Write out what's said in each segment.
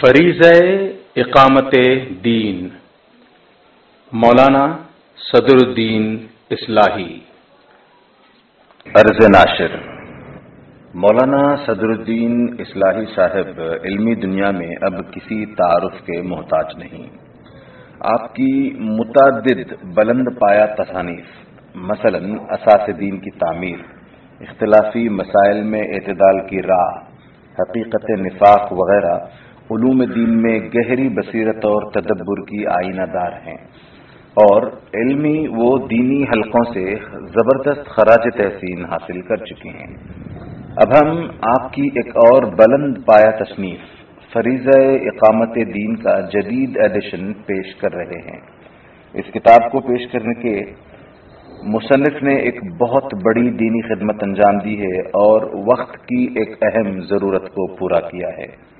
فریض اقامت دین۔ مولانا صدر الدین اصلاحی۔ عرض ناشر۔ مولانا صدر الدین اصلاحی صاحب، علمی دنیا میں اب کسی تعارف کے محتاج نہیں۔ آپ کی متعدد بلند پایا تصانیف، مثلا اساس دین کی تعمیر، اختلافی مسائل میں اعتدال کی راہ، حقیقت نفاق وغیرہ علوم دین میں گہری بصیرت اور تدبر کی آئینہ دار ہیں۔ اور علمی و دینی حلقوں سے زبردست خراج تحسین حاصل کر چکے ہیں۔ اب ہم آپ کی ایک اور بلند پایا تصنیف فریض اقامت دین کا جدید ایڈیشن پیش کر رہے ہیں۔ اس کتاب کو پیش کرنے کے مصنف نے ایک بہت بڑی دینی خدمت انجام دی ہے اور وقت کی ایک اہم ضرورت کو پورا کیا ہے۔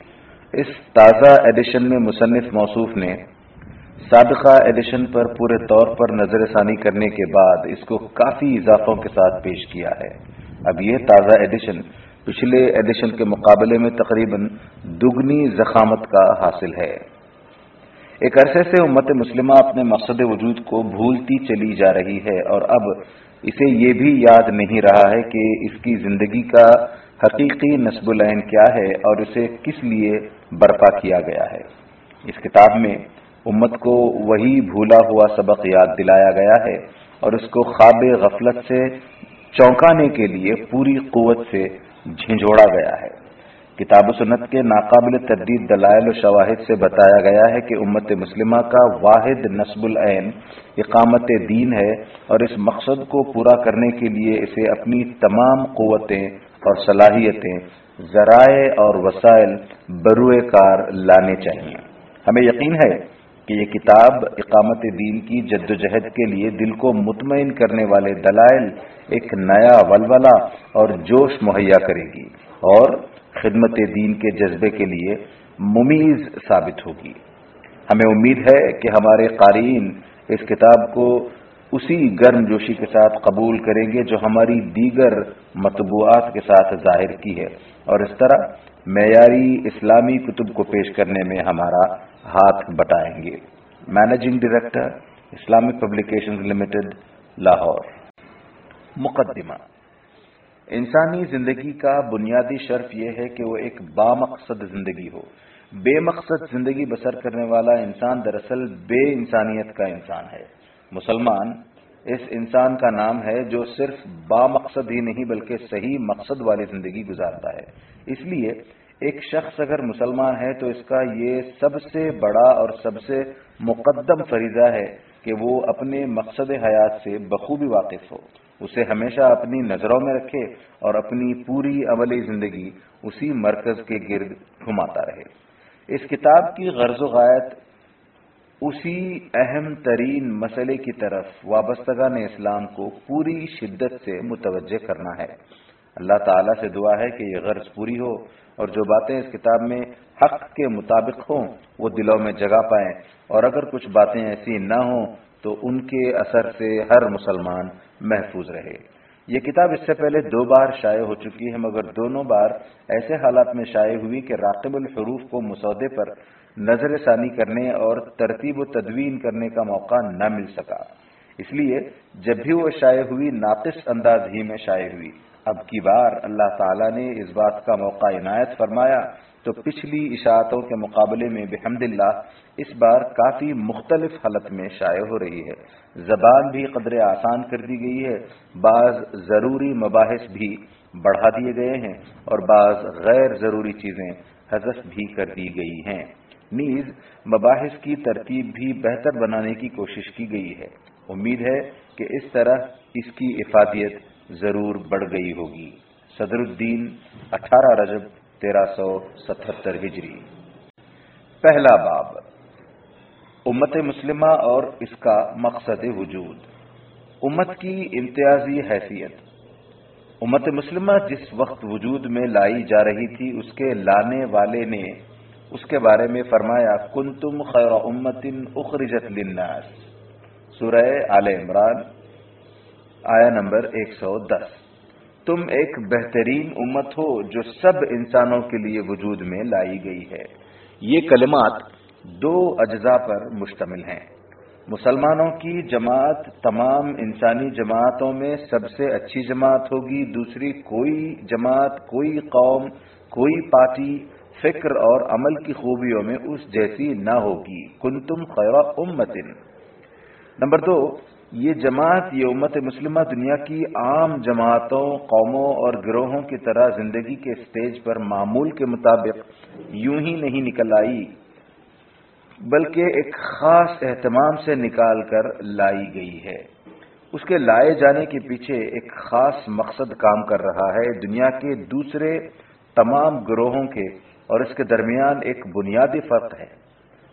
اس تازہ ایڈیشن میں مصنف موصوف نے سابقہ ایڈیشن پر پورے طور پر نظر ثانی کرنے کے بعد اس کو کافی اضافوں کے ساتھ پیش کیا ہے۔ اب یہ تازہ ایڈیشن پچھلے ایڈیشن کے مقابلے میں تقریباً دگنی زخامت کا حاصل ہے۔ ایک عرصے سے امت مسلمہ اپنے مقصد وجود کو بھولتی چلی جا رہی ہے اور اب اسے یہ بھی یاد نہیں رہا ہے کہ اس کی زندگی کا حقیقی نصب العین کیا ہے اور اسے کس لیے برپا کیا گیا ہے؟ اس کتاب میں امت کو وہی بھولا ہوا سبق یاد دلایا گیا ہے اور اس کو خواب غفلت سے چونکانے کے لیے پوری قوت سے جھنجھوڑا گیا ہے۔ کتاب و سنت کے ناقابل تردید دلائل و شواہد سے بتایا گیا ہے کہ امت مسلمہ کا واحد نصب العین اقامت دین ہے اور اس مقصد کو پورا کرنے کے لیے اسے اپنی تمام قوتیں اور صلاحیتیں، ذرائع اور وسائل بروئے کار لانے چاہیے۔ ہمیں یقین ہے کہ یہ کتاب اقامت دین کی جد و جہد کے لیے دل کو مطمئن کرنے والے دلائل ایک نیا ولولہ اور جوش مہیا کرے گی اور خدمت دین کے جذبے کے لیے ممیز ثابت ہوگی۔ ہمیں امید ہے کہ ہمارے قارئین اس کتاب کو اسی گرم جوشی کے ساتھ قبول کریں گے جو ہماری دیگر مطبوعات کے ساتھ ظاہر کی ہے۔ اور اس طرح معیاری اسلامی کتب کو پیش کرنے میں ہمارا ہاتھ بٹائیں گے۔ Managing director, Islamic publication limited, Lahore. مقدمہ۔ انسانی زندگی کا بنیادی شرف یہ ہے کہ وہ ایک بامقصد زندگی ہو۔ بے مقصد زندگی بسر کرنے والا انسان دراصل بے انسانیت کا انسان ہے۔ مسلمان اس انسان کا نام ہے جو صرف با مقصد ہی نہیں بلکہ صحیح مقصد والی زندگی گزارتا ہے۔ اس لیے ایک شخص اگر مسلمان ہے تو اس کا یہ سب سے بڑا اور سب سے مقدم فریضہ ہے کہ وہ اپنے مقصد حیات سے بخوبی واقف ہو۔ اسے ہمیشہ اپنی نظروں میں رکھے اور اپنی پوری عملی زندگی اسی مرکز کے گرد گھماتا رہے۔ اس کتاب کی غرض و غایت اسی اہم ترین مسئلے کی طرف وابستگان اسلام کو پوری شدت سے متوجہ کرنا ہے۔ اللہ تعالیٰ سے دعا ہے کہ یہ غرض پوری ہو اور جو باتیں اس کتاب میں حق کے مطابق ہوں، وہ دلوں میں جگہ پائیں۔ اور اگر کچھ باتیں ایسی نہ ہوں، تو ان کے اثر سے ہر مسلمان محفوظ رہے۔ یہ کتاب اس سے پہلے دو بار شائع ہو چکی ہے، مگر دونوں بار ایسے حالات میں شائع ہوئی کہ راقب الحروف کو مسودے پر نظر ثانی کرنے اور ترتیب و تدوین کرنے کا موقع نہ مل سکا۔ اس لیے جب بھی وہ شائع ہوئی، ناقص انداز ہی میں شائع ہوئی۔ اب کی بار اللہ تعالیٰ نے اس بات کا موقع عنایت فرمایا تو پچھلی اشاعتوں کے مقابلے میں بحمد اللہ اس بار کافی مختلف حالت میں شائع ہو رہی ہے۔ زبان بھی قدر آسان کر دی گئی ہے۔ بعض ضروری مباحث بھی بڑھا دیے گئے ہیں اور بعض غیر ضروری چیزیں حذف بھی کر دی گئی ہیں۔ نیز مباحث کی ترتیب بھی بہتر بنانے کی کوشش کی گئی ہے۔ امید ہے کہ اس طرح اس کی افادیت ضرور بڑھ گئی ہوگی۔ صدر الدین اٹھارہ رجب تیرہ سو ستہتر ہجری۔ پہلا باب۔ امت مسلمہ اور اس کا مقصد وجود۔ امت کی امتیازی حیثیت۔ امت مسلمہ جس وقت وجود میں لائی جا رہی تھی، اس کے لانے والے نے اس کے بارے میں فرمایا کن تم خیر امتن اخرجت للناس. سورہ آل عمران آیا نمبر ایک سو دس۔ تم ایک بہترین امت ہو جو سب انسانوں کے لیے وجود میں لائی گئی ہے۔ یہ کلمات دو اجزاء پر مشتمل ہیں۔ مسلمانوں کی جماعت تمام انسانی جماعتوں میں سب سے اچھی جماعت ہوگی۔ دوسری، کوئی جماعت، کوئی قوم، کوئی پارٹی فکر اور عمل کی خوبیوں میں اس جیسی نہ ہوگی۔ کن تم خیر امتن۔ نمبر دو، یہ جماعت، یہ امت مسلمہ دنیا کی عام جماعتوں، قوموں اور گروہوں کی طرح زندگی کے سٹیج پر معمول کے مطابق یوں ہی نہیں نکل آئی، بلکہ ایک خاص اہتمام سے نکال کر لائی گئی ہے۔ اس کے لائے جانے کے پیچھے ایک خاص مقصد کام کر رہا ہے۔ دنیا کے دوسرے تمام گروہوں کے اور اس کے درمیان ایک بنیادی فرق ہے۔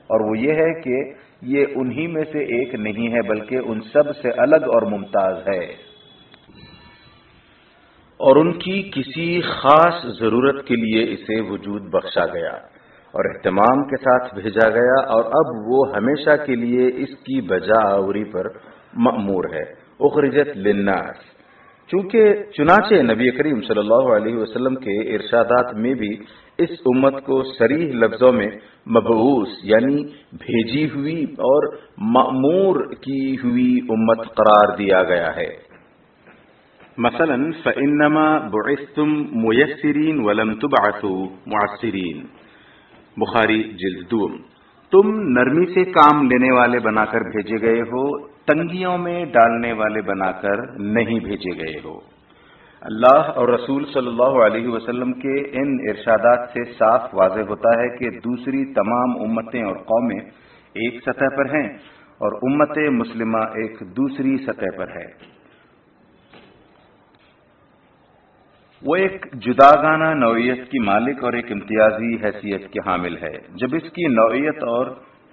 اور وہ یہ ہے کہ یہ انہی میں سے ایک نہیں ہے، بلکہ ان سب سے الگ اور ممتاز ہے۔ اور ان کی کسی خاص ضرورت کے لیے اسے وجود بخشا گیا اور اہتمام کے ساتھ بھیجا گیا، اور اب وہ ہمیشہ کے لیے اس کی بجا آوری پر معمور ہے۔ اخرجت للناس۔ چونکہ چنانچہ نبی کریم صلی اللہ علیہ وسلم کے ارشادات میں بھی اس امت کو سریح لفظوں میں مبعوث یعنی بھیجی ہوئی اور معمور کی ہوئی امت قرار دیا گیا ہے۔ مثلا، فَإِنَّمَا بُعِثْتُمْ مُيَسِّرِينَ وَلَمْ تُبْعَثُوا مُعَسِّرِينَ۔ بخاری جلد دوم تم نرمی سے کام لینے والے بنا کر بھیجے گئے ہو، تنگیوں میں ڈالنے والے بنا کر نہیں بھیجے گئے ہو۔ اللہ اور رسول صلی اللہ علیہ وسلم کے ان ارشادات سے صاف واضح ہوتا ہے کہ دوسری تمام امتیں اور قومیں ایک سطح پر ہیں اور امت مسلمہ ایک دوسری سطح پر ہے۔ وہ ایک جداگانہ نوعیت کی مالک اور ایک امتیازی حیثیت کے حامل ہے۔ جب اس کی نوعیت اور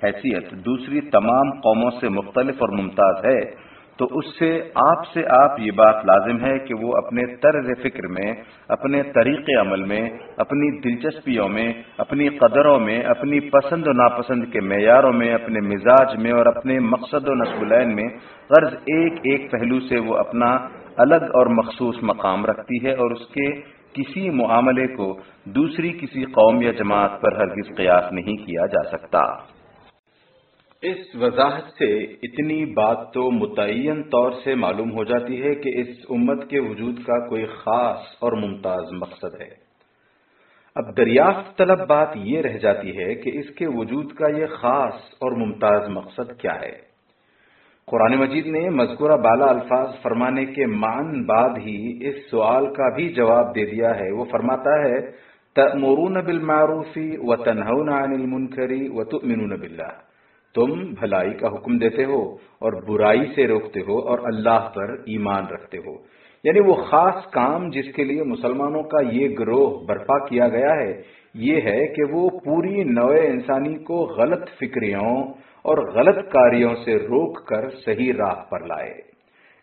حیثیت دوسری تمام قوموں سے مختلف اور ممتاز ہے تو اس سے آپ سے آپ یہ بات لازم ہے کہ وہ اپنے طرز فکر میں، اپنے طریق عمل میں، اپنی دلچسپیوں میں، اپنی قدروں میں، اپنی پسند و ناپسند کے معیاروں میں، اپنے مزاج میں اور اپنے مقصد و نصب العین میں غرض ایک ایک پہلو سے وہ اپنا الگ اور مخصوص مقام رکھتی ہے اور اس کے کسی معاملے کو دوسری کسی قوم یا جماعت پر ہرگز قیاس نہیں کیا جا سکتا۔ اس وضاحت سے اتنی بات تو متعین طور سے معلوم ہو جاتی ہے کہ اس امت کے وجود کا کوئی خاص اور ممتاز مقصد ہے۔ اب دریافت طلب بات یہ رہ جاتی ہے کہ اس کے وجود کا یہ خاص اور ممتاز مقصد کیا ہے۔ قرآن مجید نے مذکورہ بالا الفاظ فرمانے کے مان بعد ہی اس سوال کا بھی جواب دے دیا ہے۔ وہ فرماتا ہے تمورون بالمعروفی و تنہون عن المنکری و تؤمنون تم بھلائی کا حکم دیتے ہو اور برائی سے روکتے ہو اور اللہ پر ایمان رکھتے ہو۔ یعنی وہ خاص کام جس کے لیے مسلمانوں کا یہ گروہ برپا کیا گیا ہے، یہ ہے کہ وہ پوری نوع انسانی کو غلط فکریوں اور غلط کاریوں سے روک کر صحیح راہ پر لائے۔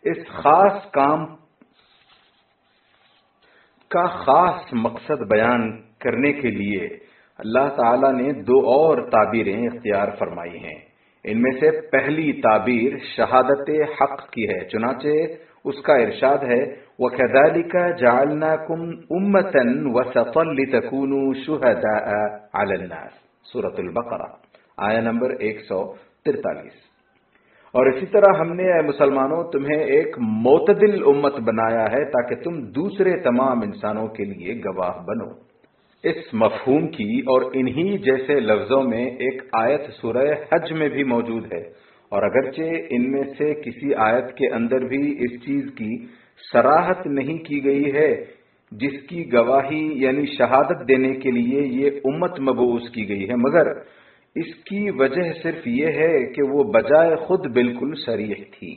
اس خاص کام کا خاص مقصد بیان کرنے کے لیے اللہ تعالی نے دو اور تعبیریں اختیار فرمائی ہیں۔ ان میں سے پہلی تعبیر شہادت حق کی ہے، چنانچہ اس کا ارشاد ہے وہ خدالی کا جالنا کم امتن و سفل تکون شہدا سورت البقرہ آیا نمبر ایک سو ترتالیس۔ اور اسی طرح ہم نے، اے مسلمانوں، تمہیں ایک معتدل امت بنایا ہے تاکہ تم دوسرے تمام انسانوں کے لیے گواہ بنو۔ اس مفہوم کی اور انہی جیسے لفظوں میں ایک آیت سورہ حج میں بھی موجود ہے۔ اور اگرچہ ان میں سے کسی آیت کے اندر بھی اس چیز کی سراہت نہیں کی گئی ہے، جس کی گواہی یعنی شہادت دینے کے لیے یہ امت مبوس کی گئی ہے، مگر اس کی وجہ صرف یہ ہے کہ وہ بجائے خود بالکل شریح تھی۔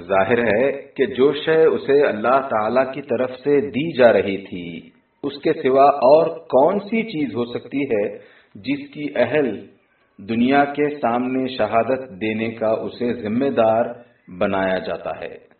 ظاہر ہے کہ جو شے اسے اللہ تعالی کی طرف سے دی جا رہی تھی۔ اس کے سوا اور کون سی چیز ہو سکتی ہے جس کی اہل دنیا کے سامنے شہادت دینے کا اسے ذمہ دار بنایا جاتا ہے؟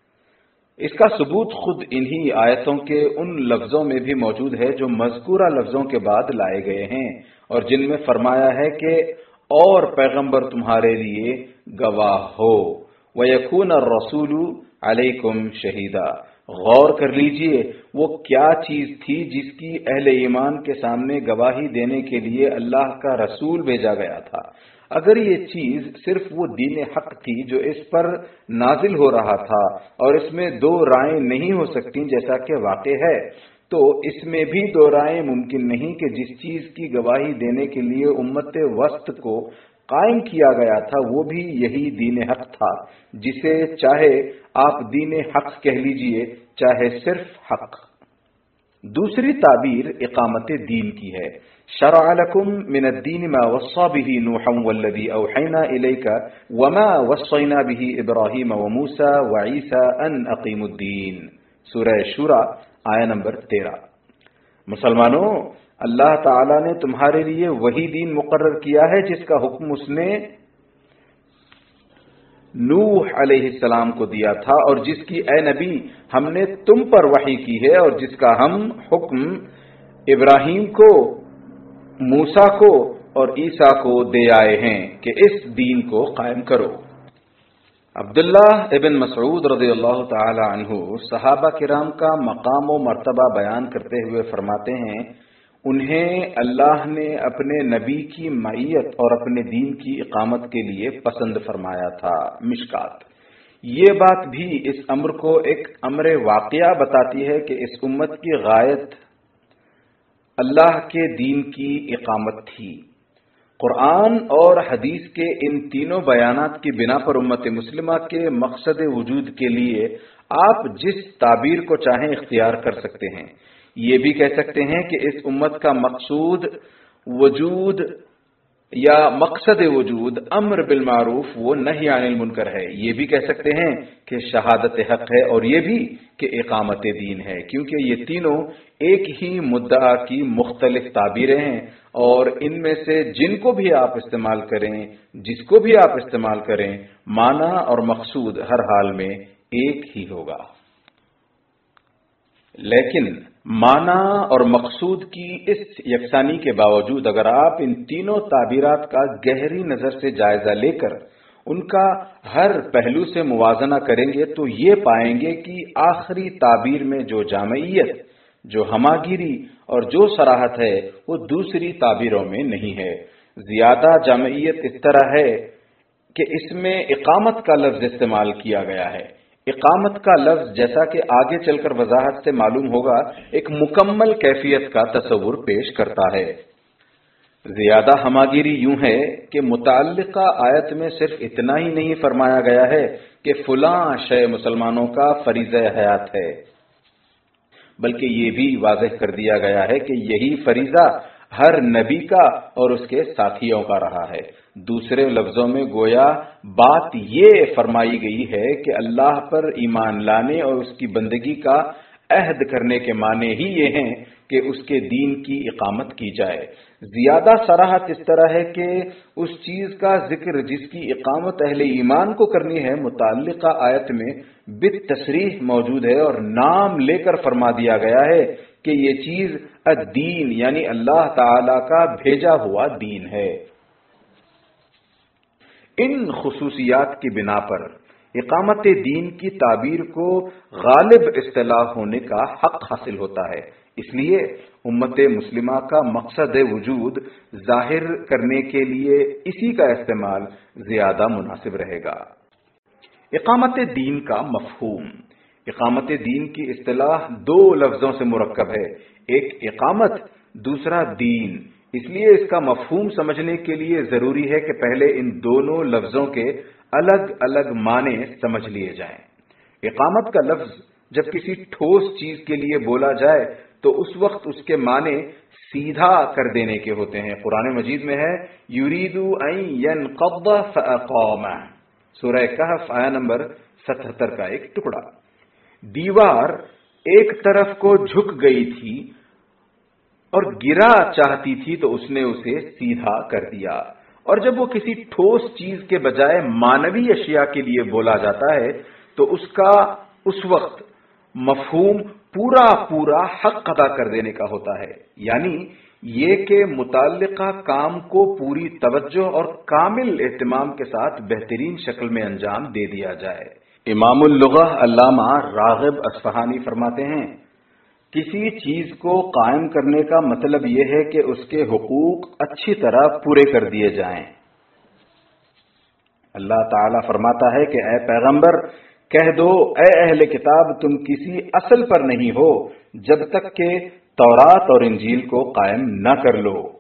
اس کا ثبوت خود انہی آیتوں کے ان لفظوں میں بھی موجود ہے جو مذکورہ لفظوں کے بعد لائے گئے ہیں اور جن میں فرمایا ہے کہ اور پیغمبر تمہارے لیے گواہ ہو۔ وہ یقون رسول علیکم شہیدہ غور کر لیجیے، وہ کیا چیز تھی جس کی اہل ایمان کے سامنے گواہی دینے کے لیے اللہ کا رسول بھیجا گیا تھا؟ اگر یہ چیز صرف وہ دین حق تھی جو اس پر نازل ہو رہا تھا اور اس میں دو رائے نہیں ہو سکتی جیسا کہ واقع ہے، تو اس میں بھی دو رائے ممکن نہیں کہ جس چیز کی گواہی دینے کے لیے امت وسط کو قائم کیا گیا تھا، وہ بھی یہی دین حق تھا، جسے چاہے آپ دین حق کہہ لیجیے، چاہے صرف حق۔ دوسری تعبیر اقامت دین کی ہے۔ شرع لكم من الدين ما وصى به نوحا والذي أوحينا إليك وما وصينا به إبراهيم وموسى وعيسى أن أقيموا الدين سورة شورى آية نمبر تیرہ۔ مسلمانوں اللہ تعالی نے تمہارے لیے وہی دین مقرر کیا ہے جس کا حکم اس نے نوح علیہ السلام کو دیا تھا اور جس کی اے نبی ہم نے تم پر وحی کی ہے اور جس کا ہم حکم ابراہیم کو موسا کو اور عیسیٰ کو دے آئے ہیں کہ اس دین کو قائم کرو۔ عبداللہ ابن مسعود رضی اللہ تعالی عنہ صحابہ کرام کا مقام و مرتبہ بیان کرتے ہوئے فرماتے ہیں انہیں اللہ نے اپنے نبی کی معیت اور اپنے دین کی اقامت کے لیے پسند فرمایا تھا، مشکات۔ یہ بات بھی اس امر کو ایک امر واقعہ بتاتی ہے کہ اس امت کی غایت اللہ کے دین کی اقامت تھی۔ قرآن اور حدیث کے ان تینوں بیانات کی بنا پر امت مسلمہ کے مقصد وجود کے لیے آپ جس تعبیر کو چاہیں اختیار کر سکتے ہیں۔ یہ بھی کہہ سکتے ہیں کہ اس امت کا مقصود وجود یا مقصد وجود امر بالمعروف، وہ نہیں عن المنکر ہے۔ یہ بھی کہہ سکتے ہیں کہ شہادت حق ہے اور یہ بھی کہ اقامت دین ہے، کیونکہ یہ تینوں ایک ہی مدعا کی مختلف تعبیریں ہیں اور ان میں سے جن کو بھی آپ استعمال کریں، جس کو بھی آپ استعمال کریں، معنی اور مقصود ہر حال میں ایک ہی ہوگا۔ لیکن معنی اور مقصود کی اس یکسانی کے باوجود اگر آپ ان تینوں تعبیرات کا گہری نظر سے جائزہ لے کر ان کا ہر پہلو سے موازنہ کریں گے تو یہ پائیں گے کہ آخری تعبیر میں جو جامعیت، جو ہماگیری اور جو سراہت ہے، وہ دوسری تعبیروں میں نہیں ہے۔ زیادہ جامعیت اس طرح ہے کہ اس میں اقامت کا لفظ استعمال کیا گیا ہے۔ اقامت کا لفظ جیسا کہ آگے چل کر وضاحت سے معلوم ہوگا، ایک مکمل کیفیت کا تصور پیش کرتا ہے۔ زیادہ ہماگیری یوں ہے کہ متعلقہ آیت میں صرف اتنا ہی نہیں فرمایا گیا ہے کہ فلاں شے مسلمانوں کا فریض حیات ہے، بلکہ یہ بھی واضح کر دیا گیا ہے کہ یہی فریضہ ہر نبی کا اور اس کے ساتھیوں کا رہا ہے۔ دوسرے لفظوں میں گویا بات یہ فرمائی گئی ہے کہ اللہ پر ایمان لانے اور اس کی بندگی کا عہد کرنے کے معنی ہی یہ ہیں کہ اس کے دین کی اقامت کی جائے۔ زیادہ سراہت اس طرح ہے کہ اس چیز کا ذکر جس کی اقامت اہل ایمان کو کرنی ہے، متعلقہ آیت میں بت تصریح موجود ہے اور نام لے کر فرما دیا گیا ہے کہ یہ چیز الدین یعنی اللہ تعالی کا بھیجا ہوا دین ہے۔ ان خصوصیات کی بنا پر اقامت دین کی تعبیر کو غالب اصطلاح ہونے کا حق حاصل ہوتا ہے۔ اس لیے امت مسلمہ کا مقصد وجود ظاہر کرنے کے لیے اسی کا استعمال زیادہ مناسب رہے گا۔ اقامت دین کا مفہوم۔ اقامت دین کی اصطلاح دو لفظوں سے مرکب ہے۔ ایک اقامت، دوسرا دین۔ اس لیے اس کا مفہوم سمجھنے کے لیے ضروری ہے کہ پہلے ان دونوں لفظوں کے الگ الگ معنی سمجھ لیے جائیں۔ اقامت کا لفظ جب کسی ٹھوس چیز کے لیے بولا جائے تو اس وقت اس کے معنی سیدھا کر دینے کے ہوتے ہیں۔ قرآن مجید میں ہے یوریدو سورہ کہف آیا نمبر ستہتر کا ایک ٹکڑا۔ دیوار ایک طرف کو جھک گئی تھی اور گرا چاہتی تھی تو اس نے اسے سیدھا کر دیا۔ اور جب وہ کسی ٹھوس چیز کے بجائے مانوی اشیاء کے لیے بولا جاتا ہے تو اس کا اس وقت مفہوم پورا پورا حق ادا کر دینے کا ہوتا ہے۔ یعنی یہ کہ متعلقہ کام کو پوری توجہ اور کامل اہتمام کے ساتھ بہترین شکل میں انجام دے دیا جائے۔ امام اللغہ علامہ راغب اصفہانی فرماتے ہیں، کسی چیز کو قائم کرنے کا مطلب یہ ہے کہ اس کے حقوق اچھی طرح پورے کر دیے جائیں۔ اللہ تعالی فرماتا ہے کہ اے پیغمبر، کہہ دو، اے اہل کتاب، تم کسی اصل پر نہیں ہو، جب تک کہ تورات اور انجیل کو قائم نہ کر لو۔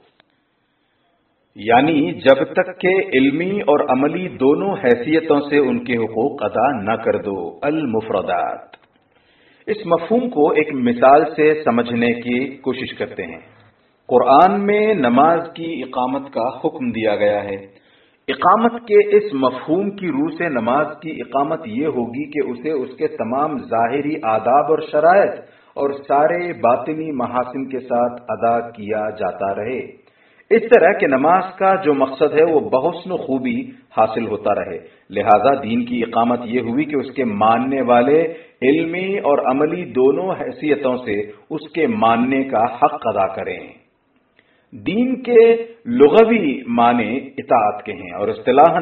یعنی جب تک کہ علمی اور عملی دونوں حیثیتوں سے ان کے حقوق ادا نہ کر دو، المفردات۔ اس مفہوم کو ایک مثال سے سمجھنے کی کوشش کرتے ہیں۔ قرآن میں نماز کی اقامت کا حکم دیا گیا ہے۔ اقامت کے اس مفہوم کی روح سے نماز کی اقامت یہ ہوگی کہ اسے اس کے تمام ظاہری آداب اور شرائط اور سارے باطنی محاسن کے ساتھ ادا کیا جاتا رہے۔ اس طرح کہ نماز کا جو مقصد ہے وہ بحسن و خوبی حاصل ہوتا رہے۔ لہذا دین کی اقامت یہ ہوئی کہ اس کے ماننے والے علمی اور عملی دونوں حیثیتوں سے اس کے ماننے کا حق ادا کریں۔ دین کے لغوی معنی اطاعت کے ہیں اور اصطلاح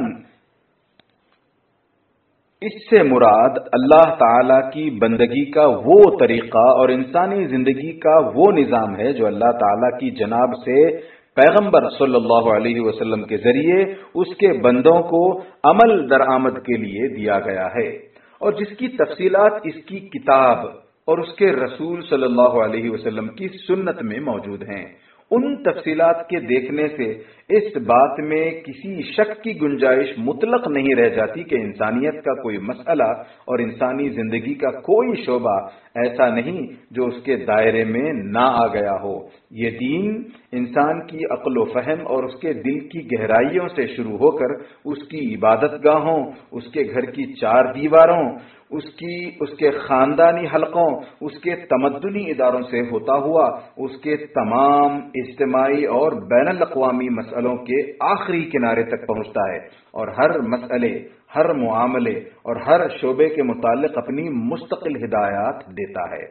اس سے مراد اللہ تعالی کی بندگی کا وہ طریقہ اور انسانی زندگی کا وہ نظام ہے جو اللہ تعالی کی جناب سے پیغمبر صلی اللہ علیہ وسلم کے ذریعے اس کے بندوں کو عمل درآمد کے لیے دیا گیا ہے۔ اور جس کی تفصیلات اس کی کتاب اور اس کے رسول صلی اللہ علیہ وسلم کی سنت میں موجود ہیں۔ ان تفصیلات کے دیکھنے سے اس بات میں کسی شک کی گنجائش مطلق نہیں رہ جاتی کہ انسانیت کا کوئی مسئلہ اور انسانی زندگی کا کوئی شعبہ ایسا نہیں جو اس کے دائرے میں نہ آ گیا ہو۔ یہ دین انسان کی عقل و فہم اور اس کے دل کی گہرائیوں سے شروع ہو کر اس کی عبادت گاہوں اس کے گھر کی چار دیواروں اس کی، اس کے خاندانی حلقوں، اس کے تمدنی اداروں سے ہوتا ہوا، اس کے تمام اجتماعی اور بین الاقوامی مسئلوں کے آخری کنارے تک پہنچتا ہے اور ہر مسئلے، ہر معاملے اور ہر شعبے کے متعلق اپنی مستقل ہدایات دیتا ہے۔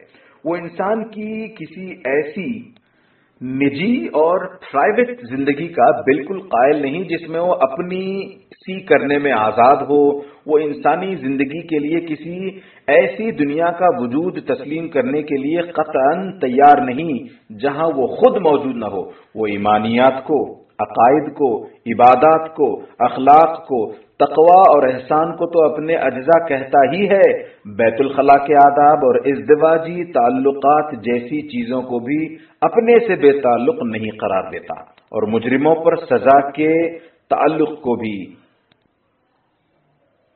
وہ انسان کی کسی ایسی نجی اور پرائیویٹ زندگی کا بالکل قائل نہیں، جس میں وہ اپنی سی کرنے میں آزاد ہو، وہ انسانی زندگی کے لیے کسی ایسی دنیا کا وجود تسلیم کرنے کے لیے قطعا تیار نہیں، جہاں وہ خود موجود نہ ہو، وہ ایمانیات کو عقائد کو، عبادات کو، اخلاق کو تقوا اور احسان کو تو اپنے اجزاء کہتا ہی ہے۔ بیت الخلاء کے آداب اور ازدواجی تعلقات جیسی چیزوں کو بھی اپنے سے بے تعلق نہیں قرار دیتا۔ اور مجرموں پر سزا کے تعلق کو بھی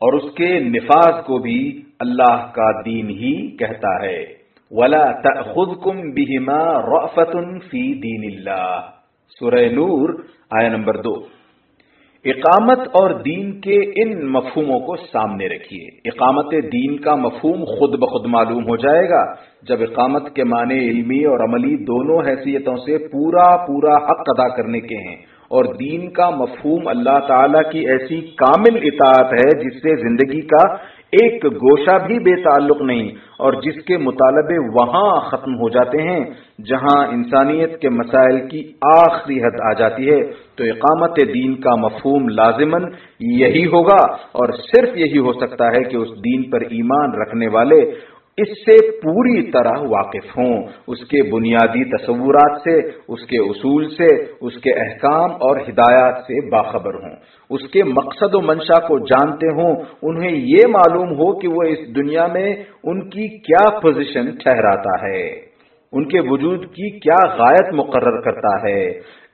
اور اس کے نفاذ کو بھی اللہ کا دین ہی کہتا ہے۔ ولا خود کم بہما رفتن فی دین اللہ سورہ نور آیا نمبر دو۔ اقامت اور دین کے ان مفہوموں کو سامنے رکھیے۔ اقامت دین کا مفہوم خود بخود معلوم ہو جائے گا۔ جب اقامت کے معنی علمی اور عملی دونوں حیثیتوں سے پورا پورا حق ادا کرنے کے ہیں، اور دین کا مفہوم اللہ تعالی کی ایسی کامل اطاعت ہے جس سے زندگی کا ایک گوشہ بھی بے تعلق نہیں اور جس کے مطالبے وہاں ختم ہو جاتے ہیں، جہاں انسانیت کے مسائل کی آخری حد آ جاتی ہے، تو اقامت دین کا مفہوم لازمن یہی ہوگا اور صرف یہی ہو سکتا ہے کہ اس دین پر ایمان رکھنے والے اس سے پوری طرح واقف ہوں۔ اس کے بنیادی تصورات سے، اس کے اصول سے، اس کے احکام اور ہدایات سے باخبر ہوں۔ اس کے مقصد و منشا کو جانتے ہوں۔ انہیں یہ معلوم ہو کہ وہ اس دنیا میں ان کی کیا پوزیشن ٹھہراتا ہے۔ ان کے وجود کی کیا غائط مقرر کرتا ہے۔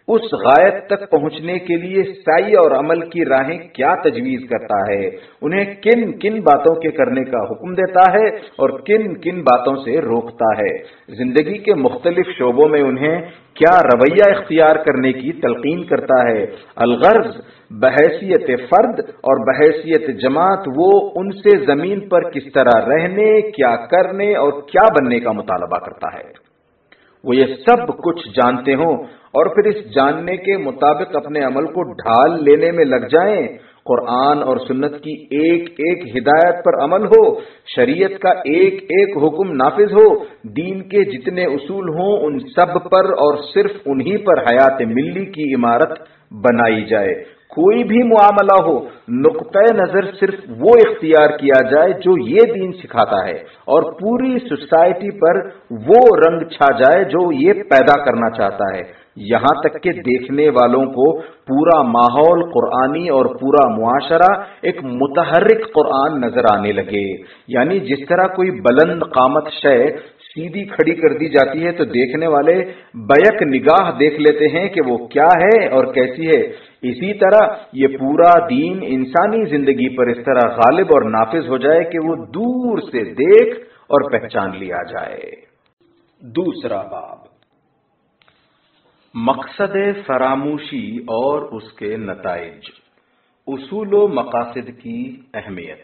اس غائب تک پہنچنے کے لیے سائی اور عمل کی راہیں کیا تجویز کرتا ہے؟ انہیں کن کن باتوں کے کرنے کا حکم دیتا ہے اور کن کن باتوں سے روکتا ہے؟ زندگی کے مختلف شعبوں میں انہیں کیا رویہ اختیار کرنے کی تلقین کرتا ہے؟ الغرض، بحیثیت فرد اور بحیثیت جماعت، وہ ان سے زمین پر کس طرح رہنے، کیا کرنے اور کیا بننے کا مطالبہ کرتا ہے؟ وہ یہ سب کچھ جانتے ہوں اور پھر اس جاننے کے مطابق اپنے عمل کو ڈھال لینے میں لگ جائیں، قرآن اور سنت کی ایک ایک ہدایت پر عمل ہو، شریعت کا ایک ایک حکم نافذ ہو، دین کے جتنے اصول ہوں، ان سب پر اور صرف انہی پر حیات ملی کی عمارت بنائی جائے۔ کوئی بھی معاملہ ہو، نقطۂ نظر صرف وہ اختیار کیا جائے جو یہ دین سکھاتا ہے، اور پوری سوسائٹی پر وہ رنگ چھا جائے جو یہ پیدا کرنا چاہتا ہے۔ یہاں تک کہ دیکھنے والوں کو پورا ماحول قرآنی اور پورا معاشرہ ایک متحرک قرآن نظر آنے لگے۔ یعنی جس طرح کوئی بلند قامت شے سیدھی کھڑی کر دی جاتی ہے تو دیکھنے والے بیک نگاہ دیکھ لیتے ہیں کہ وہ کیا ہے اور کیسی ہے۔ اسی طرح یہ پورا دین انسانی زندگی پر اس طرح غالب اور نافذ ہو جائے کہ وہ دور سے دیکھ اور پہچان لیا جائے۔ دوسرا باب۔ مقصد فراموشی اور اس کے نتائج۔ اصول و مقاصد کی اہمیت۔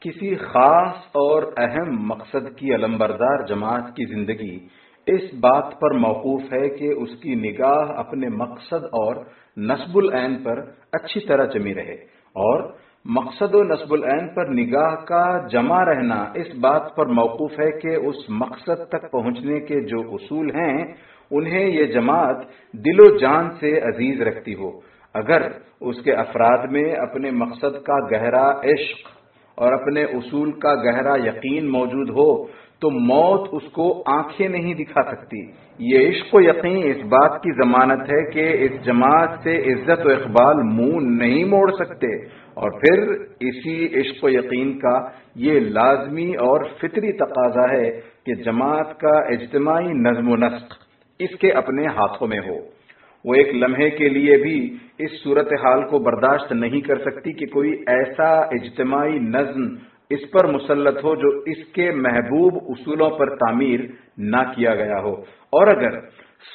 کسی خاص اور اہم مقصد کی علمبردار جماعت کی زندگی اس بات پر موقوف ہے کہ اس کی نگاہ اپنے مقصد اور نصب العین پر اچھی طرح جمی رہے اور مقصد و نصب العین پر نگاہ کا جمع رہنا اس بات پر موقوف ہے کہ اس مقصد تک پہنچنے کے جو اصول ہیں انہیں یہ جماعت دل و جان سے عزیز رکھتی ہو۔ اگر اس کے افراد میں اپنے مقصد کا گہرا عشق اور اپنے اصول کا گہرا یقین موجود ہو، تو موت اس کو آنکھیں نہیں دکھا سکتی۔ یہ عشق و یقین اس بات کی ضمانت ہے کہ اس جماعت سے عزت و اقبال منہ نہیں موڑ سکتے۔ اور پھر اسی عشق و یقین کا یہ لازمی اور فطری تقاضا ہے کہ جماعت کا اجتماعی نظم و نسق اس کے اپنے ہاتھوں میں ہو۔ وہ ایک لمحے کے لیے بھی اس صورتحال کو برداشت نہیں کر سکتی کہ کوئی ایسا اجتماعی نظم اس پر مسلط ہو جو اس کے محبوب اصولوں پر تعمیر نہ کیا گیا ہو۔ اور اگر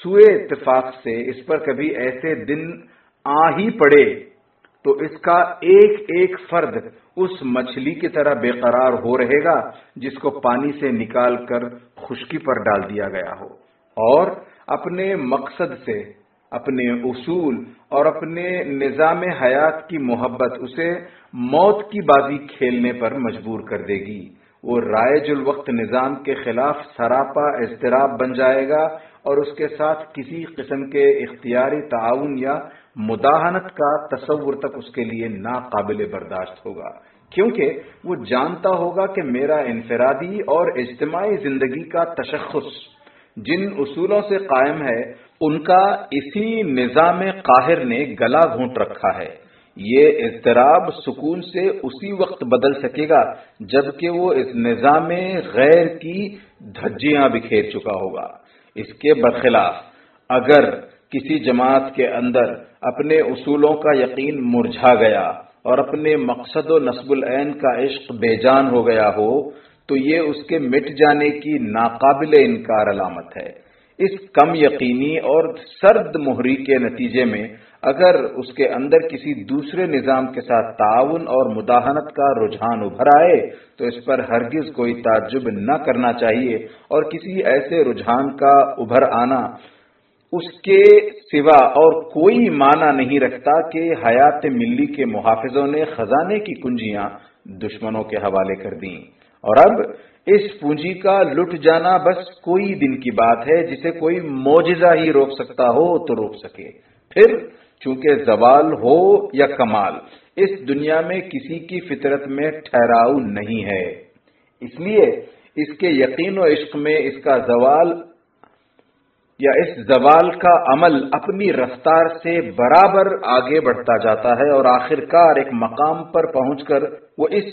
سوئے اتفاق سے اس پر کبھی ایسے دن آ ہی پڑے، تو اس کا ایک ایک فرد اس مچھلی کی طرح بے قرار ہو رہے گا، جس کو پانی سے نکال کر خشکی پر ڈال دیا گیا ہو۔ اور اپنے مقصد سے، اپنے اصول اور اپنے نظام حیات کی محبت اسے موت کی بازی کھیلنے پر مجبور کر دے گی۔ وہ رائج الوقت نظام کے خلاف سراپا اضطراب بن جائے گا اور اس کے ساتھ کسی قسم کے اختیاری تعاون یا مداحنت کا تصور تک اس کے لیے ناقابل برداشت ہوگا۔ کیونکہ وہ جانتا ہوگا کہ میرا انفرادی اور اجتماعی زندگی کا تشخص جن اصولوں سے قائم ہے، ان کا اسی نظام قاہر نے گلا گھونٹ رکھا ہے۔ یہ اضطراب سکون سے اسی وقت بدل سکے گا، جبکہ وہ اس نظام غیر کی دھجیاں بکھیر چکا ہوگا۔ اس کے برخلاف، اگر کسی جماعت کے اندر اپنے اصولوں کا یقین مرجھا گیا اور اپنے مقصد و نصب العین کا عشق بے جان ہو گیا ہو تو یہ اس کے مٹ جانے کی ناقابل انکار علامت ہے۔ اس کم یقینی اور سرد مہری کے نتیجے میں اگر اس کے اندر کسی دوسرے نظام کے ساتھ تعاون اور مداحنت کا رجحان ابھر آئے، تو اس پر ہرگز کوئی تعجب نہ کرنا چاہیے اور کسی ایسے رجحان کا ابھر آنا اس کے سوا اور کوئی معنی نہیں رکھتا کہ حیات ملی کے محافظوں نے خزانے کی کنجیاں دشمنوں کے حوالے کر دیں۔ اور اب اس پونجی کا لٹ جانا بس کوئی دن کی بات ہے، جسے کوئی موجزہ ہی روک سکتا ہو تو روک سکے۔ پھر چونکہ زوال ہو یا کمال، اس دنیا میں کسی کی فطرت میں ٹھہراؤ نہیں ہے۔ اس لیے اس کے یقین و عشق میں اس کا زوال یا اس زوال کا عمل اپنی رفتار سے برابر آگے بڑھتا جاتا ہے اور آخر کار ایک مقام پر پہنچ کر وہ اس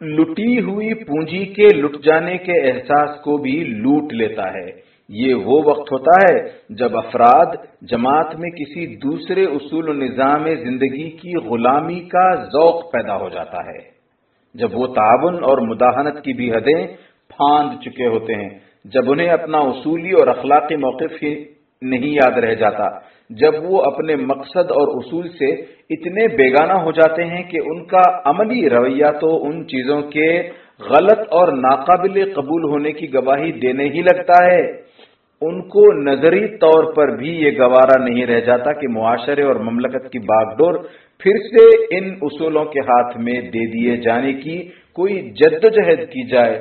لٹی ہوئی پونجی کے لٹ جانے کے احساس کو بھی لوٹ لیتا ہے۔ یہ وہ وقت ہوتا ہے جب افراد جماعت میں کسی دوسرے اصول و نظام زندگی کی غلامی کا ذوق پیدا ہو جاتا ہے۔ جب وہ تعاون اور مداحنت کی بھی حدیں پھاند چکے ہوتے ہیں، جب انہیں اپنا اصولی اور اخلاقی موقف ہی نہیں یاد رہ جاتا جب وہ اپنے مقصد اور اصول سے اتنے بیگانہ ہو جاتے ہیں کہ ان کا عملی رویہ تو ان چیزوں کے غلط اور ناقابل قبول ہونے کی گواہی دینے ہی لگتا ہے۔ ان کو نظری طور پر بھی یہ گوارا نہیں رہ جاتا کہ معاشرے اور مملکت کی باغ ڈور پھر سے ان اصولوں کے ہاتھ میں دے دیے جانے کی کوئی جدوجہد کی جائے۔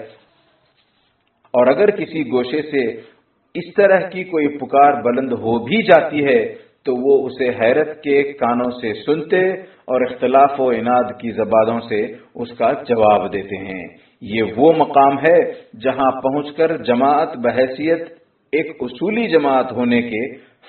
اور اگر کسی گوشے سے اس طرح کی کوئی پکار بلند ہو بھی جاتی ہے تو وہ اسے حیرت کے کانوں سے سنتے اور اختلاف و اناد کی زبانوں سے اس کا جواب دیتے ہیں۔ یہ وہ مقام ہے جہاں پہنچ کر جماعت بحیثیت ایک اصولی جماعت ہونے کے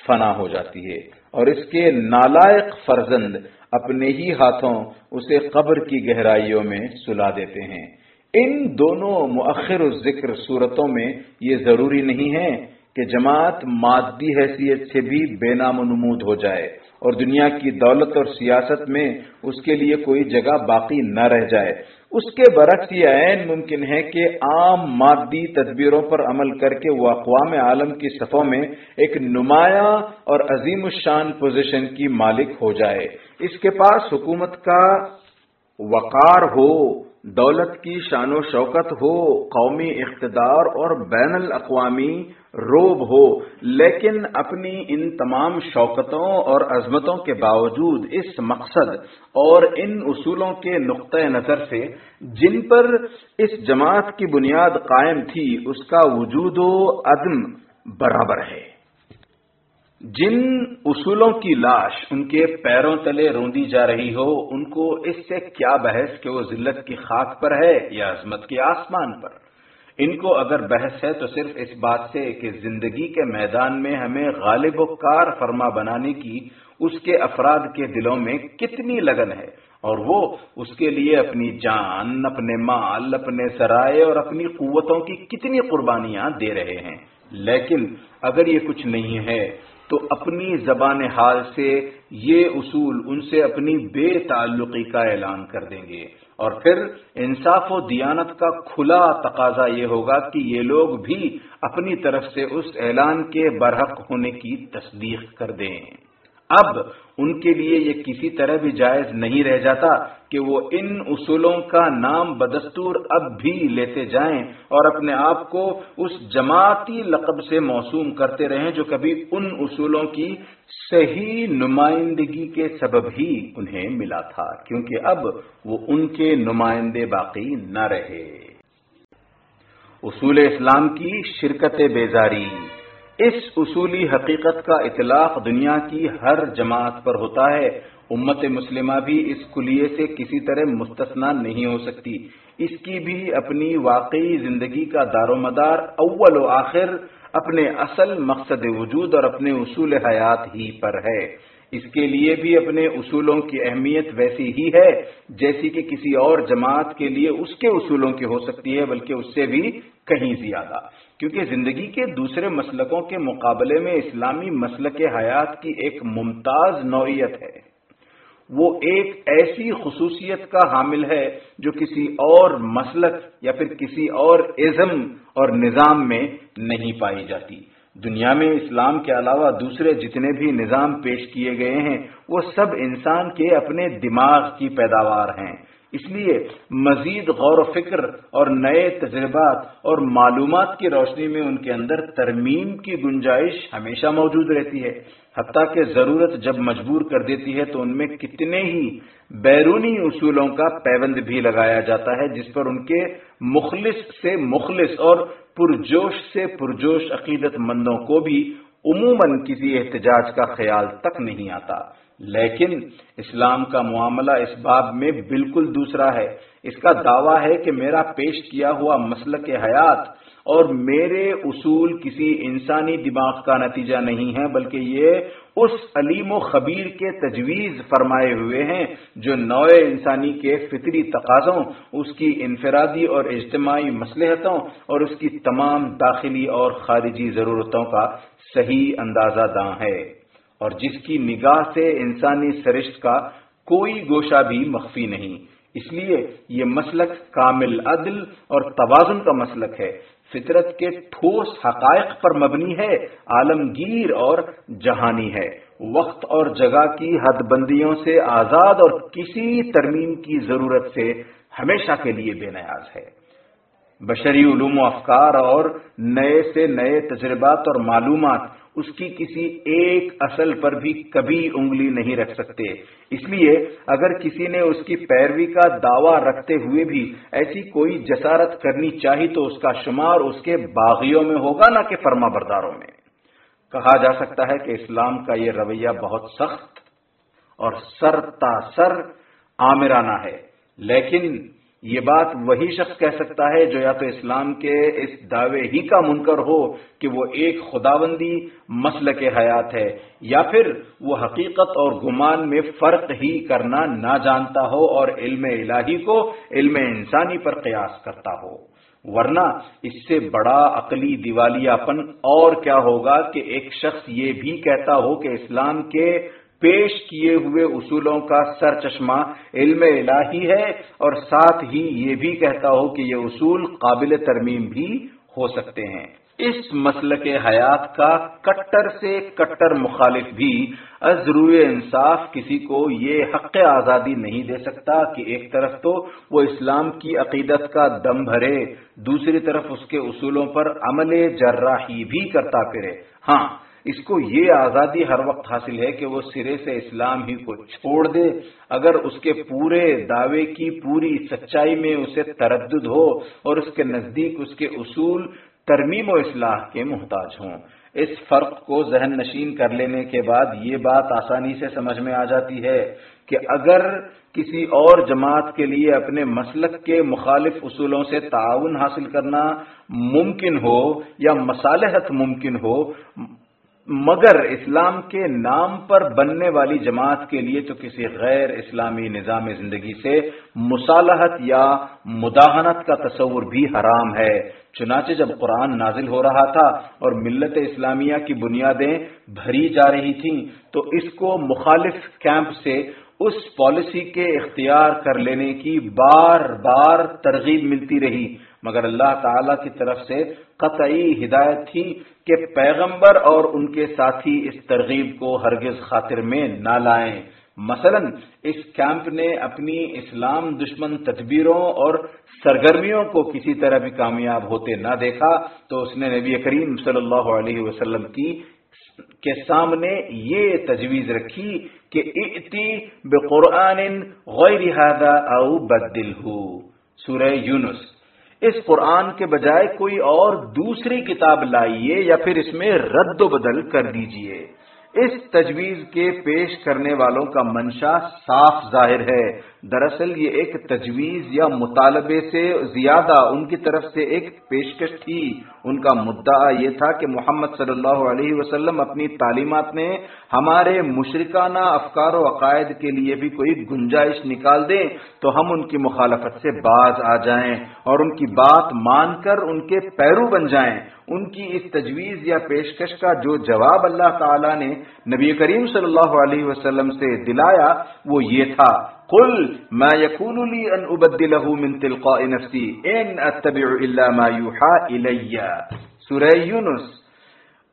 فنا ہو جاتی ہے اور اس کے نالائق فرزند اپنے ہی ہاتھوں اسے قبر کی گہرائیوں میں سلا دیتے ہیں۔ ان دونوں مؤخر ذکر صورتوں میں یہ ضروری نہیں ہے کہ جماعت مادی حیثیت سے بھی بے نام و نمود ہو جائے اور دنیا کی دولت اور سیاست میں اس کے لیے کوئی جگہ باقی نہ رہ جائے۔ اس کے برعکس یہ عین ممکن ہے کہ عام مادی تدبیروں پر عمل کر کے وہ اقوام عالم کی صفوں میں ایک نمایاں اور عظیم الشان پوزیشن کی مالک ہو جائے۔ اس کے پاس حکومت کا وقار ہو دولت کی شان و شوکت ہو، قومی اقتدار اور بین الاقوامی روب ہو، لیکن اپنی ان تمام شوکتوں اور عظمتوں کے باوجود اس مقصد اور ان اصولوں کے نقطۂ نظر سے جن پر اس جماعت کی بنیاد قائم تھی، اس کا وجود و عدم برابر ہے۔ جن اصولوں کی لاش ان کے پیروں تلے روندی جا رہی ہو، ان کو اس سے کیا بحث کہ وہ ذلت کی خاک پر ہے یا عظمت کے آسمان پر؟ ان کو اگر بحث ہے تو صرف اس بات سے کہ زندگی کے میدان میں ہمیں غالب و کار فرما بنانے کی اس کے افراد کے دلوں میں کتنی لگن ہے، اور وہ اس کے لیے اپنی جان، اپنے مال، اپنے سرائے اور اپنی قوتوں کی کتنی قربانیاں دے رہے ہیں۔ لیکن اگر یہ کچھ نہیں ہے تو اپنی زبان حال سے یہ اصول ان سے اپنی بے تعلقی کا اعلان کر دیں گے۔ اور پھر انصاف و دیانت کا کھلا تقاضا یہ ہوگا کہ یہ لوگ بھی اپنی طرف سے اس اعلان کے برحق ہونے کی تصدیق کر دیں۔ اب ان کے لیے یہ کسی طرح بھی جائز نہیں رہ جاتا کہ وہ ان اصولوں کا نام بدستور اب بھی لیتے جائیں اور اپنے آپ کو اس جماعتی لقب سے موسوم کرتے رہیں جو کبھی ان اصولوں کی صحیح نمائندگی کے سبب ہی انہیں ملا تھا، کیونکہ اب وہ ان کے نمائندے باقی نہ رہے۔ اصول اسلام کی شرکت بیزاری۔ اس اصولی حقیقت کا اطلاق دنیا کی ہر جماعت پر ہوتا ہے۔ امت مسلمہ بھی اس کلیے سے کسی طرح مستثنا نہیں ہو سکتی۔ اس کی بھی اپنی واقعی زندگی کا دار و مدار اول و آخر اپنے اصل مقصد وجود اور اپنے اصول حیات ہی پر ہے۔ اس کے لیے بھی اپنے اصولوں کی اہمیت ویسی ہی ہے جیسی کہ کسی اور جماعت کے لیے اس کے اصولوں کی ہو سکتی ہے، بلکہ اس سے بھی کہیں زیادہ۔ کیونکہ زندگی کے دوسرے مسلکوں کے مقابلے میں اسلامی مسلک حیات کی ایک ممتاز نوعیت ہے۔ وہ ایک ایسی خصوصیت کا حامل ہے جو کسی اور مسلک یا پھر کسی اور ازم اور نظام میں نہیں پائی جاتی۔ دنیا میں اسلام کے علاوہ دوسرے جتنے بھی نظام پیش کیے گئے ہیں، وہ سب انسان کے اپنے دماغ کی پیداوار ہیں۔ اس لیے مزید غور و فکر اور نئے تجربات اور معلومات کی روشنی میں ان کے اندر ترمیم کی گنجائش ہمیشہ موجود رہتی ہے۔ حتیٰ کہ ضرورت جب مجبور کر دیتی ہے تو ان میں کتنے ہی بیرونی اصولوں کا پیوند بھی لگایا جاتا ہے، جس پر ان کے مخلص سے مخلص اور پرجوش سے پرجوش عقیدت مندوں کو بھی عموماً کسی احتجاج کا خیال تک نہیں آتا۔ لیکن اسلام کا معاملہ اس باب میں بالکل دوسرا ہے۔ اس کا دعویٰ ہے کہ میرا پیش کیا ہوا مسلک کے حیات اور میرے اصول کسی انسانی دماغ کا نتیجہ نہیں ہے، بلکہ یہ اس علیم و خبیر کے تجویز فرمائے ہوئے ہیں جو نوع انسانی کے فطری تقاضوں، اس کی انفرادی اور اجتماعی مسلحتوں اور اس کی تمام داخلی اور خارجی ضرورتوں کا صحیح اندازہ داں ہے۔ اور جس کی نگاہ سے انسانی سرشت کا کوئی گوشہ بھی مخفی نہیں۔ اس لیے یہ مسلک کامل عدل اور توازن کا مسلک ہے۔ فطرت کے ٹھوس حقائق پر مبنی ہے، عالمگیر اور جہانی ہے۔ وقت اور جگہ کی حد بندیوں سے آزاد اور کسی ترمیم کی ضرورت سے ہمیشہ کے لیے بے نیاز ہے۔ بشری علوم و افکار اور نئے سے نئے تجربات اور معلومات اس کی کسی ایک اصل پر بھی کبھی انگلی نہیں رکھ سکتے۔ اس لیے اگر کسی نے اس کی پیروی کا دعویٰ رکھتے ہوئے بھی ایسی کوئی جسارت کرنی چاہی تو اس کا شمار اس کے باغیوں میں ہوگا نہ کہ فرما برداروں میں۔ کہا جا سکتا ہے کہ اسلام کا یہ رویہ بہت سخت اور سر تا سر آمرانہ ہے، لیکن یہ بات وہی شخص کہہ سکتا ہے جو یا تو اسلام کے اس دعوے ہی کا منکر ہو کہ وہ ایک خداوندی مسل کے حیات ہے، یا پھر وہ حقیقت اور گمان میں فرق ہی کرنا نہ جانتا ہو اور علم الہی کو علم انسانی پر قیاس کرتا ہو۔ ورنہ اس سے بڑا عقلی دیوالیہ پن اور کیا ہوگا کہ ایک شخص یہ بھی کہتا ہو کہ اسلام کے پیش کیے ہوئے اصولوں کا سر چشمہ علم الہی ہے اور ساتھ ہی یہ بھی کہتا ہو کہ یہ اصول قابل ترمیم بھی ہو سکتے ہیں۔ اس مسل کے حیات کا کٹر سے کٹر مخالف بھی ازرو انصاف کسی کو یہ حق آزادی نہیں دے سکتا کہ ایک طرف تو وہ اسلام کی عقیدت کا دم بھرے، دوسری طرف اس کے اصولوں پر عمل جراحی بھی کرتا پھرے۔ ہاں اس کو یہ آزادی ہر وقت حاصل ہے کہ وہ سرے سے اسلام ہی کو چھوڑ دے۔ اگر اس کے پورے دعوے کی پوری سچائی میں اسے تردد ہو اور اس کے نزدیک اس کے اصول ترمیم و اصلاح کے محتاج ہوں۔ اس فرق کو ذہن نشین کر لینے کے بعد یہ بات آسانی سے سمجھ میں آ جاتی ہے کہ اگر کسی اور جماعت کے لیے اپنے مسلک کے مخالف اصولوں سے تعاون حاصل کرنا ممکن ہو یا مصالحت ممکن ہو مگر اسلام کے نام پر بننے والی جماعت کے لیے تو کسی غیر اسلامی نظام زندگی سے مصالحت یا مداحنت کا تصور بھی حرام ہے۔ چنانچہ جب قرآن نازل ہو رہا تھا اور ملت اسلامیہ کی بنیادیں بھری جا رہی تھیں، تو اس کو مخالف کیمپ سے اس پالیسی کے اختیار کر لینے کی بار بار ترغیب ملتی رہی۔ مگر اللہ تعالی کی طرف سے قطعی ہدایت تھی کہ پیغمبر اور ان کے ساتھی اس ترغیب کو ہرگز خاطر میں نہ لائیں۔ مثلا، اس کیمپ نے اپنی اسلام دشمن تدبیروں اور سرگرمیوں کو کسی طرح بھی کامیاب ہوتے نہ دیکھا تو اس نے نبی کریم صلی اللہ علیہ وسلم کی کے سامنے یہ تجویز رکھی کہ اتی بقرآن غیر او بدل سورہ یونس۔ اس قرآن کے بجائے کوئی اور دوسری کتاب لائیے یا پھر اس میں رد و بدل کر دیجیے۔ اس تجویز کے پیش کرنے والوں کا منشا صاف ظاہر ہے۔ دراصل یہ ایک تجویز یا مطالبے سے زیادہ ان کی طرف سے ایک پیشکش تھی۔ ان کا مدعا یہ تھا کہ محمد صلی اللہ علیہ وسلم اپنی تعلیمات میں ہمارے مشرکانہ افکار و عقائد کے لیے بھی کوئی گنجائش نکال دیں تو ہم ان کی مخالفت سے باز آ جائیں اور ان کی بات مان کر ان کے پیرو بن جائیں۔ ان کی اس تجویز یا پیشکش کا جو جواب اللہ تعالی نے نبی کریم صلی اللہ علیہ وسلم سے دلایا وہ یہ تھا قل ما يكون لي ان ابدله من تلقاء نفسي. ان اتبع الا ما يوحى الي سورہ یونس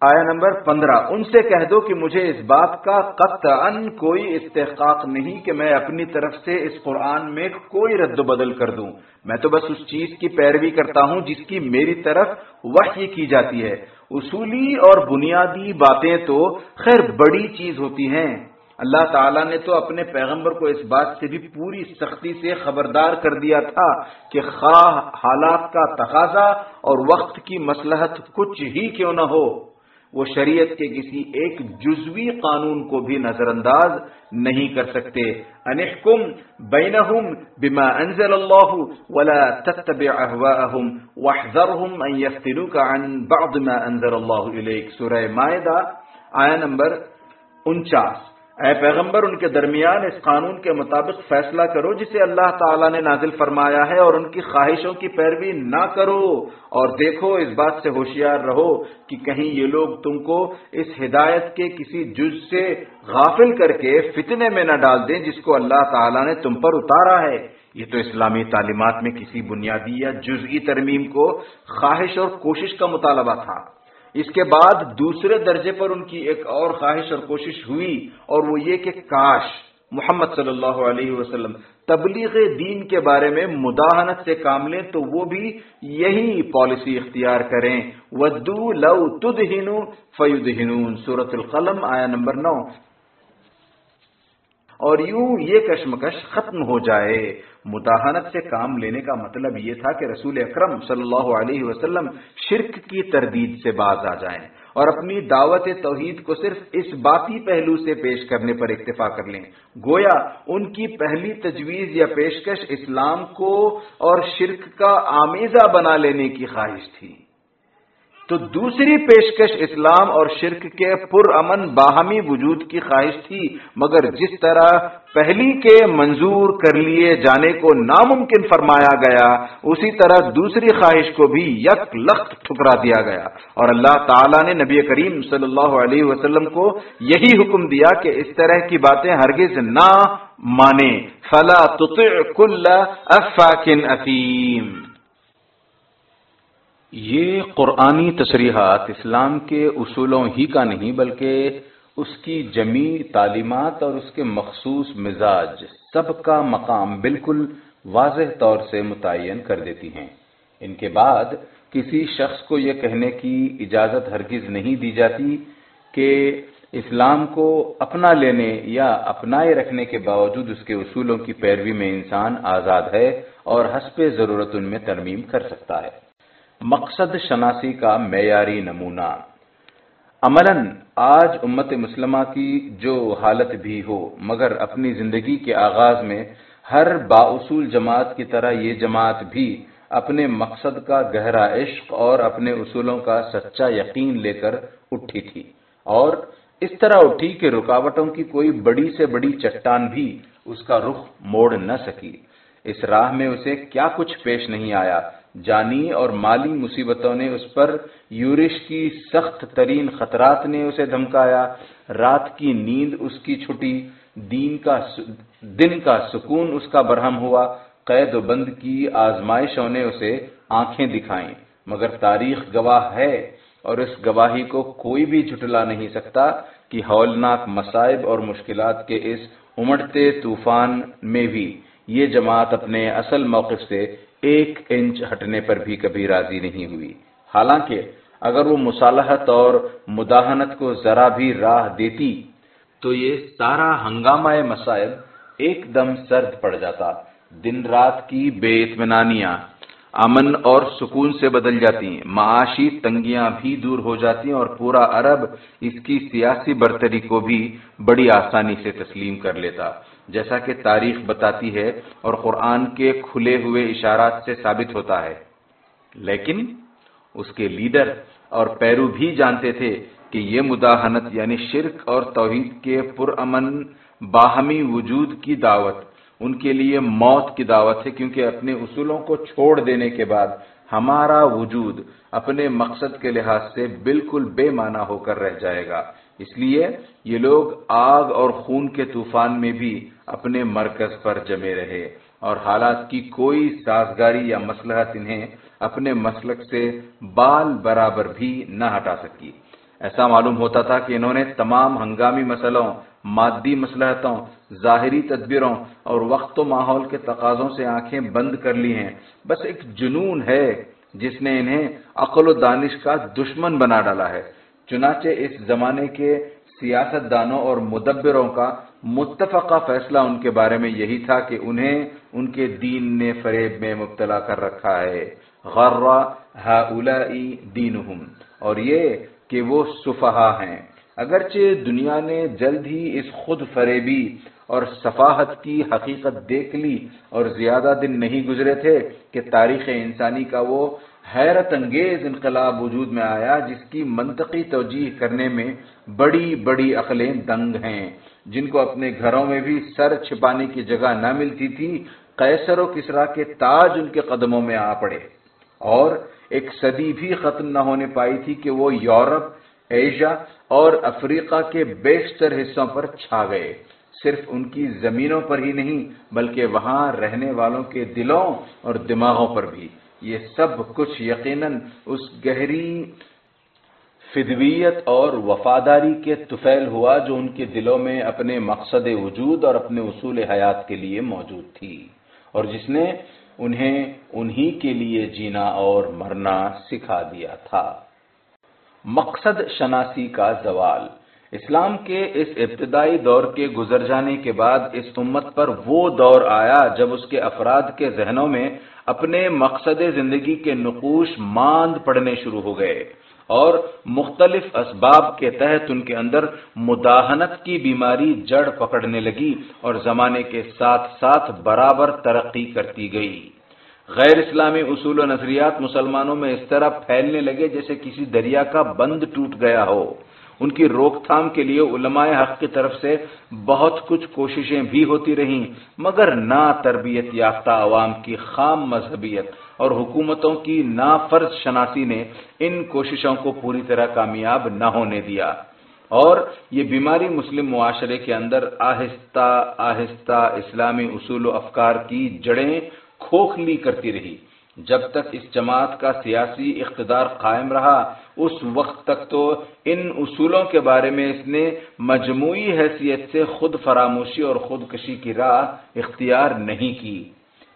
آیا نمبر پندرہ. ان سے کہہ دو کہ مجھے اس بات کا قطعا کوئی استحقاق نہیں کہ میں اپنی طرف سے اس قرآن میں کوئی رد و بدل کر دوں. میں تو بس اس چیز کی پیروی کرتا ہوں جس کی میری طرف وحی کی جاتی ہے. اصولی اور بنیادی باتیں تو خیر بڑی چیز ہوتی ہیں. اللہ تعالیٰ نے تو اپنے پیغمبر کو اس بات سے بھی پوری سختی سے خبردار کر دیا تھا کہ خواہ حالات کا تقاضا اور وقت کی مسلحت کچھ ہی کیوں نہ ہو، وہ شریعت کے کسی ایک جزوی قانون کو بھی نظر انداز نہیں کر سکتے۔ انحکم بینہم بما انزل اللہ ولا تتبع اہواءہم واحذرہم ان یفتنوک عن بعض ما انزل اللہ الیک۔ سورہ مائدہ آیا نمبر انچاس۔ اے پیغمبر، ان کے درمیان اس قانون کے مطابق فیصلہ کرو جسے اللہ تعالیٰ نے نازل فرمایا ہے اور ان کی خواہشوں کی پیروی نہ کرو اور دیکھو، اس بات سے ہوشیار رہو کہ کہیں یہ لوگ تم کو اس ہدایت کے کسی جز سے غافل کر کے فتنے میں نہ ڈال دیں جس کو اللہ تعالیٰ نے تم پر اتارا ہے۔ یہ تو اسلامی تعلیمات میں کسی بنیادی یا جزئی ترمیم کو خواہش اور کوشش کا مطالبہ تھا۔ اس کے بعد دوسرے درجے پر ان کی ایک اور خواہش اور کوشش ہوئی اور وہ یہ کہ کاش محمد صلی اللہ علیہ وسلم تبلیغ دین کے بارے میں مداحنت سے کام لیں تو وہ بھی یہی پالیسی اختیار کریں۔ ودو لو تد ہنو فیود ہنون سورت القلم آیا نمبر نو۔ اور یوں یہ کشمکش ختم ہو جائے۔ متاہنت سے کام لینے کا مطلب یہ تھا کہ رسول اکرم صلی اللہ علیہ وسلم شرک کی تردید سے باز آ جائیں اور اپنی دعوت توحید کو صرف اس باتی پہلو سے پیش کرنے پر اکتفا کر لیں۔ گویا ان کی پہلی تجویز یا پیشکش اسلام کو اور شرک کا آمیزہ بنا لینے کی خواہش تھی۔ تو دوسری پیشکش اسلام اور شرک کے پر امن باہمی وجود کی خواہش تھی، مگر جس طرح پہلی کے منظور کر لیے جانے کو ناممکن فرمایا گیا، اسی طرح دوسری خواہش کو بھی یک لخت ٹھکرا دیا گیا۔ اور اللہ تعالیٰ نے نبی کریم صلی اللہ علیہ وسلم کو یہی حکم دیا کہ اس طرح کی باتیں ہرگز نہ مانے فلا تطع کل افاکن افیم یہ قرآنی تصریحات اسلام کے اصولوں ہی کا نہیں بلکہ اس کی جمی تعلیمات اور اس کے مخصوص مزاج سب کا مقام بالکل واضح طور سے متعین کر دیتی ہیں۔ ان کے بعد کسی شخص کو یہ کہنے کی اجازت ہرگز نہیں دی جاتی کہ اسلام کو اپنا لینے یا اپنائے رکھنے کے باوجود اس کے اصولوں کی پیروی میں انسان آزاد ہے اور حسب ضرورت ان میں ترمیم کر سکتا ہے۔ مقصد شناسی کا معیاری نمونہ۔ عملاً آج امت مسلمہ کی جو حالت بھی ہو، مگر اپنی زندگی کے آغاز میں ہر باصول جماعت کی طرح یہ جماعت بھی اپنے مقصد کا گہرا عشق اور اپنے اصولوں کا سچا یقین لے کر اٹھی تھی۔ اور اس طرح اٹھی کہ رکاوٹوں کی کوئی بڑی سے بڑی چٹان بھی اس کا رخ موڑ نہ سکی۔ اس راہ میں اسے کیا کچھ پیش نہیں آیا۔ جانی اور مالی مصیبتوں نے اس پر یورش کی سخت ترین خطرات نے اسے دھمکایا۔ رات کی نیند اس کی چھٹی، دین کا دن کا سکون اس کا برہم ہوا۔ قید و بند کی آزمائشوں نے اسے آنکھیں دکھائیں۔ مگر تاریخ گواہ ہے اور اس گواہی کو کوئی بھی جھٹلا نہیں سکتا کہ ہولناک مسائب اور مشکلات کے اس امڑتے طوفان میں بھی یہ جماعت اپنے اصل موقف سے ایک انچ ہٹنے پر بھی کبھی راضی نہیں ہوئی۔ حالانکہ اگر وہ مصالحت اور مداحنت کو ذرا بھی راہ دیتی، تو یہ سارا ہنگامہ مسائل ایک دم سرد پڑ جاتا۔ دن رات کی بے اطمینانیاں امن اور سکون سے بدل جاتی۔ ہیں معاشی تنگیاں بھی دور ہو جاتی ہیں اور پورا عرب اس کی سیاسی برتری کو بھی بڑی آسانی سے تسلیم کر لیتا۔ جیسا کہ تاریخ بتاتی ہے اور قرآن کے کھلے ہوئے اشارات سے ثابت ہوتا ہے۔ لیکن اس کے لیڈر اور پیرو بھی جانتے تھے کہ یہ مداحنت یعنی شرک اور توحید کے پرامن باہمی وجود کی دعوت، ان کے لیے موت کی دعوت ہے، کیونکہ اپنے اصولوں کو چھوڑ دینے کے بعد ہمارا وجود اپنے مقصد کے لحاظ سے بالکل بے معنی ہو کر رہ جائے گا۔ اس لیے یہ لوگ آگ اور خون کے طوفان میں بھی اپنے مرکز پر جمے رہے اور حالات کی کوئی سازگاری یا مسلحت انہیں اپنے مسلک سے بال برابر بھی نہ ہٹا سکی۔ ایسا معلوم ہوتا تھا کہ انہوں نے تمام ہنگامی مسئلوں، مادی مسلحتوں ظاہری تدبیروں اور وقت و ماحول کے تقاضوں سے آنکھیں بند کر لی ہیں۔ بس ایک جنون ہے جس نے انہیں عقل و دانش کا دشمن بنا ڈالا ہے۔ چنانچہ اس زمانے کے سیاست دانوں اور مدبروں کا متفقہ فیصلہ ان کے بارے میں یہی تھا کہ انہیں ان کے دین نے فریب میں مبتلا کر رکھا ہے۔ غرہ دینہم۔ اور یہ کہ وہ صفحہ ہیں۔ اگرچہ دنیا نے جلد ہی اس خود فریبی اور صفاحت کی حقیقت دیکھ لی اور زیادہ دن نہیں گزرے تھے کہ تاریخ انسانی کا وہ حیرت انگیز انقلاب وجود میں آیا جس کی منطقی توجیح کرنے میں بڑی بڑی عقلیں دنگ ہیں۔ جن کو اپنے گھروں میں بھی سر چھپانے کی جگہ نہ ملتی تھی، قیصر و کسرا کے تاج ان کے قدموں میں آ پڑے۔ اور ایک صدی بھی ختم نہ ہونے پائی تھی کہ وہ یورپ، ایشیا اور افریقہ کے بیشتر حصوں پر چھا گئے۔ صرف ان کی زمینوں پر ہی نہیں، بلکہ وہاں رہنے والوں کے دلوں اور دماغوں پر بھی۔ یہ سب کچھ یقیناً اس گہری فدویت اور وفاداری کے طفیل ہوا جو ان کے دلوں میں اپنے مقصد وجود اور اپنے اصول حیات کے لیے موجود تھی، اور جس نے انہیں انہی کے لیے جینا اور مرنا سکھا دیا تھا۔ مقصد شناسی کا زوال۔ اسلام کے اس ابتدائی دور کے گزر جانے کے بعد اس امت پر وہ دور آیا جب اس کے افراد کے ذہنوں میں اپنے مقصد زندگی کے نقوش ماند پڑنے شروع ہو گئے۔ اور مختلف اسباب کے تحت ان کے اندر مداحنت کی بیماری جڑ پکڑنے لگی اور زمانے کے ساتھ ساتھ برابر ترقی کرتی گئی۔ غیر اسلامی اصول و نظریات مسلمانوں میں اس طرح پھیلنے لگے جیسے کسی دریا کا بند ٹوٹ گیا ہو۔ ان کی روک تھام کے لیے علماء حق کی طرف سے بہت کچھ کوششیں بھی ہوتی رہیں، مگر نہ تربیت یافتہ عوام کی خام مذہبیت اور حکومتوں کی نافرض شناسی نے ان کوششوں کو پوری طرح کامیاب نہ ہونے دیا۔ اور یہ بیماری مسلم معاشرے کے اندر آہستہ آہستہ اسلامی اصول و افکار کی جڑیں کھوکھلی کرتی رہی۔ جب تک اس جماعت کا سیاسی اقتدار قائم رہا، اس وقت تک تو ان اصولوں کے بارے میں اس نے مجموعی حیثیت سے خود فراموشی اور خودکشی کی راہ اختیار نہیں کی۔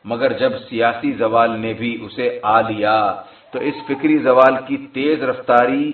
مگر جب سیاسی زوال نے بھی اسے آ لیا، تو اس فکری زوال کی تیز رفتاری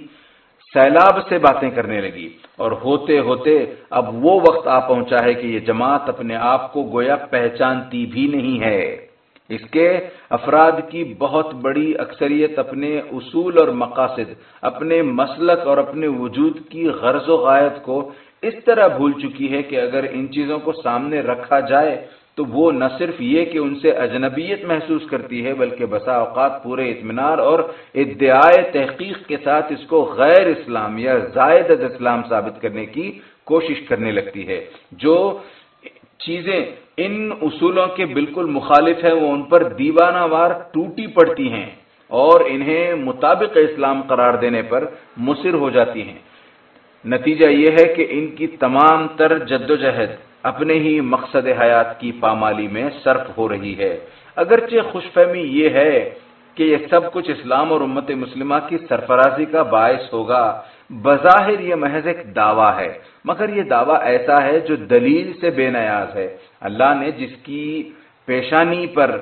سیلاب سے باتیں کرنے لگی۔ اور ہوتے ہوتے اب وہ وقت آ پہنچا ہے کہ یہ جماعت اپنے آپ کو گویا پہچانتی بھی نہیں ہے۔ اس کے افراد کی بہت بڑی اکثریت اپنے اصول اور مقاصد، اپنے مسلک اور اپنے وجود کی غرض و غائط کو اس طرح بھول چکی ہے کہ اگر ان چیزوں کو سامنے رکھا جائے تو وہ نہ صرف یہ کہ ان سے اجنبیت محسوس کرتی ہے، بلکہ بسا اوقات پورے اطمینان اور ادعائے تحقیق کے ساتھ اس کو غیر اسلام یا زائد اسلام ثابت کرنے کی کوشش کرنے لگتی ہے۔ جو چیزیں ان اصولوں کے بالکل مخالف ہیں، وہ ان پر دیوانہ وار ٹوٹی پڑتی ہیں اور انہیں مطابق اسلام قرار دینے پر مصر ہو جاتی ہیں۔ نتیجہ یہ ہے کہ ان کی تمام تر جد و جہد اپنے ہی مقصد حیات کی پامالی میں صرف ہو رہی ہے۔ اگرچہ خوش فہمی یہ ہے کہ یہ سب کچھ اسلام اور امت مسلمہ کی سرفرازی کا باعث ہوگا، بظاہر یہ محض ایک دعویٰ ہے۔ مگر یہ دعویٰ ایسا ہے جو دلیل سے بے نیاز ہے۔ اللہ نے جس کی پیشانی پر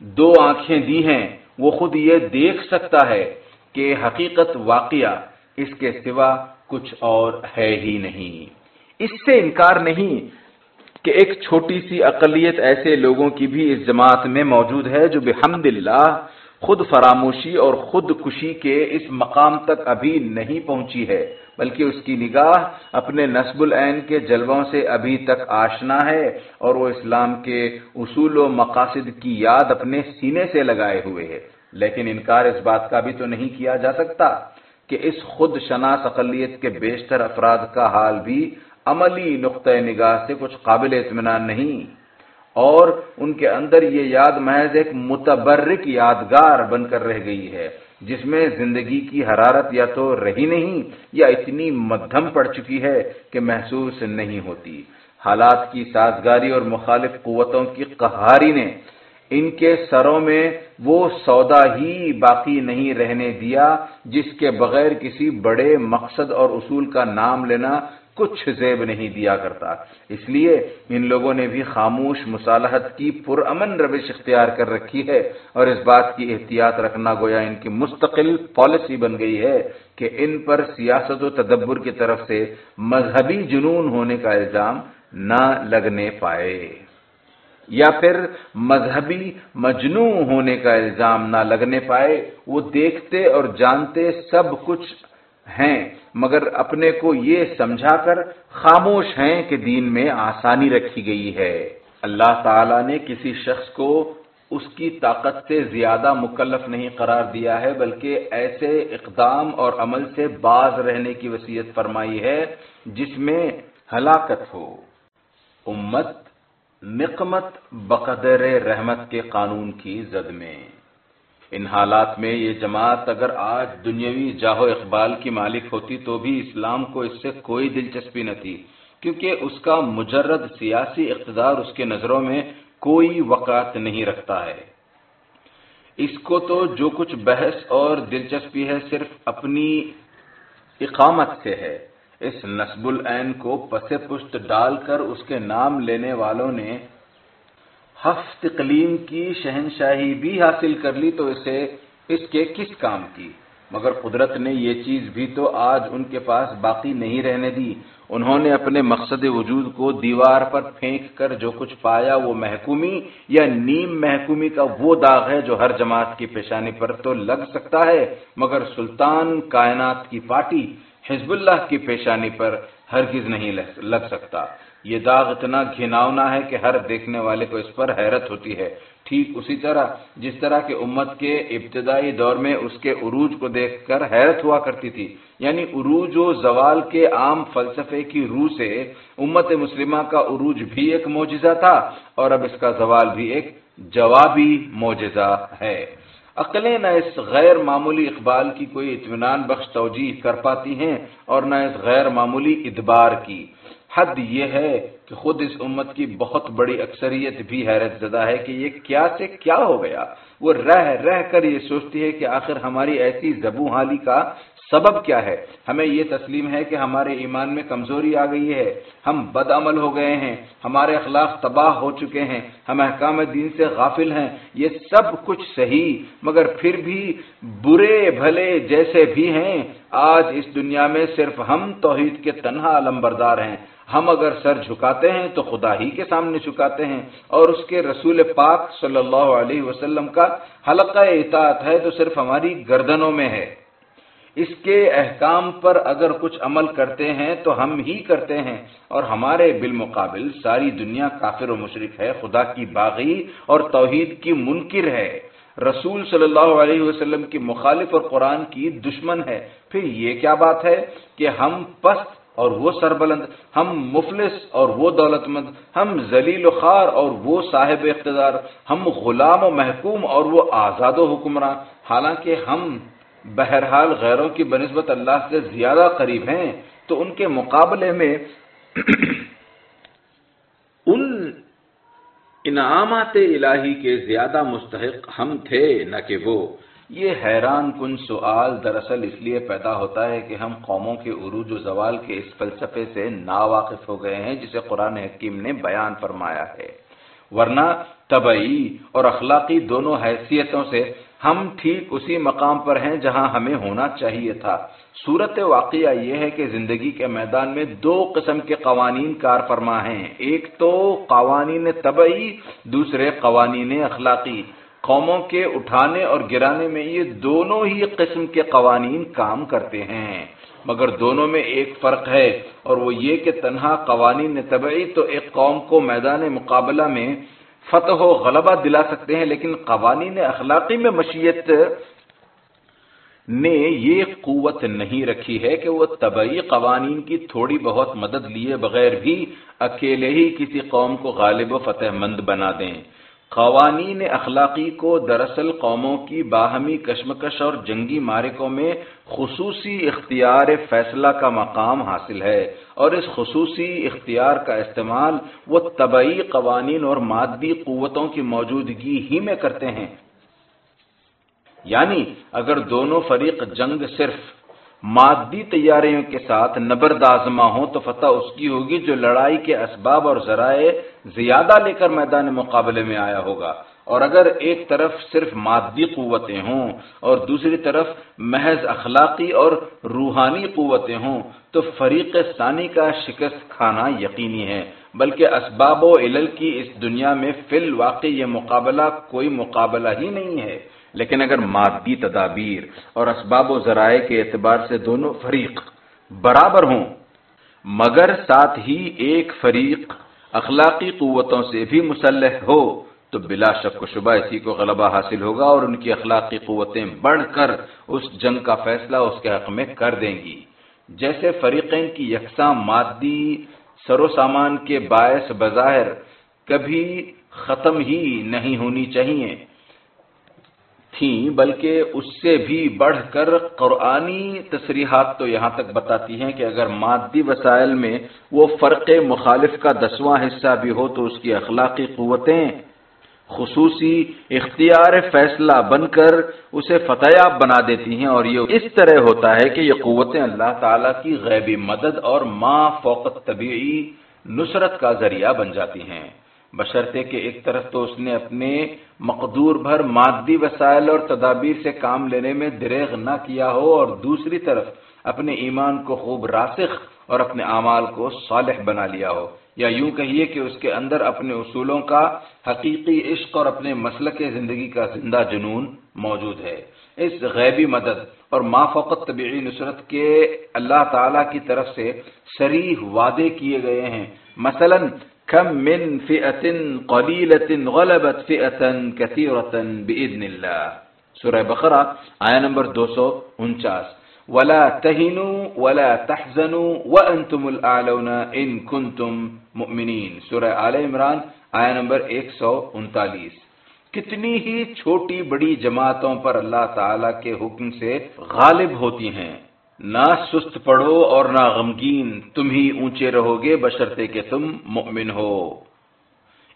دو آنکھیں دی ہیں، وہ خود یہ دیکھ سکتا ہے کہ حقیقت واقعہ اس کے سوا کچھ اور ہے ہی نہیں۔ اس سے انکار نہیں کہ ایک چھوٹی سی اقلیت ایسے لوگوں کی بھی اس جماعت میں موجود ہے جو بحمد اللہ خود فراموشی اور خود کشی کے اس مقام تک ابھی نہیں پہنچی ہے، بلکہ اس کی نگاہ اپنے نصب العین کے جلووں سے ابھی تک آشنا ہے اور وہ اسلام کے اصول و مقاصد کی یاد اپنے سینے سے لگائے ہوئے ہے۔ لیکن انکار اس بات کا بھی تو نہیں کیا جا سکتا۔ کہ اس خود شناس اقلیت کے بیشتر افراد کا حال بھی عملی نقطۂ نگاہ سے کچھ قابل اطمینان نہیں۔ اور ان کے اندر یہ یاد محض ایک متبرک یادگار بن کر رہ گئی ہے، جس میں زندگی کی حرارت یا تو رہی نہیں یا اتنی مدھم پڑ چکی ہے کہ محسوس نہیں ہوتی۔ حالات کی سازگاری اور مخالف قوتوں کی قہاری نے ان کے سروں میں وہ سودا ہی باقی نہیں رہنے دیا، جس کے بغیر کسی بڑے مقصد اور اصول کا نام لینا کچھ زیب نہیں دیا کرتا۔ اس لیے ان لوگوں نے بھی خاموش مصالحت کی پرامن روش اختیار کر رکھی ہے۔ اور اس بات کی احتیاط رکھنا گویا ان کی مستقل پالیسی بن گئی ہے کہ ان پر سیاست و تدبر کی طرف سے مذہبی جنون ہونے کا الزام نہ لگنے پائے۔ یا پھر مذہبی مجنو ہونے کا الزام نہ لگنے پائے، وہ دیکھتے اور جانتے سب کچھ ہیں، مگر اپنے کو یہ سمجھا کر خاموش ہیں کہ دین میں آسانی رکھی گئی ہے۔ اللہ تعالی نے کسی شخص کو اس کی طاقت سے زیادہ مکلف نہیں قرار دیا ہے، بلکہ ایسے اقدام اور عمل سے باز رہنے کی وصیت فرمائی ہے جس میں ہلاکت ہو۔ امت نقمت بقدر رحمت کے قانون کی زد میں۔ ان حالات میں یہ جماعت اگر آج دنیاوی جاہو اقبال کی مالک ہوتی تو بھی اسلام کو اس سے کوئی دلچسپی نہ تھی، کیونکہ اس کا مجرد سیاسی اقتدار اس کے نظروں میں کوئی وقات نہیں رکھتا ہے۔ اس کو تو جو کچھ بحث اور دلچسپی ہے صرف اپنی اقامت سے ہے۔ اس نصب العین کو پس پشت ڈال کر اس کے نام لینے والوں نے ہفت کلیم کی شہنشاہی بھی حاصل کر لی تو اسے اس کے کس کام کی؟ مگر قدرت نے یہ چیز بھی تو آج ان کے پاس باقی نہیں رہنے دی۔ انہوں نے اپنے مقصد وجود کو دیوار پر پھینک کر جو کچھ پایا وہ محکومی یا نیم محکومی کا وہ داغ ہے جو ہر جماعت کی پیشانی پر تو لگ سکتا ہے، مگر سلطان کائنات کی پارٹی حزب اللہ کی پیشانی پر ہرگز نہیں لگ سکتا۔ یہ داغ اتنا گھناؤنا ہے کہ ہر دیکھنے والے کو اس پر حیرت ہوتی ہے۔ ٹھیک اسی طرح جس طرح کہ امت کے ابتدائی دور میں اس کے عروج کو دیکھ کر حیرت ہوا کرتی تھی۔ یعنی عروج و زوال کے عام فلسفے کی روح سے امت مسلمہ کا عروج بھی ایک معجزہ تھا اور اب اس کا زوال بھی ایک جوابی معجزہ ہے۔ عقلیں نہ اس غیر معمولی اقبال کی کوئی اطمینان بخش توجیح کر پاتی ہیں اور نہ اس غیر معمولی ادبار کی۔ حد یہ ہے کہ خود اس امت کی بہت بڑی اکثریت بھی حیرت زدہ ہے کہ یہ کیا سے کیا ہو گیا۔ وہ رہ رہ کر یہ سوچتی ہے کہ آخر ہماری ایسی زبوں حالی کا سبب کیا ہے؟ ہمیں یہ تسلیم ہے کہ ہمارے ایمان میں کمزوری آ گئی ہے۔ ہم بد عمل ہو گئے ہیں۔ ہمارے اخلاق تباہ ہو چکے ہیں۔ ہم احکام دین سے غافل ہیں۔ یہ سب کچھ صحیح۔ مگر پھر بھی برے بھلے جیسے بھی ہیں۔ آج اس دنیا میں صرف ہم توحید کے تنہا علم بردار ہیں۔ ہم اگر سر جھکاتے ہیں تو خدا ہی کے سامنے جھکاتے ہیں۔ اور اس کے رسول پاک صلی اللہ علیہ وسلم کا حلقہ اطاعت ہے تو صرف ہماری گردنوں میں ہے۔ اس کے احکام پر اگر کچھ عمل کرتے ہیں تو ہم ہی کرتے ہیں۔ اور ہمارے بالمقابل ساری دنیا کافر و مشرق ہے، خدا کی باغی اور توحید کی منکر ہے۔ رسول صلی اللہ علیہ وسلم کی مخالف اور قرآن کی دشمن ہے۔ پھر یہ کیا بات ہے کہ ہم پست اور وہ سربلند، ہم مفلس اور وہ دولت مند ہم ذلیل و خار اور وہ صاحب اقتدار، ہم غلام و محکوم اور وہ آزاد و حکمراں۔ حالانکہ ہم بہرحال غیروں کی بنسبت اللہ سے زیادہ قریب ہیں، تو ان کے مقابلے میں ان انعامات الہی کے زیادہ مستحق ہم تھے، نہ کہ وہ۔ یہ حیران کن سوال دراصل اس لیے پیدا ہوتا ہے کہ ہم قوموں کے عروج و زوال کے اس فلسفے سے نا واقف ہو گئے ہیں، جسے قرآن حکیم نے بیان فرمایا ہے۔ ورنہ طبعی اور اخلاقی دونوں حیثیتوں سے ہم ٹھیک اسی مقام پر ہیں جہاں ہمیں ہونا چاہیے تھا۔ صورت واقعہ یہ ہے کہ زندگی کے میدان میں دو قسم کے قوانین کار فرما ہیں۔ ایک تو قوانین طبعی، دوسرے قوانین اخلاقی۔ قوموں کے اٹھانے اور گرانے میں یہ دونوں ہی قسم کے قوانین کام کرتے ہیں۔ مگر دونوں میں ایک فرق ہے، اور وہ یہ کہ تنہا قوانین طبعی تو ایک قوم کو میدان مقابلہ میں فتح و غلبہ دلا سکتے ہیں، لیکن قوانین اخلاقی میں مشیت نے یہ قوت نہیں رکھی ہے کہ وہ طبعی قوانین کی تھوڑی بہت مدد لیے بغیر بھی اکیلے ہی کسی قوم کو غالب و فتح مند بنا دیں۔ قوانین اخلاقی کو دراصل قوموں کی باہمی کشمکش اور جنگی مارکوں میں خصوصی اختیار فیصلہ کا مقام حاصل ہے۔ اور اس خصوصی اختیار کا استعمال وہ طبعی قوانین اور مادی قوتوں کی موجودگی ہی میں کرتے ہیں۔ یعنی اگر دونوں فریق جنگ صرف مادی تیاریوں کے ساتھ نبردازمہ ہوں تو فتح اس کی ہوگی جو لڑائی کے اسباب اور ذرائع زیادہ لے کر میدان مقابلے میں آیا ہوگا۔ اور اگر ایک طرف صرف مادی قوتیں ہوں اور دوسری طرف محض اخلاقی اور روحانی قوتیں ہوں تو فریق ثانی کا شکست کھانا یقینی ہے، بلکہ اسباب و علل کی اس دنیا میں فی الواقع یہ مقابلہ کوئی مقابلہ ہی نہیں ہے۔ لیکن اگر مادی تدابیر اور اسباب و ذرائع کے اعتبار سے دونوں فریق برابر ہوں، مگر ساتھ ہی ایک فریق اخلاقی قوتوں سے بھی مسلح ہو، تو بلا شک و شبہ اسی کو غلبہ حاصل ہوگا اور ان کی اخلاقی قوتیں بڑھ کر اس جنگ کا فیصلہ اس کے حق میں کر دیں گی۔ جیسے فریقین کی یکساں مادی سر و سامان کے باعث بظاہر کبھی ختم ہی نہیں ہونی چاہیے۔ تھیں، بلکہ اس سے بھی بڑھ کر قرآنی تصریحات تو یہاں تک بتاتی ہیں کہ اگر مادی وسائل میں وہ فرق مخالف کا دسواں حصہ بھی ہو تو اس کی اخلاقی قوتیں خصوصی اختیار فیصلہ بن کر اسے فتح بنا دیتی ہیں اور یہ اس طرح ہوتا ہے کہ یہ قوتیں اللہ تعالی کی غیبی مدد اور ما فوقت طبیعی نصرت کا ذریعہ بن جاتی ہیں۔ بشرطے کہ ایک طرف تو اس نے اپنے مقدور بھر مادی وسائل اور تدابیر سے کام لینے میں دریغ نہ کیا ہو اور دوسری طرف اپنے ایمان کو خوب راسخ اور اپنے اعمال کو صالح بنا لیا ہو۔ یا یوں کہیے کہ اس کے اندر اپنے اصولوں کا حقیقی عشق اور اپنے مسلک زندگی کا زندہ جنون موجود ہے۔ اس غیبی مدد اور ما فوقت طبیعی نصرت کے اللہ تعالی کی طرف سے شریح وعدے کیے گئے ہیں۔ مثلا، کم من فئت قلیلت غلبت فئتا کثیرتا بإذن اللہ۔ سورہ بقرہ آیا نمبر دو سو انچاس۔ ولا تہینوا ولا تحزنوا وانتم الاعلون ان کنتم مؤمنین سورہ آل عمران آیا نمبر ایک سو انتالیس. کتنی ہی چھوٹی بڑی جماعتوں پر اللہ تعالی کے حکم سے غالب ہوتی ہیں. نہ سست پڑو اور نہ غمگین، تم ہی اونچے رہو گے بشرتے کہ تم مؤمن ہو.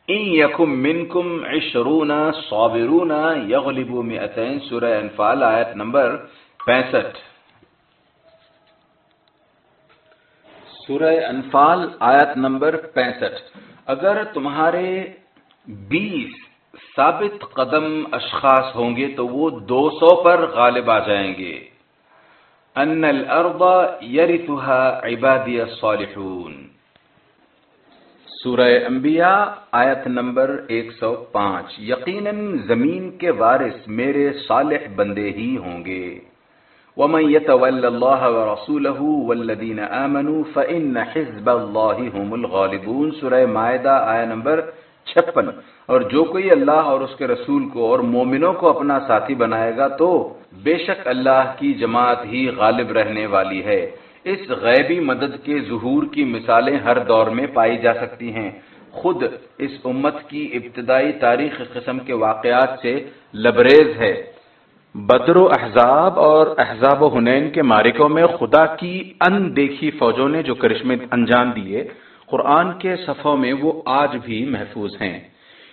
ان یکم منکم عشرون صابرون یغلبو مئتین، سورہ انفال آیت نمبر پینسٹھ. سورہ انفال آیت نمبر پینسٹھ۔ اگر تمہارے بیس ثابت قدم اشخاص ہوں گے تو وہ دو سو پر غالب آ جائیں گے۔ ان الارض يرثها عبادی الصالحون۔ سورہ انبیاء آیت نمبر 105 یقیناً زمین کے وارث میرے صالح بندے ہی ہوں گے۔ ومن يتول الله ورسوله والذين آمنوا فإن حزب الله هم الغالبون۔ سورہ مائدہ آیت نمبر چھپن۔ اور جو کوئی اللہ اور اس کے رسول کو اور مومنوں کو اپنا ساتھی بنائے گا تو بے شک اللہ کی جماعت ہی غالب رہنے والی ہے۔ اس غیبی مدد کے ظہور کی مثالیں ہر دور میں پائی جا سکتی ہیں۔ خود اس امت کی ابتدائی تاریخ قسم کے واقعات سے لبریز ہے۔ بدر و احزاب اور احزاب و حنین کے مارکوں میں خدا کی ان دیکھی فوجوں نے جو کرشمے انجام دیے، قرآن کے صفوں میں وہ آج بھی محفوظ ہیں۔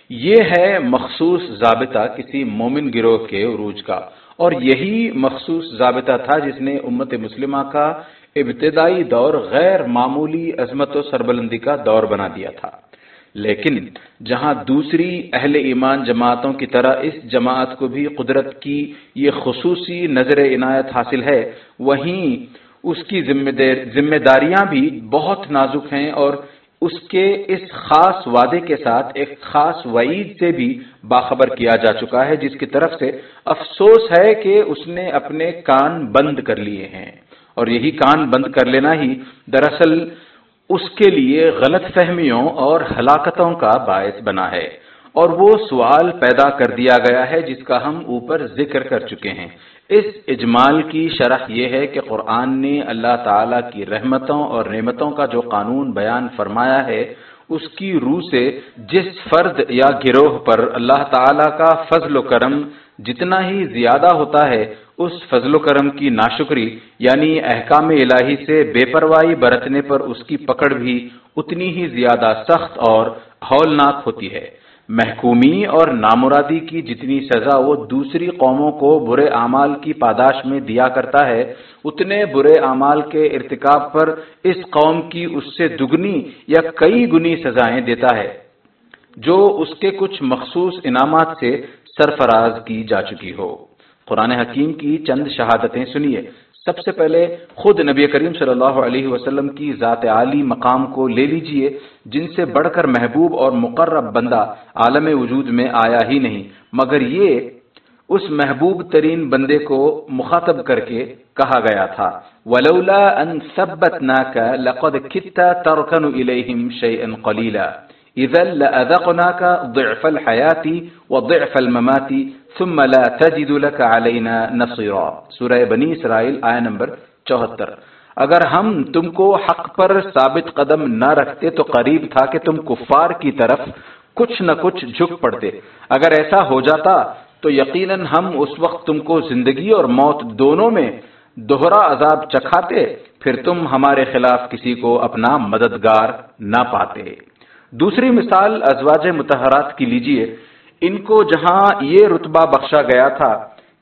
یہ ہے مخصوص ضابطہ کسی مومن گروہ کے عروج کا۔ اور یہی مخصوص ضابطہ تھا جس نے امت مسلمہ کا ابتدائی دور غیر معمولی عظمت و سربلندی کا دور بنا دیا تھا۔ لیکن جہاں دوسری اہل ایمان جماعتوں کی طرح اس جماعت کو بھی قدرت کی یہ خصوصی نظر عنایت حاصل ہے، وہیں اس کی ذمہ داریاں بھی بہت نازک ہیں اور اس کے اس خاص وعدے کے ساتھ ایک خاص وعید سے بھی باخبر کیا جا چکا ہے، جس کی طرف سے افسوس ہے کہ اس نے اپنے کان بند کر لیے ہیں۔ اور یہی کان بند کر لینا ہی دراصل اس کے لیے غلط فہمیوں اور ہلاکتوں کا باعث بنا ہے اور وہ سوال پیدا کر دیا گیا ہے جس کا ہم اوپر ذکر کر چکے ہیں۔ اس اجمال کی شرح یہ ہے کہ قرآن نے اللہ تعالی کی رحمتوں اور نعمتوں کا جو قانون بیان فرمایا ہے، اس کی روح سے جس فرد یا گروہ پر اللہ تعالی کا فضل و کرم جتنا ہی زیادہ ہوتا ہے اس فضل و کرم کی ناشکری یعنی احکام الہی سے بے پرواہی برتنے پر اس کی پکڑ بھی اتنی ہی زیادہ سخت اور ہولناک ہوتی ہے۔ محکومی اور نامرادی کی جتنی سزا وہ دوسری قوموں کو برے اعمال کی پاداش میں دیا کرتا ہے، اتنے برے اعمال کے ارتکاب پر اس قوم کی اس سے دگنی یا کئی گنی سزائیں دیتا ہے، جو اس کے کچھ مخصوص انعامات سے سرفراز کی جا چکی ہو۔ قرآن حکیم کی چند شہادتیں سنیے۔ سب سے پہلے خود نبی کریم صلی اللہ علیہ وسلم کی ذات عالی مقام کو لے لیجیے، جن سے بڑھ کر محبوب اور مقرب بندہ عالم وجود میں آیا ہی نہیں۔ مگر یہ اس محبوب ترین بندے کو مخاطب کر کے کہا گیا تھا۔ ولولا ان ثبتناك لقد كنت تركن اليهم شيئا قليلا۔ اذا لاذقناك ضعف الحياه وضعف الممات ثم لا تجد لك علينا نصيرا. سورہ بنی اسرائیل آیہ نمبر 74 اگر ہم تم کو حق پر ثابت قدم نہ رکھتے تو قریب تھا کہ تم کفار کی طرف کچھ نہ کچھ جھک پڑتے. اگر ایسا ہو جاتا تو یقیناً ہم اس وقت تم کو زندگی اور موت دونوں میں دوہرا عذاب چکھاتے، پھر تم ہمارے خلاف کسی کو اپنا مددگار نہ پاتے۔ دوسری مثال ازواج متحرات کی لیجیے۔ ان کو جہاں یہ رتبہ بخشا گیا تھا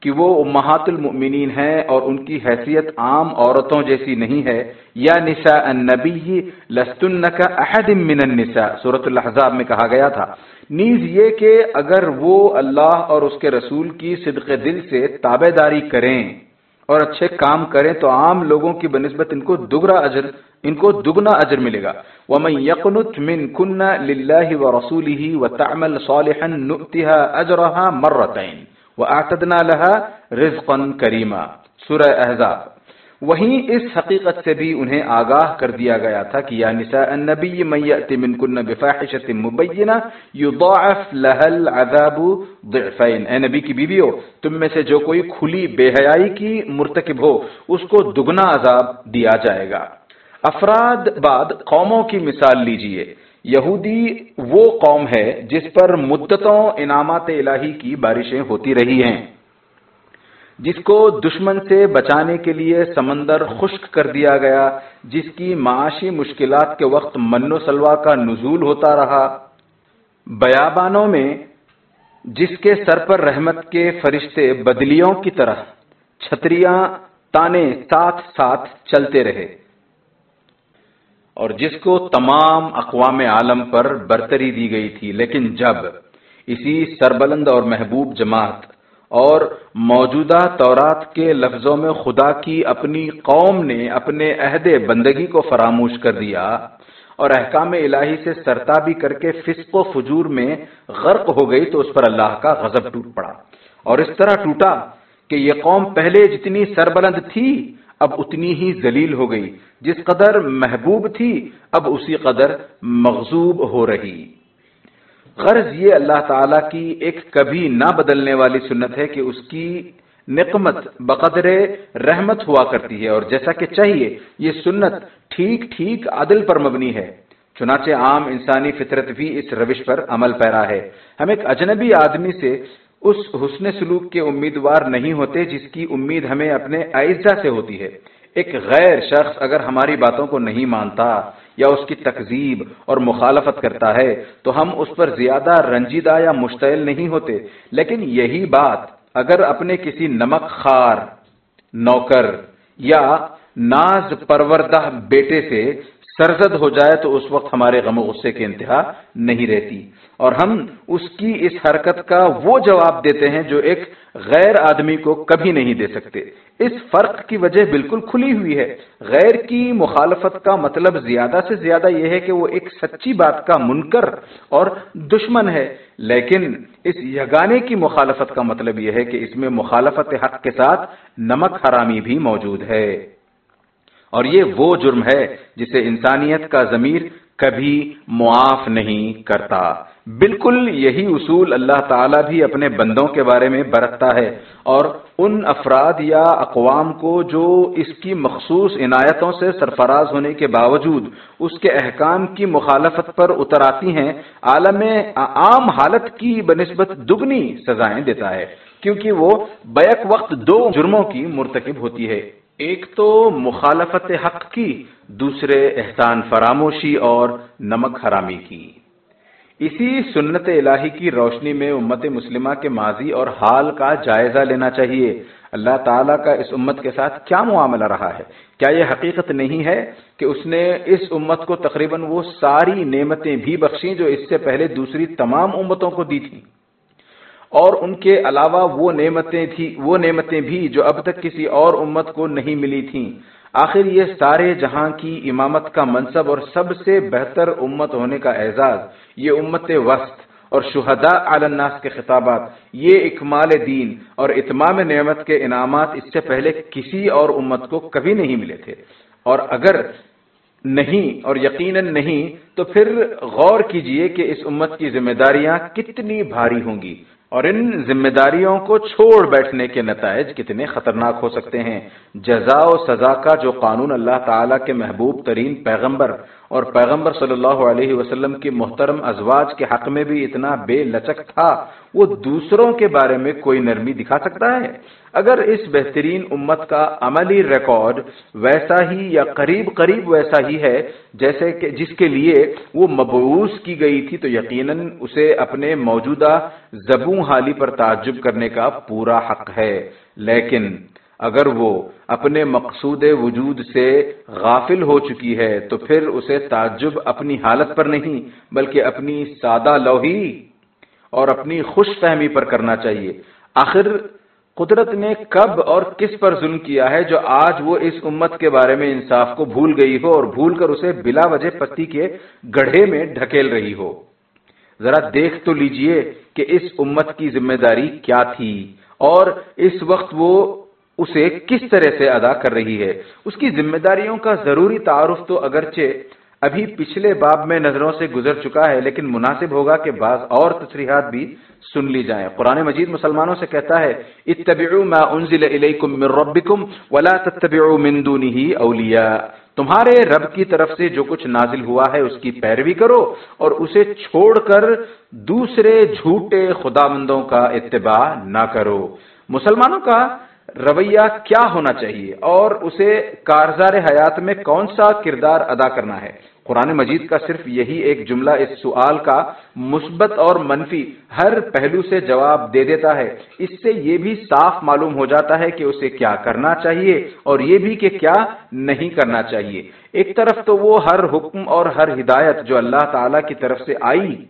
کہ وہ امہات المؤمنین ہیں اور ان کی حیثیت عام عورتوں جیسی نہیں ہے، یا نساء النبی لستن کا احد من النساء صورت الحضاب میں کہا گیا تھا۔ نیز یہ کہ اگر وہ اللہ اور اس کے رسول کی صدق دل سے تابے داری کریں۔ اور اچھے کام کریں تو عام لوگوں کی بنسبت ان کو دگرا اجر، ان کو دگنا اجر ملے گا۔ ومن يقنت من كنا لله ورسوله وتعمل صالحا نؤتها اجرها مرتين واعتدنا لها رزقا كريما۔ سورہ احزاب۔ وہیں اس حقیقت سے بھی انہیں آگاہ کر دیا گیا تھا کہ یا نساء النبی من یأتی من کن بفاحشت مبینہ یضاعف لها العذاب ضعفین۔ اے نبی کی بیویو تم میں سے جو کوئی کھلی بے حیائی کی مرتکب ہو، اس کو دگنا عذاب دیا جائے گا۔ افراد بعد قوموں کی مثال لیجیے۔ یہودی وہ قوم ہے جس پر مدتوں انعامات الہی کی بارشیں ہوتی رہی ہیں۔ جس کو دشمن سے بچانے کے لیے سمندر خشک کر دیا گیا، جس کی معاشی مشکلات کے وقت من و سلوا کا نزول ہوتا رہا۔ بیابانوں میں، جس کے سر پر رحمت کے فرشتے بدلیوں کی طرح چھتریاں تانے ساتھ ساتھ چلتے رہے۔ اور جس کو تمام اقوام عالم پر برتری دی گئی تھی، لیکن جب اسی سربلند اور محبوب جماعت اور موجودہ تورات کے لفظوں میں خدا کی اپنی قوم نے اپنے عہد بندگی کو فراموش کر دیا اور احکام الہی سے سرتابی کر کے فسق و فجور میں غرق ہو گئی تو اس پر اللہ کا غضب ٹوٹ پڑا اور اس طرح ٹوٹا کہ یہ قوم پہلے جتنی سربلند تھی، اب اتنی ہی ذلیل ہو گئی۔ جس قدر محبوب تھی، اب اسی قدر مغزوب ہو رہی۔ غرض یہ اللہ تعالی کی ایک کبھی نہ بدلنے والی سنت ہے کہ اس کی نقمت بقدر رحمت ہوا کرتی ہے اور جیسا کہ چاہیے یہ سنت ٹھیک ٹھیک عدل پر مبنی ہے۔ چنانچہ عام انسانی فطرت بھی اس روش پر عمل پیرا ہے۔ ہم ایک اجنبی آدمی سے اس حسن سلوک کے امیدوار نہیں ہوتے جس کی امید ہمیں اپنے اعزا سے ہوتی ہے۔ ایک غیر شخص اگر ہماری باتوں کو نہیں مانتا یا اس کی تقزیب اور مخالفت کرتا ہے، تو ہم اس پر زیادہ رنجیدہ یا مشتعل نہیں ہوتے۔ لیکن یہی بات اگر اپنے کسی نمک خار، نوکر یا ناز پروردہ بیٹے سے سرزد ہو جائے، تو اس وقت ہمارے غم و غصے کی انتہا نہیں رہتی۔ اور ہم اس کی اس حرکت کا وہ جواب دیتے ہیں جو ایک غیر آدمی کو کبھی نہیں دے سکتے۔ اس فرق کی وجہ بالکل کھلی ہوئی ہے۔ غیر کی مخالفت کا مطلب زیادہ سے زیادہ یہ ہے کہ وہ ایک سچی بات کا منکر اور دشمن ہے۔ لیکن اس یگانے کی مخالفت کا مطلب یہ ہے کہ اس میں مخالفت حق کے ساتھ نمک حرامی بھی موجود ہے۔ اور یہ وہ جرم ہے جسے انسانیت کا ضمیر کبھی معاف نہیں کرتا۔ بالکل یہی اصول اللہ تعالیٰ بھی اپنے بندوں کے بارے میں برتتا ہے اور ان افراد یا اقوام کو جو اس کی مخصوص عنایتوں سے سرفراز ہونے کے باوجود اس کے احکام کی مخالفت پر اتر آتی ہیں، عالم عام حالت کی بنسبت دگنی سزائیں دیتا ہے، کیونکہ وہ بیک وقت دو جرموں کی مرتکب ہوتی ہے۔ ایک تو مخالفت حق کی، دوسرے احسان فراموشی اور نمک حرامی کی۔ اسی سنت الہی کی روشنی میں امت مسلمہ کے ماضی اور حال کا جائزہ لینا چاہیے۔ اللہ تعالیٰ کا اس امت کے ساتھ کیا معاملہ رہا ہے؟ کیا یہ حقیقت نہیں ہے کہ اس نے اس امت کو تقریباً وہ ساری نعمتیں بھی بخشیں جو اس سے پہلے دوسری تمام امتوں کو دی تھیں؟ اور ان کے علاوہ وہ نعمتیں تھی، وہ نعمتیں بھی جو اب تک کسی اور امت کو نہیں ملی تھیں۔ آخر یہ سارے جہاں کی امامت کا منصب اور سب سے بہتر امت ہونے کا اعزاز، یہ امت وسط اور شہداء علی الناس کے خطابات، یہ اکمال دین اور اتمام نعمت کے انعامات اس سے پہلے کسی اور امت کو کبھی نہیں ملے تھے۔ اور اگر نہیں اور یقیناً نہیں، تو پھر غور کیجیے کہ اس امت کی ذمہ داریاں کتنی بھاری ہوں گی۔ اور ان ذمہ داریوں کو چھوڑ بیٹھنے کے نتائج کتنے خطرناک ہو سکتے ہیں۔ جزا و سزا کا جو قانون اللہ تعالی کے محبوب ترین پیغمبر اور پیغمبر صلی اللہ علیہ وسلم کی محترم ازواج کے حق میں بھی اتنا بے لچک تھا، وہ دوسروں کے بارے میں کوئی نرمی دکھا سکتا ہے؟ اگر اس بہترین امت کا عملی ریکارڈ ویسا ہی یا قریب قریب ویسا ہی ہے، جیسے کہ جس کے لیے وہ مبعوث کی گئی تھی، تو یقیناً اسے اپنے موجودہ زبوں حالی پر تعجب کرنے کا پورا حق ہے۔ لیکن اگر وہ اپنے مقصود وجود سے غافل ہو چکی ہے تو پھر اسے تعجب اپنی حالت پر نہیں بلکہ اپنی سادہ لوہی اور اپنی خوش فہمی پر کرنا چاہیے۔ آخر قدرت نے کب اور کس پر ظلم کیا ہے جو آج وہ اس امت کے بارے میں انصاف کو بھول گئی ہو اور بھول کر اسے بلا وجہ پتی کے گڑھے میں ڈھکیل رہی ہو؟ ذرا دیکھ تو لیجیے کہ اس امت کی ذمہ داری کیا تھی اور اس وقت وہ اسے کس طرح سے ادا کر رہی ہے؟ اس کی ذمہ داریوں کا ضروری تعارف تو اگرچہ ابھی پچھلے باب میں نظروں سے گزر چکا ہے، لیکن مناسب ہوگا کہ بعض اور تصریحات بھی سن لی جائیں۔ قرآن مجید مسلمانوں سے کہتا ہے، اتبعوا ما انزل الیکم من ربکم ولا تتبعوا من دونه اولیاء۔ تمہارے رب کی طرف سے جو کچھ نازل ہوا ہے، اس کی پیروی کرو اور اسے چھوڑ کر دوسرے جھوٹے خدا مندوں کا اتباع نہ کرو۔ مسلمانوں کا رویہ کیا ہونا چاہیے اور اسے کارزار حیات میں کون سا کردار ادا کرنا ہے؟ قرآن مجید کا صرف یہی ایک جملہ اس سوال کا مثبت اور منفی ہر پہلو سے جواب دے دیتا ہے۔ اس سے یہ بھی صاف معلوم ہو جاتا ہے کہ اسے کیا کرنا چاہیے اور یہ بھی کہ کیا نہیں کرنا چاہیے۔ ایک طرف تو وہ ہر حکم اور ہر ہدایت جو اللہ تعالی کی طرف سے آئی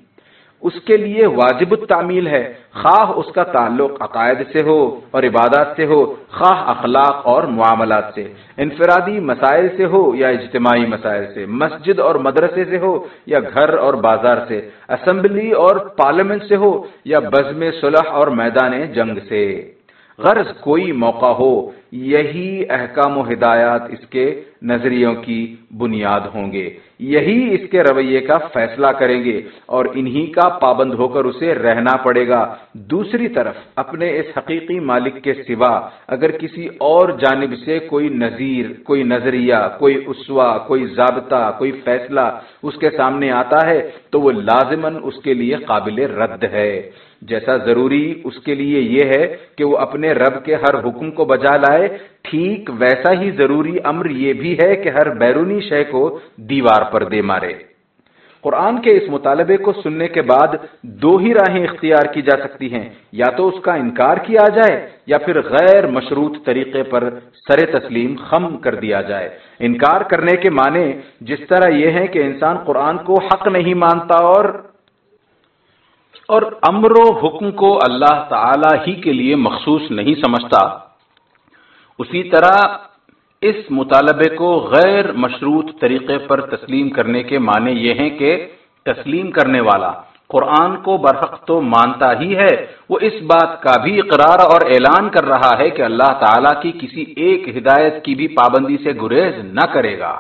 اس کے لیے واجب التعمیل ہے۔ خواہ اس کا تعلق عقائد سے ہو اور عبادات سے ہو، خواہ اخلاق اور معاملات سے، انفرادی مسائل سے ہو یا اجتماعی مسائل سے، مسجد اور مدرسے سے ہو یا گھر اور بازار سے، اسمبلی اور پارلیمنٹ سے ہو یا بزم صلح اور میدان جنگ سے۔ غرض کوئی موقع ہو، یہی احکام و ہدایات اس کے نظریوں کی بنیاد ہوں گے۔ یہی اس کے رویے کا فیصلہ کریں گے اور انہی کا پابند ہو کر اسے رہنا پڑے گا۔ دوسری طرف، اپنے اس حقیقی مالک کے سوا اگر کسی اور جانب سے کوئی نظیر، کوئی نظریہ، کوئی اسوا، کوئی ضابطہ، کوئی فیصلہ اس کے سامنے آتا ہے تو وہ لازمن اس کے لیے قابل رد ہے۔ جیسا ضروری اس کے لیے یہ ہے کہ وہ اپنے رب کے ہر حکم کو بجا لائے۔ ٹھیک ویسا ہی ضروری امر یہ بھی ہے کہ ہر بیرونی شے کو دیوار پر دے مارے۔ قرآن کے اس مطالبے کو سننے کے بعد دو ہی راہیں اختیار کی جا سکتی ہیں۔ یا تو اس کا انکار کیا جائے یا پھر غیر مشروط طریقے پر سر تسلیم خم کر دیا جائے۔ انکار کرنے کے معنی جس طرح یہ ہے کہ انسان قرآن کو حق نہیں مانتا اور اور امر و حکم کو اللہ تعالی ہی کے لیے مخصوص نہیں سمجھتا۔ اسی طرح اس مطالبے کو غیر مشروط طریقے پر تسلیم کرنے کے معنی یہ ہیں کہ تسلیم کرنے والا قرآن کو برحق تو مانتا ہی ہے، وہ اس بات کا بھی اقرار اور اعلان کر رہا ہے کہ اللہ تعالی کی کسی ایک ہدایت کی بھی پابندی سے گریز نہ کرے گا۔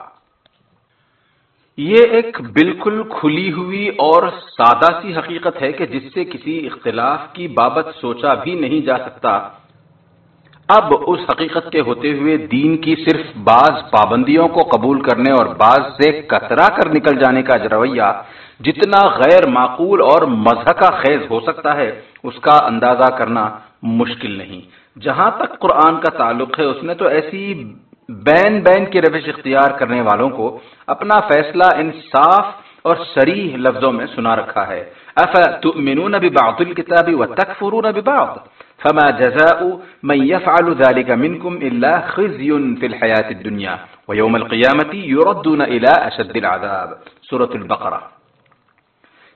یہ ایک بالکل کھلی ہوئی اور سادہ سی حقیقت ہے کہ جس سے کسی اختلاف کی بابت سوچا بھی نہیں جا سکتا۔ اب اس حقیقت کے ہوتے ہوئے دین کی صرف بعض پابندیوں کو قبول کرنے اور بعض سے کترا کر نکل جانے کا رویہ جتنا غیر معقول اور مذہقہ خیز ہو سکتا ہے، اس کا اندازہ کرنا مشکل نہیں۔ جہاں تک قرآن کا تعلق ہے، اس نے تو ایسی بین بین کی روش اختیار کرنے والوں کو اپنا فیصلہ انصاف اور سریح لفظوں میں سنا رکھا ہے۔ افتؤمنون ببعض الكتاب وتكفرون ببعض؟ فما جزاء من يفعل ذلك منكم إلا خزي في الحياة الدنيا، ويوم القيامة يردون إلى أشد العذاب۔ سورة البقرة۔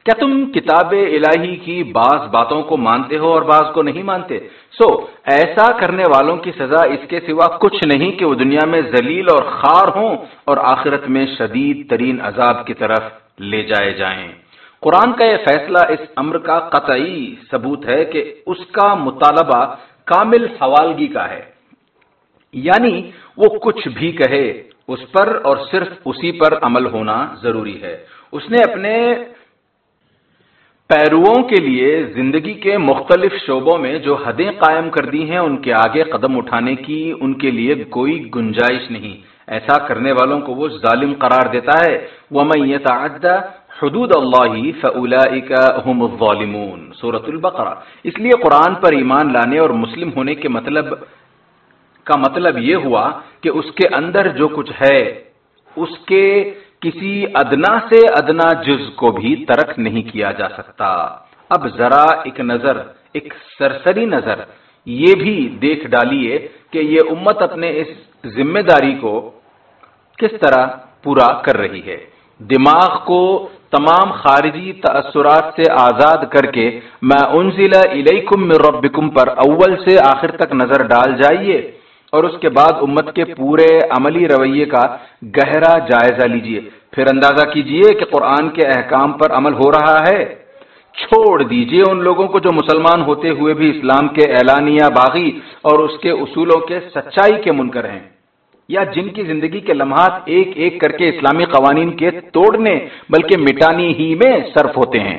کیا تم کتاب الہی کی بعض باتوں کو مانتے ہو اور بعض کو نہیں مانتے؟ سو ایسا کرنے والوں کی سزا اس کے سوا کچھ نہیں کہ وہ دنیا میں ذلیل اور خار ہوں اور آخرت میں شدید ترین عذاب کی طرف لے جائے جائیں۔ قرآن کا یہ فیصلہ اس امر کا قطعی ثبوت ہے کہ اس کا مطالبہ کامل حوالگی کا ہے۔ یعنی وہ کچھ بھی کہے، اس پر اور صرف اسی پر عمل ہونا ضروری ہے۔ اس نے اپنے پیرووں کے لیے زندگی کے مختلف شعبوں میں جو حدیں قائم کر دی ہیں، ان کے آگے قدم اٹھانے کی ان کے لیے کوئی گنجائش نہیں۔ ایسا کرنے والوں کو وہ ظالم قرار دیتا ہے۔ وَمَن يَتَعَدَّ حدود اللہ هم الظالمون۔ سورة البقرہ۔ اس لیے قرآن پر ایمان لانے اور مسلم ہونے کے مطلب کا مطلب یہ ہوا کہ اس کے اندر جو کچھ ہے، اس کے کسی ادنا سے ادنا جز کو بھی ترک نہیں کیا جا سکتا۔ اب ذرا ایک نظر، ایک سرسری نظر، یہ بھی دیکھ ڈالیے کہ یہ امت اپنے اس ذمہ داری کو کس طرح پورا کر رہی ہے۔ دماغ کو تمام خارجی تأثرات سے آزاد کر کے میں انزل الیکم من ربکم پر اول سے آخر تک نظر ڈال جائیے۔ اور اس کے بعد امت کے پورے عملی رویے کا گہرا جائزہ لیجیے۔ پھر اندازہ کیجیے کہ قرآن کے احکام پر عمل ہو رہا ہے۔ چھوڑ دیجیے ان لوگوں کو جو مسلمان ہوتے ہوئے بھی اسلام کے اعلانیہ باغی اور اس کے اصولوں کے سچائی کے منکر ہیں۔ یا جن کی زندگی کے لمحات ایک ایک کر کے اسلامی قوانین کے توڑنے بلکہ مٹانی ہی میں صرف ہوتے ہیں۔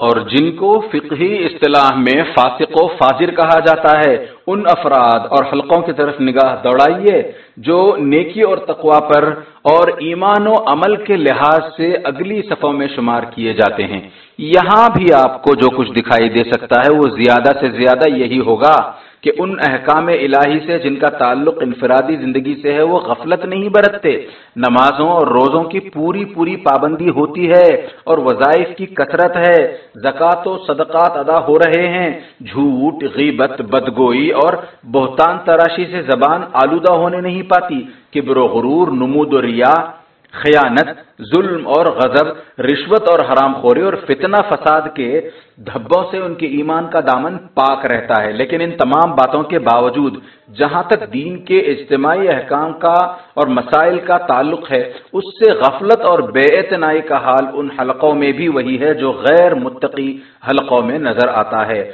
اور جن کو فقہی اصطلاح میں فاسق و فاضر کہا جاتا ہے ان افراد اور حلقوں کی طرف نگاہ دوڑائیے جو نیکی اور تقوا پر اور ایمان و عمل کے لحاظ سے اگلی صفوں میں شمار کیے جاتے ہیں۔ یہاں بھی آپ کو جو کچھ دکھائی دے سکتا ہے وہ زیادہ سے زیادہ یہی ہوگا۔ کہ ان احکام الہی سے جن کا تعلق انفرادی زندگی سے ہے، وہ غفلت نہیں برتتے۔ نمازوں اور روزوں کی پوری پوری پابندی ہوتی ہے اور وظائف کی کثرت ہے۔ زکوٰۃ و صدقات ادا ہو رہے ہیں۔ جھوٹ، غیبت، بدگوئی اور بہتان تراشی سے زبان آلودہ ہونے نہیں پاتی۔ کبر و غرور، نمود و ریا خیانت، ظلم اور غضب، رشوت اور حرام خوری اور فتنہ فساد کے دھبوں سے ان کے ایمان کا دامن پاک رہتا ہے۔ لیکن ان تمام باتوں کے باوجود جہاں تک دین کے اجتماعی احکام کا اور مسائل کا تعلق ہے، اس سے غفلت اور بے اعتنائی کا حال ان حلقوں میں بھی وہی ہے جو غیر متقی حلقوں میں نظر آتا ہے۔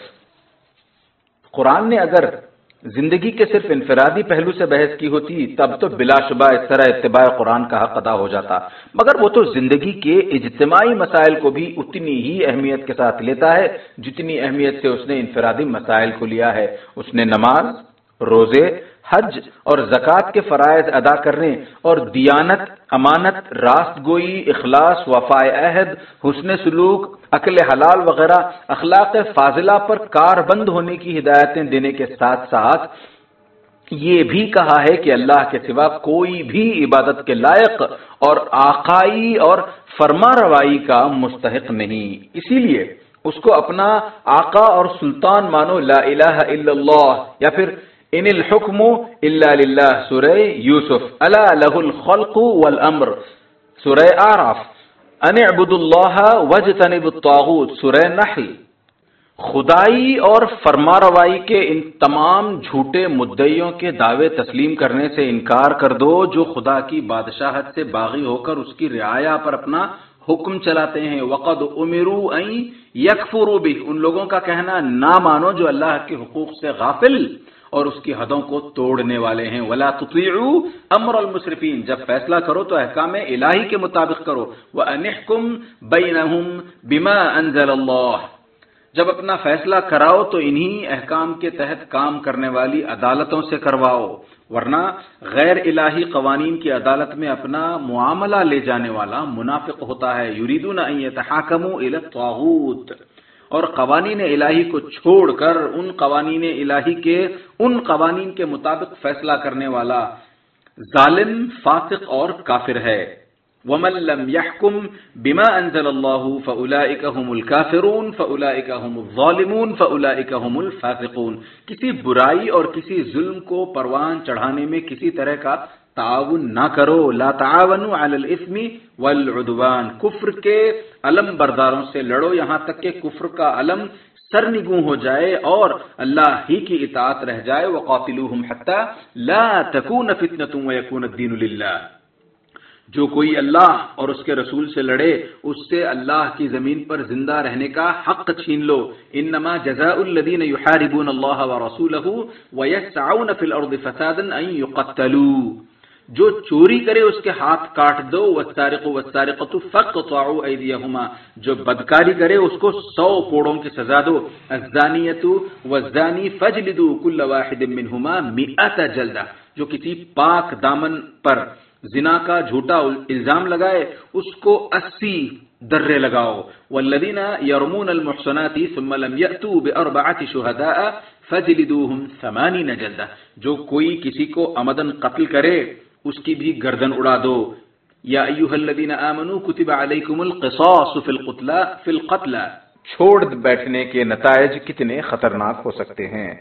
قرآن نے اگر زندگی کے صرف انفرادی پہلو سے بحث کی ہوتی، تب تو بلا شبہ اس طرح اتباع قرآن کا حق ادا ہو جاتا۔ مگر وہ تو زندگی کے اجتماعی مسائل کو بھی اتنی ہی اہمیت کے ساتھ لیتا ہے جتنی اہمیت سے اس نے انفرادی مسائل کو لیا ہے۔ اس نے نماز، روزے حج اور زکوٰۃ کے فرائض ادا کرنے اور دیانت، امانت، راست گوئی، اخلاص وفائے عہد، حسن سلوک، عقل حلال وغیرہ اخلاق فاضلہ پر کار بند ہونے کی ہدایتیں دینے کے ساتھ ساتھ یہ بھی کہا ہے کہ اللہ کے سوا کوئی بھی عبادت کے لائق اور آقائی اور فرما روائی کا مستحق نہیں۔ اسی لیے اس کو اپنا آقا اور سلطان مانو لا الہ الا اللہ یا پھر ان الحکم الا للہ سورہ یوسف الا له الخلق والامر سورہ آراف ان عبد اللہ وجتنب الطاغوت سورہ نحل خدائی اور فرما روائی کے ان تمام جھوٹے مدعیوں کے دعوے تسلیم کرنے سے انکار کر دو جو خدا کی بادشاہت سے باغی ہو کر اس کی رعایا پر اپنا حکم چلاتے ہیں وقد امرو یکفرو بھی ان لوگوں کا کہنا نہ مانو جو اللہ کے حقوق سے غافل اور اس کی حدوں کو توڑنے والے ہیں۔ ولا تطیعوا امر المصرفین جب فیصلہ کرو تو احکام الہی کے مطابق کرو۔ وانحکم بینہم بما انزل اللہ جب اپنا فیصلہ کراؤ تو انہی احکام کے تحت کام کرنے والی عدالتوں سے کرواؤ۔ ورنہ غیر الہی قوانین کی عدالت میں اپنا معاملہ لے جانے والا منافق ہوتا ہے۔ یریدون ان یتحاکموا الى الطاغوت۔ اور قوانین الہی کو چھوڑ کر ان قوانین الہی کے، ان قوانین کے مطابق فیصلہ کرنے والا ظالم، فاسق اور کافر ہے۔ ومن لم يحكم بما انزل الله فاولئك هم الكافرون فاولئك هم الظالمون فاولئك هم الفاسقون۔ کسی برائی اور کسی ظلم کو پروان چڑھانے میں کسی طرح کا تعاون نہ کرو۔ لا تعاونوا علی الاثم والعدوان۔ کفر کے علم برداروں سے لڑو، یہاں تک کہ کفر کا علم سر نگوں ہو جائے اور اللہ ہی کی اطاعت رہ جائے۔ وقاتلوہم حتی لا تکون فتنة ویکون الدین للہ جو کوئی اللہ اور اس کے رسول سے لڑے، اس سے اللہ کی زمین پر زندہ رہنے کا حق چھین لو۔ انما جزاء الذين يحاربون الله ورسوله ويسعون في الارض فسادا ان يقتلوا۔ جو چوری کرے اس کے ہاتھ کاٹ دو وہ تارق و تارق جو بدکاری کرے اس کو سو کوڑوں کی سزا دو۔ ازانیت وزانی فجلدو کل واحد منہما مئت جلدہ۔ جو کسی پاک دامن پر زنا کا جھوٹا الزام لگائے، اس کو اسی درے لگاؤ۔ والذین یرمون المحصنات ثم لم یأتوا باربعۃ شهداء فجلدوهم ثمانین جلدہ۔ جو کوئی کسی کو عمدن قتل کرے اس کی بھی گردن اڑا دو۔ یا ایوہ الذین آمنوا کتب علیکم القصاص فی القتل فی القتل۔ چھوڑ بیٹھنے کے نتائج کتنے خطرناک ہو سکتے ہیں۔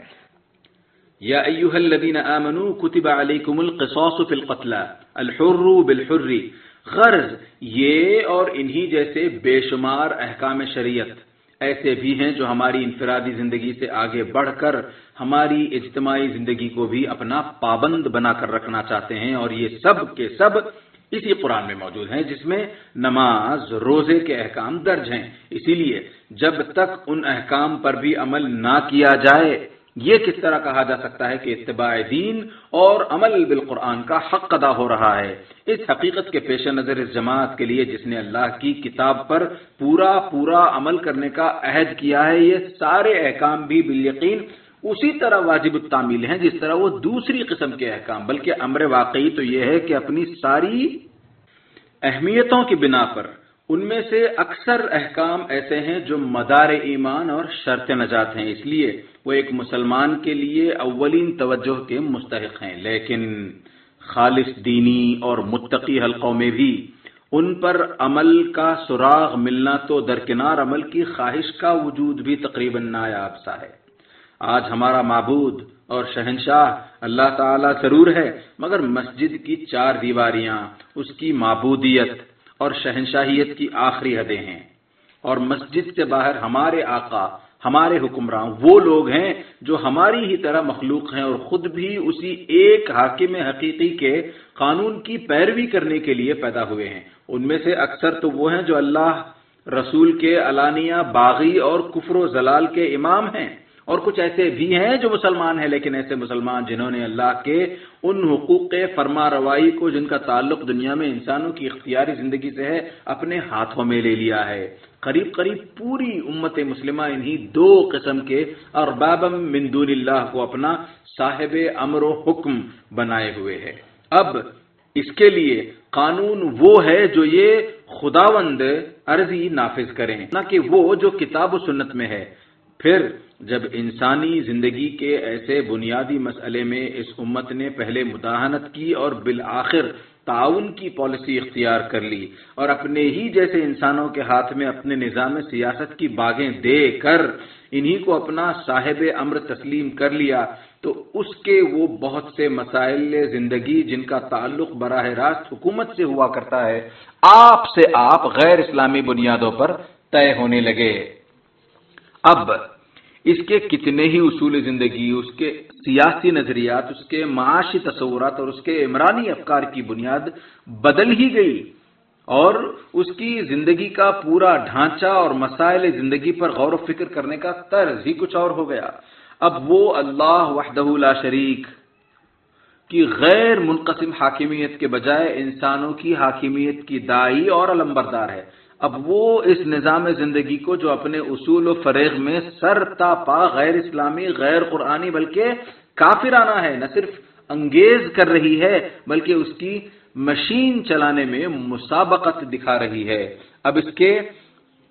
یا ایوہ الذین آمنوا کتب علیکم القصاص فی القتل۔ الحر بالحر۔ غرض یہ اور انہی جیسے بے شمار احکام شریعت۔ ایسے بھی ہیں جو ہماری انفرادی زندگی سے آگے بڑھ کر ہماری اجتماعی زندگی کو بھی اپنا پابند بنا کر رکھنا چاہتے ہیں اور یہ سب کے سب اسی قرآن میں موجود ہیں جس میں نماز روزے کے احکام درج ہیں۔ اسی لیے جب تک ان احکام پر بھی عمل نہ کیا جائے یہ کس طرح کہا جا سکتا ہے کہ اتباع دین اور عمل بالقرآن کا حق ادا ہو رہا ہے؟ اس حقیقت کے پیش نظر اس جماعت کے لیے جس نے اللہ کی کتاب پر پورا پورا عمل کرنے کا عہد کیا ہے، یہ سارے احکام بھی بالیقین اسی طرح واجب التعمیل ہیں، جس طرح وہ دوسری قسم کے احکام، بلکہ امر واقعی تو یہ ہے کہ اپنی ساری اہمیتوں کی بنا پر ان میں سے اکثر احکام ایسے ہیں جو مدار ایمان اور شرط نجات ہیں۔ اس لیے وہ ایک مسلمان کے لیے اولین توجہ کے مستحق ہیں، لیکن خالص دینی اور متقی حلقوں میں بھی ان پر عمل کا سراغ ملنا تو درکنار عمل کی خواہش کا وجود بھی تقریباً نایاب سا ہے۔ آج ہمارا معبود اور شہنشاہ اللہ تعالی ضرور ہے، مگر مسجد کی چار دیواریاں، اس کی معبودیت اور شہنشاہیت کی آخری حدیں ہیں۔ اور مسجد سے باہر ہمارے آقا ہمارے حکمراں وہ لوگ ہیں جو ہماری ہی طرح مخلوق ہیں اور خود بھی اسی ایک حاکم حقیقی کے قانون کی پیروی کرنے کے لیے پیدا ہوئے ہیں۔ ان میں سے اکثر تو وہ ہیں جو اللہ، رسول کے علانیہ، باغی اور کفر و زلال کے امام ہیں۔ اور کچھ ایسے بھی ہیں جو مسلمان ہیں، لیکن ایسے مسلمان جنہوں نے اللہ کے ان حقوق فرما روائی کو، جن کا تعلق دنیا میں انسانوں کی اختیاری زندگی سے ہے، اپنے ہاتھوں میں لے لیا ہے۔ قریب قریب پوری امت مسلمہ انہی دو قسم کے اور بابم مندون اللہ کو اپنا صاحب امر و حکم بنائے ہوئے ہے اب اس کے لیے قانون وہ ہے جو یہ خداوند عرضی نافذ کریں، نہ کہ وہ جو کتاب و سنت میں ہے۔ پھر جب انسانی زندگی کے ایسے بنیادی مسئلے میں اس امت نے پہلے مداحنت کی اور بالآخر تعاون کی پالیسی اختیار کر لی اور اپنے ہی جیسے انسانوں کے ہاتھ میں اپنے نظام سیاست کی باغیں دے کر انہی کو اپنا صاحب امر تسلیم کر لیا، تو اس کے وہ بہت سے مسائل زندگی جن کا تعلق براہ راست حکومت سے ہوا کرتا ہے، آپ سے آپ غیر اسلامی بنیادوں پر طے ہونے لگے۔ اب اس کے کتنے ہی اصول زندگی، اس کے سیاسی نظریات، اس کے معاشی تصورات اور اس کے عمرانی افکار کی بنیاد بدل ہی گئی اور اس کی زندگی کا پورا ڈھانچہ اور مسائل زندگی پر غور و فکر کرنے کا طرز ہی کچھ اور ہو گیا۔ اب وہ اللہ وحدہ لا شریک کی غیر منقسم حاکمیت کے بجائے انسانوں کی حاکمیت کی دائی اور علمبردار ہے۔ اب وہ اس نظام زندگی کو جو اپنے اصول و فریغ میں سر تا پا غیر اسلامی، غیر قرآنی، بلکہ کافرانہ ہے، نہ صرف انگیز کر رہی ہے، بلکہ اس کی مشین چلانے میں مسابقت دکھا رہی ہے۔ اب اس کے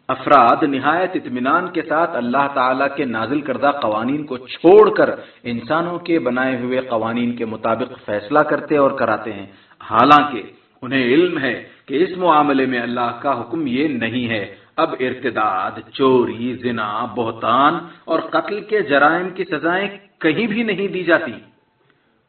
افراد نہایت اطمینان کے ساتھ اللہ تعالی کے نازل کردہ قوانین کو چھوڑ کر انسانوں کے بنائے ہوئے قوانین کے مطابق فیصلہ کرتے اور کراتے ہیں۔ حالانکہ انہیں علم ہے کہ اس معاملے میں اللہ کا حکم یہ نہیں ہے۔ اب ارتداد، چوری، زنا، بہتان اور قتل کے جرائم کی سزائیں کہیں بھی نہیں دی جاتی۔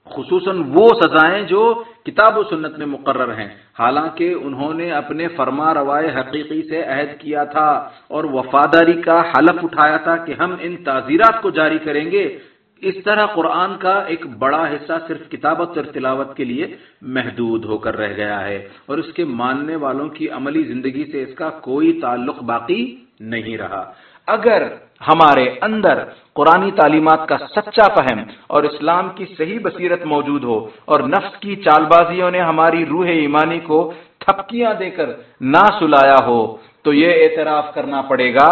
خصوصاً وہ سزائیں جو کتاب و سنت میں مقرر ہیں۔ حالانکہ انہوں نے اپنے فرما روائے حقیقی سے عہد کیا تھا اور وفاداری کا حلف اٹھایا تھا کہ ہم ان تعزیرات کو جاری کریں گے۔ اس طرح قرآن کا ایک بڑا حصہ صرف کتابت اور تلاوت کے لیے محدود ہو کر رہ گیا ہے اور اس کے ماننے والوں کی عملی زندگی سے اس کا کوئی تعلق باقی نہیں رہا۔ اگر ہمارے اندر قرآن تعلیمات کا سچا فہم اور اسلام کی صحیح بصیرت موجود ہو اور نفس کی چال بازیوں نے ہماری روح ایمانی کو تھپکیاں دے کر نہ سلایا ہو، تو یہ اعتراف کرنا پڑے گا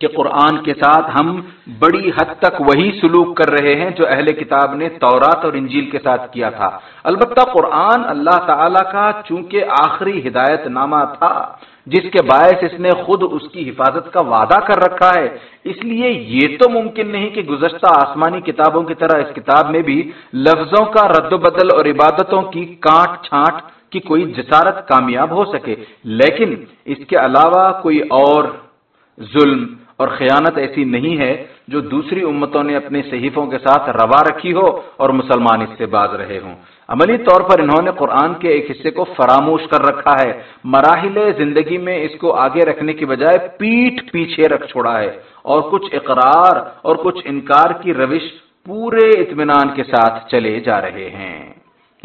کہ قرآن کے ساتھ ہم بڑی حد تک وہی سلوک کر رہے ہیں جو اہل کتاب نے تورات اور انجیل کے ساتھ کیا تھا۔ البتہ قرآن اللہ تعالی کا چونکہ آخری ہدایت نامہ تھا، جس کے باعث اس نے خود اس کی حفاظت کا وعدہ کر رکھا ہے۔ اس لیے یہ تو ممکن نہیں کہ گزشتہ آسمانی کتابوں کی طرح اس کتاب میں بھی لفظوں کا رد و بدل اور عبادتوں کی کانٹ چھانٹ کی کوئی جسارت کامیاب ہو سکے۔ لیکن اس کے علاوہ کوئی اور ظلم اور خیانت ایسی نہیں ہے جو دوسری امتوں نے اپنے صحیفوں کے ساتھ روا رکھی ہو اور مسلمان اس سے باز رہے ہوں۔ عملی طور پر انہوں نے قرآن کے ایک حصے کو فراموش کر رکھا ہے۔ مراحل زندگی میں اس کو آگے رکھنے کی بجائے پیٹ پیچھے رکھ چھوڑا ہے اور کچھ اقرار اور کچھ انکار کی روش پورے اطمینان کے ساتھ چلے جا رہے ہیں۔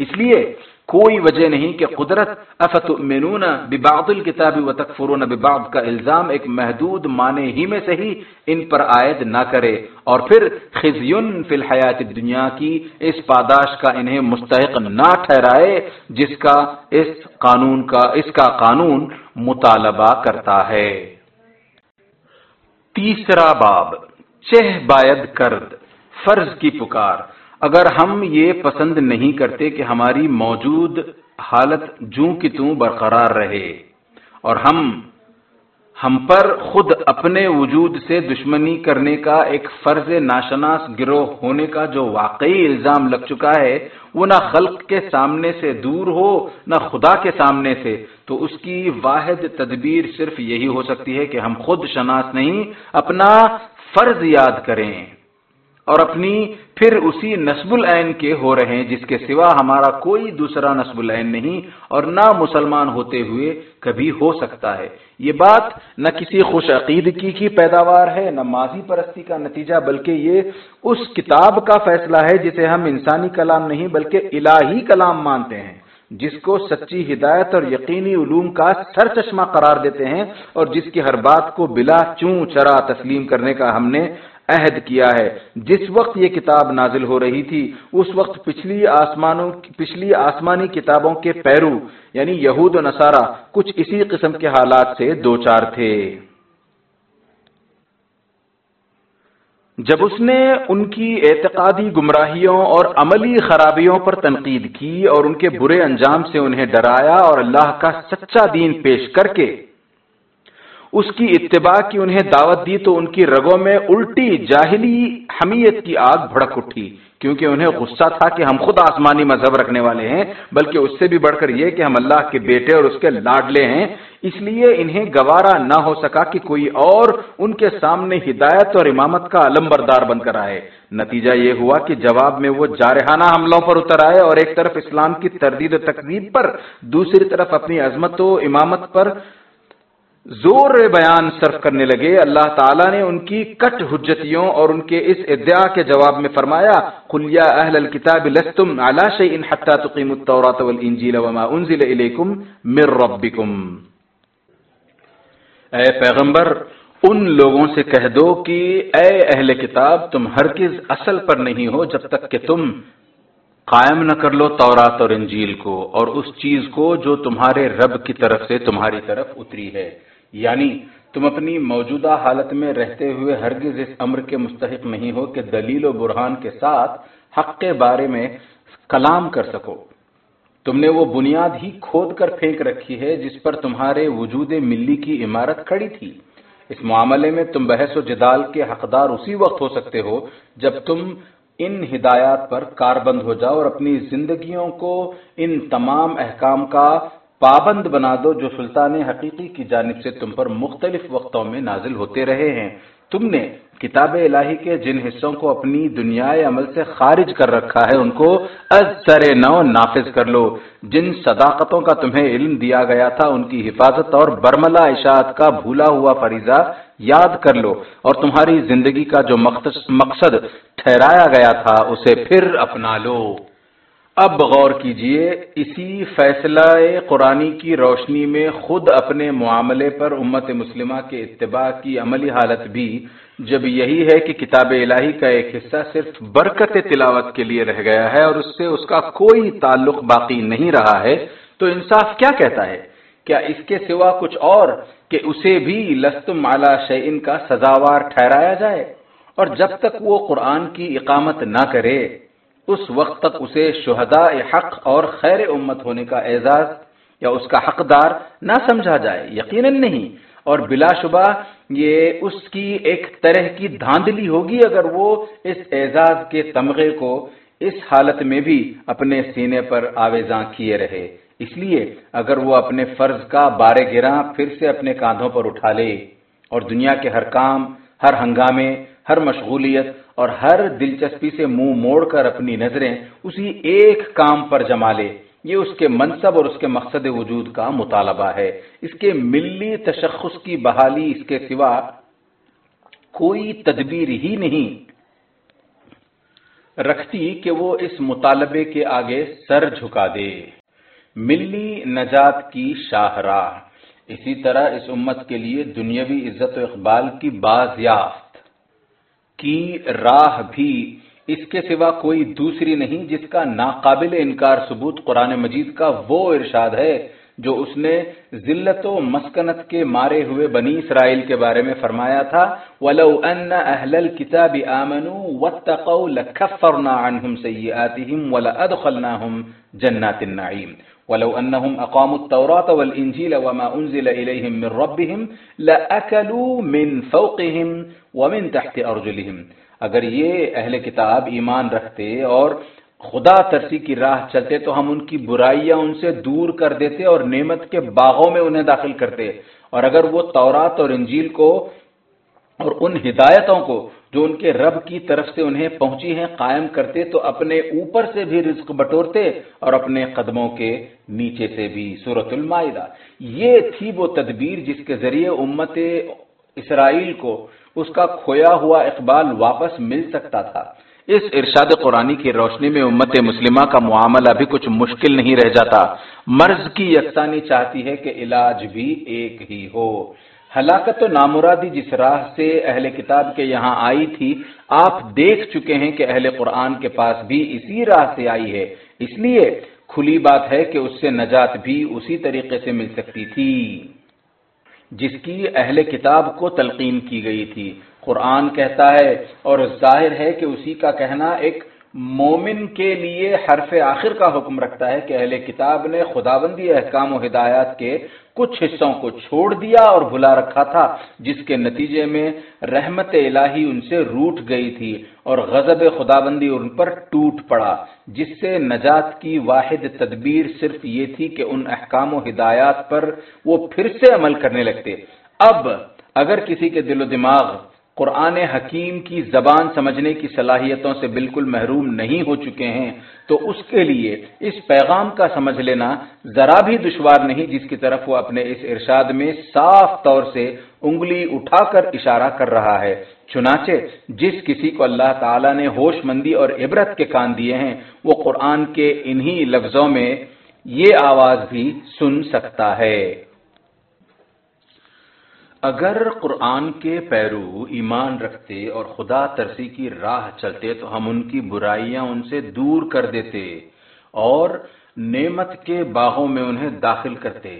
اس لیے کوئی وجہ نہیں کہ قدرت، افتؤمنون ببعض الكتاب وتکفرون ببعض کا الزام ایک محدود معنی ہی میں سے ہی ان پر عائد نہ کرے۔ اور پھر خزیون فی الحیات الدنیا کی اس پاداش کا انہیں مستحق نہ ٹھہرائے، جس کا اس قانون کا، اس کا قانون مطالبہ کرتا ہے۔ تیسرا باب، چہ باید کرد، فرض کی پکار۔ اگر ہم یہ پسند نہیں کرتے کہ ہماری موجود حالت جوں کی توں برقرار رہے اور ہم ہم پر خود اپنے وجود سے دشمنی کرنے کا ایک فرض ناشناس گروہ ہونے کا جو واقعی الزام لگ چکا ہے، وہ نہ خلق کے سامنے سے دور ہو، نہ خدا کے سامنے سے، تو اس کی واحد تدبیر صرف یہی ہو سکتی ہے کہ ہم خود شناس نہیں، اپنا فرض یاد کریں اور اپنی پھر اسی نصب العین کے ہو رہے ہیں، جس کے سوا ہمارا کوئی دوسرا نصب العین نہیں اور نہ مسلمان ہوتے ہوئے کبھی ہو سکتا ہے۔ یہ بات نہ کسی خوش عقیدگی کی پیداوار ہے، نہ ماضی پرستی کا نتیجہ، بلکہ یہ اس کتاب کا فیصلہ ہے جسے ہم انسانی کلام نہیں، بلکہ الہی کلام مانتے ہیں۔ جس کو سچی ہدایت اور یقینی علوم کا سر چشمہ قرار دیتے ہیں اور جس کی ہر بات کو بلا چون چرا تسلیم کرنے کا ہم نے عہد کیا ہے۔ جس وقت یہ کتاب نازل ہو رہی تھی، اس وقت پچھلی آسمانوں پچھلی آسمانی کتابوں کے پیرو یعنی یہود و نصارہ، کچھ اسی قسم کے حالات سے دو چار تھے۔ جب اس نے ان کی اعتقادی گمراہیوں اور عملی خرابیوں پر تنقید کی اور ان کے برے انجام سے انہیں ڈرایا اور اللہ کا سچا دین پیش کر کے اس کی اتباع کی انہیں دعوت دی تو ان کی رگوں میں الٹی جاہلی حمیت کی آگ بھڑک اٹھی۔ کیونکہ انہیں غصہ تھا کہ ہم خود آسمانی مذہب رکھنے والے ہیں، بلکہ اس سے بھی بڑھ کر یہ کہ ہم اللہ کے بیٹے اور اس کے لاڈلے ہیں۔ اس لیے انہیں گوارا نہ ہو سکا کہ کوئی اور ان کے سامنے ہدایت اور امامت کا علم بردار بن کر آئے۔ نتیجہ یہ ہوا کہ جواب میں وہ جارحانہ حملوں پر اتر آئے اور ایک طرف اسلام کی تردید و تقریب پر، دوسری طرف اپنی عظمت و امامت پر زور بیان صرف کرنے لگے۔ اللہ تعالیٰ نے ان کی کٹ حجتیوں اور ان کے اس ادعا کے جواب میں فرمایا خلیہ اہل الكتاب لستم على شيء حتى تقيموا التوراة والانجيل وما انزل اليكم من ربكم۔ اے پیغمبر، ان لوگوں سے کہہ دو کہ اے اہل کتاب، تم ہرگز اصل پر نہیں ہو جب تک کہ تم قائم نہ کر لو تورات اور انجیل کو اور اس چیز کو جو تمہارے رب کی طرف سے تمہاری طرف اتری ہے۔ یعنی تم اپنی موجودہ حالت میں رہتے ہوئے ہرگز اس امر کے مستحق نہیں ہو کہ دلیل و برہان کے ساتھ حق کے بارے میں کلام کر سکو۔ تم نے وہ بنیاد ہی کھود کر پھینک رکھی ہے جس پر تمہارے وجود ملی کی عمارت کھڑی تھی۔ اس معاملے میں تم بحث و جدال کے حقدار اسی وقت ہو سکتے ہو جب تم ان ہدایات پر کاربند ہو جاؤ اور اپنی زندگیوں کو ان تمام احکام کا پابند بنا دو جو سلطان حقیقی کی جانب سے تم پر مختلف وقتوں میں نازل ہوتے رہے ہیں۔ تم نے کتاب الہی کے جن حصوں کو اپنی دنیا عمل سے خارج کر رکھا ہے، ان کو از سر نو نافذ کر لو۔ جن صداقتوں کا تمہیں علم دیا گیا تھا، ان کی حفاظت اور برملا اشاعت کا بھولا ہوا فریضہ یاد کر لو۔ اور تمہاری زندگی کا جو مقصد ٹھہرایا گیا تھا، اسے پھر اپنا لو۔ اب غور کیجیے، اسی فیصلہ قرآنی کی روشنی میں خود اپنے معاملے پر امت مسلمہ کے اتباع کی عملی حالت بھی، جب یہی ہے کہ کتاب الہی کا ایک حصہ صرف برکت تلاوت کے لیے رہ گیا ہے اور اس سے اس کا کوئی تعلق باقی نہیں رہا ہے، تو انصاف کیا کہتا ہے؟ کیا اس کے سوا کچھ اور کہ اسے بھی لستم مالا شعین کا سزاوار ٹھہرایا جائے؟ اور جب تک وہ قرآن کی اقامت نہ کرے اس وقت تک اسے شہداء حق اور خیر امت ہونے کا اعزاز یا اس کا حقدار نہ سمجھا جائے، یقیناً نہیں۔ اور بلا شبہ یہ اس کی ایک طرح کی دھاندلی ہوگی اگر وہ اس اعزاز کے تمغے کو اس حالت میں بھی اپنے سینے پر آویزاں کیے رہے۔ اس لیے اگر وہ اپنے فرض کا بارے گراں پھر سے اپنے کاندھوں پر اٹھا لے اور دنیا کے ہر کام، ہر ہنگامے ہر مشغولیت اور ہر دلچسپی سے منہ موڑ کر اپنی نظریں اسی ایک کام پر جما لے۔ یہ اس کے منصب اور اس کے مقصد وجود کا مطالبہ ہے۔ اس کے ملی تشخص کی بحالی اس کے سوا کوئی تدبیر ہی نہیں۔ رکھتی کہ وہ اس مطالبے کے آگے سر جھکا دے۔ ملی نجات کی شاہراہ۔ اسی طرح اس امت کے لیے دنیاوی عزت و اقبال کی بازیافت۔ کی راہ بھی اس کے سوا کوئی دوسری نہیں جس کا ناقابل انکار ثبوت قرآن مجید کا وہ ارشاد ہے جو اس نے ذلت و مسکنت کے مارے ہوئے بنی اسرائیل کے بارے میں فرمایا تھا، وَلَوْ أَنَّ أَهْلَ الْكِتَابِ آمَنُوا وَاتَّقَوْا لَكَفَّرْنَا عَنْهُمْ سَيِّئَاتِهِمْ وَلَأَدْخَلْنَاهُمْ جَنَّاتِ النَّعِيمِ ولو انهم اقاموا التوراة والانجيل وما انزل اليهم من ربهم لاكلوا من فوقهم ومن تحت ارجلهم اگر یہ اہل کتاب ایمان رکھتے اور خدا ترسی کی راہ چلتے تو ہم ان کی برائیاں ان سے دور کر دیتے اور نعمت کے باغوں میں انہیں داخل کرتے۔ اور اگر وہ تورات اور انجیل کو اور ان ہدایتوں کو جو ان کے رب کی طرف سے انہیں پہنچی ہیں، قائم کرتے تو اپنے اوپر سے بھی رزق بٹورتے اور اپنے قدموں کے نیچے سے بھی۔ سورت المائدہ۔ یہ تھی وہ تدبیر جس کے ذریعے امت اسرائیل کو اس کا کھویا ہوا اقبال واپس مل سکتا تھا۔ اس ارشاد قرآنی کی روشنی میں امت مسلمہ کا معاملہ بھی کچھ مشکل نہیں رہ جاتا۔ مرض کی یکسانی چاہتی ہے کہ علاج بھی ایک ہی ہو۔ ہلاکت و نامرادی جس راہ سے اہل کتاب کے یہاں آئی تھی، آپ دیکھ چکے ہیں کہ اہل قرآن کے پاس بھی اسی راہ سے آئی ہے۔ اس لیے کھلی بات ہے کہ اس سے نجات بھی اسی طریقے سے مل سکتی تھی، جس کی اہل کتاب کو تلقین کی گئی تھی۔ قرآن کہتا ہے اور ظاہر ہے کہ اسی کا کہنا ایک مومن کے لیے حرف آخر کا حکم رکھتا ہے کہ اہل کتاب نے خداوندی احکام و ہدایات کے کچھ حصوں کو چھوڑ دیا اور بھلا رکھا تھا، جس کے نتیجے میں رحمت الہی ان سے روٹ گئی تھی اور غضب خدا بندی ان پر ٹوٹ پڑا، جس سے نجات کی واحد تدبیر صرف یہ تھی کہ ان احکام و ہدایات پر وہ پھر سے عمل کرنے لگتے۔ اب اگر کسی کے دل و دماغ قرآن حکیم کی زبان سمجھنے کی صلاحیتوں سے بالکل محروم نہیں ہو چکے ہیں، تو اس کے لیے اس پیغام کا سمجھ لینا ذرا بھی دشوار نہیں جس کی طرف وہ اپنے اس ارشاد میں صاف طور سے انگلی اٹھا کر اشارہ کر رہا ہے۔ چنانچہ جس کسی کو اللہ تعالیٰ نے ہوش مندی اور عبرت کے کان دیے ہیں، وہ قرآن کے انہی لفظوں میں یہ آواز بھی سن سکتا ہے۔ اگر قرآن کے پیرو ایمان رکھتے اور خدا ترسی کی راہ چلتے تو ہم ان کی برائیاں ان سے دور کر دیتے اور نعمت کے باغوں میں انہیں داخل کرتے۔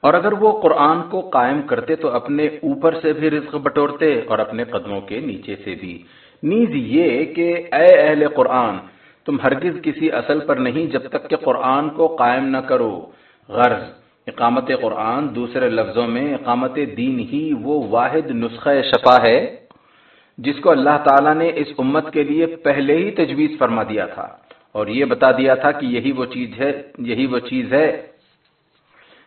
اور اگر وہ قرآن کو قائم کرتے تو اپنے اوپر سے بھی رزق بٹورتے اور اپنے قدموں کے نیچے سے بھی۔ نیز یہ کہ اے اہل قرآن، تم ہرگز کسی اصل پر نہیں جب تک کہ قرآن کو قائم نہ کرو۔ غرض اقامت قرآن، دوسرے لفظوں میں اقامت دین ہی وہ واحد نسخہ شفا ہے جس کو اللہ تعالیٰ نے اس امت کے لیے پہلے ہی تجویز فرما دیا تھا۔ اور یہ بتا دیا تھا کہ یہی وہ چیز ہے، یہی وہ چیز ہے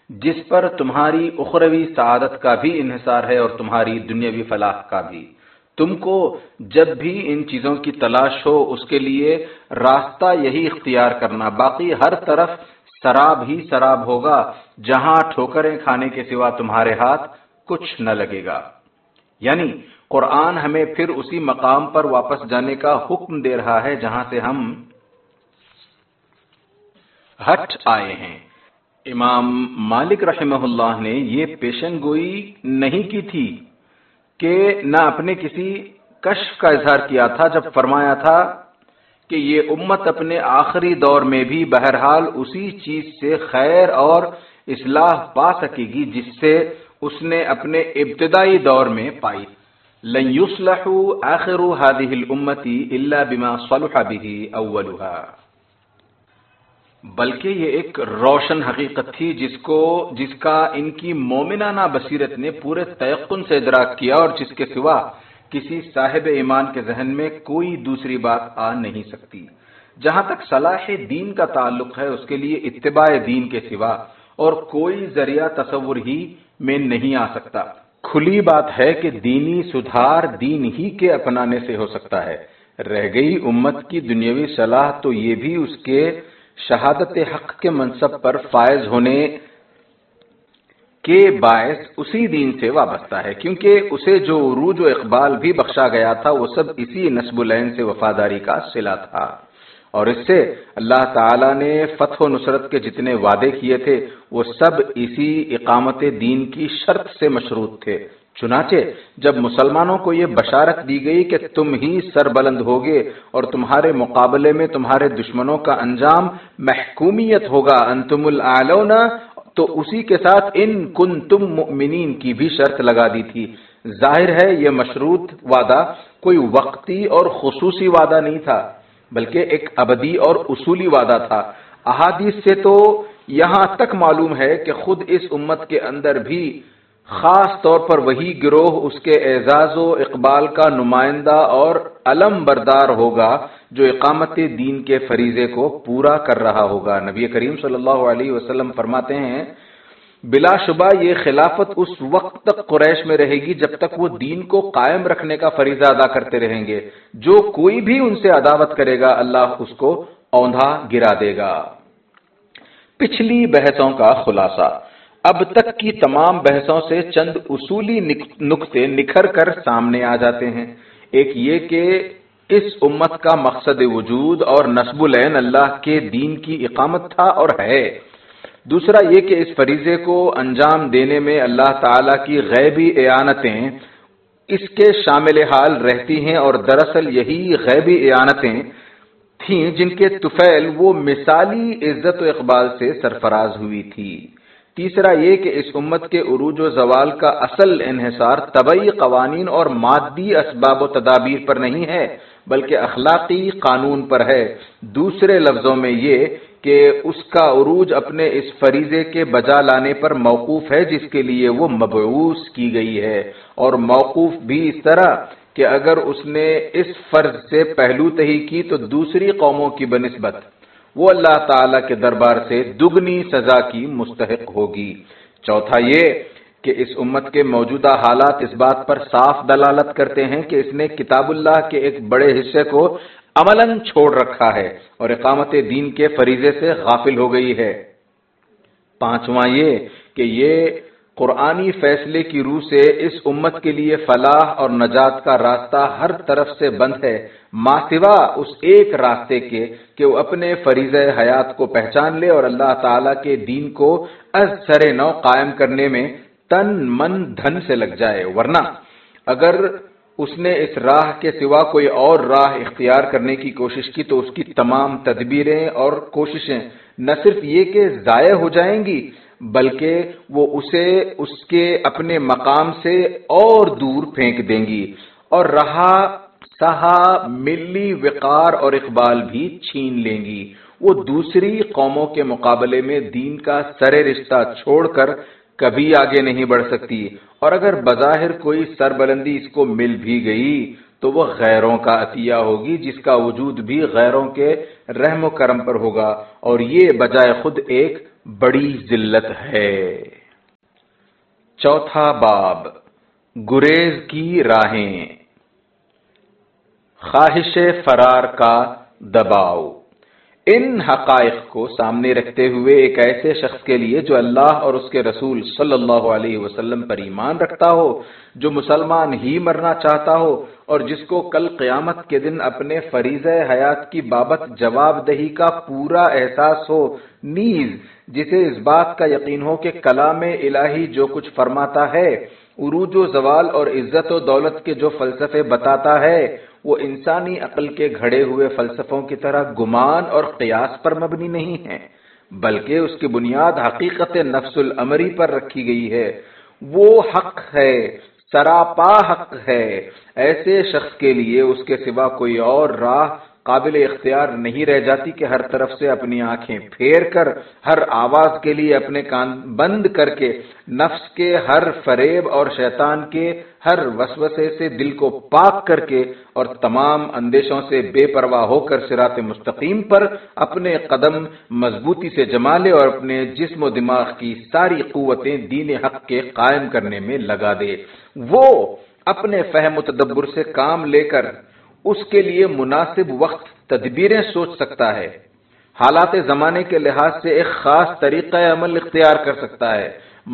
جس پر تمہاری اخروی سعادت کا بھی انحصار ہے اور تمہاری دنیاوی فلاح کا بھی۔ تم کو جب بھی ان چیزوں کی تلاش ہو، اس کے لیے راستہ یہی اختیار کرنا، باقی ہر طرف سراب ہی سراب ہوگا، جہاں ٹھوکریں کھانے کے سوا تمہارے ہاتھ کچھ نہ لگے گا۔ یعنی قرآن ہمیں پھر اسی مقام پر واپس جانے کا حکم دے رہا ہے جہاں سے ہم ہٹ آئے ہیں۔ امام مالک رحمہ اللہ نے یہ پیشن گوئی نہیں کی تھی کہ نہ اپنے کسی کشف کا اظہار کیا تھا جب فرمایا تھا کہ یہ امت اپنے آخری دور میں بھی بہرحال اسی چیز سے خیر اور اصلاح پا سکے گی جس سے اس نے اپنے ابتدائی دور میں پائی۔ لن يصلح آخر هذه الامتی الا بما صلح به اولها۔ بلکہ یہ ایک روشن حقیقت تھی جس کو، جس کا ان کی مومنانہ بصیرت نے پورے تیقن سے ادراک کیا اور جس کے سوا کسی صاحب ایمان کے ذہن میں کوئی دوسری بات آ نہیں سکتی۔ جہاں تک صلاح دین کا تعلق ہے، اس کے لیے اتباع دین کے سوا اور کوئی ذریعہ تصور ہی میں نہیں آ سکتا۔ کھلی بات ہے کہ دینی سدھار دین ہی کے اپنانے سے ہو سکتا ہے۔ رہ گئی امت کی دنیاوی صلاح تو یہ بھی اس کے شہادت حق کے منصب پر فائز ہونے کے باعث اسی دین سے وابستہ ہے، کیونکہ اسے جو عروج و اقبال بھی بخشا گیا تھا، وہ سب اسی نصب العین سے وفاداری کا سلا تھا۔ اور اس سے اللہ تعالی نے فتح و نصرت کے جتنے وعدے کیے تھے، وہ سب اسی اقامت دین کی شرط سے مشروط تھے۔ چنانچہ جب مسلمانوں کو یہ بشارت دی گئی کہ تم ہی سر بلند ہوگے اور تمہارے مقابلے میں تمہارے دشمنوں کا انجام محکومیت ہوگا، انتم العلون تو اسی کے ساتھ ان کن تم مؤمنین کی بھی شرط لگا دی تھی۔ ظاہر ہے یہ مشروط وعدہ کوئی وقتی اور خصوصی وعدہ نہیں تھا، بلکہ ایک ابدی اور اصولی وعدہ تھا۔ احادیث سے تو یہاں تک معلوم ہے کہ خود اس امت کے اندر بھی خاص طور پر وہی گروہ اس کے اعزاز و اقبال کا نمائندہ اور علم بردار ہوگا جو اقامت دین کے فریضے کو پورا کر رہا ہوگا۔ نبی کریم صلی اللہ علیہ وسلم فرماتے ہیں، بلا شبہ یہ خلافت اس وقت تک قریش میں رہے گی جب تک وہ دین کو قائم رکھنے کا فریضہ ادا کرتے رہیں گے۔ جو کوئی بھی ان سے عداوت کرے گا، اللہ اس کو اوندھا گرا دے گا۔ پچھلی بحثوں کا خلاصہ۔ اب تک کی تمام بحثوں سے چند اصولی نقطے نکھر کر سامنے آ جاتے ہیں۔ ایک یہ کہ اس امت کا مقصد وجود اور نصب العین اللہ کے دین کی اقامت تھا اور ہے۔ دوسرا یہ کہ اس فریضے کو انجام دینے میں اللہ تعالی کی غیبی اعانتیں اس کے شامل حال رہتی ہیں اور دراصل یہی غیبی اعانتیں تھیں جن کے طفیل وہ مثالی عزت و اقبال سے سرفراز ہوئی تھی۔ تیسرا یہ کہ اس امت کے عروج و زوال کا اصل انحصار طبعی قوانین اور مادی اسباب و تدابیر پر نہیں ہے، بلکہ اخلاقی قانون پر ہے۔ دوسرے لفظوں میں یہ کہ اس کا عروج اپنے اس فریضے کے بجا لانے پر موقوف ہے، جس کے لیے وہ مبعوث کی گئی ہے۔ اور موقوف بھی اس طرح کہ اگر اس نے اس فرض سے پہلو تہی کی تو دوسری قوموں کی بنسبت۔ وہ اللہ تعالی کے دربار سے دگنی سزا کی مستحق ہوگی۔ چوتھا یہ کہ اس امت کے موجودہ حالات اس بات پر صاف دلالت کرتے ہیں کہ اس نے کتاب اللہ کے ایک بڑے حصے کو عملاً چھوڑ رکھا ہے اور اقامت دین کے فریضے سے غافل ہو گئی ہے۔ پانچواں یہ کہ یہ قرآنی فیصلے کی روح سے اس امت کے لیے فلاح اور نجات کا راستہ ہر طرف سے بند ہے۔ ماسوا اس ایک راستے کے کہ وہ اپنے فریض حیات کو پہچان لے اور اللہ تعالی کے دین کو از سر نو قائم کرنے میں تن من دھن سے لگ جائے۔ ورنہ اگر اس نے اس راہ کے سوا کوئی اور راہ اختیار کرنے کی کوشش کی تو اس کی تمام تدبیریں اور کوششیں نہ صرف یہ کہ ضائع ہو جائیں گی بلکہ وہ اسے اس کے اپنے مقام سے اور دور پھینک دیں گی اور رہا سہا ملی وقار اور اقبال بھی چھین لیں گی۔ وہ دوسری قوموں کے مقابلے میں دین کا سر رشتہ چھوڑ کر کبھی آگے نہیں بڑھ سکتی۔ اور اگر بظاہر کوئی سربلندی اس کو مل بھی گئی، تو وہ غیروں کا عطیہ ہوگی، جس کا وجود بھی غیروں کے رحم و کرم پر ہوگا۔ اور یہ بجائے خود ایک بڑی ذلت ہے۔ چوتھا باب، گریز کی راہیں۔ خواہش فرار کا دباؤ۔ ان حقائق کو سامنے رکھتے ہوئے ایک ایسے شخص کے لیے جو اللہ اور اس کے رسول صلی اللہ علیہ وسلم پر ایمان رکھتا ہو، جو مسلمان ہی مرنا چاہتا ہو، اور جس کو کل قیامت کے دن اپنے فریض حیات کی بابت جواب دہی کا پورا احساس ہو، نیز جسے اس بات کا یقین ہو کہ کلام الہی جو کچھ فرماتا ہے، عروج و زوال اور عزت و دولت کے جو فلسفے بتاتا ہے، وہ انسانی عقل کے گھڑے ہوئے فلسفوں کی طرح گمان اور قیاس پر مبنی نہیں ہے، بلکہ اس کی بنیاد حقیقت نفس العمری پر رکھی گئی ہے۔ وہ حق ہے، سراپا حق ہے، ایسے شخص کے لیے اس کے سوا کوئی اور راہ قابل اختیار نہیں رہ جاتی کہ ہر طرف سے اپنی آنکھیں پھیر کر ہر آواز کے لیے اپنے کان بند کر کے نفس کے ہر فریب اور شیطان کے ہر وسوسے سے دل کو پاک کر کے اور تمام اندیشوں سے بے پرواہ ہو کر سرات مستقیم پر اپنے قدم مضبوطی سے جما لے اور اپنے جسم و دماغ کی ساری قوتیں دین حق کے قائم کرنے میں لگا دے۔ وہ اپنے فہم و تدبر سے کام لے کر اس کے لیے مناسب وقت تدبیریں سوچ سکتا ہے۔ حالات زمانے کے لحاظ سے ایک خاص طریقہ عمل اختیار کر سکتا ہے۔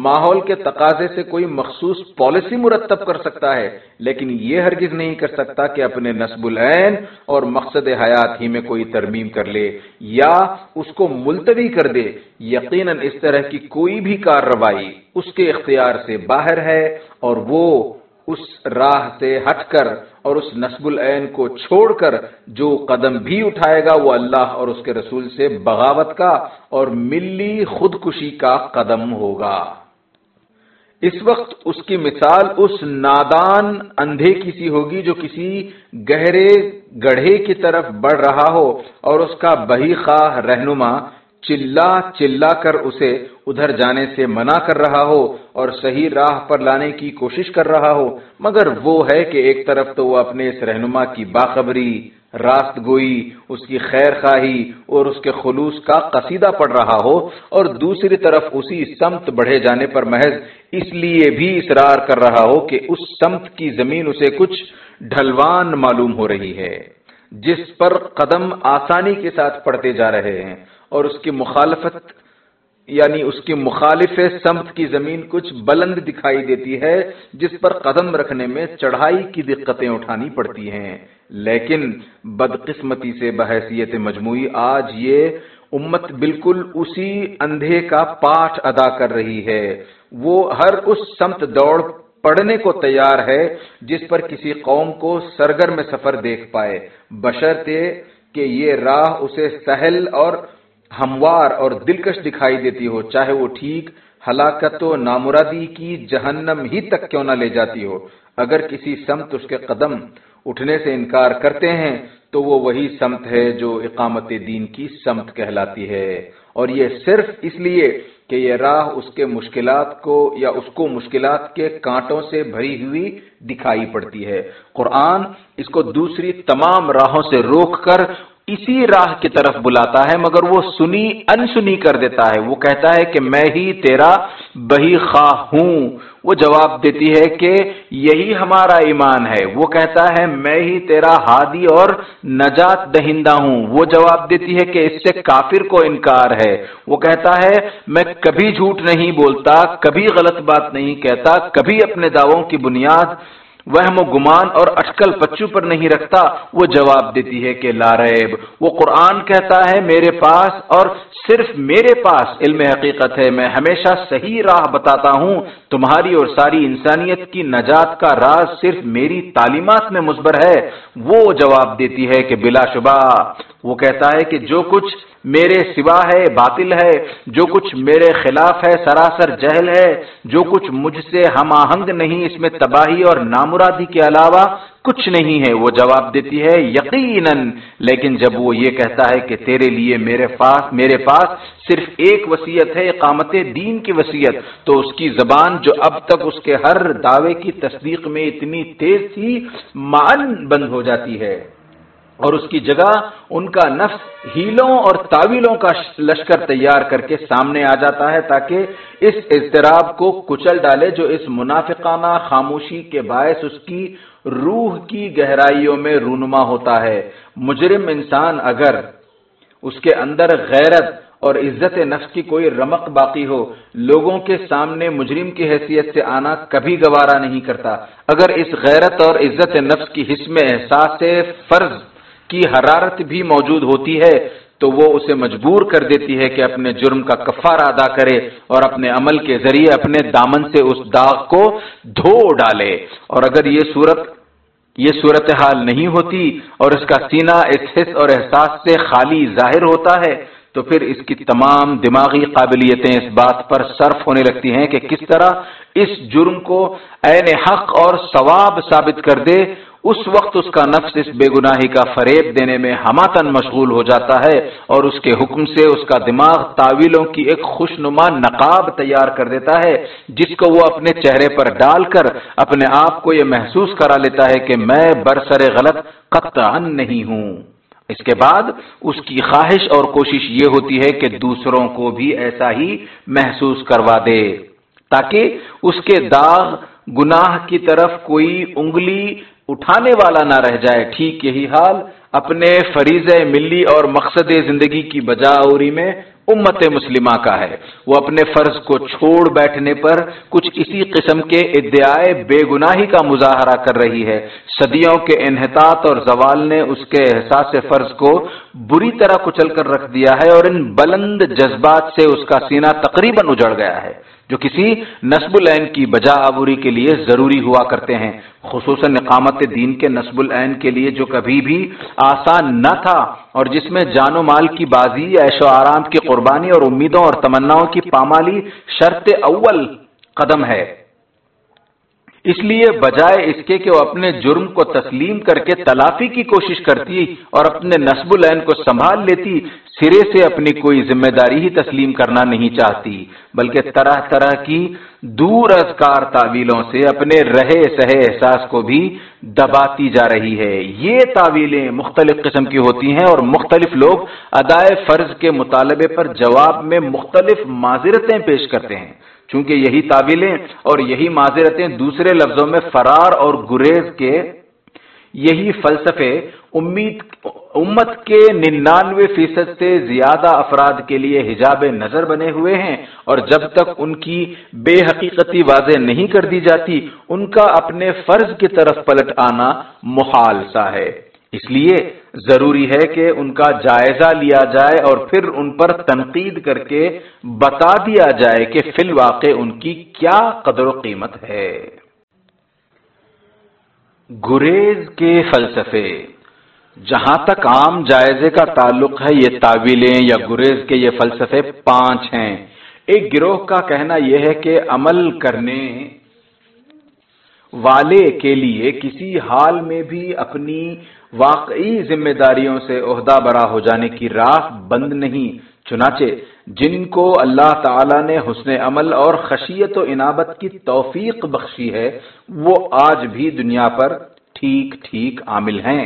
ماحول کے تقاضے سے کوئی مخصوص پالیسی مرتب کر سکتا ہے، لیکن یہ ہرگز نہیں کر سکتا کہ اپنے نصب العین اور مقصد حیات ہی میں کوئی ترمیم کر لے یا اس کو ملتوی کر دے۔ یقیناً اس طرح کی کوئی بھی کارروائی اس کے اختیار سے باہر ہے اور وہ اس راہ سے ہٹ کر اور اس نصب العین کو چھوڑ کر جو قدم بھی اٹھائے گا وہ اللہ اور اس کے رسول سے بغاوت کا اور ملی خودکشی کا قدم ہوگا۔ اس وقت اس کی مثال اس نادان اندھے کی سی ہوگی جو کسی گہرے گڑھے کی طرف بڑھ رہا ہو اور اس کا بہی خواہ رہنما چلا چلا کر اسے ادھر جانے سے منع کر رہا ہو اور صحیح راہ پر لانے کی کوشش کر رہا ہو، مگر وہ ہے کہ ایک طرف تو وہ اپنے اس رہنما کی باخبری، راست گوئی، اس کی خیر خواہی اور اس کے خلوص کا قصیدہ پڑ رہا ہو، اور دوسری طرف اسی سمت بڑھے جانے پر محض اس لیے بھی اصرار کر رہا ہو کہ اس سمت کی زمین اسے کچھ ڈھلوان معلوم ہو رہی ہے، جس پر قدم آسانی کے ساتھ پڑتے جا رہے ہیں۔ اور اس کی مخالفت یعنی اس کی مخالف سمت کی زمین کچھ بلند دکھائی دیتی ہے، جس پر قدم رکھنے میں چڑھائی کی دقتیں اٹھانی پڑتی ہیں۔ لیکن بدقسمتی سے بحیثیت مجموعی آج یہ امت بالکل اسی اندھے کا پاٹ ادا کر رہی ہے۔ وہ ہر اس سمت دوڑ پڑھنے کو تیار ہے، جس پر کسی قوم کو سرگر میں سفر دیکھ پائے۔ بشرتے کہ یہ راہ اسے سہل اور ہموار اور دلکش دکھائی دیتی ہو، چاہے وہ ٹھیک، ہلاکت و نامرادی کی، جہنم ہی تک کیوں نہ لے جاتی ہو۔ اگر کسی سمت اس کے قدم اٹھنے سے انکار کرتے ہیں، تو وہ وہی سمت ہے جو اقامت دین کی سمت کہلاتی ہے۔ اور یہ صرف اس لیے کہ یہ راہ اس کے مشکلات کو یا اس کو مشکلات کے کانٹوں سے بھری ہوئی دکھائی پڑتی ہے۔ قرآن اس کو دوسری تمام راہوں سے روک کر اسی راہ کی طرف بلاتا ہے، مگر وہ سنی، انسنی کر دیتا ہے۔ وہ کہتا ہے کہ میں ہی تیرا بہی خواہ ہوں۔ وہ جواب دیتی ہے کہ یہی ہمارا ایمان ہے۔ وہ کہتا ہے، میں ہی تیرا ہادی اور نجات دہندہ ہوں۔ وہ جواب دیتی ہے کہ اس سے کافر کو انکار ہے۔ وہ کہتا ہے، میں کبھی جھوٹ نہیں بولتا، کبھی غلط بات نہیں کہتا، کبھی اپنے دعووں کی بنیاد وہم و گمان اور اٹکل پچو پر نہیں رکھتا، وہ جواب دیتی ہے کہ لاریب وہ قرآن کہتا ہے، میرے پاس اور صرف میرے پاس علم حقیقت ہے، میں ہمیشہ صحیح راہ بتاتا ہوں۔ تمہاری اور ساری انسانیت کی نجات کا راز صرف میری تعلیمات میں مصبر ہے۔ وہ جواب دیتی ہے کہ بلا شبہ۔ وہ کہتا ہے کہ جو کچھ میرے سوا ہے باطل ہے، جو کچھ میرے خلاف ہے سراسر جہل ہے، جو کچھ مجھ سے ہم آہنگ نہیں، اس میں تباہی اور نام نامرادی کے علاوہ کچھ نہیں ہے۔ وہ جواب دیتی ہے، یقیناً. لیکن جب وہ یہ کہتا ہے کہ تیرے لیے میرے پاس میرے پاس صرف ایک وسیعت ہے، اقامت دین کی وسیعت تو اس کی زبان جو اب تک اس کے ہر دعوے کی تصدیق میں اتنی تیز تھی مان بند ہو جاتی ہے۔ اور اس کی جگہ ان کا نفس ہیلوں اور تعویلوں کا لشکر تیار کر کے سامنے آ جاتا ہے تاکہ اس اضطراب کو کچل ڈالے جو اس منافقانہ خاموشی کے باعث اس کی روح کی گہرائیوں میں رونما ہوتا ہے۔ مجرم انسان اگر اس کے اندر غیرت اور عزت نفس کی کوئی رمق باقی ہو، لوگوں کے سامنے مجرم کی حیثیت سے آنا کبھی گوارا نہیں کرتا۔ اگر اس غیرت اور عزت نفس کی حص میں احساس فرض کی حرارت بھی موجود ہوتی ہے، تو وہ اسے مجبور کر دیتی ہے کہ اپنے جرم کا کفارہ ادا کرے اور اپنے عمل کے ذریعے اپنے دامن سے اس داغ کو دھو ڈالے۔ اور اگر یہ صورت، یہ صورتحال نہیں ہوتی اور اس کا سینہ اس حص اور احساس سے خالی ظاہر ہوتا ہے، تو پھر اس کی تمام دماغی قابلیتیں اس بات پر صرف ہونے لگتی ہیں کہ کس طرح اس جرم کو عین حق اور ثواب ثابت کر دے اس وقت اس کا نفس اس بے گناہی کا فریب دینے میں ہماتن مشغول ہو جاتا ہے اور اس کے حکم سے اس کا دماغ تعویلوں کی ایک خوشنما نقاب تیار کر دیتا ہے، جس کو وہ اپنے چہرے پر ڈال کر اپنے آپ کو یہ محسوس کرا لیتا ہے کہ میں برسر غلط قطعا نہیں ہوں۔ اس کے بعد اس کی خواہش اور کوشش یہ ہوتی ہے کہ دوسروں کو بھی ایسا ہی محسوس کروا دے، تاکہ اس کے داغ، گناہ کی طرف کوئی انگلی اٹھانے والا نہ رہ جائے، ٹھیک یہی حال۔ اپنے فریض ملی اور مقصد زندگی کی بجاوری میں امت مسلمہ کا ہے۔ وہ اپنے فرض کو چھوڑ بیٹھنے پر کچھ اسی قسم کے ادعائے بے گناہی کا مظاہرہ کر رہی ہے۔ صدیوں کے انحطاط اور زوال نے اس کے احساس فرض کو بری طرح کچل کر رکھ دیا ہے اور ان بلند جذبات سے اس کا سینہ تقریباً اجڑ گیا ہے۔ جو کسی نصب العین کی بجا عبوری کے لیے ضروری ہوا کرتے ہیں، خصوصاً اقامت دین کے نصب العین کے لیے جو کبھی بھی آسان نہ تھا اور جس میں جان و مال کی بازی، عیش و آرام کی قربانی اور امیدوں اور تمناؤں کی پامالی شرط اول قدم ہے۔ اس لیے بجائے اس کے کہ وہ اپنے جرم کو تسلیم کر کے تلافی کی کوشش کرتی اور اپنے نصب العین کو سنبھال لیتی، سرے سے اپنی کوئی ذمہ داری ہی تسلیم کرنا نہیں چاہتی، بلکہ طرح طرح کی دور از کار تعویلوں سے اپنے رہے سہے احساس کو بھی دباتی جا رہی ہے۔ یہ تعویلیں مختلف قسم کی ہوتی ہیں اور مختلف لوگ ادائے فرض کے مطالبے پر جواب میں مختلف معذرتیں پیش کرتے ہیں۔ چونکہ یہی تعویلیں اور یہی معذرتیں دوسرے لفظوں میں فرار اور گریز کے یہی فلسفے امید امت کے ننانوے فیصد سے زیادہ افراد کے لیے حجاب نظر بنے ہوئے ہیں اور جب تک ان کی بے حقیقتی واضح نہیں کر دی جاتی، ان کا اپنے فرض کی طرف پلٹ آنا محال سا ہے۔ اس لیے ضروری ہے کہ ان کا جائزہ لیا جائے اور پھر ان پر تنقید کر کے بتا دیا جائے کہ فی الواقع ان کی کیا قدر و قیمت ہے۔ گریز کے فلسفے، جہاں تک عام جائزے کا تعلق ہے، یہ تعویلیں یا گریز کے یہ فلسفے پانچ ہیں۔ ایک گروہ کا کہنا یہ ہے کہ عمل کرنے والے کے لیے کسی حال میں بھی اپنی واقعی ذمہ داریوں سے عہدہ برا ہو جانے کی راہ بند نہیں، چنانچہ جن کو اللہ تعالی نے حسن عمل اور خشیت و انابت کی توفیق بخشی ہے، وہ آج بھی دنیا پر ٹھیک ٹھیک عامل ہیں۔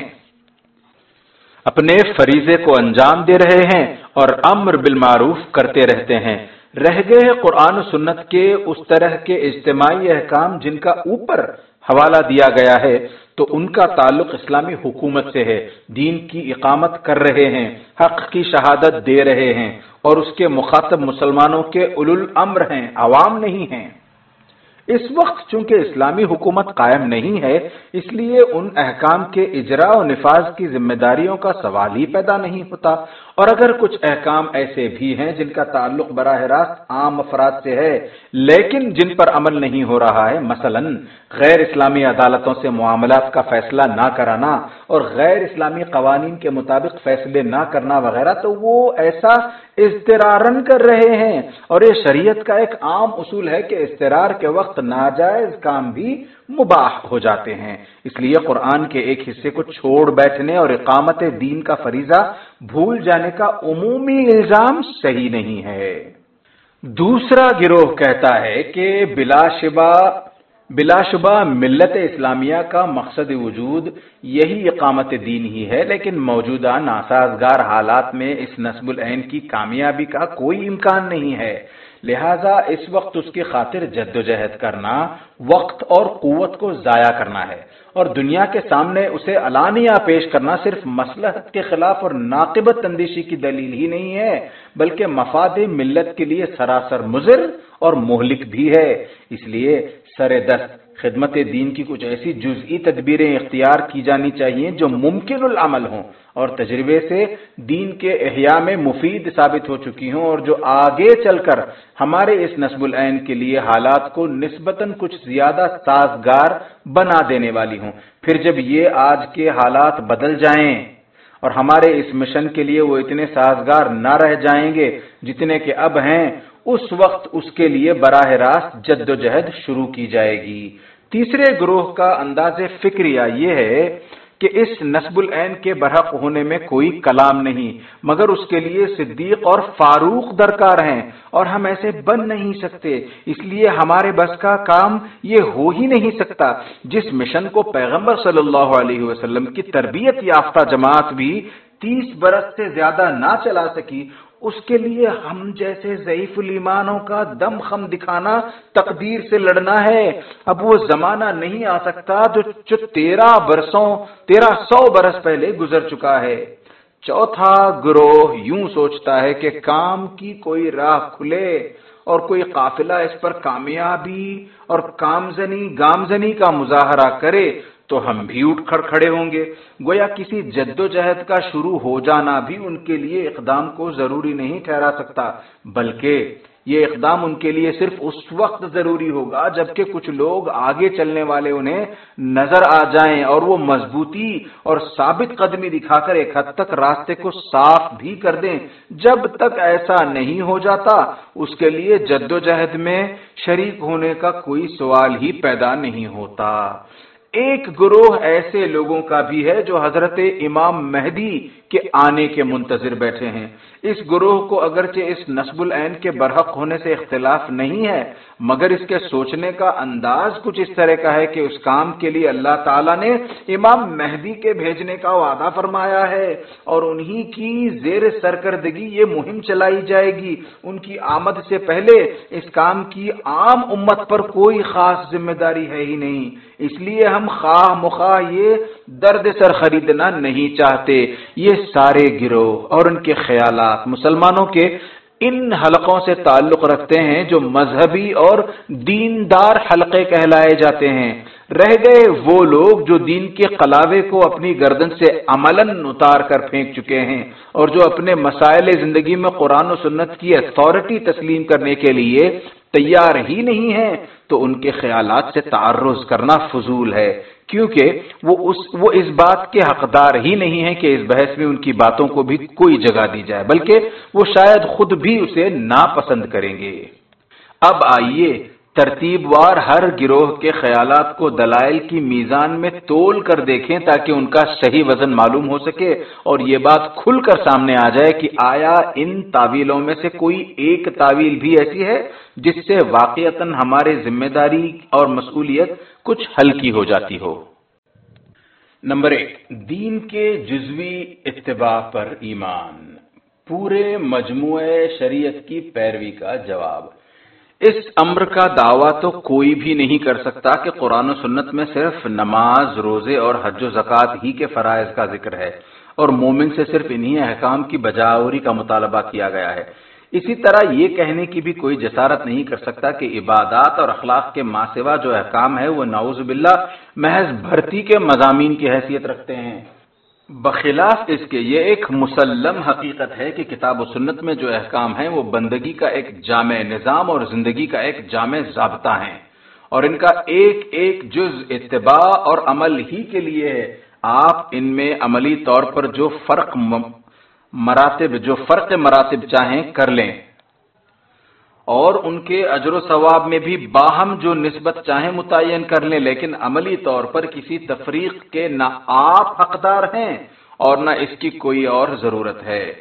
اپنے فریضے کو انجام دے رہے ہیں اور امر بالمعروف کرتے رہتے ہیں۔ رہ گئے قرآن و سنت کے اس طرح کے اجتماعی احکام جن کا اوپر حوالہ دیا گیا ہے تو ان کا تعلق اسلامی حکومت سے ہے۔ دین کی اقامت کر رہے ہیں، حق کی شہادت دے رہے ہیں اور اس کے مخاطب مسلمانوں کے اول الامر ہیں، عوام نہیں ہیں۔ اس وقت چونکہ اسلامی حکومت قائم نہیں ہے، اس لیے ان احکام کے اجراء و نفاذ کی ذمہ داریوں کا سوال ہی پیدا نہیں ہوتا۔ اور اگر کچھ احکام ایسے بھی ہیں جن کا تعلق براہ راست عام افراد سے ہے، لیکن جن پر عمل نہیں ہو رہا ہے، مثلا غیر اسلامی عدالتوں سے معاملات کا فیصلہ نہ کرانا اور غیر اسلامی قوانین کے مطابق فیصلے نہ کرنا وغیرہ، تو وہ ایسا اضطرارن کر رہے ہیں۔ اور یہ شریعت کا ایک عام اصول ہے کہ اضطرار کے وقت ناجائز کام بھی مباح ہو جاتے ہیں۔ اس لیے قرآن کے ایک حصے کو چھوڑ بیٹھنے اور اقامت دین کا فریضہ بھول جانے کا عمومی الزام صحیح نہیں ہے۔ دوسرا گروہ کہتا ہے کہ بلا شبہ بلا شبہ ملت اسلامیہ کا مقصد وجود یہی اقامت دین ہی ہے، لیکن موجودہ ناسازگار حالات میں اس نصب العین کی کامیابی کا کوئی امکان نہیں ہے۔ لہذا اس وقت اس کی خاطر جد و جہد کرنا، وقت اور قوت کو ضائع کرنا ہے۔ اور دنیا کے سامنے اسے علانیہ پیش کرنا صرف مسلحت کے خلاف اور ناقبت اندیشی کی دلیل ہی نہیں ہے، بلکہ مفاد ملت کے لیے سراسر مضر اور مہلک بھی ہے۔ اس لیے سر دست خدمت دین کی کچھ ایسی جزئی تدبیریں اختیار کی جانی چاہیے جو ممکن العمل ہوں اور تجربے سے دین کے احیاء میں مفید ثابت ہو چکی ہوں اور جو آگے چل کر ہمارے اس نصب العین کے لیے حالات کو نسبتاً کچھ زیادہ سازگار بنا دینے والی ہوں۔ پھر جب یہ آج کے حالات بدل جائیں اور ہمارے اس مشن کے لیے وہ اتنے سازگار نہ رہ جائیں گے جتنے کہ اب ہیں، اس وقت اس کے لیے براہ راست جد و جہد شروع کی جائے گی۔ تیسرے گروہ کا انداز فکریہ یہ ہے کہ اس نصب العین کے برحق ہونے میں کوئی کلام نہیں، مگر اس کے لیے صدیق اور فاروق درکار ہیں اور ہم ایسے بن نہیں سکتے، اس لیے ہمارے بس کا کام یہ ہو ہی نہیں سکتا۔ جس مشن کو پیغمبر صلی اللہ علیہ وسلم کی تربیت یافتہ جماعت بھی تیس برس سے زیادہ نہ چلا سکی اس کے لیے ہم جیسے ضعیف الایمانوں کا دم خم دکھانا تقدیر سے لڑنا ہے۔ اب وہ زمانہ نہیں آ سکتا جو تیرہ برسوں، تیرہ سو برس پہلے گزر چکا ہے۔ چوتھا گروہ یوں سوچتا ہے کہ کام کی کوئی راہ کھلے اور کوئی قافلہ اس پر کامیابی اور کامزنی، گامزنی کا مظاہرہ کرے۔ تو ہم بھی اٹھ کھڑ کھڑے ہوں گے۔ گویا کسی جد و جہد کا شروع ہو جانا بھی ان کے لیے اقدام کو ضروری نہیں ٹھہرا سکتا، بلکہ یہ اقدام ان کے لیے صرف اس وقت ضروری ہوگا جبکہ کچھ لوگ آگے چلنے والے انہیں نظر آ جائیں اور وہ مضبوطی اور ثابت قدمی دکھا کر ایک حد تک راستے کو صاف بھی کر دیں۔ جب تک ایسا نہیں ہو جاتا، اس کے لیے جد و جہد میں شریک ہونے کا کوئی سوال ہی پیدا نہیں ہوتا۔ ایک گروہ ایسے لوگوں کا بھی ہے جو حضرت امام مہدی کے آنے کے منتظر بیٹھے ہیں۔ اس گروہ کو اگرچہ اس نصب العین کے برحق ہونے سے اختلاف نہیں ہے، مگر اس کے سوچنے کا انداز کچھ اس طرح کا ہے کہ اس کام کے لیے اللہ تعالیٰ نے امام مہدی کے بھیجنے کا وعدہ فرمایا ہے اور انہی کی زیر سرکردگی یہ مہم چلائی جائے گی۔ ان کی آمد سے پہلے اس کام کی عام امت پر کوئی خاص ذمہ داری ہے ہی نہیں۔ اس لیے ہم خواہ مخواہ یہ درد سر خریدنا نہیں چاہتے۔ یہ سارے گروہ اور ان کے خیالات مسلمانوں کے ان حلقوں سے تعلق رکھتے ہیں جو مذہبی اور دیندار حلقے کہلائے جاتے ہیں۔ رہ گئے وہ لوگ جو دین کے قلاوے کو اپنی گردن سے عملاً اتار کر پھینک چکے ہیں اور جو اپنے مسائل زندگی میں قرآن و سنت کی اتھارٹی تسلیم کرنے کے لیے تیار ہی نہیں ہے تو ان کے خیالات سے تعرض کرنا فضول ہے۔ کیونکہ وہ اس وہ اس بات کے حقدار ہی نہیں ہے کہ اس بحث میں ان کی باتوں کو بھی کوئی جگہ دی جائے، بلکہ وہ شاید خود بھی اسے ناپسند کریں گے۔ اب آئیے ترتیب وار ہر گروہ کے خیالات کو دلائل کی میزان میں تول کر دیکھیں تاکہ ان کا صحیح وزن معلوم ہو سکے اور یہ بات کھل کر سامنے آ جائے کہ آیا ان تعویلوں میں سے کوئی ایک تعویل بھی ایسی ہے جس سے واقعتا ہمارے ذمہ داری اور مسئولیت کچھ ہلکی ہو جاتی ہو۔ نمبر ایک، دین کے جزوی اتباع پر ایمان۔ پورے مجموعے شریعت کی پیروی کا جواب۔ اس امر کا دعویٰ تو کوئی بھی نہیں کر سکتا کہ قرآن و سنت میں صرف نماز، روزے اور حج و زکوٰۃ ہی کے فرائض کا ذکر ہے اور مومن سے صرف انہی احکام کی بجاوری کا مطالبہ کیا گیا ہے۔ اسی طرح یہ کہنے کی بھی کوئی جسارت نہیں کر سکتا کہ عبادات اور اخلاق کے ماسوا جو احکام ہے وہ نعوذ باللہ محض بھرتی کے مضامین کی حیثیت رکھتے ہیں۔ بخلاف اس کے یہ ایک مسلم حقیقت ہے کہ کتاب و سنت میں جو احکام ہیں وہ بندگی کا ایک جامع نظام اور زندگی کا ایک جامع ضابطہ ہیں۔ اور ان کا ایک ایک جز اتباع اور عمل ہی کے لیے ہے آپ ان میں عملی طور پر جو فرق مراتب جو فرق مراتب چاہیں کر لیں۔ اور ان کے اجر و ثواب میں بھی باہم جو نسبت چاہیں متعین کر لیں، لیکن عملی طور پر کسی تفریق کے نہ آپ حقدار ہیں اور نہ اس کی کوئی اور ضرورت ہے۔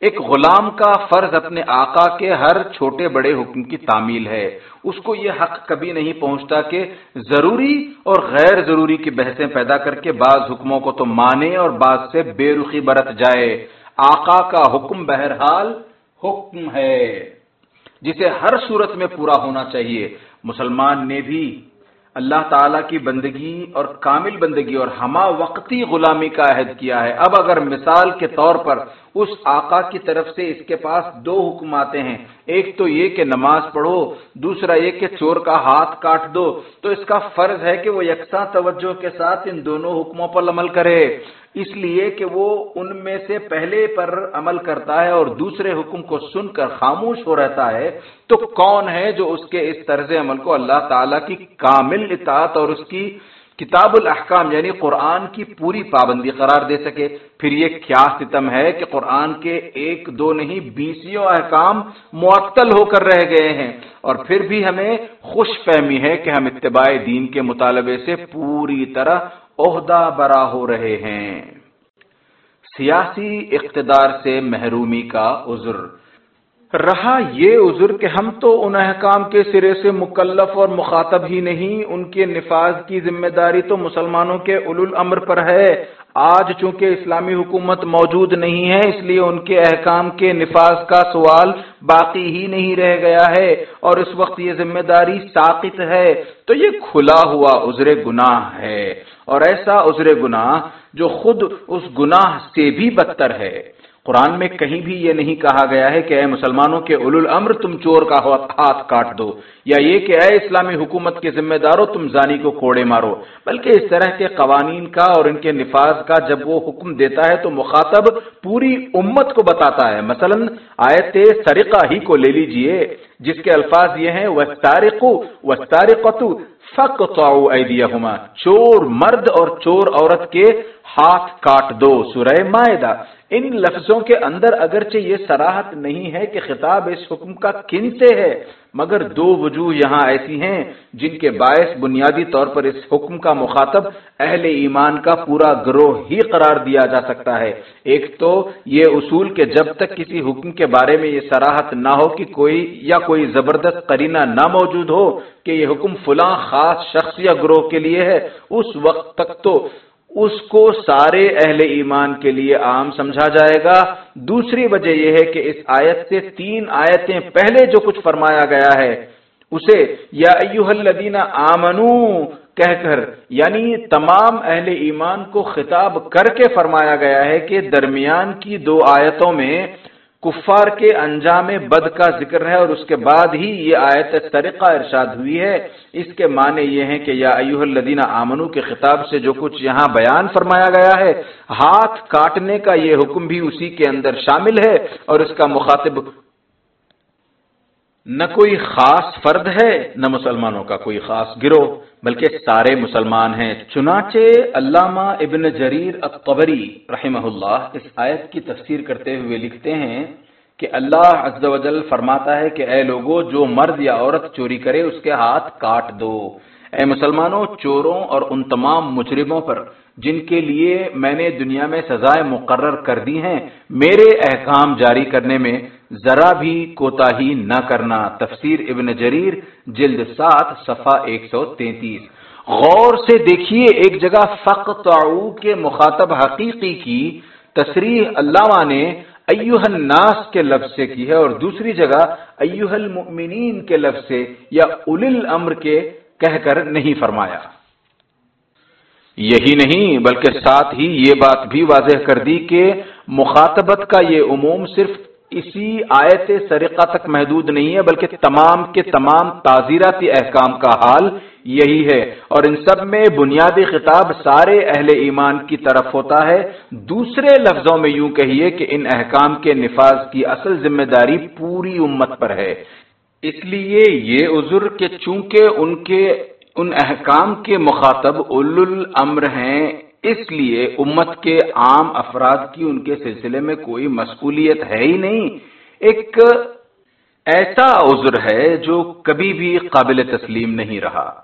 ایک غلام کا فرض اپنے آقا کے ہر چھوٹے بڑے حکم کی تعمیل ہے۔ اس کو یہ حق کبھی نہیں پہنچتا کہ ضروری اور غیر ضروری کی بحثیں پیدا کر کے بعض حکموں کو تو مانے اور بعض سے بے رخی برت جائے۔ آقا کا حکم بہرحال حکم ہے۔ جسے ہر صورت میں پورا ہونا چاہیے۔ مسلمان نے بھی اللہ تعالی کی بندگی اور کامل بندگی اور ہما وقتی غلامی کا عہد کیا ہے۔ اب اگر مثال کے طور پر اس آقا کی طرف سے اس کے پاس دو حکم آتے ہیں، ایک تو یہ کہ نماز پڑھو، دوسرا یہ کہ چور کا ہاتھ کاٹ دو، تو اس کا فرض ہے کہ وہ یکساں توجہ کے ساتھ ان دونوں حکموں پر عمل کرے۔ اس لیے کہ وہ ان میں سے پہلے پر عمل کرتا ہے اور دوسرے حکم کو سن کر خاموش ہو رہتا ہے، تو کون ہے جو اس کے اس طرز عمل کو اللہ تعالی کی کامل اطاعت اور اس کی کتاب الاحکام یعنی قرآن کی پوری پابندی قرار دے سکے؟ پھر یہ کیا ستم ہے کہ قرآن کے ایک دو نہیں بیسوں احکام معطل ہو کر رہ گئے ہیں۔ اور پھر بھی ہمیں خوش فہمی ہے کہ ہم اتباع دین کے مطالبے سے پوری طرح عہدہ برا ہو رہے ہیں۔ سیاسی اقتدار سے محرومی کا عذر۔ رہا یہ عذر کہ ہم تو ان احکام کے سرے سے مکلف اور مخاطب ہی نہیں، ان کے نفاذ کی ذمہ داری تو مسلمانوں کے اول الامر پر ہے۔ آج چونکہ اسلامی حکومت موجود نہیں ہے، اس لیے ان کے احکام کے نفاذ کا سوال باقی ہی نہیں رہ گیا ہے۔ اور اس وقت یہ ذمہ داری ساقت ہے۔ تو یہ کھلا ہوا عذر گناہ ہے۔ اور ایسا عذر گناہ جو خود اس گناہ سے بھی بدتر ہے۔ قرآن میں کہیں بھی یہ نہیں کہا گیا ہے کہ اے مسلمانوں کے اول الامر، تم چور کا ہاتھ کاٹ دو، یا یہ کہ اے اسلامی حکومت کے ذمہ داروں تم زانی کو کوڑے مارو۔ بلکہ اس طرح کے قوانین کا اور ان کے نفاذ کا جب وہ حکم دیتا ہے تو مخاطب پوری امت کو بتاتا ہے۔ مثلا آیت سرقہ ہی کو لے لیجیے، جس کے الفاظ یہ ہیں وہ تارق و تارقت چور مرد اور چور عورت کے ہاتھ کاٹ دو سورہ معدہ ان لفظوں کے اندر اگرچہ یہ سراہت نہیں ہے کہ خطاب اس حکم کا کن سے ہے، مگر دو وجوہ یہاں ایسی ہیں جن کے باعث بنیادی طور پر اس حکم کا مخاطب اہل ایمان کا پورا گروہ ہی قرار دیا جا سکتا ہے۔ ایک تو یہ اصول کہ جب تک کسی حکم کے بارے میں یہ سراہت نہ ہو کہ کوئی یا کوئی زبردست قرینہ نہ موجود ہو کہ یہ حکم فلاں خاص شخص یا گروہ کے لیے ہے، اس وقت تک تو اس کو سارے اہل ایمان کے لیے عام سمجھا جائے گا۔ دوسری وجہ یہ ہے کہ اس آیت سے تین آیتیں پہلے جو کچھ فرمایا گیا ہے، اسے یا ایوہ الذین آمنو کہہ کر یعنی تمام اہل ایمان کو خطاب کر کے فرمایا گیا ہے کہ درمیان کی دو آیتوں میں کفار کے انجام بد کا ذکر ہے اور اس کے بعد ہی یہ آیت طریقہ ارشاد ہوئی ہے۔ اس کے معنی یہ ہیں کہ یا ایوہ الذین آمنو کے خطاب سے جو کچھ یہاں بیان فرمایا گیا ہے، ہاتھ کاٹنے کا یہ حکم بھی اسی کے اندر شامل ہے اور اس کا مخاطب نہ کوئی خاص فرد ہے، نہ مسلمانوں کا کوئی خاص گروہ۔ بلکہ سارے مسلمان ہیں۔ چنانچہ علامہ ابن جریر الطبری رحمہ اللہ اس آیت کی تفسیر کرتے ہوئے لکھتے ہیں کہ اللہ عز و جل فرماتا ہے کہ اے لوگو، جو مرد یا عورت چوری کرے، اس کے ہاتھ کاٹ دو۔ اے مسلمانوں، چوروں اور ان تمام مجرموں پر، جن کے لیے میں نے دنیا میں سزائیں مقرر کر دی ہیں، میرے احکام جاری کرنے میں ذرا بھی کوتا ہی نہ کرنا۔ تفسیر ابن جریر، جلد سات، صفحہ ایک سو تینتیس۔ غور سے دیکھیے ایک جگہ فق کے مخاطب حقیقی کی تصریح علامہ نے ایوہ الناس کے لفظ سے کی ہے اور دوسری جگہ ایوہ المؤمنین کے لفظ سے یا اول الامر کے کہہ کر نہیں فرمایا۔ یہی نہیں، بلکہ ساتھ ہی یہ بات بھی واضح کر دی کہ مخاطبت کا یہ عموم صرف اسی آیت سرقہ تک محدود نہیں ہے، بلکہ تمام کے تمام تعزیراتی احکام کا حال یہی ہے۔ اور ان سب میں بنیادی خطاب سارے اہل ایمان کی طرف ہوتا ہے۔ دوسرے لفظوں میں یوں کہیے کہ ان احکام کے نفاذ کی اصل ذمہ داری پوری امت پر ہے۔ اس لیے یہ عذر کہ چونکہ ان کے، ان احکام کے مخاطب اول الامر ہیں اس لیے امت کے عام افراد کی ان کے سلسلے میں کوئی مشغولیت ہے ہی نہیں۔ ایک ایسا عذر ہے جو کبھی بھی قابل تسلیم نہیں رہا۔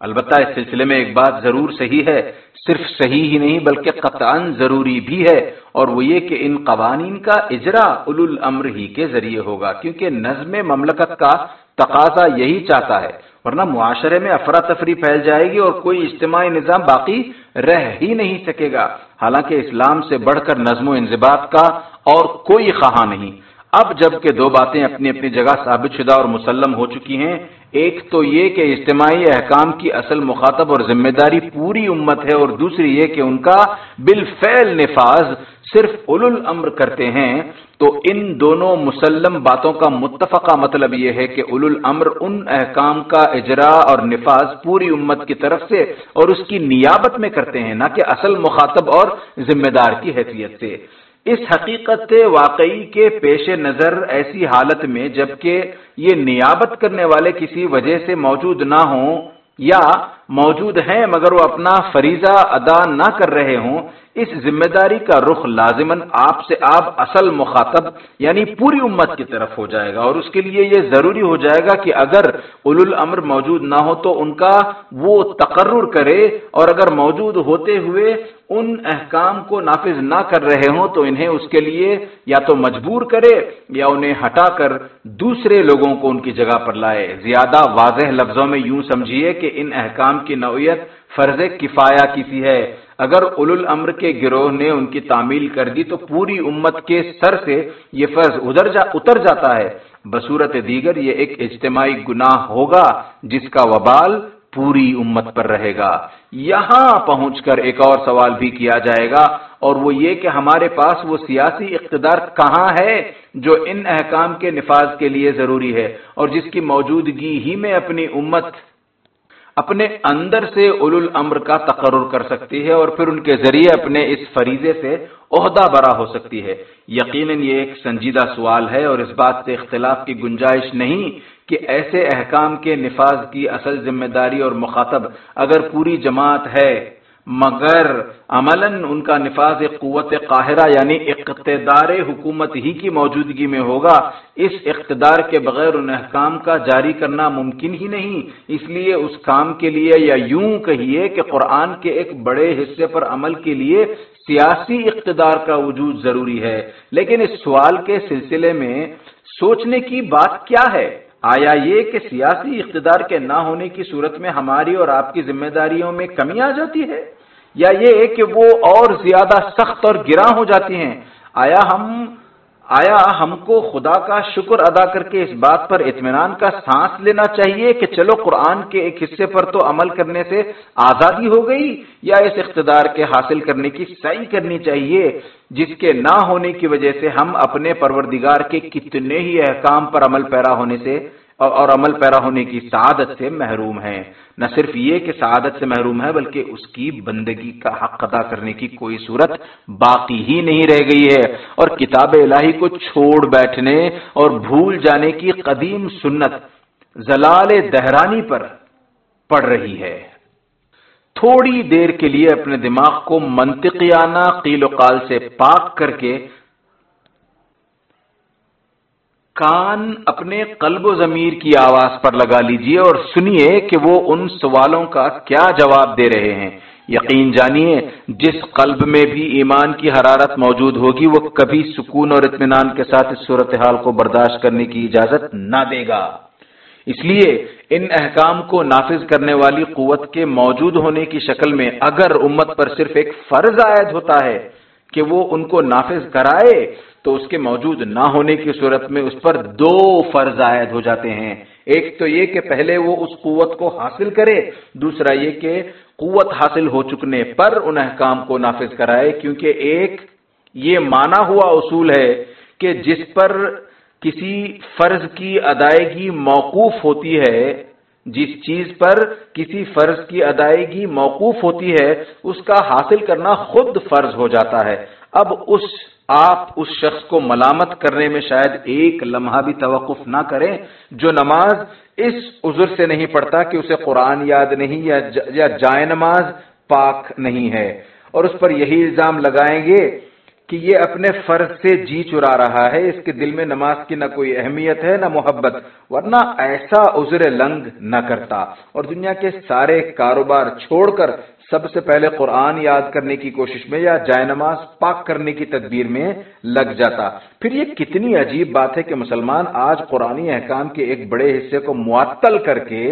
البتہ اس سلسلے میں ایک بات ضرور صحیح ہے، صرف صحیح ہی نہیں بلکہ قطعا ضروری بھی ہے۔ اور وہ یہ کہ ان قوانین کا اجرا اول الامر ہی کے ذریعے ہوگا، کیونکہ نظم مملکت کا تقاضا یہی چاہتا ہے۔ ورنہ معاشرے میں افراتفری پھیل جائے گی اور کوئی اجتماعی نظام باقی رہ ہی نہیں سکے گا۔ حالانکہ اسلام سے بڑھ کر نظم و انضباط کا اور کوئی خواہاں نہیں۔ اب جبکہ دو باتیں اپنی اپنی جگہ ثابت شدہ اور مسلم ہو چکی ہیں، ایک تو یہ کہ اجتماعی احکام کی اصل مخاطب اور ذمہ داری پوری امت ہے اور دوسری یہ کہ ان کا بالفعل نفاذ صرف اول الامر کرتے ہیں، تو ان دونوں مسلم باتوں کا متفقہ مطلب یہ ہے کہ اول الامر ان احکام کا اجرا اور نفاذ پوری امت کی طرف سے اور اس کی نیابت میں کرتے ہیں، نہ کہ اصل مخاطب اور ذمہ دار کی حیثیت سے۔ اس حقیقت واقعی کے پیش نظر ایسی حالت میں جبکہ یہ نیابت کرنے والے کسی وجہ سے موجود نہ ہوں یا موجود ہیں، مگر وہ اپنا فریضہ ادا نہ کر رہے ہوں۔ اس ذمہ داری کا رخ لازمن آپ سے آپ اصل مخاطب یعنی پوری امت کی طرف ہو جائے گا۔ اور اس کے لیے یہ ضروری ہو جائے گا کہ اگر اول الامر موجود نہ ہو تو ان کا وہ تقرر کرے۔ اور اگر موجود ہوتے ہوئے ان احکام کو نافذ نہ کر رہے ہوں تو انہیں اس کے لیے یا تو مجبور کرے یا انہیں ہٹا کر دوسرے لوگوں کو ان کی جگہ پر لائے۔ زیادہ واضح لفظوں میں یوں سمجھیے کہ ان احکام کی نوعیت فرض کفایا کسی ہے؟ اگر اول الامر کے گروہ نے ان کی تعمیل کر دی تو پوری امت کے سر سے یہ فرض ادھر جا اتر جاتا ہے۔ بصورت دیگر یہ ایک اجتماعی گناہ ہوگا جس کا وبال پوری امت پر رہے گا۔ یہاں پہنچ کر ایک اور سوال بھی کیا جائے گا اور وہ یہ کہ ہمارے پاس وہ سیاسی اقتدار کہاں ہے جو ان احکام کے نفاذ کے لیے ضروری ہے اور جس کی موجودگی ہی میں اپنی امت اپنے اندر سے اول الامر کا تقرر کر سکتی ہے اور پھر ان کے ذریعے اپنے اس فریضے سے عہدہ برا ہو سکتی ہے۔ یقیناً یہ ایک سنجیدہ سوال ہے اور اس بات سے اختلاف کی گنجائش نہیں کہ ایسے احکام کے نفاذ کی اصل ذمہ داری اور مخاطب اگر پوری جماعت ہے۔ مگر عملاً ان کا نفاذ ایک قوت قاہرہ یعنی اقتدار حکومت ہی کی موجودگی میں ہوگا۔ اس اقتدار کے بغیر ان احکام کا جاری کرنا ممکن ہی نہیں۔ اس لیے اس کام کے لیے یا یوں کہیے کہ قرآن کے ایک بڑے حصے پر عمل کے لیے سیاسی اقتدار کا وجود ضروری ہے۔ لیکن اس سوال کے سلسلے میں سوچنے کی بات کیا ہے؟ آیا یہ کہ سیاسی اقتدار کے نہ ہونے کی صورت میں ہماری اور آپ کی ذمہ داریوں میں کمی آ جاتی ہے؟ یا یہ کہ وہ اور زیادہ سخت اور گراں ہو جاتی ہیں؟ آیا ہم آیا ہم کو خدا کا شکر ادا کر کے اس بات پر اطمینان کا سانس لینا چاہیے کہ چلو قرآن کے ایک حصے پر تو عمل کرنے سے آزادی ہو گئی، یا اس اقتدار کے حاصل کرنے کی صحیح کرنی چاہیے، جس کے نہ ہونے کی وجہ سے ہم اپنے پروردگار کے کتنے ہی احکام پر عمل پیرا ہونے سے اور عمل پیرا ہونے کی سعادت سے محروم ہے نہ صرف یہ کہ سعادت سے محروم ہے، بلکہ اس کی بندگی کا حق ادا کرنے کی کوئی صورت باقی ہی نہیں رہ گئی ہے۔ اور کتاب الہی کو چھوڑ بیٹھنے اور بھول جانے کی قدیم سنت زلال دہرانی پر پڑ رہی ہے۔ تھوڑی دیر کے لیے اپنے دماغ کو منطقیانہ قیل و قال سے پاک کر کے کان اپنے قلب و ضمیر کی آواز پر لگا لیجیے اور سنیے کہ وہ ان سوالوں کا کیا جواب دے رہے ہیں۔ یقین جانیے، جس قلب میں بھی ایمان کی حرارت موجود ہوگی، وہ کبھی سکون اور اطمینان کے ساتھ اس صورتحال کو برداشت کرنے کی اجازت نہ دے گا۔ اس لیے ان احکام کو نافذ کرنے والی قوت کے موجود ہونے کی شکل میں اگر امت پر صرف ایک فرض عائد ہوتا ہے کہ وہ ان کو نافذ کرائے تو اس کے موجود نہ ہونے کی صورت میں اس پر دو فرض عائد ہو جاتے ہیں۔ ایک تو یہ کہ پہلے وہ اس قوت کو حاصل کرے، دوسرا یہ کہ قوت حاصل ہو چکنے پر ان احکام کو نافذ کرائے، کیونکہ ایک یہ مانا ہوا اصول ہے کہ جس پر کسی فرض کی ادائیگی موقوف ہوتی ہے، جس چیز پر کسی فرض کی ادائیگی موقوف ہوتی ہے، اس کا حاصل کرنا خود فرض ہو جاتا ہے۔ اب اس آپ اس شخص کو ملامت کرنے میں شاید ایک لمحہ بھی توقف نہ کریں، جو نماز اس عذر سے نہیں پڑھتا کہ اسے قرآن یاد نہیں یا جائے نماز پاک نہیں ہے۔ اور اس پر یہی الزام لگائیں گے کہ یہ اپنے فرض سے جی چرا رہا ہے۔ اس کے دل میں نماز کی نہ کوئی اہمیت ہے، نہ محبت، ورنہ ایسا عذر لنگ نہ کرتا۔ اور دنیا کے سارے کاروبار چھوڑ کر سب سے پہلے قرآن یاد کرنے کی کوشش میں یا جائے نماز پاک کرنے کی تدبیر میں لگ جاتا۔ پھر یہ کتنی عجیب بات ہے کہ مسلمان آج قرآن احکام کے ایک بڑے حصے کو معطل کر کے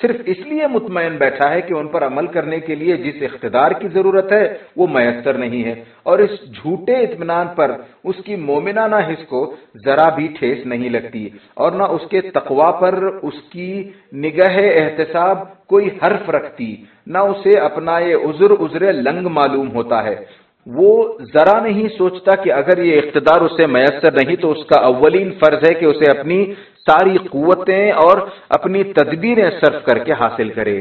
صرف اس لیے مطمئن بیٹھا ہے کہ ان پر عمل کرنے کے لیے جس اقتدار کی ضرورت ہے وہ میسر نہیں ہے اور اس جھوٹے اطمینان پر اس کی مومنانہ حص کو ذرا بھی ٹھیس نہیں لگتی اور نہ اس کے تقوا پر اس کی نگہ احتساب کوئی حرف رکھتی، نہ اسے اپنا یہ عذر عذر لنگ معلوم ہوتا ہے۔ وہ ذرا نہیں سوچتا کہ اگر یہ اقتدار اسے میسر نہیں تو اس کا اولین فرض ہے کہ اسے اپنی ساری قوتیں اور اپنی تدبیریں صرف کر کے حاصل کرے۔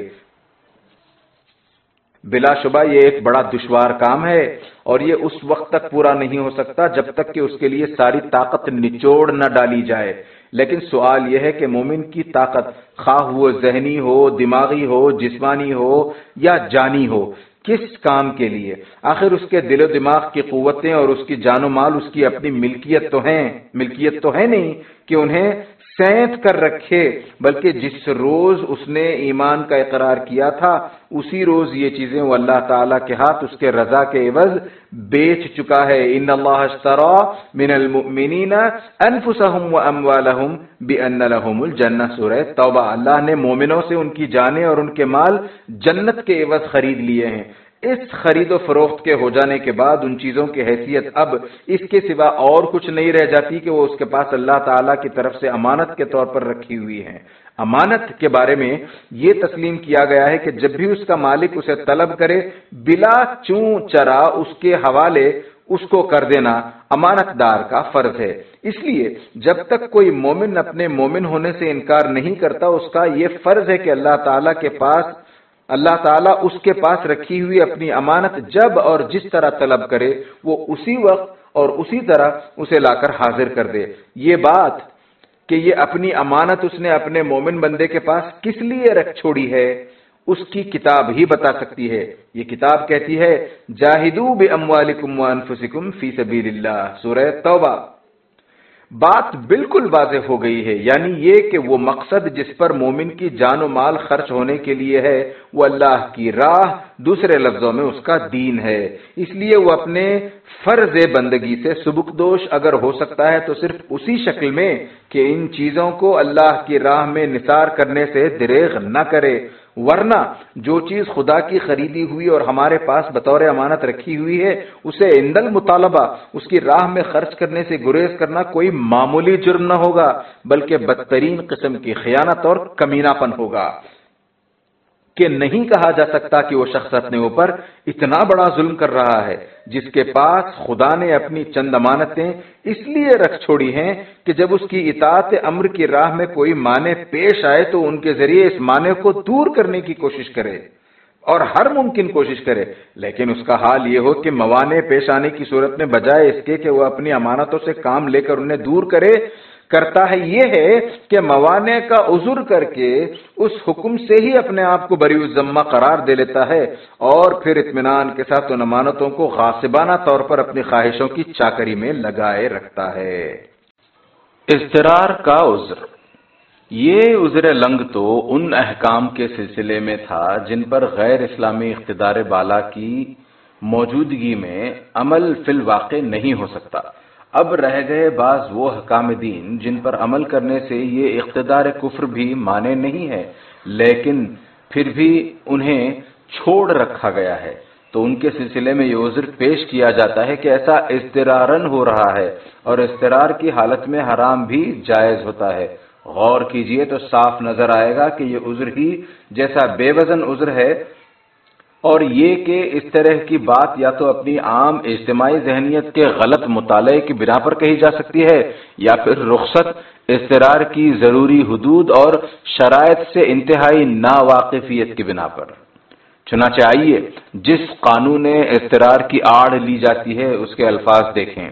بلا شبہ یہ ایک بڑا دشوار کام ہے اور یہ اس وقت تک پورا نہیں ہو سکتا جب تک کہ اس کے لیے ساری طاقت نچوڑ نہ ڈالی جائے۔ لیکن سوال یہ ہے کہ مومن کی طاقت خواہ وہ ذہنی ہو، دماغی ہو، جسمانی ہو یا جانی ہو، کس کام کے لیے؟ آخر اس کے دل و دماغ کی قوتیں اور اس کی جان و مال، اس کی اپنی ملکیت تو ہیں۔ ملکیت تو ہے نہیں کہ انہیں سینت کر رکھے، بلکہ جس روز اس نے ایمان کا اقرار کیا تھا، اسی روز یہ چیزیں وہ اللہ تعالیٰ کے ہاتھ، اس کے رضا کے عوض بیچ چکا ہے۔ ان اللہ اشترا من المؤمنین انفسهم واموالهم بان لهم الجنہ۔ سورہ توبہ، اللہ نے مومنوں سے ان کی جانیں اور ان کے مال جنت کے عوض خرید لیے ہیں۔ اس خرید و فروخت کے ہو جانے کے بعد ان چیزوں کی حیثیت اب اس کے سوا اور کچھ نہیں رہ جاتی کہ وہ اس کے پاس اللہ تعالی کی طرف سے امانت کے طور پر رکھی ہوئی ہے امانت کے بارے میں یہ تسلیم کیا گیا ہے کہ جب بھی اس کا مالک اسے طلب کرے، بلا چون چرا اس کے حوالے اس کو کر دینا امانت دار کا فرض ہے۔ اس لیے جب تک کوئی مومن اپنے مومن ہونے سے انکار نہیں کرتا، اس کا یہ فرض ہے کہ اللہ تعالی کے پاس اللہ تعالیٰ اس کے پاس رکھی ہوئی اپنی امانت جب اور جس طرح طلب کرے، وہ اسی وقت اور اسی طرح اسے لا کر حاضر کر دے۔ یہ بات کہ یہ اپنی امانت اس نے اپنے مومن بندے کے پاس کس لیے رکھ چھوڑی ہے، اس کی کتاب ہی بتا سکتی ہے۔ یہ کتاب کہتی ہے، جاہدو بے اموالکم فی سبیل اللہ، سورہ توبہ۔ بات بالکل واضح ہو گئی ہے یعنی یہ کہ وہ مقصد جس پر مومن کی جان و مال خرچ ہونے کے لیے ہے، وہ اللہ کی راہ دوسرے لفظوں میں اس کا دین ہے۔ اس لیے وہ اپنے فرض بندگی سے سبک دوش اگر ہو سکتا ہے تو صرف اسی شکل میں کہ ان چیزوں کو اللہ کی راہ میں نثار کرنے سے دریغ نہ کرے۔ ورنہ جو چیز خدا کی خریدی ہوئی اور ہمارے پاس بطور امانت رکھی ہوئی ہے، اسے اندل مطالبہ اس کی راہ میں خرچ کرنے سے گریز کرنا کوئی معمولی جرم نہ ہوگا، بلکہ بدترین قسم کی خیانت اور کمینہ پن ہوگا۔ کہ نہیں کہا جا سکتا کہ وہ شخص اپنے اوپر اتنا بڑا ظلم کر رہا ہے جس کے پاس خدا نے اپنی چند امانتیں اس لیے رکھ چھوڑی ہیں کہ جب اس کی اطاعت امر کی راہ میں کوئی معنی پیش آئے تو ان کے ذریعے اس معنی کو دور کرنے کی کوشش کرے اور ہر ممکن کوشش کرے۔ لیکن اس کا حال یہ ہو کہ موانے پیش آنے کی صورت میں بجائے اس کے کہ وہ اپنی امانتوں سے کام لے کر انہیں دور کرے کرتا ہے یہ ہے کہ موانے کا عذر کر کے اس حکم سے ہی اپنے آپ کو بری الزمہ قرار دے لیتا ہے اور پھر اطمینان کے ساتھ ان امانتوں کو غاصبانہ طور پر اپنی خواہشوں کی چاکری میں لگائے رکھتا ہے۔ اضطرار کا عذر۔ یہ عذر لنگ تو ان احکام کے سلسلے میں تھا جن پر غیر اسلامی اقتدار بالا کی موجودگی میں عمل فی الواقع نہیں ہو سکتا۔ اب رہ گئے بعض وہ حکام دین جن پر عمل کرنے سے یہ اقتدار کفر بھی مانے نہیں ہے لیکن پھر بھی انہیں چھوڑ رکھا گیا ہے۔ تو ان کے سلسلے میں یہ عذر پیش کیا جاتا ہے کہ ایسا اضطرارن ہو رہا ہے اور اضطرار کی حالت میں حرام بھی جائز ہوتا ہے۔ غور کیجیے تو صاف نظر آئے گا کہ یہ عذر ہی جیسا بے وزن عذر ہے اور یہ کہ اس طرح کی بات یا تو اپنی عام اجتماعی ذہنیت کے غلط مطالعے کی بنا پر کہی جا سکتی ہے، یا پھر رخصت، اضطرار کی ضروری حدود اور شرائط سے انتہائی ناواقفیت کی بنا پر۔ چنانچہ آئیے، جس قانون اضطرار کی آڑ لی جاتی ہے، اس کے الفاظ دیکھیں۔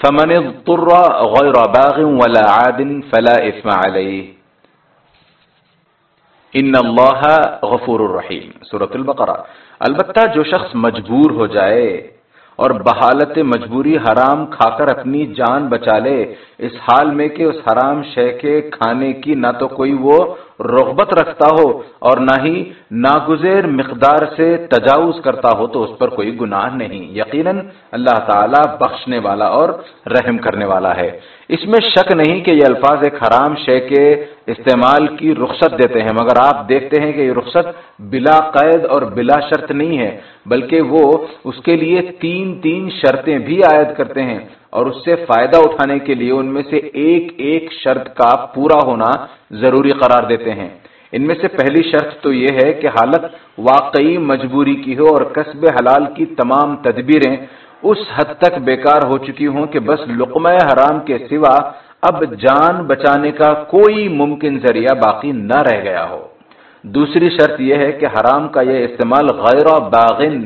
فمن اضطر غیر باغ ولا عاد فلا اسم علیہ ان اللہ غفور الرحیم صورت البقرہ۔ البتہ جو شخص مجبور ہو جائے اور بحالت مجبوری حرام کھا کر اپنی جان بچا لے، اس حال میں کہ اس حرام شے کے کھانے کی نہ تو کوئی وہ رغبت رکھتا ہو اور نہ ہی ناگزیر مقدار سے تجاوز کرتا ہو تو اس پر کوئی گناہ نہیں۔ یقیناً اللہ تعالی بخشنے والا اور رحم کرنے والا ہے۔ اس میں شک نہیں کہ یہ الفاظ ایک حرام شے کے استعمال کی رخصت دیتے ہیں، مگر آپ دیکھتے ہیں کہ یہ رخصت بلا قید اور بلا شرط نہیں ہے، بلکہ وہ اس کے لیے تین تین شرطیں بھی عائد کرتے ہیں۔ اور اس سے فائدہ اٹھانے کے لیے ان میں سے ایک ایک شرط کا پورا ہونا ضروری قرار دیتے ہیں۔ ان میں سے پہلی شرط تو یہ ہے کہ حالت واقعی مجبوری کی ہو اور قصب حلال کی تمام تدبیریں اس حد تک بیکار ہو چکی ہوں کہ بس لقمہ حرام کے سوا اب جان بچانے کا کوئی ممکن ذریعہ باقی نہ رہ گیا ہو۔ دوسری شرط یہ ہے کہ حرام کا یہ استعمال غیر باغن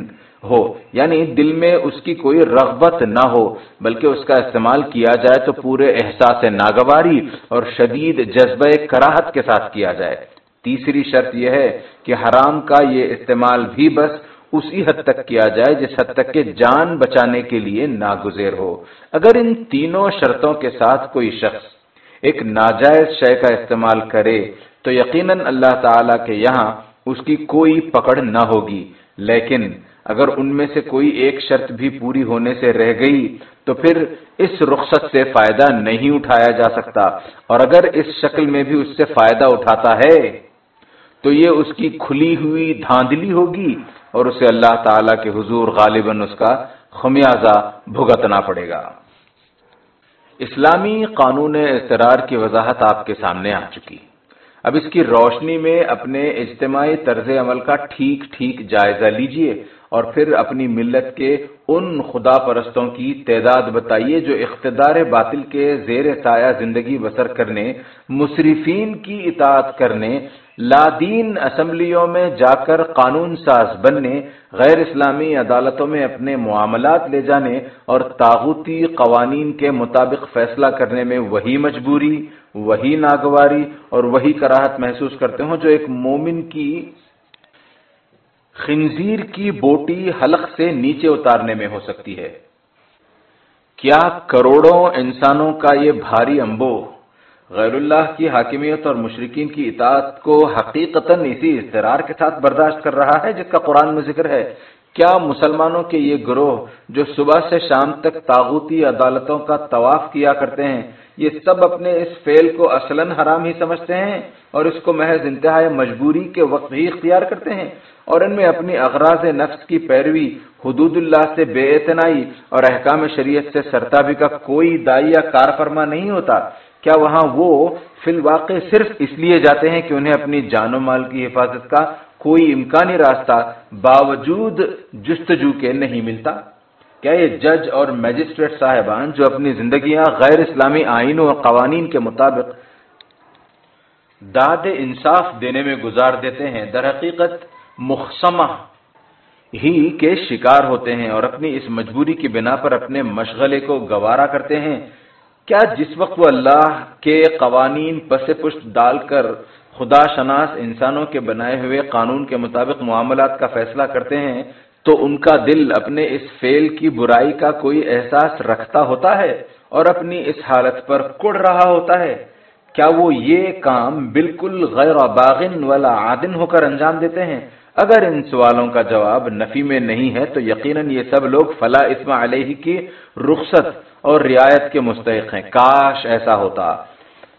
ہو۔ یعنی دل میں اس کی کوئی رغبت نہ ہو، بلکہ اس کا استعمال کیا جائے تو پورے احساس ناگواری اور شدید جذبہ کراہت کے ساتھ کیا جائے۔ تیسری شرط یہ ہے کہ حرام کا یہ استعمال بھی بس اسی حد تک کیا جائے جس حد تک کہ جان بچانے کے لیے ناگزیر ہو۔ اگر ان تینوں شرطوں کے ساتھ کوئی شخص ایک ناجائز شے کا استعمال کرے تو یقیناً اللہ تعالی کے یہاں اس کی کوئی پکڑ نہ ہوگی، لیکن اگر ان میں سے کوئی ایک شرط بھی پوری ہونے سے رہ گئی، تو پھر اس رخصت سے فائدہ نہیں اٹھایا جا سکتا۔ اور اگر اس شکل میں بھی اس سے فائدہ اٹھاتا ہے، تو یہ اس کی کھلی ہوئی دھاندلی ہوگی اور اسے اللہ تعالی کے حضور غالباً اس کا خمیازہ بھگتنا پڑے گا۔ اسلامی قانون اضطرار کی وضاحت آپ کے سامنے آ چکی۔ اب اس کی روشنی میں اپنے اجتماعی طرز عمل کا ٹھیک ٹھیک جائزہ لیجیے۔ اور پھر اپنی ملت کے ان خدا پرستوں کی تعداد بتائیے جو اقتدار باطل کے زیر سایہ زندگی بسر کرنے، مصرفین کی اطاعت کرنے، لادین اسمبلیوں میں جا کر قانون ساز بننے، غیر اسلامی عدالتوں میں اپنے معاملات لے جانے اور تاغوتی قوانین کے مطابق فیصلہ کرنے میں وہی مجبوری، وہی ناگواری اور وہی کراہت محسوس کرتے ہوں جو ایک مومن کی خنزیر کی بوٹی حلق سے نیچے اتارنے میں ہو سکتی ہے۔ کیا کروڑوں انسانوں کا یہ بھاری امبو غیر اللہ کی حاکمیت اور مشرقین کی اطاعت کو حقیقتاً اسی اضطرار کے ساتھ برداشت کر رہا ہے جس کا قرآن میں ذکر ہے؟ کیا مسلمانوں کے یہ گروہ جو صبح سے شام تک تاغوتی عدالتوں کا طواف کیا کرتے ہیں، یہ سب اپنے اس فعل کو اصلاً حرام ہی سمجھتے ہیں اور اس کو محض انتہائی مجبوری کے وقت ہی اختیار کرتے ہیں؟ اور ان میں اپنی اغراض نفس کی پیروی، حدود اللہ سے بے اعتنائی اور احکام شریعت سے سرتابی کا کوئی دائی یا کار فرما نہیں ہوتا۔ کیا وہاں وہ فی الواقع صرف اس لیے جاتے ہیں کہ انہیں اپنی جان و مال کی حفاظت کا کوئی امکانی راستہ باوجود جستجو کے نہیں ملتا؟ کیا یہ جج اور میجسٹریٹ صاحبان جو اپنی زندگیاں غیر اسلامی آئینوں اور قوانین کے مطابق داد انصاف دینے میں گزار دیتے ہیں، در حقیقت مخصمہ، ہی کے شکار ہوتے ہیں اور اپنی اس مجبوری کی بنا پر اپنے مشغلے کو گوارا کرتے ہیں۔ کیا جس وقت وہ اللہ کے قوانین پس پشت ڈال کر خدا شناس انسانوں کے بنائے ہوئے قانون کے مطابق معاملات کا فیصلہ کرتے ہیں، تو ان کا دل اپنے اس فیل کی برائی کا کوئی احساس رکھتا ہوتا ہے اور اپنی اس حالت پر کڑ رہا ہوتا ہے؟ کیا وہ یہ کام بالکل غیر باغن والا عادن ہو کر انجام دیتے ہیں؟ اگر ان سوالوں کا جواب نفی میں نہیں ہے تو یقیناً یہ سب لوگ فلاں اسم علیہ کی رخصت اور رعایت کے مستحق ہیں۔ کاش ایسا ہوتا۔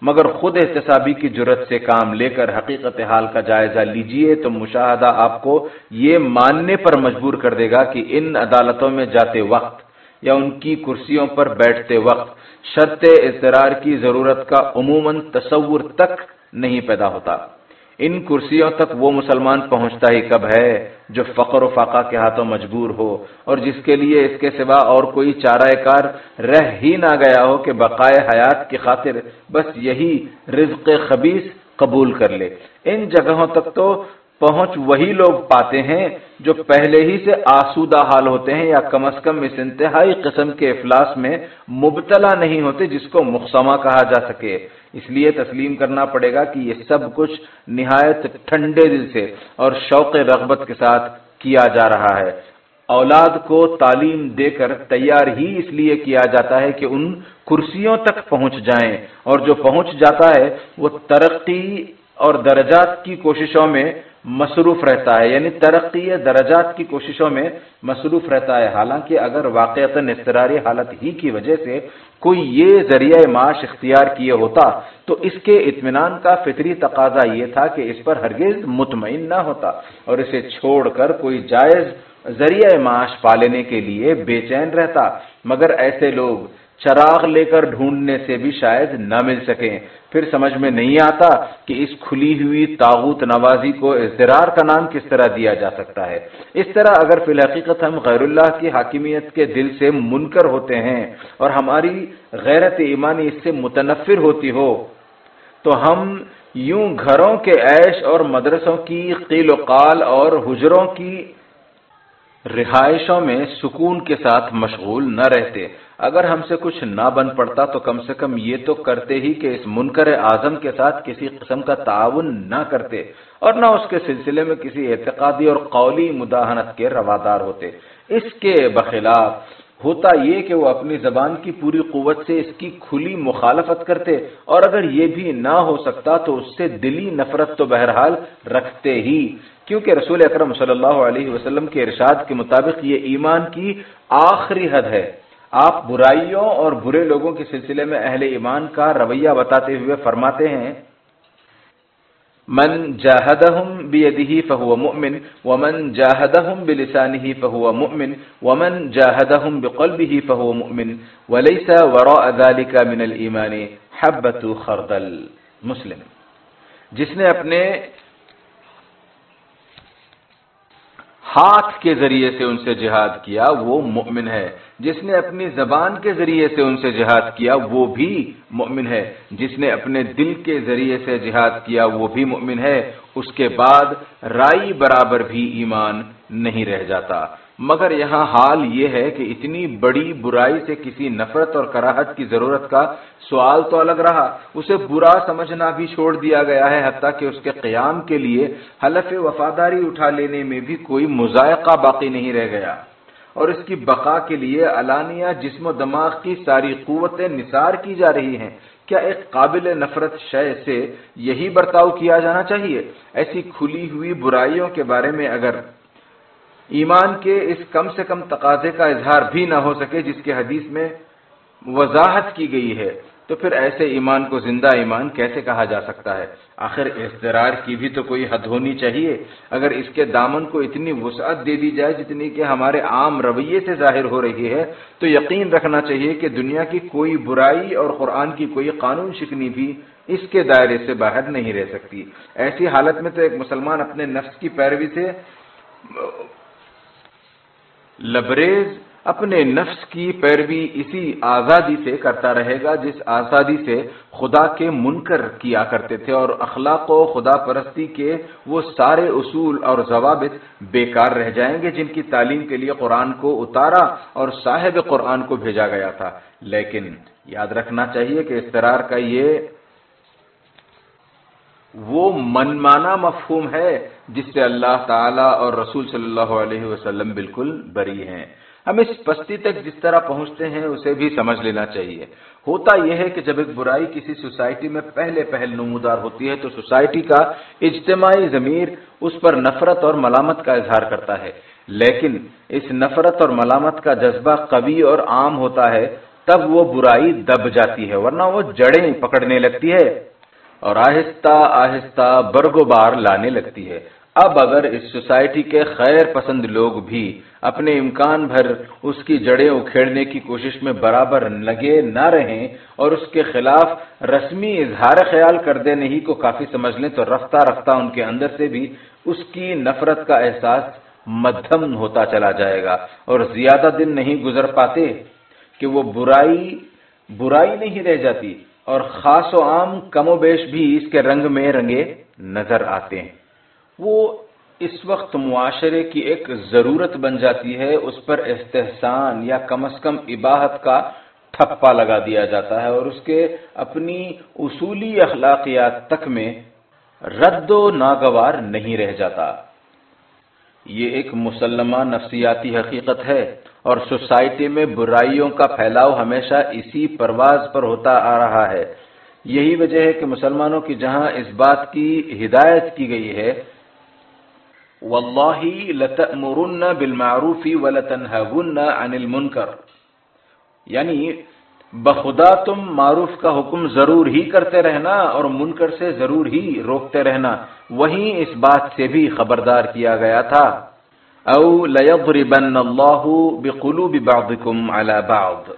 مگر خود احتسابی کی جرت سے کام لے کر حقیقت حال کا جائزہ لیجیے تو مشاہدہ آپ کو یہ ماننے پر مجبور کر دے گا کہ ان عدالتوں میں جاتے وقت یا ان کی کرسیوں پر بیٹھتے وقت شرط اضطرار کی ضرورت کا عموماً تصور تک نہیں پیدا ہوتا۔ ان کرسیوں تک وہ مسلمان پہنچتا ہی کب ہے جو فقر و فاقہ کے ہاتھوں مجبور ہو اور جس کے لیے اس کے سوا اور کوئی چارہ کار رہ ہی نہ گیا ہو کہ بقائے حیات کی خاطر بس یہی رزق خبیص قبول کر لے۔ ان جگہوں تک تو پہنچ وہی لوگ پاتے ہیں جو پہلے ہی سے آسودہ حال ہوتے ہیں یا کم از کم اس انتہائی قسم کے افلاس میں مبتلا نہیں ہوتے جس کو مخصمہ کہا جا سکے۔ اس لیے تسلیم کرنا پڑے گا کہ یہ سب کچھ نہایت ٹھنڈے دل سے اور شوق رغبت کے ساتھ کیا جا رہا ہے۔ اولاد کو تعلیم دے کر تیار ہی اس لیے کیا جاتا ہے کہ ان کرسیوں تک پہنچ جائیں اور جو پہنچ جاتا ہے وہ ترقی اور درجات کی کوششوں میں مصروف رہتا ہے یعنی ترقی درجات کی کوششوں میں مصروف رہتا ہے۔ حالانکہ اگر واقعات اضطراری حالت ہی کی وجہ سے کوئی یہ ذریعہ معاش اختیار کیے ہوتا، تو اس کے اطمینان کا فطری تقاضا یہ تھا کہ اس پر ہرگز مطمئن نہ ہوتا اور اسے چھوڑ کر کوئی جائز ذریعہ معاش پالنے کے لیے بے چین رہتا۔ مگر ایسے لوگ چراغ لے کر ڈھونڈنے سے بھی شاید نہ مل سکیں۔ پھر سمجھ میں نہیں آتا کہ اس کھلی ہوئی تاغوت نوازی کو اضطرار کا نام کس طرح دیا جا سکتا ہے۔ اس طرح اگر فی الحقیقت ہم غیر اللہ کی حاکمیت کے دل سے منکر ہوتے ہیں اور ہماری غیرت ایمانی اس سے متنفر ہوتی ہو، تو ہم یوں گھروں کے عیش اور مدرسوں کی قیل و قال اور حجروں کی رہائشوں میں سکون کے ساتھ مشغول نہ رہتے۔ اگر ہم سے کچھ نہ بن پڑتا تو کم سے کم یہ تو کرتے ہی کہ اس منکر اعظم کے ساتھ کسی قسم کا تعاون نہ کرتے اور نہ اس کے سلسلے میں کسی اعتقادی اور قولی مداحنت کے روادار ہوتے۔ اس کے بخلاف ہوتا یہ کہ وہ اپنی زبان کی پوری قوت سے اس کی کھلی مخالفت کرتے اور اگر یہ بھی نہ ہو سکتا تو اس سے دلی نفرت تو بہرحال رکھتے ہی۔ کیونکہ رسول اکرم صلی اللہ علیہ وسلم کے ارشاد کے مطابق یہ ایمان کی آخری حد ہے۔ آپ برائیوں اور برے لوگوں کے سلسلے میں اہل ایمان کا رویہ بتاتے ہوئے فرماتے ہیں، من جاہدہم بیدہی فہو مؤمن، ومن جاہدہم بلسانہی فہو مؤمن، ومن جاہدہم بقلبہی فہو مؤمن ولیس وراء ذالک من الایمان حبت خردل. مسلم، جس نے اپنے ہاتھ کے ذریعے سے ان سے جہاد کیا، وہ مؤمن ہے۔ جس نے اپنی زبان کے ذریعے سے ان سے جہاد کیا، وہ بھی مؤمن ہے۔ جس نے اپنے دل کے ذریعے سے جہاد کیا، وہ بھی مؤمن ہے۔ اس کے بعد رائی برابر بھی ایمان نہیں رہ جاتا۔ مگر یہاں حال یہ ہے کہ اتنی بڑی برائی سے کسی نفرت اور کراہت کی ضرورت کا سوال تو الگ رہا، اسے برا سمجھنا بھی چھوڑ دیا گیا ہے، حتیٰ کہ اس کے قیام کے لیے حلف وفاداری اٹھا لینے میں بھی کوئی مذائقہ باقی نہیں رہ گیا۔ اور اس کی بقا کے لیے علانیہ جسم و دماغ کی ساری قوتیں نثار کی جا رہی ہیں۔ کیا ایک قابل نفرت شے سے یہی برتاؤ کیا جانا چاہیے؟ ایسی کھلی ہوئی برائیوں کے بارے میں اگر ایمان کے اس کم سے کم تقاضے کا اظہار بھی نہ ہو سکے جس کے حدیث میں وضاحت کی گئی ہے، تو پھر ایسے ایمان کو زندہ ایمان کیسے کہا جا سکتا ہے؟ آخر اضطرار کی بھی تو کوئی حد ہونی چاہیے۔ اگر اس کے دامن کو اتنی وسعت دے دی جائے جتنی کہ ہمارے عام رویے سے ظاہر ہو رہی ہے، تو یقین رکھنا چاہیے کہ دنیا کی کوئی برائی اور قرآن کی کوئی قانون شکنی بھی اس کے دائرے سے باہر نہیں رہ سکتی۔ ایسی حالت میں تو ایک مسلمان اپنے نفس کی پیروی سے لبریز اپنے نفس کی پیروی اسی آزادی سے کرتا رہے گا، جس آزادی سے خدا کے منکر کیا کرتے تھے اور اخلاق و خدا پرستی کے وہ سارے اصول اور ضوابط بیکار رہ جائیں گے، جن کی تعلیم کے لیے قرآن کو اتارا اور صاحب قرآن کو بھیجا گیا تھا۔ لیکن یاد رکھنا چاہیے کہ استرار کا یہ وہ منمانا مفہوم ہے جس سے اللہ تعالی اور رسول صلی اللہ علیہ وسلم بالکل بری ہیں۔ ہم اس پستی تک جس طرح پہنچتے ہیں اسے بھی سمجھ لینا چاہیے۔ ہوتا یہ ہے کہ جب ایک برائی کسی سوسائٹی میں پہلے پہل نمودار ہوتی ہے تو سوسائٹی کا اجتماعی ضمیر اس پر نفرت اور ملامت کا اظہار کرتا ہے۔ لیکن اس نفرت اور ملامت کا جذبہ قوی اور عام ہوتا ہے، تب وہ برائی دب جاتی ہے، ورنہ وہ جڑیں پکڑنے لگتی ہے اور آہستہ آہستہ برگو بار لانے لگتی ہے۔ اب اگر اس سوسائٹی کے خیر پسند لوگ بھی اپنے امکان بھر اس کی جڑیں اکھیڑنے کی کوشش میں برابر لگے نہ رہیں اور اس کے خلاف رسمی اظہار خیال کر دینے ہی کو کافی سمجھ لیں تو رفتہ رفتہ ان کے اندر سے بھی اس کی نفرت کا احساس مدھم ہوتا چلا جائے گا اور زیادہ دن نہیں گزر پاتے کہ وہ برائی برائی نہیں رہ جاتی اور خاص و عام کم و بیش بھی اس کے رنگ میں رنگے نظر آتے ہیں۔ وہ اس وقت معاشرے کی ایک ضرورت بن جاتی ہے، اس پر استحسان یا کم از کم اباہت کا ٹھپا لگا دیا جاتا ہے اور اس کے اپنی اصولی اخلاقیات تک میں رد و ناگوار نہیں رہ جاتا۔ یہ ایک مسلمہ نفسیاتی حقیقت ہے اور سوسائٹی میں برائیوں کا پھیلاؤ ہمیشہ اسی پرواز پر ہوتا آ رہا ہے۔ یہی وجہ ہے کہ مسلمانوں کی جہاں اس بات کی ہدایت کی گئی ہے واللہ لتأمرن بالمعروف ولتنہون عن المنکر. یعنی بخدا تم معروف کا حکم ضرور ہی کرتے رہنا اور منکر سے ضرور ہی روکتے رہنا. وہیں اس بات سے بھی خبردار کیا گیا تھا. او لیضربن اللہ بقلوب بعضکم علی بعض.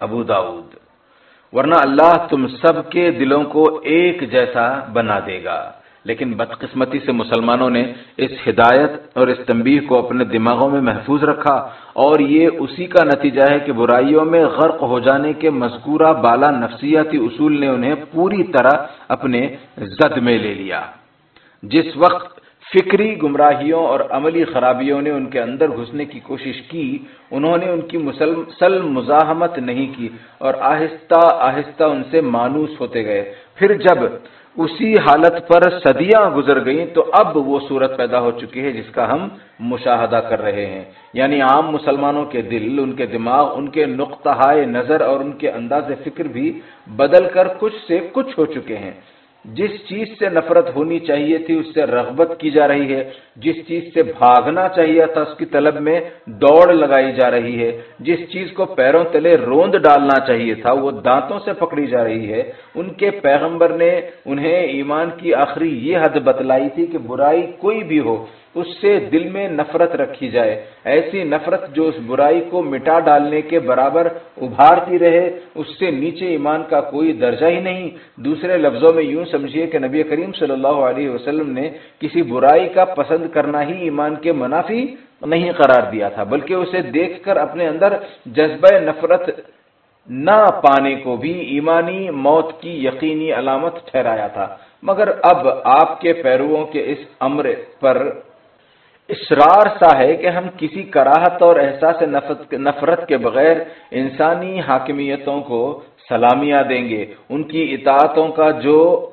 ابو داود. ورنہ اللہ تم سب کے دلوں کو ایک جیسا بنا دے گا. لیکن بدقسمتی سے مسلمانوں نے اس ہدایت اور اس تنبیہ کو اپنے دماغوں میں محفوظ رکھا اور یہ اسی کا نتیجہ ہے کہ برائیوں میں غرق ہو جانے کے مذکورہ بالا نفسیاتی اصول نے انہیں پوری طرح اپنے زد میں لے لیا۔ جس وقت فکری گمراہیوں اور عملی خرابیوں نے ان کے اندر گھسنے کی کوشش کی، انہوں نے ان کی مسلسل مزاحمت نہیں کی اور آہستہ آہستہ ان سے مانوس ہوتے گئے۔ پھر جب اسی حالت پر صدیاں گزر گئیں تو اب وہ صورت پیدا ہو چکی ہے جس کا ہم مشاہدہ کر رہے ہیں۔ یعنی عام مسلمانوں کے دل، ان کے دماغ، ان کے نقطہ نظر اور ان کے انداز فکر بھی بدل کر کچھ سے کچھ ہو چکے ہیں۔ جس چیز سے نفرت ہونی چاہیے تھی، اس سے رغبت کی جا رہی ہے۔ جس چیز سے بھاگنا چاہیے تھا، اس کی طلب میں دوڑ لگائی جا رہی ہے۔ جس چیز کو پیروں تلے روند ڈالنا چاہیے تھا، وہ دانتوں سے پکڑی جا رہی ہے۔ ان کے پیغمبر نے انہیں ایمان کی آخری یہ حد بتلائی تھی کہ برائی کوئی بھی ہو اس سے دل میں نفرت رکھی جائے۔ ایسی نفرت جو اس برائی کو مٹا ڈالنے کے برابر ابھارتی رہے، اس سے نیچے ایمان کا کوئی درجہ ہی نہیں۔ دوسرے لفظوں میں یوں سمجھیے کہ نبی کریم صلی اللہ علیہ وسلم نے کسی برائی کا پسند کرنا ہی ایمان کے منافی نہیں قرار دیا تھا، بلکہ اسے دیکھ کر اپنے اندر جذبہ نفرت نہ پانے کو بھی ایمانی موت کی یقینی علامت ٹھہرایا تھا۔ مگر اب آپ کے پیرووں کے اس امر پر اسرار سا ہے کہ ہم کسی کراہت اور احساس نفرت کے بغیر انسانی حاکمیتوں کو سلامیاں دیں گے۔ ان کی اطاعتوں کا جو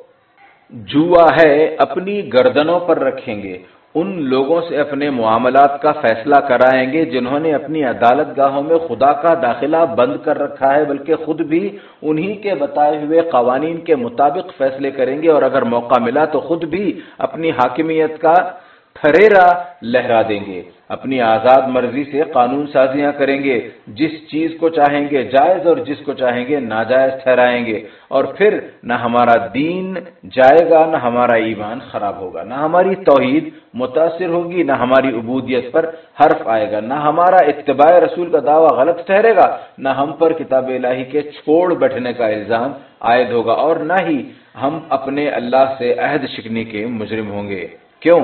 جوا ہے اپنی گردنوں پر رکھیں گے۔ ان لوگوں سے اپنے معاملات کا فیصلہ کرائیں گے جنہوں نے اپنی عدالت گاہوں میں خدا کا داخلہ بند کر رکھا ہے، بلکہ خود بھی انہی کے بتائے ہوئے قوانین کے مطابق فیصلے کریں گے۔ اور اگر موقع ملا تو خود بھی اپنی حاکمیت کا تھریرا لہرا دیں گے۔ اپنی آزاد مرضی سے قانون سازیاں کریں گے۔ جس چیز کو چاہیں گے جائز اور جس کو چاہیں گے ناجائز ٹھہرائیں گے۔ اور پھر نہ ہمارا دین جائے گا، نہ ہمارا ایمان خراب ہوگا۔ نہ ہماری توحید متاثر ہوگی، نہ ہماری عبودیت پر حرف آئے گا۔ نہ ہمارا اتباع رسول کا دعویٰ غلط ٹھہرے گا۔ نہ ہم پر کتاب الہی کے چھوڑ بیٹھنے کا الزام عائد ہوگا۔ اور نہ ہی ہم اپنے اللہ سے عہد شکنی کے مجرم ہوں گے۔ کیوں؟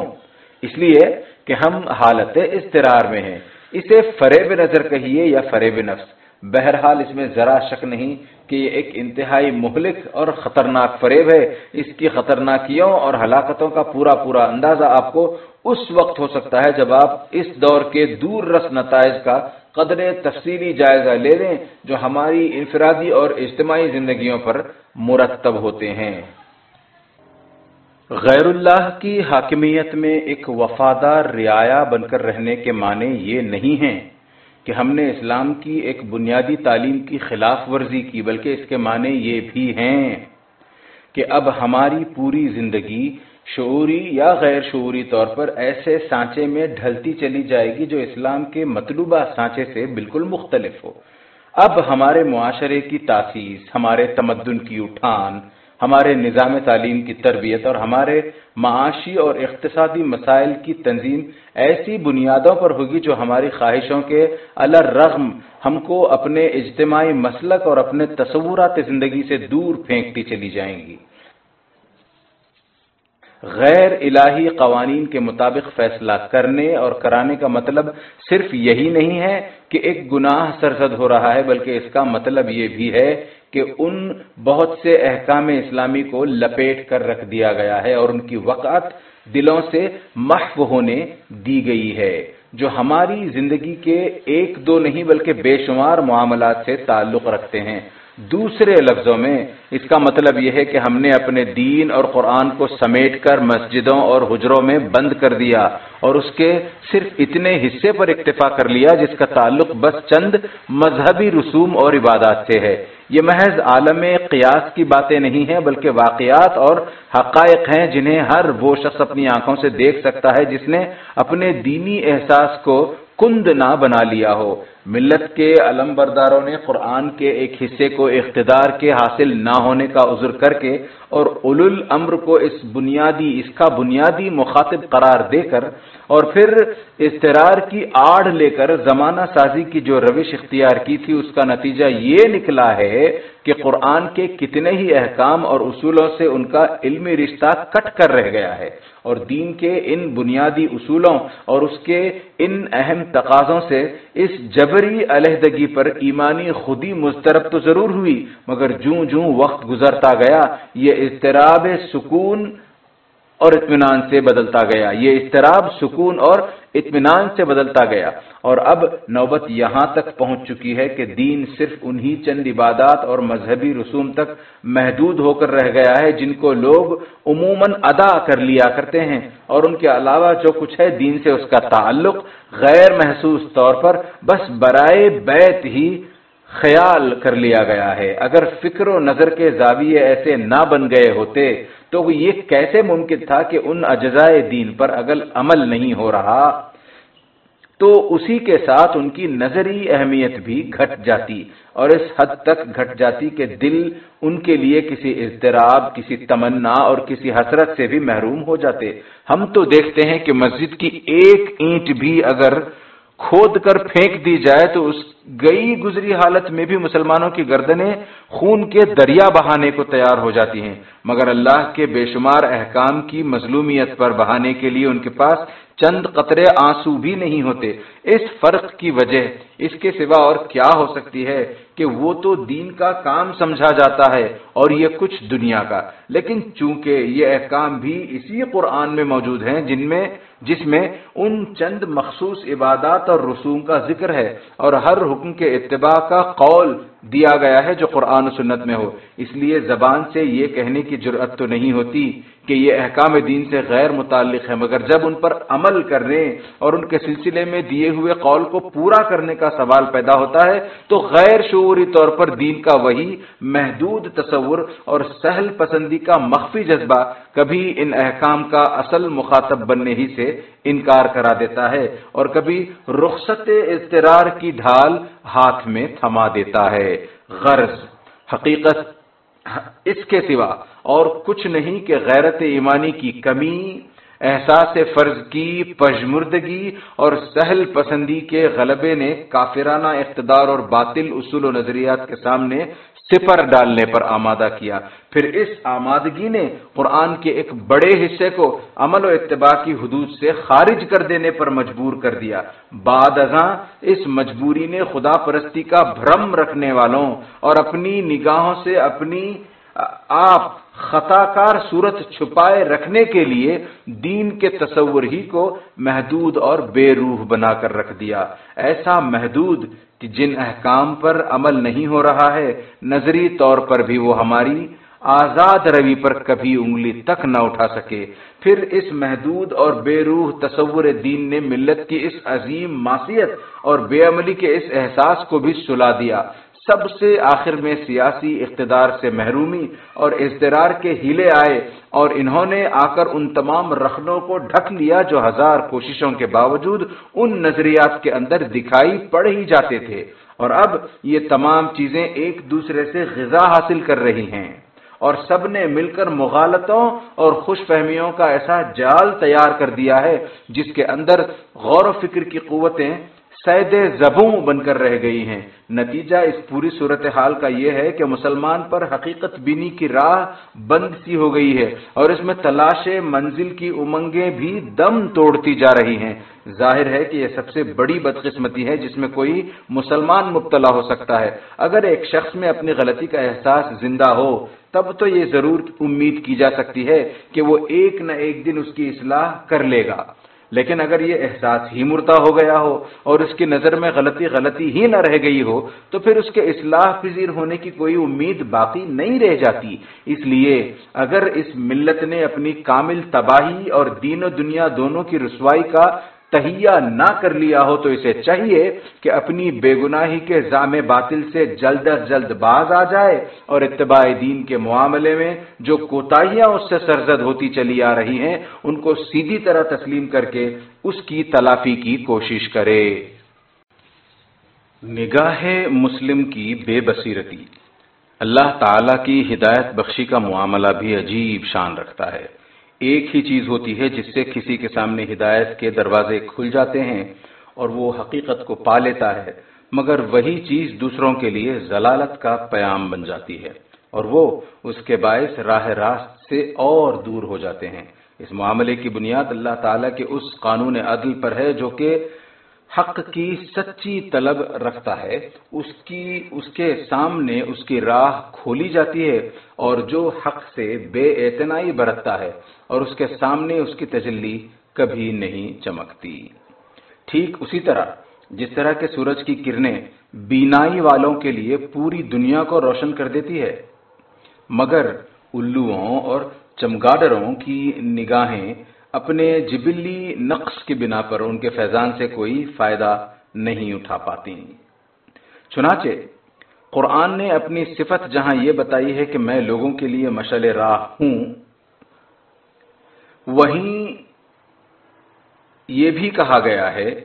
اس لیے کہ ہم حالت استرار میں ہیں۔ اسے فریب نظر کہیے یا فریب نفس؟ بہرحال اس میں ذرا شک نہیں کہ یہ ایک انتہائی مہلک اور خطرناک فریب ہے۔ اس کی خطرناکیوں اور ہلاکتوں کا پورا پورا اندازہ آپ کو اس وقت ہو سکتا ہے جب آپ اس دور کے دور رس نتائج کا قدر تفصیلی جائزہ لے لیں جو ہماری انفرادی اور اجتماعی زندگیوں پر مرتب ہوتے ہیں۔ غیر اللہ کی حاکمیت میں ایک وفادار رعایا بن کر رہنے کے معنی یہ نہیں ہیں کہ ہم نے اسلام کی ایک بنیادی تعلیم کی خلاف ورزی کی، بلکہ اس کے معنی یہ بھی ہیں کہ اب ہماری پوری زندگی شعوری یا غیر شعوری طور پر ایسے سانچے میں ڈھلتی چلی جائے گی جو اسلام کے مطلوبہ سانچے سے بالکل مختلف ہو۔ اب ہمارے معاشرے کی تاسیس، ہمارے تمدن کی اٹھان ہمارے نظام تعلیم کی تربیت اور ہمارے معاشی اور اقتصادی مسائل کی تنظیم ایسی بنیادوں پر ہوگی جو ہماری خواہشوں کے الرغم ہم کو اپنے اجتماعی مسلک اور اپنے تصورات زندگی سے دور پھینکتی چلی جائیں گی۔ غیر الہی قوانین کے مطابق فیصلہ کرنے اور کرانے کا مطلب صرف یہی نہیں ہے کہ ایک گناہ سرزد ہو رہا ہے، بلکہ اس کا مطلب یہ بھی ہے کہ ان بہت سے احکام اسلامی کو لپیٹ کر رکھ دیا گیا ہے اور ان کی وقعت دلوں سے محو ہونے دی گئی ہے، جو ہماری زندگی کے ایک دو نہیں بلکہ بے شمار معاملات سے تعلق رکھتے ہیں۔ دوسرے لفظوں میں اس کا مطلب یہ ہے کہ ہم نے اپنے دین اور قرآن کو سمیٹ کر مسجدوں اور حجروں میں بند کر دیا اور اس کے صرف اتنے حصے پر اکتفا کر لیا جس کا تعلق بس چند مذہبی رسوم اور عبادات سے ہے۔ یہ محض عالم قیاس کی باتیں نہیں ہیں بلکہ واقعات اور حقائق ہیں جنہیں ہر وہ شخص اپنی آنکھوں سے دیکھ سکتا ہے جس نے اپنے دینی احساس کو کند نہ بنا لیا ہو۔ ملت کے علم برداروں نے قرآن کے ایک حصے کو اقتدار کے حاصل نہ ہونے کا عذر کر کے اور اول الامر کو اس بنیادی، اس کا بنیادی مخاطب قرار دے کر اور پھر استرار کی آڑ لے کر زمانہ سازی کی جو روش اختیار کی تھی، اس کا نتیجہ یہ نکلا ہے کہ قرآن کے کتنے ہی احکام اور اصولوں سے ان کا علمی رشتہ کٹ کر رہ گیا ہے اور دین کے ان بنیادی اصولوں اور اس کے ان اہم تقاضوں سے اس جبری علیحدگی پر ایمانی خودی مسترب تو ضرور ہوئی، مگر جوں جوں وقت گزرتا گیا، یہ اضطراب سکون اور اطمینان سے بدلتا گیا۔ یہ اضطراب، سکون اور اطمینان سے بدلتا گیا۔ اور اب نوبت یہاں تک پہنچ چکی ہے کہ دین صرف انہی چند عبادات اور مذہبی رسوم تک محدود ہو کر رہ گیا ہے جن کو لوگ عموماً ادا کر لیا کرتے ہیں۔ اور ان کے علاوہ جو کچھ ہے دین سے اس کا تعلق غیر محسوس طور پر بس برائے بیت ہی خیال کر لیا گیا ہے۔ اگر فکر و نظر کے زاویے ایسے نہ بن گئے ہوتے، تو یہ کیسے ممکن تھا کہ ان اجزائے دین پر اگر عمل نہیں ہو رہا؟ تو اسی کے ساتھ ان کی نظری اہمیت بھی گھٹ جاتی اور اس حد تک گھٹ جاتی کہ دل ان کے لیے کسی اضطراب، کسی تمنا اور کسی حسرت سے بھی محروم ہو جاتے۔ ہم تو دیکھتے ہیں کہ مسجد کی ایک اینٹ بھی اگر کھود کر پھینک دی جائے تو اس گئی گزری حالت میں بھی مسلمانوں کی گردنیں خون کے دریا بہانے کو تیار ہو جاتی ہیں۔ مگر اللہ کے بے شمار احکام کی مظلومیت پر بہانے کے لیے ان کے پاس چند قطرے آنسو بھی نہیں ہوتے۔ اس فرق کی وجہ اس کے سوا اور کیا ہو سکتی ہے کہ وہ تو دین کا کام سمجھا جاتا ہے اور یہ کچھ دنیا کا۔ لیکن چونکہ یہ احکام بھی اسی قرآن میں موجود ہیں جن میں جس میں ان چند مخصوص عبادات اور رسوم کا ذکر ہے اور ہر حکم کے اتباع کا قول دیا گیا ہے جو قرآن و سنت میں ہو۔ اس لیے زبان سے یہ کہنے کی جرأت تو نہیں ہوتی کہ یہ احکام دین سے غیر متعلق ہے، مگر جب ان پر عمل کرنے اور ان کے سلسلے میں دیے ہوئے قول کو پورا کرنے کا سوال پیدا ہوتا ہے، تو غیر شعوری طور پر دین کا وہی محدود تصور اور سہل پسندی کا مخفی جذبہ کبھی ان احکام کا اصل مخاطب بننے ہی سے انکار کرا دیتا ہے اور کبھی رخصت اضطرار کی ڈھال ہاتھ میں تھما دیتا ہے۔ غرض، حقیقت، اس کے سوا اور کچھ نہیں کہ غیرت ایمانی کی کمی، احساس فرض کی پشمردگی اور سہل پسندی کے غلبے نے کافرانہ اقتدار اور باطل اصول و نظریات کے سامنے سپر ڈالنے پر آمادہ کیا۔ پھر اس آمادگی نے قرآن کے ایک بڑے حصے کو عمل و اتباع کی حدود سے خارج کر دینے پر مجبور کر دیا۔ بعد ازاں اس مجبوری نے خدا پرستی کا بھرم رکھنے والوں اور اپنی نگاہوں سے اپنی آپ خطا کار صورت چھپائے رکھنے کے لیے دین کے تصور ہی کو محدود اور بے روح بنا کر رکھ دیا۔ ایسا محدود کہ جن احکام پر عمل نہیں ہو رہا ہے، نظری طور پر بھی وہ ہماری آزاد روی پر کبھی انگلی تک نہ اٹھا سکے۔ پھر اس محدود اور بے روح تصور دین نے ملت کی اس عظیم معصیت اور بے عملی کے اس احساس کو بھی سلا دیا۔ سب سے آخر میں سیاسی اقتدار سے محرومی اور اضطرار کے ہیلے آئے اور انہوں نے آ کر ان تمام رخنوں کو ڈھک لیا جو ہزار کوششوں کے باوجود ان نظریات کے اندر دکھائی پڑ ہی جاتے تھے۔ اور اب یہ تمام چیزیں ایک دوسرے سے غذا حاصل کر رہی ہیں۔ اور سب نے مل کر مغالتوں اور خوش فہمیوں کا ایسا جال تیار کر دیا ہے جس کے اندر غور و فکر کی قوتیں سید زبوں بن کر رہ گئی ہیں۔ نتیجہ اس پوری صورتحال کا یہ ہے کہ مسلمان پر حقیقت بینی کی راہ بند سی ہو گئی ہے اور اس میں تلاش منزل کی امنگیں بھی دم توڑتی جا رہی ہیں۔ ظاہر ہے کہ یہ سب سے بڑی بدقسمتی ہے جس میں کوئی مسلمان مبتلا ہو سکتا ہے۔ اگر ایک شخص میں اپنی غلطی کا احساس زندہ ہو، تب تو یہ ضرور امید کی جا سکتی ہے کہ وہ ایک نہ ایک دن اس کی اصلاح کر لے گا۔ لیکن اگر یہ احساس ہی مردہ ہو گیا ہو اور اس کی نظر میں غلطی غلطی ہی نہ رہ گئی ہو، تو پھر اس کے اصلاح پذیر ہونے کی کوئی امید باقی نہیں رہ جاتی۔ اس لیے اگر اس ملت نے اپنی کامل تباہی اور دین و دنیا دونوں کی رسوائی کا تہیا نہ کر لیا ہو تو اسے چاہیے کہ اپنی بے گناہی کے جام باطل سے جلد از جلد باز آ جائے اور اتباع دین کے معاملے میں جو کوتاہیاں اس سے سرزد ہوتی چلی آ رہی ہیں، ان کو سیدھی طرح تسلیم کر کے اس کی تلافی کی کوشش کرے۔ نگاہ مسلم کی بے بصیرتی۔ اللہ تعالی کی ہدایت بخشی کا معاملہ بھی عجیب شان رکھتا ہے۔ ایک ہی چیز ہوتی ہے جس سے کسی کے سامنے ہدایت کے دروازے کھل جاتے ہیں اور وہ حقیقت کو پا لیتا ہے، مگر وہی چیز دوسروں کے لیے ضلالت کا پیام بن جاتی ہے اور وہ اس کے باعث راہ راست سے اور دور ہو جاتے ہیں۔ اس معاملے کی بنیاد اللہ تعالی کے اس قانون عدل پر ہے جو کہ حق کی سچی طلب رکھتا ہے۔ اس کی، اس کے سامنے اس کی راہ کھولی جاتی ہے اور جو حق سے بے اعتنائی برتتا ہے اور اس کے سامنے اس کی تجلی کبھی نہیں چمکتی۔ ٹھیک اسی طرح جس طرح کے سورج کی کرنیں بینائی والوں کے لیے پوری دنیا کو روشن کر دیتی ہے، مگر الوؤں اور چمگاڈروں کی نگاہیں اپنے جبلی نقص کی بنا پر ان کے فیضان سے کوئی فائدہ نہیں اٹھا پاتی۔ چنانچہ قرآن نے اپنی صفت جہاں یہ بتائی ہے کہ میں لوگوں کے لیے مشل راہ ہوں وہیں یہ بھی کہا گیا ہے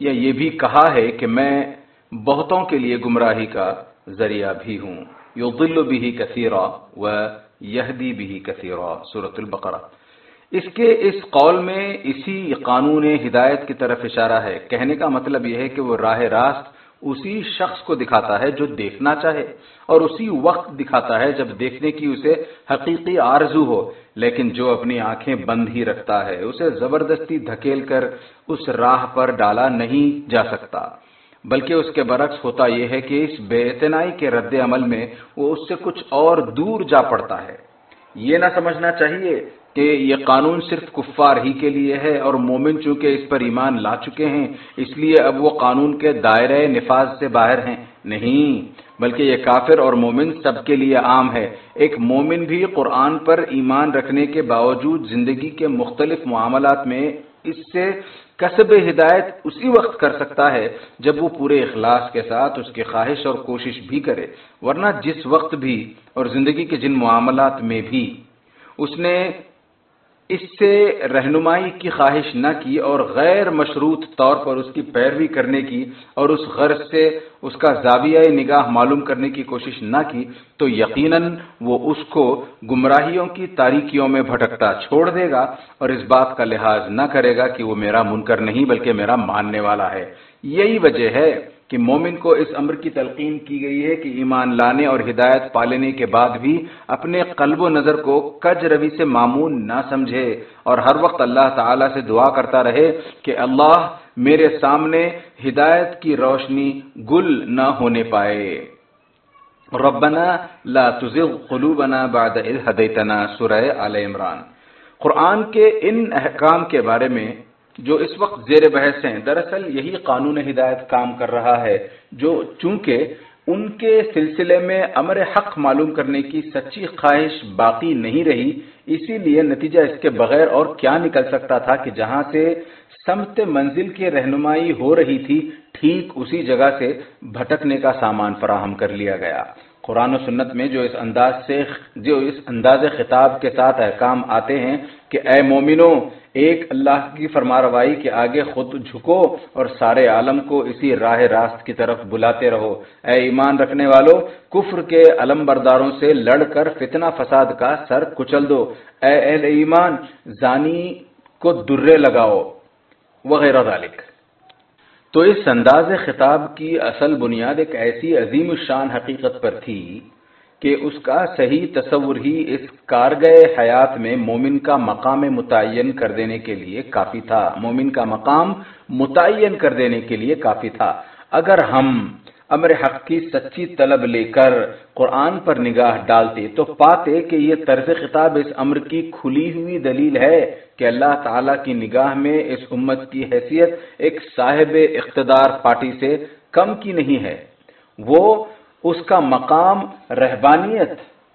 یا یہ بھی کہا ہے کہ میں بہتوں کے لیے گمراہی کا ذریعہ بھی ہوں۔ یو دل بھی کثیرہ و یہدی بھی کثیرہ صورت البقرہ۔ اس کے اس قول میں اسی قانون ہدایت کی طرف اشارہ ہے۔ کہنے کا مطلب یہ ہے کہ وہ راہ راست اسی شخص کو دکھاتا ہے جو دیکھنا چاہے اور اسی وقت دکھاتا ہے جب دیکھنے کی اسے حقیقی آرزو ہو۔ لیکن جو اپنی آنکھیں بند ہی رکھتا ہے، اسے زبردستی دھکیل کر اس راہ پر ڈالا نہیں جا سکتا۔ بلکہ اس کے برعکس ہوتا یہ ہے کہ اس بے اتنائی کے رد عمل میں وہ اس سے کچھ اور دور جا پڑتا ہے۔ یہ نہ سمجھنا چاہیے کہ یہ قانون صرف کفار ہی کے لیے ہے اور مومن چونکہ اس پر ایمان لا چکے ہیں، اس لیے اب وہ قانون کے دائرے نفاذ سے باہر ہیں۔ نہیں بلکہ یہ کافر اور مومن سب کے لیے عام ہے۔ ایک مومن بھی قرآن پر ایمان رکھنے کے باوجود زندگی کے مختلف معاملات میں اس سے کسب ہدایت اسی وقت کر سکتا ہے جب وہ پورے اخلاص کے ساتھ اس کی خواہش اور کوشش بھی کرے، ورنہ جس وقت بھی اور زندگی کے جن معاملات میں بھی۔ اس نے اس سے رہنمائی کی خواہش نہ کی اور غیر مشروط طور پر اس کی پیروی کرنے کی اور اس غرض سے اس کا زاویہ نگاہ معلوم کرنے کی کوشش نہ کی تو یقیناً وہ اس کو گمراہیوں کی تاریکیوں میں بھٹکتا چھوڑ دے گا اور اس بات کا لحاظ نہ کرے گا کہ وہ میرا منکر نہیں بلکہ میرا ماننے والا ہے۔ یہی وجہ ہے۔ کہ مومن کو اس امر کی تلقین کی گئی ہے کہ ایمان لانے اور ہدایت پالنے کے بعد بھی اپنے قلب و نظر کو کج روی سے معمون نہ سمجھے اور ہر وقت اللہ تعالی سے دعا کرتا رہے کہ اللہ میرے سامنے ہدایت کی روشنی گل نہ ہونے پائے۔ ربنا لا تزغ قلوبنا بعد اذ هديتنا سورہ آل عمران۔ قرآن کے ان احکام کے بارے میں جو اس وقت زیر بحث ہیں۔ دراصل یہی قانون ہدایت کام کر رہا ہے، جو چونکہ ان کے سلسلے میں امر حق معلوم کرنے کی سچی خواہش باقی نہیں رہی، اسی لیے نتیجہ اس کے بغیر اور کیا نکل سکتا تھا کہ جہاں سے سمت منزل کی رہنمائی ہو رہی تھی، ٹھیک اسی جگہ سے بھٹکنے کا سامان فراہم کر لیا گیا۔ قرآن و سنت میں جو اس انداز سے جو اس انداز خطاب کے ساتھ احکام آتے ہیں کہ اے مومنو ایک اللہ کی فرما روائی کے آگے خود جھکو اور سارے عالم کو اسی راہ راست کی طرف بلاتے رہو۔ اے ایمان رکھنے والو، کفر کے علم برداروں سے لڑ کر فتنہ فساد کا سر کچل دو۔ اے اہل ایمان، زانی کو درے لگاؤ۔ وغیرہ ذالک۔ تو اس انداز خطاب کی اصل بنیاد ایک ایسی عظیم شان حقیقت پر تھی کہ اس کا صحیح تصور ہی اس کارگئے حیات میں مومن کا مقام متعین کر دینے کے لیے کافی تھا۔ مومن کا مقام متعین کر دینے کے لیے کافی تھا۔ اگر ہم امر حق کی سچی طلب لے کر قرآن پر نگاہ ڈالتے تو پاتے کہ یہ طرز خطاب اس امر کی کھلی ہوئی دلیل ہے کہ اللہ تعالی کی نگاہ میں اس امت کی حیثیت ایک صاحب اقتدار پارٹی سے کم کی نہیں ہے۔ وہ اس کا مقام، رہبانیت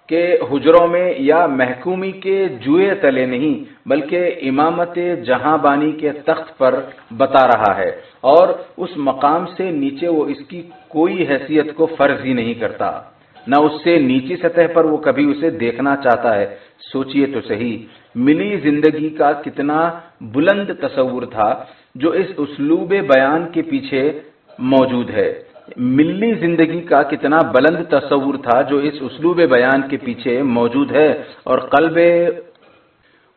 کے حجروں میں یا محکومی کے جوئے تلے نہیں، بلکہ امامت جہاں بانی کے تخت پر بتا رہا ہے۔ اور اس مقام سے نیچے وہ اس کی کوئی حیثیت کو فرض ہی نہیں کرتا۔ نہ اس سے نیچی سطح پر وہ کبھی اسے دیکھنا چاہتا ہے۔ سوچئے تو صحیح، ملی زندگی کا کتنا بلند تصور تھا جو اس اسلوب بیان کے پیچھے موجود ہے۔ ملی زندگی کا کتنا بلند تصور تھا جو اس اسلوب بیان کے پیچھے موجود ہے اور قلب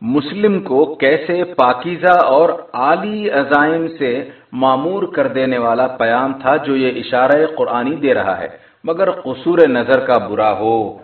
مسلم کو کیسے پاکیزہ اور عالی عزائم سے معمور کر دینے والا پیام تھا جو یہ اشارہ قرآنی دے رہا ہے۔ مگر قصور نظر کا برا ہو۔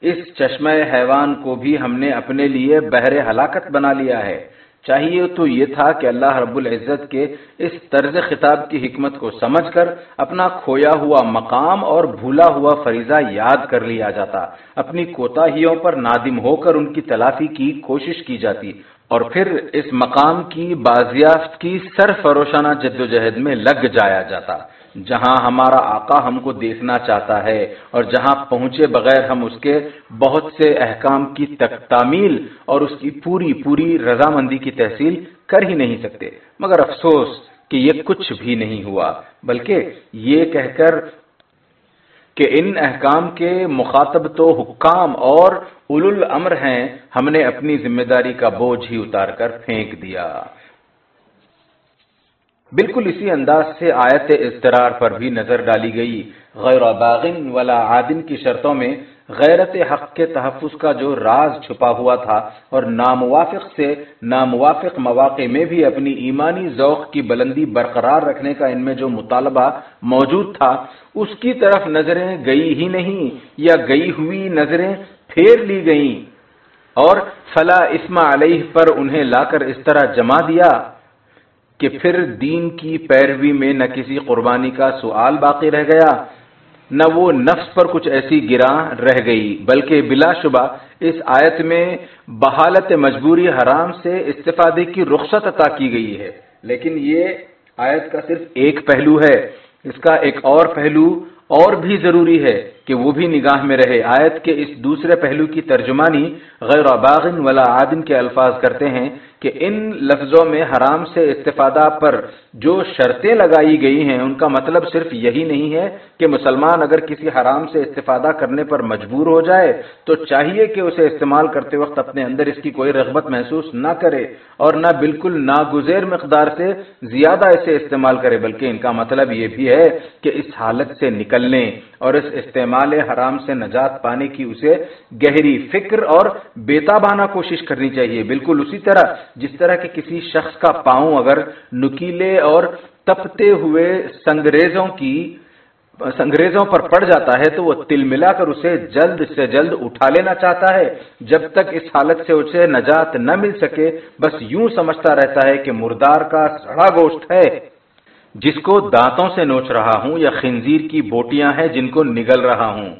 اس چشمہ حیوان کو بھی ہم نے اپنے لیے بحر ہلاکت بنا لیا ہے۔ چاہیے تو یہ تھا کہ اللہ رب العزت کے اس طرز خطاب کی حکمت کو سمجھ کر اپنا کھویا ہوا مقام اور بھولا ہوا فریضہ یاد کر لیا جاتا۔ اپنی کوتاہیوں پر نادم ہو کر ان کی تلافی کی کوشش کی جاتی۔ اور پھر اس مقام کی بازیافت کی سر فروشانہ جد و جہد میں لگ جایا جاتا۔ جہاں ہمارا آقا ہم کو دیکھنا چاہتا ہے اور جہاں پہنچے بغیر ہم اس کے بہت سے احکام کی تک تعمیل اور اس کی پوری پوری رضامندی کی تحصیل کر ہی نہیں سکتے۔ مگر افسوس کہ یہ کچھ بھی نہیں ہوا، بلکہ یہ کہہ کر کہ ان احکام کے مخاطب تو حکام اور اول الامر ہیں، ہم نے اپنی ذمہ داری کا بوجھ ہی اتار کر پھینک دیا۔ بالکل اسی انداز سے آیت اضطرار پر بھی نظر ڈالی گئی۔ غیر باغن ولا عادن کی شرطوں میں غیرت حق کے تحفظ کا جو راز چھپا ہوا تھا اور ناموافق سے ناموافق مواقع میں بھی اپنی ایمانی ذوق کی بلندی برقرار رکھنے کا ان میں جو مطالبہ موجود تھا، اس کی طرف نظریں گئی ہی نہیں یا گئی ہوئی نظریں پھیر لی گئیں اور فلا اسما علیہ پر انہیں لا کر اس طرح جما دیا۔ کہ پھر دین کی پیروی میں نہ کسی قربانی کا سوال باقی رہ گیا، نہ وہ نفس پر کچھ ایسی گراں رہ گئی، بلکہ بلا شبہ اس آیت میں بحالت مجبوری حرام سے استفادے کی رخصت عطا کی گئی ہے۔ لیکن یہ آیت کا صرف ایک پہلو ہے۔ اس کا ایک اور پہلو اور بھی ضروری ہے کہ وہ بھی نگاہ میں رہے۔ آیت کے اس دوسرے پہلو کی ترجمانی غیر باغن ولا عادن کے الفاظ کرتے ہیں۔ کہ ان لفظوں میں حرام سے استفادہ پر جو شرطیں لگائی گئی ہیں، ان کا مطلب صرف یہی نہیں ہے کہ مسلمان اگر کسی حرام سے استفادہ کرنے پر مجبور ہو جائے، تو چاہیے کہ اسے استعمال کرتے وقت اپنے اندر اس کی کوئی رغبت محسوس نہ کرے اور نہ بالکل ناگزیر مقدار سے زیادہ اسے استعمال کرے، بلکہ ان کا مطلب یہ بھی ہے کہ اس حالت سے نکلنے اور اس استعمال حرام سے نجات پانے کی اسے گہری فکر اور بیتابانہ کوشش کرنی چاہیے۔ بالکل اسی طرح جس طرح کے کسی شخص کا پاؤں اگر نکیلے اور تپتے ہوئے سنگریزوں کی، سنگریزوں پر پڑ جاتا ہے تو وہ تل ملا کر اسے جلد سے جلد اٹھا لینا چاہتا ہے۔ جب تک اس حالت سے اسے نجات نہ مل سکے، بس یوں سمجھتا رہتا ہے کہ مردار کا سڑا گوشت ہے۔ جس کو دانتوں سے نوچ رہا ہوں یا خنزیر کی بوٹیاں ہیں جن کو نگل رہا ہوں۔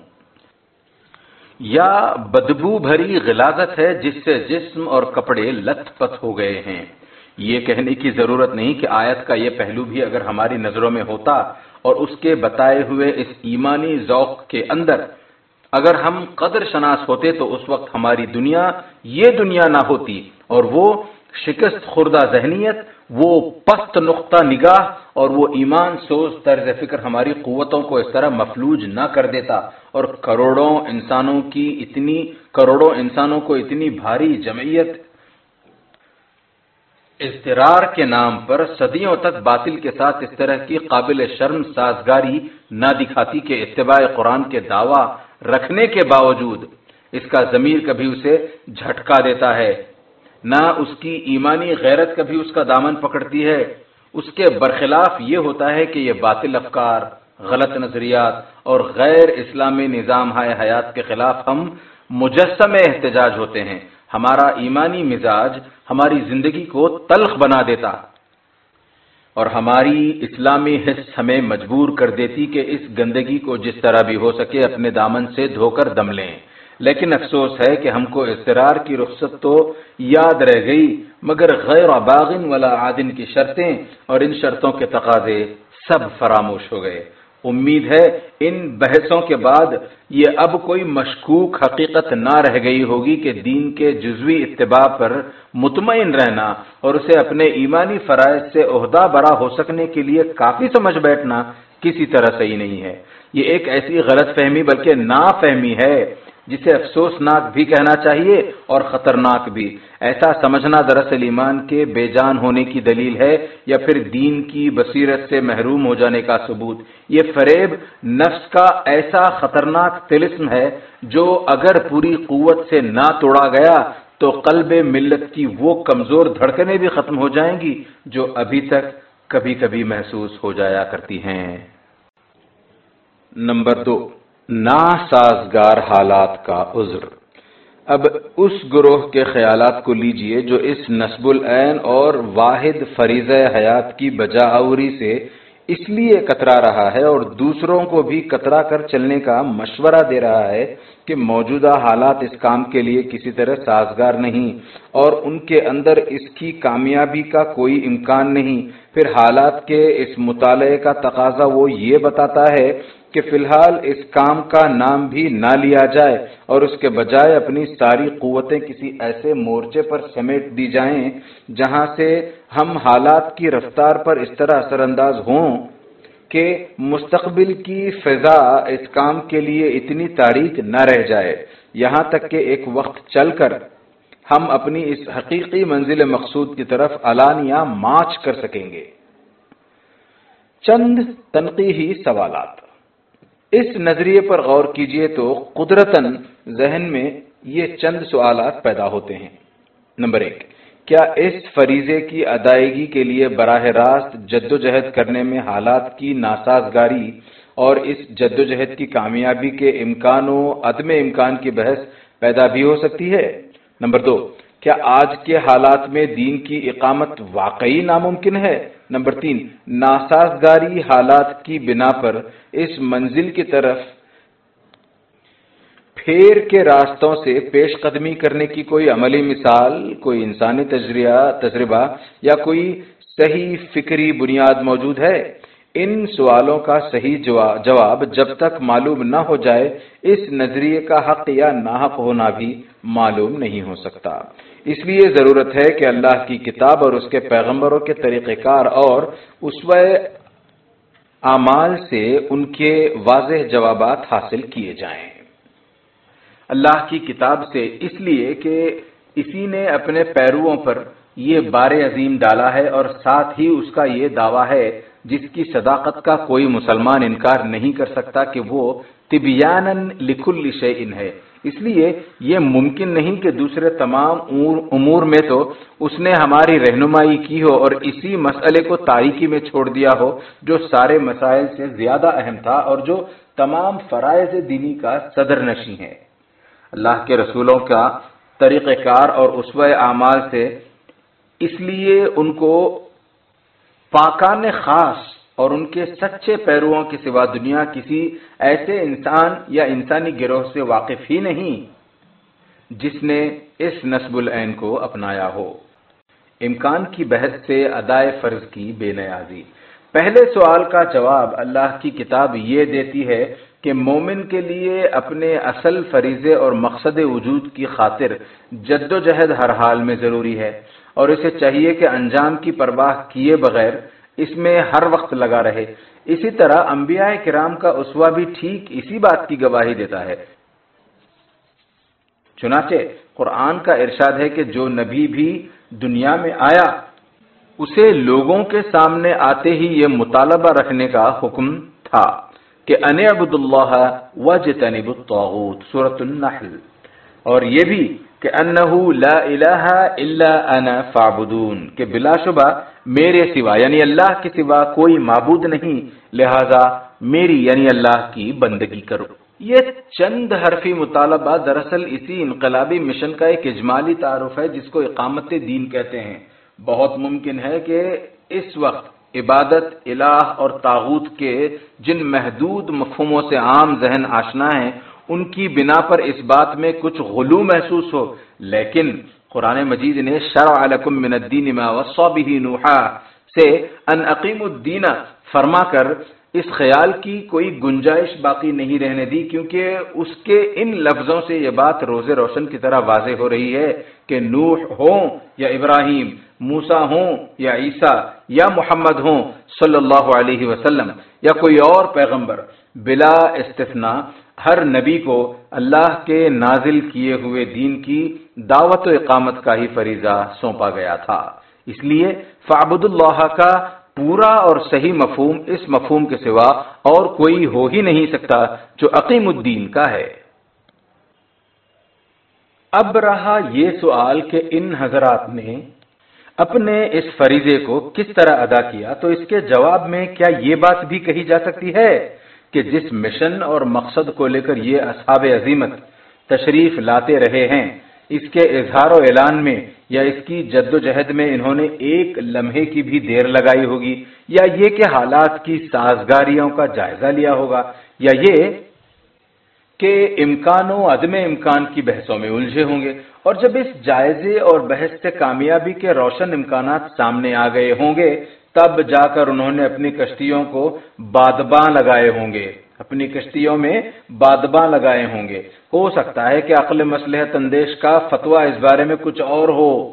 یا بدبو بھری غلازت ہے جس سے جسم اور کپڑے لت پت ہو گئے ہیں۔ یہ کہنے کی ضرورت نہیں کہ آیت کا یہ پہلو بھی اگر ہماری نظروں میں ہوتا اور اس کے بتائے ہوئے اس ایمانی ذوق کے اندر اگر ہم قدر شناس ہوتے تو اس وقت ہماری دنیا یہ دنیا نہ ہوتی اور وہ شکست خوردہ ذہنیت، وہ پست نقطہ نگاہ اور وہ ایمان سوز طرز فکر ہماری قوتوں کو اس طرح مفلوج نہ کر دیتا اور کروڑوں انسانوں کی اتنی، کروڑوں انسانوں کو اتنی بھاری جمعیت اضطرار کے نام پر صدیوں تک باطل کے ساتھ اس طرح کی قابل شرم سازگاری نہ دکھاتی کہ اتباع قرآن کے دعوی رکھنے کے باوجود اس کا ضمیر کبھی اسے جھٹکا دیتا ہے۔ نہ اس کی ایمانی غیرت کبھی اس کا دامن پکڑتی ہے۔ اس کے برخلاف یہ ہوتا ہے کہ یہ باطل افکار، غلط نظریات اور غیر اسلامی نظام ہائے حیات کے خلاف ہم مجسم احتجاج ہوتے ہیں۔ ہمارا ایمانی مزاج ہماری زندگی کو تلخ بنا دیتا۔ اور ہماری اسلامی حص ہمیں مجبور کر دیتی کہ اس گندگی کو جس طرح بھی ہو سکے اپنے دامن سے دھو کر دم لیں۔ لیکن افسوس ہے کہ ہم کو اضطرار کی رخصت تو یاد رہ گئی، مگر غیر باغن ولا عادن کی شرطیں اور ان شرطوں کے تقاضے سب فراموش ہو گئے۔ امید ہے ان بحثوں کے بعد یہ اب کوئی مشکوک حقیقت نہ رہ گئی ہوگی کہ دین کے جزوی اتباع پر مطمئن رہنا اور اسے اپنے ایمانی فرائض سے عہدہ برا ہو سکنے کے لیے کافی سمجھ بیٹھنا کسی طرح صحیح نہیں ہے۔ یہ ایک ایسی غلط فہمی بلکہ نا فہمی ہے۔ جسے افسوسناک بھی کہنا چاہیے اور خطرناک بھی۔ ایسا سمجھنا دراصل ایمان کے بے جان ہونے کی دلیل ہے یا پھر دین کی بصیرت سے محروم ہو جانے کا ثبوت۔ یہ فریب نفس کا ایسا خطرناک تلسم ہے جو اگر پوری قوت سے نہ توڑا گیا تو قلب ملت کی وہ کمزور دھڑکنیں بھی ختم ہو جائیں گی جو ابھی تک کبھی کبھی محسوس ہو جایا کرتی ہیں۔ نمبر دو۔ ناسازگار حالات کا عذر۔ اب اس گروہ کے خیالات کو لیجیے جو اس نصب العین اور واحد فریض حیات کی بجاوری سے اس لیے کترا رہا ہے اور دوسروں کو بھی کترا کر چلنے کا مشورہ دے رہا ہے کہ موجودہ حالات اس کام کے لیے کسی طرح سازگار نہیں اور ان کے اندر اس کی کامیابی کا کوئی امکان نہیں۔ پھر حالات کے اس مطالعے کا تقاضا وہ یہ بتاتا ہے کہ فی الحال اس کام کا نام بھی نہ لیا جائے اور اس کے بجائے اپنی ساری قوتیں کسی ایسے مورچے پر سمیٹ دی جائیں جہاں سے ہم حالات کی رفتار پر اس طرح اثر انداز ہوں کہ مستقبل کی فضا اس کام کے لیے اتنی تاریخ نہ رہ جائے۔ یہاں تک کہ ایک وقت چل کر ہم اپنی اس حقیقی منزل مقصود کی طرف علانیہ مارچ کر سکیں گے۔ چند تنقیحی سوالات۔ اس نظریے پر غور کیجیے تو قدرتن ذہن میں یہ چند سوالات پیدا ہوتے ہیں۔ نمبر ایک، کیا اس فریضے کی ادائیگی کے لیے براہ راست جد و جہد کرنے میں حالات کی ناسازگاری اور اس جد و جہد کی کامیابی کے امکان و عدم امکان کی بحث پیدا بھی ہو سکتی ہے؟ نمبر دو کیا آج کے حالات میں دین کی اقامت واقعی ناممکن ہے؟ نمبر تین، ناسازگاری حالات کی بنا پر اس منزل کی طرف پھیر کے راستوں سے پیش قدمی کرنے کی کوئی عملی مثال، کوئی انسانی تجربہ یا کوئی صحیح فکری بنیاد موجود ہے؟ ان سوالوں کا صحیح جواب جب تک معلوم نہ ہو جائے، اس نظریے کا حق یا ناحق ہونا بھی معلوم نہیں ہو سکتا۔ اس لیے ضرورت ہے کہ اللہ کی کتاب اور اس کے پیغمبروں کے طریقہ کار اور اس اعمال سے ان کے واضح جوابات حاصل کیے جائیں۔ اللہ کی کتاب سے اس لیے کہ اسی نے اپنے پیرووں پر یہ بار عظیم ڈالا ہے اور ساتھ ہی اس کا یہ دعویٰ ہے، جس کی صداقت کا کوئی مسلمان انکار نہیں کر سکتا کہ وہ طبیان لکھل شعین ہے۔ اس لیے یہ ممکن نہیں کہ دوسرے تمام امور میں تو اس نے ہماری رہنمائی کی ہو اور اسی مسئلے کو تاریخی میں چھوڑ دیا ہو، جو سارے مسائل سے زیادہ اہم تھا اور جو تمام فرائض دینی کا صدر نشی ہے اللہ کے رسولوں کا طریقہ کار اور اسوہ اعمال سے اس لیے ان کو پاکان خاص اور ان کے سچے پیرووں کے سوا دنیا کسی ایسے انسان یا انسانی گروہ سے واقف ہی نہیں جس نے اس نصب العین کو اپنایا ہو۔ امکان کی بحث سے ادائے فرض کی بے نیازی۔ پہلے سوال کا جواب اللہ کی کتاب یہ دیتی ہے کہ مومن کے لیے اپنے اصل فریضے اور مقصد وجود کی خاطر جد و جہد ہر حال میں ضروری ہے اور اسے چاہیے کہ انجام کی پرواہ کیے بغیر اس میں ہر وقت لگا رہے۔ اسی طرح انبیاء کرام کا اسوا بھی ٹھیک اسی بات کی گواہی دیتا ہے۔ چنانچہ قرآن کا ارشاد ہے کہ جو نبی بھی دنیا میں آیا، اسے لوگوں کے سامنے آتے ہی یہ مطالبہ رکھنے کا حکم تھا کہ ان عبد اللہ وجتنب الطاغوت سورت النحل۔ اور یہ بھی کہ انہو لا الہ الا انا فعبدون کہ بلا شبہ میرے سوا یعنی اللہ کے سوا کوئی معبود نہیں، لہذا میری یعنی اللہ کی بندگی کرو۔ یہ چند حرفی مطالبہ دراصل اسی انقلابی مشن کا ایک اجمالی تعارف ہے، جس کو اقامت دین کہتے ہیں۔ بہت ممکن ہے کہ اس وقت عبادت، الہ اور تاغوت کے جن محدود مفہوموں سے عام ذہن آشنا ہیں، ان کی بنا پر اس بات میں کچھ غلو محسوس ہو، لیکن قرآن مجید نے شرع لکم من الدین ما وصا به نوحا سے ان اقیم الدین فرما کر اس خیال کی کوئی گنجائش باقی نہیں رہنے دی کیونکہ اس کے ان لفظوں سے یہ بات روز روشن کی طرح واضح ہو رہی ہے کہ نوح ہوں یا ابراہیم موسا ہوں یا عیسیٰ یا محمد ہوں، صلی اللہ علیہ وسلم، یا کوئی اور پیغمبر، بلا استثناء ہر نبی کو اللہ کے نازل کیے ہوئے دین کی دعوت و اقامت کا ہی فریضہ سونپا گیا تھا۔ اس لیے فعبد اللہ کا پورا اور صحیح مفہوم اس مفہوم کے سوا اور کوئی ہو ہی نہیں سکتا جو عقیم الدین کا ہے۔ اب رہا یہ سوال کہ ان حضرات نے اپنے اس فریضے کو کس طرح ادا کیا تو اس کے جواب میں کیا یہ بات بھی کہی جا سکتی ہے؟ کہ جس مشن اور مقصد کو لے کر یہ اصحاب عظیمت تشریف لاتے رہے ہیں، اس کے اظہار و اعلان میں یا اس کی جد و جہد میں انہوں نے ایک لمحے کی بھی دیر لگائی ہوگی، یا یہ کہ حالات کی سازگاریوں کا جائزہ لیا ہوگا، یا یہ کہ امکان و عدم امکان کی بحثوں میں الجھے ہوں گے۔ اور جب اس جائزے اور بحث سے کامیابی کے روشن امکانات سامنے آ گئے ہوں گے تب جا کر انہوں نے اپنی کشتیوں کو بادباں لگائے ہوں گے۔ اپنی کشتیوں میں بادباں لگائے ہوں گے۔ ہو سکتا ہے کہ عقل مسلحت اندیش کا فتویٰ اس بارے میں کچھ اور ہو۔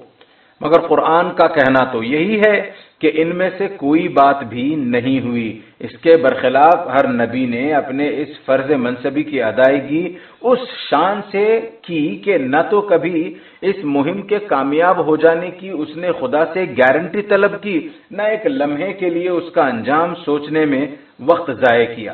مگر قرآن کا کہنا تو یہی ہے کہ ان میں سے کوئی بات بھی نہیں ہوئی۔ اس کے برخلاف ہر نبی نے اپنے اس فرض منصبی کی ادائیگی اس شان سے کی کہ نہ تو کبھی اس مہم کے کامیاب ہو جانے کی اس نے خدا سے گارنٹی طلب کی، نہ ایک لمحے کے لیے اس کا انجام سوچنے میں وقت ضائع کیا۔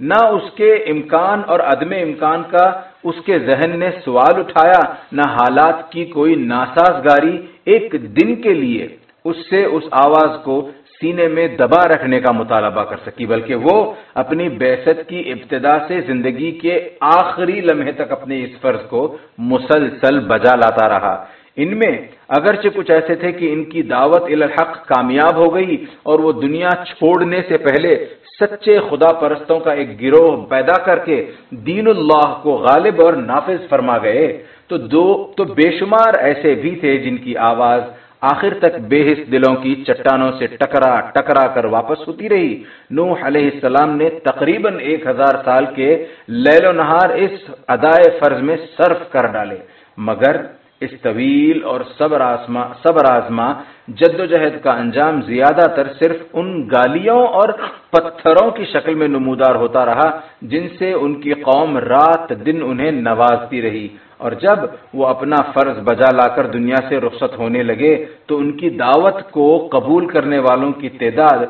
نہ اس کے امکان اور عدم امکان کا اس کے ذہن نے سوال اٹھایا، نہ حالات کی کوئی ناسازگاری ایک دن کے لیے اس سے اس آواز کو سینے میں دبا رکھنے کا مطالبہ کر سکی، بلکہ وہ اپنی بیست کی ابتدا سے زندگی کے آخری لمحے تک اپنے اس فرض کو مسلسل بجا لاتا رہا۔ ان میں اگرچہ کچھ ایسے تھے کہ ان کی دعوت الحق کامیاب ہو گئی اور وہ دنیا چھوڑنے سے پہلے سچے خدا پرستوں کا ایک گروہ پیدا کر کے دین اللہ کو غالب اور نافذ فرما گئے۔ تو دو، تو بے شمار ایسے بھی تھے جن کی آواز آخر تک بے حس دلوں کی چٹانوں سے ٹکرا ٹکرا کر واپس ہوتی رہی۔ نوح علیہ السلام نے تقریباً ایک ہزار سال کے لیل و نہار اس ادائے فرض میں صرف کر ڈالے۔ مگر اس طویل اور صبر آزما صبر آزما جد و جہد کا انجام زیادہ تر صرف ان گالیوں اور پتھروں کی شکل میں نمودار ہوتا رہا جن سے ان کی قوم رات دن انہیں نوازتی رہی۔ اور جب وہ اپنا فرض بجا لا کر دنیا سے رخصت ہونے لگے تو ان کی دعوت کو قبول کرنے والوں کی تعداد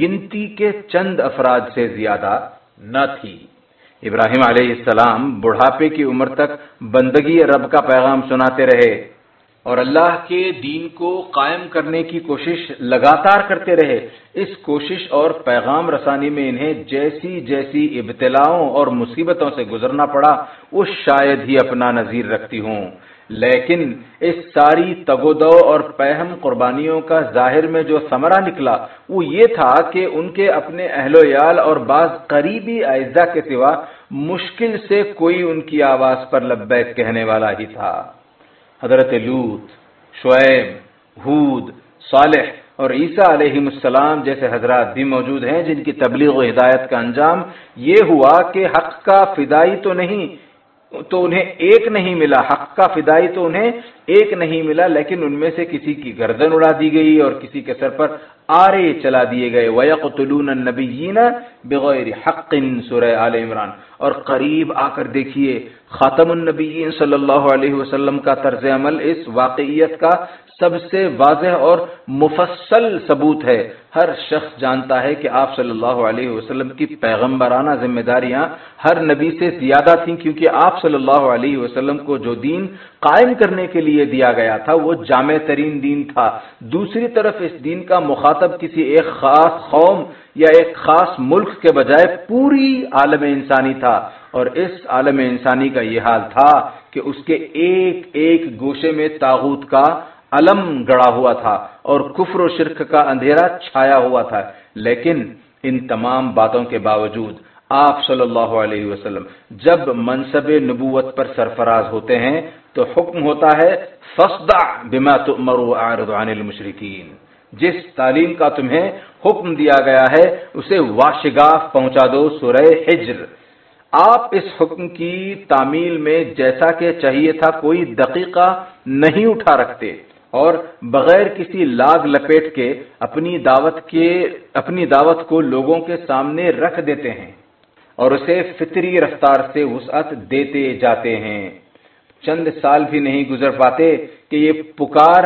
گنتی کے چند افراد سے زیادہ نہ تھی۔ ابراہیم علیہ السلام بڑھاپے کی عمر تک بندگی رب کا پیغام سناتے رہے۔ اور اللہ کے دین کو قائم کرنے کی کوشش لگاتار کرتے رہے، اس کوشش اور پیغام رسانی میں انہیں جیسی جیسی ابتلاؤں اور مصیبتوں سے گزرنا پڑا وہ شاید ہی اپنا نظیر رکھتی ہوں۔ لیکن اس ساری تگودو اور پہم قربانیوں کا ظاہر میں جو ثمرہ نکلا، وہ یہ تھا کہ ان کے اپنے اہل و یال اور بعض قریبی اعزا کے سوا مشکل سے کوئی ان کی آواز پر لبیک کہنے والا ہی تھا۔ حضرت لوت شعیب حود صالح اور عیسیٰ علیہ السلام جیسے حضرات بھی موجود ہیں جن کی تبلیغ و ہدایت کا انجام یہ ہوا کہ حق کا فدائی تو نہیں تو انہیں ایک نہیں ملا، حق کا فدائی تو انہیں ایک نہیں ملا، لیکن ان میں سے کسی کی گردن اڑا دی گئی اور کسی کے سر پر آرے چلا دیے گئے۔ وَيَقْتُلُونَ النَّبِيِّينَ بِغَيْرِ حَقٍ سورہ آل عمران۔ اور قریب آ کر دیکھیے، خاتم النبیین صلی اللہ علیہ وسلم کا طرز عمل اس واقعیت کا سب سے واضح اور مفصل ثبوت ہے۔ ہر شخص جانتا ہے کہ آپ صلی اللہ علیہ وسلم کی پیغمبرانہ ذمہ داریاں ہر نبی سے زیادہ تھیں، کیونکہ آپ صلی اللہ علیہ وسلم کو جو دین قائم کرنے کے لیے دیا گیا تھا، وہ جامع ترین دین تھا۔ دوسری طرف اس دین کا مخاطب کسی ایک خاص قوم یا ایک خاص ملک کے بجائے پوری عالم انسانی تھا۔ اور اس عالم انسانی کا یہ حال تھا کہ اس کے ایک ایک گوشے میں تاغوت کا علم گڑا ہوا تھا اور کفر و شرک کا اندھیرا چھایا ہوا تھا۔ لیکن ان تمام باتوں کے باوجود آپ صلی اللہ علیہ وسلم جب منصب نبوت پر سرفراز ہوتے ہیں تو حکم ہوتا ہے فسدع بما تؤمر وعرض عن المشرکین۔ جس تعلیم کا تمہیں حکم دیا گیا ہے، اسے واشگاف پہنچا دو سورہ حجر۔ آپ اس حکم کی تعمیل میں جیسا کہ چاہیے تھا، کوئی دقیقہ نہیں اٹھا رکھتے۔ اور بغیر کسی لاگ لپیٹ کے اپنی دعوت کے اپنی دعوت کو لوگوں کے سامنے رکھ دیتے ہیں اور اسے فطری رفتار سے وسعت دیتے جاتے ہیں۔ چند سال بھی نہیں گزر پاتے کہ یہ پکار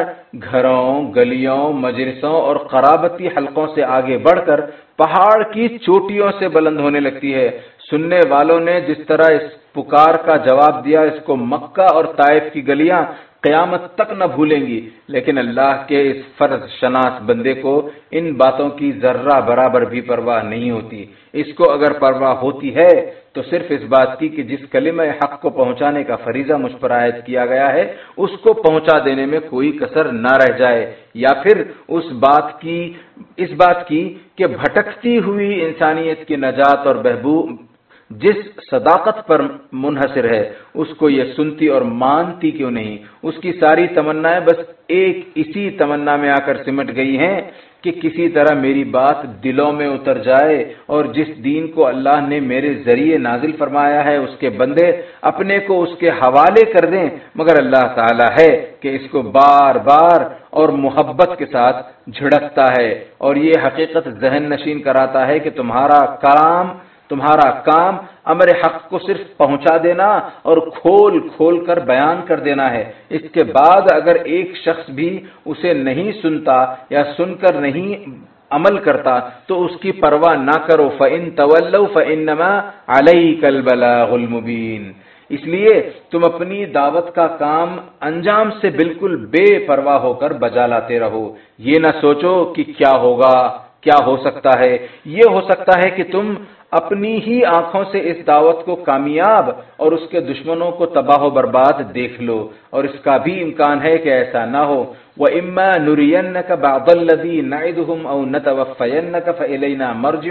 گھروں، گلیوں، مجلسوں اور قرابتی حلقوں سے آگے بڑھ کر پہاڑ کی چوٹیوں سے بلند ہونے لگتی ہے۔ سننے والوں نے جس طرح اس پکار کا جواب دیا، اس کو مکہ اور طائف کی گلیاں قیامت تک نہ بھولیں گی۔ لیکن اللہ کے اس فرض شناس بندے کو ان باتوں کی ذرہ برابر بھی پرواہ نہیں ہوتی۔ اس کو اگر پرواہ ہوتی ہے، تو صرف اس بات کی کہ جس کلمہ حق کو پہنچانے کا فریضہ مجھ پر عائد کیا گیا ہے، اس کو پہنچا دینے میں کوئی کسر نہ رہ جائے۔ یا پھر اس بات کی، اس بات کی کہ بھٹکتی ہوئی انسانیت کی نجات اور بہبود جس صداقت پر منحصر ہے، اس کو یہ سنتی اور مانتی کیوں نہیں؟ اس کی ساری تمنا بس ایک اسی تمنا میں آ کر سمٹ گئی ہیں کہ کسی طرح میری بات دلوں میں اتر جائے اور جس دین کو اللہ نے میرے ذریعے نازل فرمایا ہے، اس کے بندے اپنے کو اس کے حوالے کر دیں، مگر اللہ تعالی ہے کہ اس کو بار بار اور محبت کے ساتھ جھڑکتا ہے اور یہ حقیقت ذہن نشین کراتا ہے کہ تمہارا کام تمہارا کام امر حق کو صرف پہنچا دینا اور کھول کھول کر بیان کر دینا ہے۔ اس کے بعد اگر ایک شخص بھی اسے نہیں سنتا یا سن کر نہیں عمل کرتا تو اس کی پرواہ نہ کرو۔ فن طول فنما علیہ کل اس لیے تم اپنی دعوت کا کام انجام سے بالکل بے پرواہ ہو کر بجا لاتے رہو۔ یہ نہ سوچو کہ کیا ہوگا، کیا ہو سکتا ہے۔ یہ ہو سکتا ہے کہ تم اپنی ہی آنکھوں سے اس دعوت کو کامیاب اور اس کے دشمنوں کو تباہ و برباد دیکھ لو اور اس کا بھی امکان ہے کہ ایسا نہ ہو۔ وہ اما نرین کا بابل او نتوفین کا فلینا مرج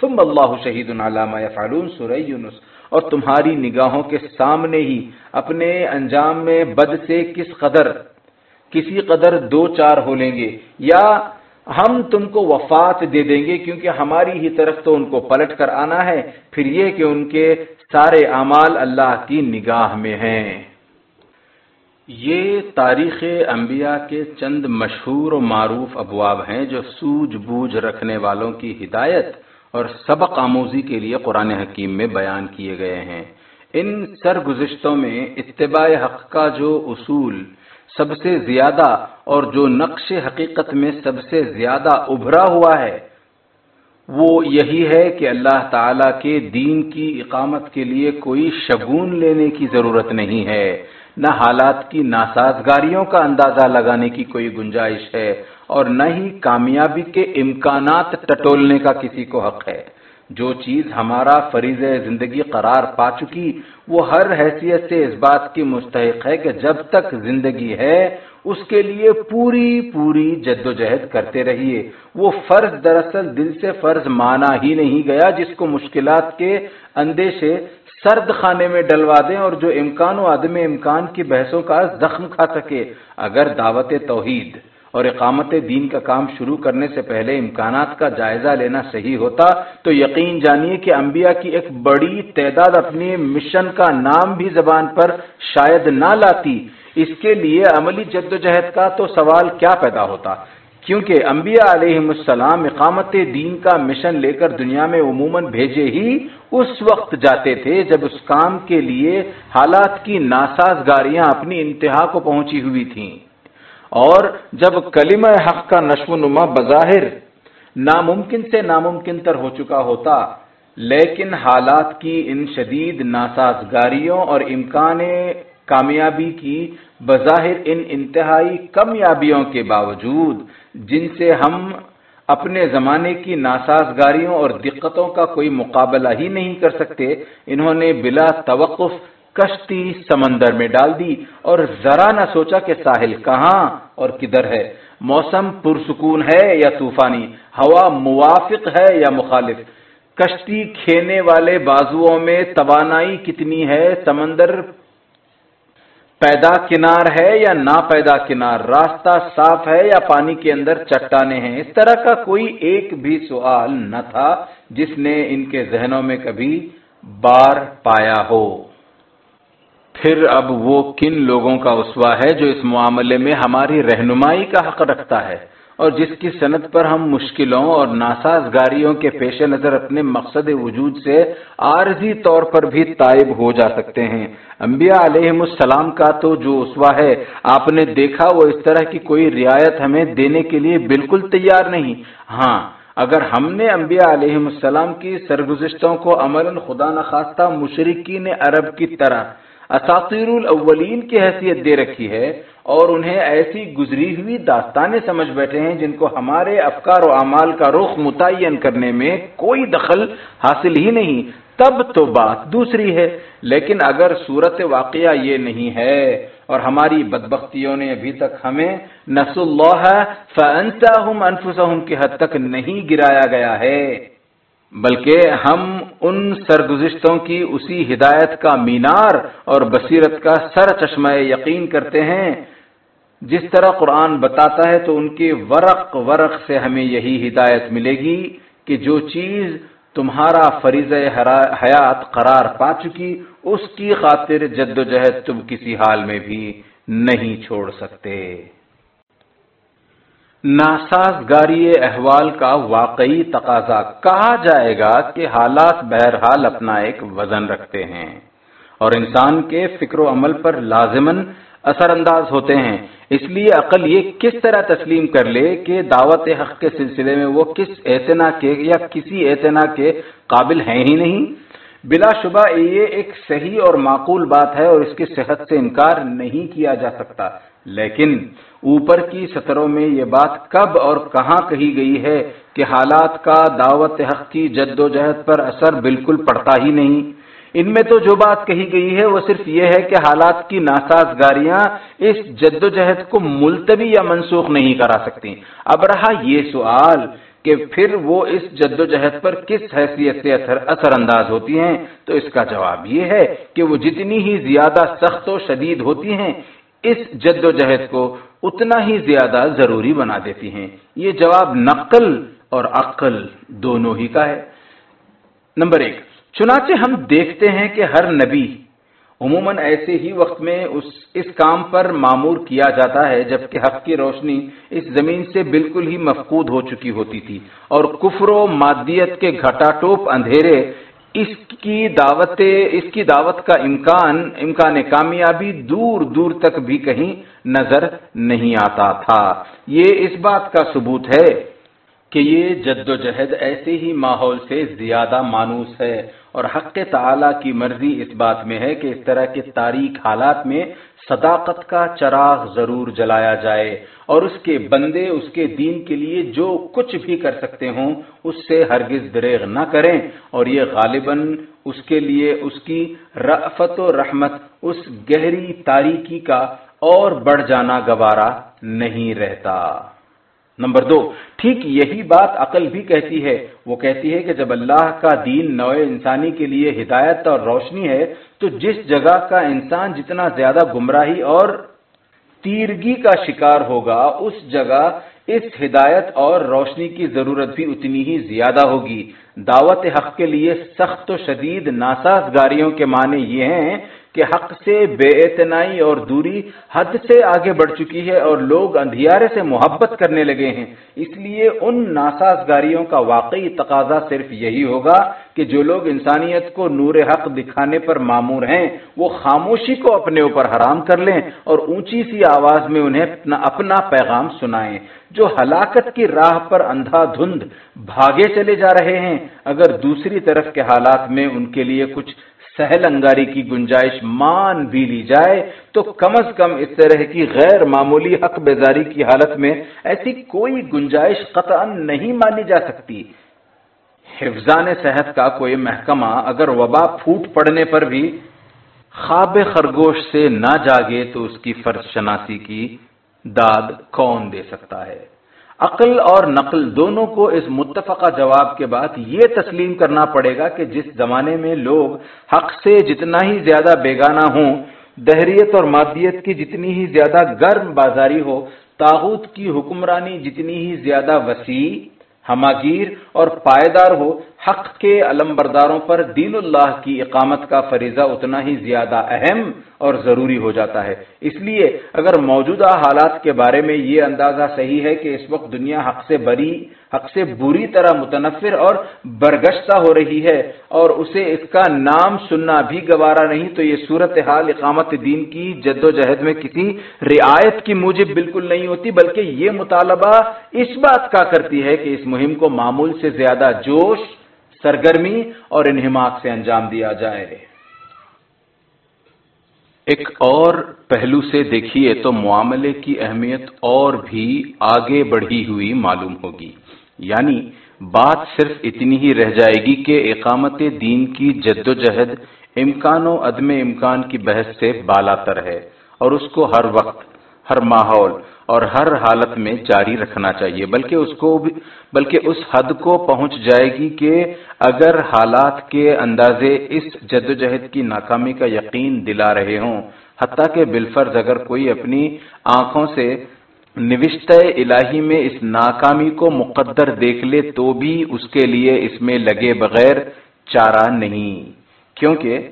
ثم اللہ شہید علامہ فالون سورہ یونس۔ اور تمہاری نگاہوں کے سامنے ہی اپنے انجام میں بد سے کس قدر کسی قدر دو چار ہو لیں گے۔ یا ہم تم کو وفات دے دیں گے کیونکہ ہماری ہی طرف تو ان کو پلٹ کر آنا ہے۔ پھر یہ کہ ان کے سارے اعمال اللہ کی نگاہ میں ہیں۔ یہ تاریخ انبیاء کے چند مشہور و معروف ابواب ہیں جو سوج بوجھ رکھنے والوں کی ہدایت اور سبق آموزی کے لیے قرآن حکیم میں بیان کیے گئے ہیں۔ ان سرگزشتوں میں اتباع حق کا جو اصول سب سے زیادہ اور جو نقش حقیقت میں سب سے زیادہ ابھرا ہوا ہے، وہ یہی ہے کہ اللہ تعالی کے دین کی اقامت کے لیے کوئی شگون لینے کی ضرورت نہیں ہے۔ نہ حالات کی ناسازگاریوں کا اندازہ لگانے کی کوئی گنجائش ہے اور نہ ہی کامیابی کے امکانات ٹٹولنے کا کسی کو حق ہے۔ جو چیز ہمارا فریض زندگی قرار پا چکی، وہ ہر حیثیت سے اس بات کی مستحق ہے کہ جب تک زندگی ہے، اس کے لیے پوری پوری جد و جہد کرتے رہیے۔ وہ فرض دراصل دل سے فرض مانا ہی نہیں گیا جس کو مشکلات کے اندیشے سرد خانے میں ڈلوا دیں اور جو امکان و عدم امکان کی بحثوں کا زخم کھا سکے۔ اگر دعوت توحید اور اقامت دین کا کام شروع کرنے سے پہلے امکانات کا جائزہ لینا صحیح ہوتا تو یقین جانیے کہ انبیاء کی ایک بڑی تعداد اپنی مشن کا نام بھی زبان پر شاید نہ لاتی۔ اس کے لیے عملی جد و جہد کا تو سوال کیا پیدا ہوتا۔ کیونکہ انبیاء علیہ السلام اقامت دین کا مشن لے کر دنیا میں عموماً بھیجے ہی اس وقت جاتے تھے جب اس کام کے لیے حالات کی ناسازگاریاں اپنی انتہا کو پہنچی ہوئی تھیں۔ اور جب کلمہ حق کا نشو و نما بظاہر ناممکن سے ناممکن تر ہو چکا ہوتا، لیکن حالات کی ان شدید ناسازگاریوں اور امکان کامیابی کی بظاہر ان انتہائی کمیابیوں کے باوجود، جن سے ہم اپنے زمانے کی ناسازگاریوں اور دقتوں کا کوئی مقابلہ ہی نہیں کر سکتے، انہوں نے بلا توقف کشتی سمندر میں ڈال دی اور ذرا نہ سوچا کہ ساحل کہاں اور کدھر ہے۔ موسم پرسکون ہے یا طوفانی؟ ہوا موافق ہے یا مخالف؟ کشتی کھینے والے بازوؤں میں توانائی کتنی ہے؟ سمندر پیدا کنار ہے یا نا پیدا کنار؟ راستہ صاف ہے یا پانی کے اندر چٹانے ہیں؟ اس طرح کا کوئی ایک بھی سوال نہ تھا جس نے ان کے ذہنوں میں کبھی بار پایا ہو۔ پھر اب وہ کن لوگوں کا اسوا ہے جو اس معاملے میں ہماری رہنمائی کا حق رکھتا ہے اور جس کی صنعت پر ہم مشکلوں اور ناسازگاریوں کے پیش نظر اپنے مقصد وجود سے عارضی طور پر بھی طائب ہو جا سکتے ہیں۔ انبیاء علیہ السلام کا تو جو اسوا ہے، آپ نے دیکھا، وہ اس طرح کی کوئی رعایت ہمیں دینے کے لیے بالکل تیار نہیں۔ ہاں اگر ہم نے انبیاء علیہ السلام کی سرگزشتوں کو عمل خدا نخواستہ مشرقین عرب کی طرح اساطیر الاولین کی حیثیت دے رکھی ہے اور انہیں ایسی گزری ہوئی داستانیں سمجھ بیٹھے ہیں جن کو ہمارے افکار و اعمال کا رخ متعین کرنے میں کوئی دخل حاصل ہی نہیں۔ تب تو بات دوسری ہے، لیکن اگر صورت واقعہ یہ نہیں ہے اور ہماری بدبختیوں نے ابھی تک ہمیں نس اللہ فانساہم، انفسہم کی حد تک نہیں گرایا گیا ہے۔ بلکہ ہم ان سرگزشتوں کی اسی ہدایت کا مینار اور بصیرت کا سر چشمہ یقین کرتے ہیں۔ جس طرح قرآن بتاتا ہے تو ان کے ورق ورق سے ہمیں یہی ہدایت ملے گی کہ جو چیز تمہارا فریض حیات قرار پا چکی، اس کی خاطر جد و جہد تم کسی حال میں بھی نہیں چھوڑ سکتے۔ ناسازگاری احوال کا واقعی تقاضا۔ کہا جائے گا کہ حالات بہرحال اپنا ایک وزن رکھتے ہیں اور انسان کے فکر و عمل پر لازمن اثر انداز ہوتے ہیں۔ اس لیے عقل یہ کس طرح تسلیم کر لے کہ دعوت حق کے سلسلے میں وہ کس اعتنا کے یا کسی اعتنا کے قابل ہیں ہی نہیں۔ بلا شبہ یہ ایک صحیح اور معقول بات ہے اور اس کی صحت سے انکار نہیں کیا جا سکتا۔ لیکن اوپر کی سطروں میں یہ بات کب اور کہاں کہی گئی ہے کہ حالات کا دعوت حق کی جد و جہد پر اثر بالکل پڑتا ہی نہیں۔ ان میں تو جو بات کہی گئی ہے وہ صرف یہ ہے کہ حالات کی ناسازگاریاں اس جد و جہد کو ملتوی یا منسوخ نہیں کرا سکتی اب رہا یہ سوال کہ پھر وہ اس جد و جہد پر کس حیثیت سے اثر انداز ہوتی ہیں؟ تو اس کا جواب یہ ہے کہ وہ جتنی ہی زیادہ سخت و شدید ہوتی ہیں، اس جد و جہد کو اتنا ہی زیادہ ضروری بنا دیتی ہیں۔ یہ جواب نقل اور عقل دونوں ہی کا ہے۔ نمبر ایک، چنانچہ ہم دیکھتے ہیں کہ ہر نبی عموماً ایسے ہی وقت میں اس اس کام پر معمور کیا جاتا ہے، جبکہ حق کی روشنی اس زمین سے بالکل ہی مفقود ہو چکی ہوتی تھی اور کفر و مادیت کے گھٹا ٹوپ اندھیرے اس کی دعوت اس کی دعوت کا امکان امکان کامیابی دور دور تک بھی کہیں نظر نہیں آتا تھا۔ یہ اس بات کا ثبوت ہے کہ یہ جد و جہد ایسے ہی ماحول سے زیادہ مانوس ہے۔ اور حق تعالی کی مرضی اس بات میں ہے کہ اس طرح کے تاریخ حالات میں صداقت کا چراغ ضرور جلایا جائے اور اس کے بندے اس کے دین کے لیے جو کچھ بھی کر سکتے ہوں، اس سے ہرگز دریغ نہ کریں اور یہ غالباً اس کے لیے اس کی رفت و رحمت، اس گہری تاریکی کا اور بڑھ جانا گوارا نہیں رہتا۔ نمبر دو، ٹھیک یہی بات عقل بھی کہتی ہے۔ وہ کہتی ہے کہ جب اللہ کا دین نوع انسانی کے لیے ہدایت اور روشنی ہے، تو جس جگہ کا انسان جتنا زیادہ گمراہی اور تیرگی کا شکار ہوگا، اس جگہ اس ہدایت اور روشنی کی ضرورت بھی اتنی ہی زیادہ ہوگی۔ دعوت حق کے لیے سخت و شدید ناسازگاریوں کے معنی یہ ہیں کہ حق سے بے اعتنائی اور دوری حد سے آگے بڑھ چکی ہے اور لوگ اندھیارے سے محبت کرنے لگے ہیں۔ اس لیے ان ناسازگاریوں کا واقعی تقاضا صرف یہی ہوگا کہ جو لوگ انسانیت کو نور حق دکھانے پر معمور ہیں، وہ خاموشی کو اپنے اوپر حرام کر لیں اور اونچی سی آواز میں انہیں اپنا اپنا پیغام سنائیں۔ جو ہلاکت کی راہ پر اندھا دھند بھاگے چلے جا رہے ہیں، اگر دوسری طرف کے حالات میں ان کے لیے کچھ سہل انگاری کی گنجائش مان بھی لی جائے، تو کم از کم اس طرح کی غیر معمولی حق بیزاری کی حالت میں ایسی کوئی گنجائش قطعا نہیں مانی جا سکتی۔ حفظان صحت کا کوئی محکمہ اگر وبا پھوٹ پڑنے پر بھی خواب خرگوش سے نہ جاگے تو اس کی فرض شناسی کی داد کون دے سکتا ہے؟ عقل اور نقل دونوں کو اس متفقہ جواب کے بعد یہ تسلیم کرنا پڑے گا کہ جس زمانے میں لوگ حق سے جتنا ہی زیادہ بیگانہ ہوں، دہریت اور مادیت کی جتنی ہی زیادہ گرم بازاری ہو، تاغوت کی حکمرانی جتنی ہی زیادہ وسیع، ہماگیر اور پائیدار ہو حق کے علم برداروں پر دین اللہ کی اقامت کا فریضہ اتنا ہی زیادہ اہم اور ضروری ہو جاتا ہے۔ اس لیے اگر موجودہ حالات کے بارے میں یہ اندازہ صحیح ہے کہ اس وقت دنیا حق سے بری، حق سے بری طرح متنفر اور برگشتہ ہو رہی ہے اور اسے اس کا نام سننا بھی گوارا نہیں، تو یہ صورت حال اقامت دین کی جد و جہد میں کسی رعایت کی موجب بالکل نہیں ہوتی، بلکہ یہ مطالبہ اس بات کا کرتی ہے کہ اس مہم کو معمول سے زیادہ جوش سرگرمی اور انہماک سے انجام دیا جائے۔ ایک اور پہلو سے دیکھیے تو معاملے کی اہمیت اور بھی آگے بڑھی ہوئی معلوم ہوگی۔ یعنی بات صرف اتنی ہی رہ جائے گی کہ اقامت دین کی جد و جہد امکان و عدم امکان کی بحث سے بالا تر ہے اور اس کو ہر وقت ہر ماحول اور ہر حالت میں جاری رکھنا چاہیے۔ بلکہ اس کو بلکہ اس حد کو پہنچ جائے گی کہ اگر حالات کے اندازے اس جد و جہد کی ناکامی کا یقین دلا رہے ہوں، حتیٰ کہ بالفرض اگر کوئی اپنی آنکھوں سے نوشتہ الہی میں اس ناکامی کو مقدر دیکھ لے تو بھی اس کے لیے اس میں لگے بغیر چارہ نہیں۔ کیونکہ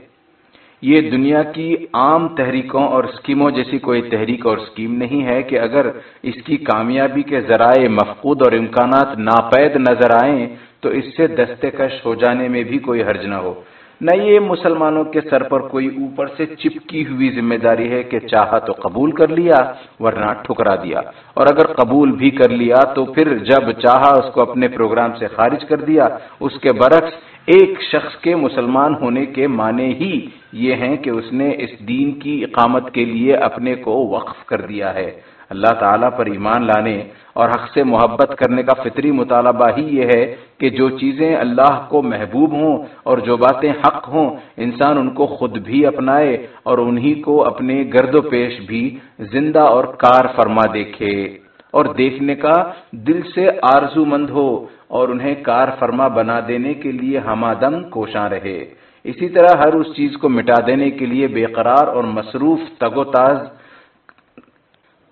یہ دنیا کی عام تحریکوں اور اسکیموں جیسی کوئی تحریک اور اسکیم نہیں ہے کہ اگر اس کی کامیابی کے ذرائع مفقود اور امکانات ناپید نظر آئیں تو اس سے دستکش ہو جانے میں بھی کوئی حرج نہ ہو۔ نہ یہ مسلمانوں کے سر پر کوئی اوپر سے چپکی ہوئی ذمہ داری ہے کہ چاہا تو قبول کر لیا ورنہ ٹھکرا دیا۔ اور اگر قبول بھی کر لیا تو پھر جب چاہا اس کو اپنے پروگرام سے خارج کر دیا، اس کے برعکس ایک شخص کے مسلمان ہونے کے معنی ہی یہ ہیں کہ اس نے اس دین کی اقامت کے لیے اپنے کو وقف کر دیا ہے۔ اللہ تعالیٰ پر ایمان لانے اور حق سے محبت کرنے کا فطری مطالبہ ہی یہ ہے کہ جو چیزیں اللہ کو محبوب ہوں اور جو باتیں حق ہوں، انسان ان کو خود بھی اپنائے اور انہی کو اپنے گرد و پیش بھی زندہ اور کار فرما دیکھے۔ اور دیکھنے کا دل سے آرزو مند ہو اور انہیں کار فرما بنا دینے کے لیے ہمادم کوشاں رہے۔ اسی طرح ہر اس چیز کو مٹا دینے کے لیے بے قرار اور مصروف تگ و تاز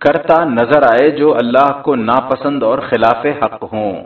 کرتا نظر آئے جو اللہ کو ناپسند اور خلاف حق ہوں۔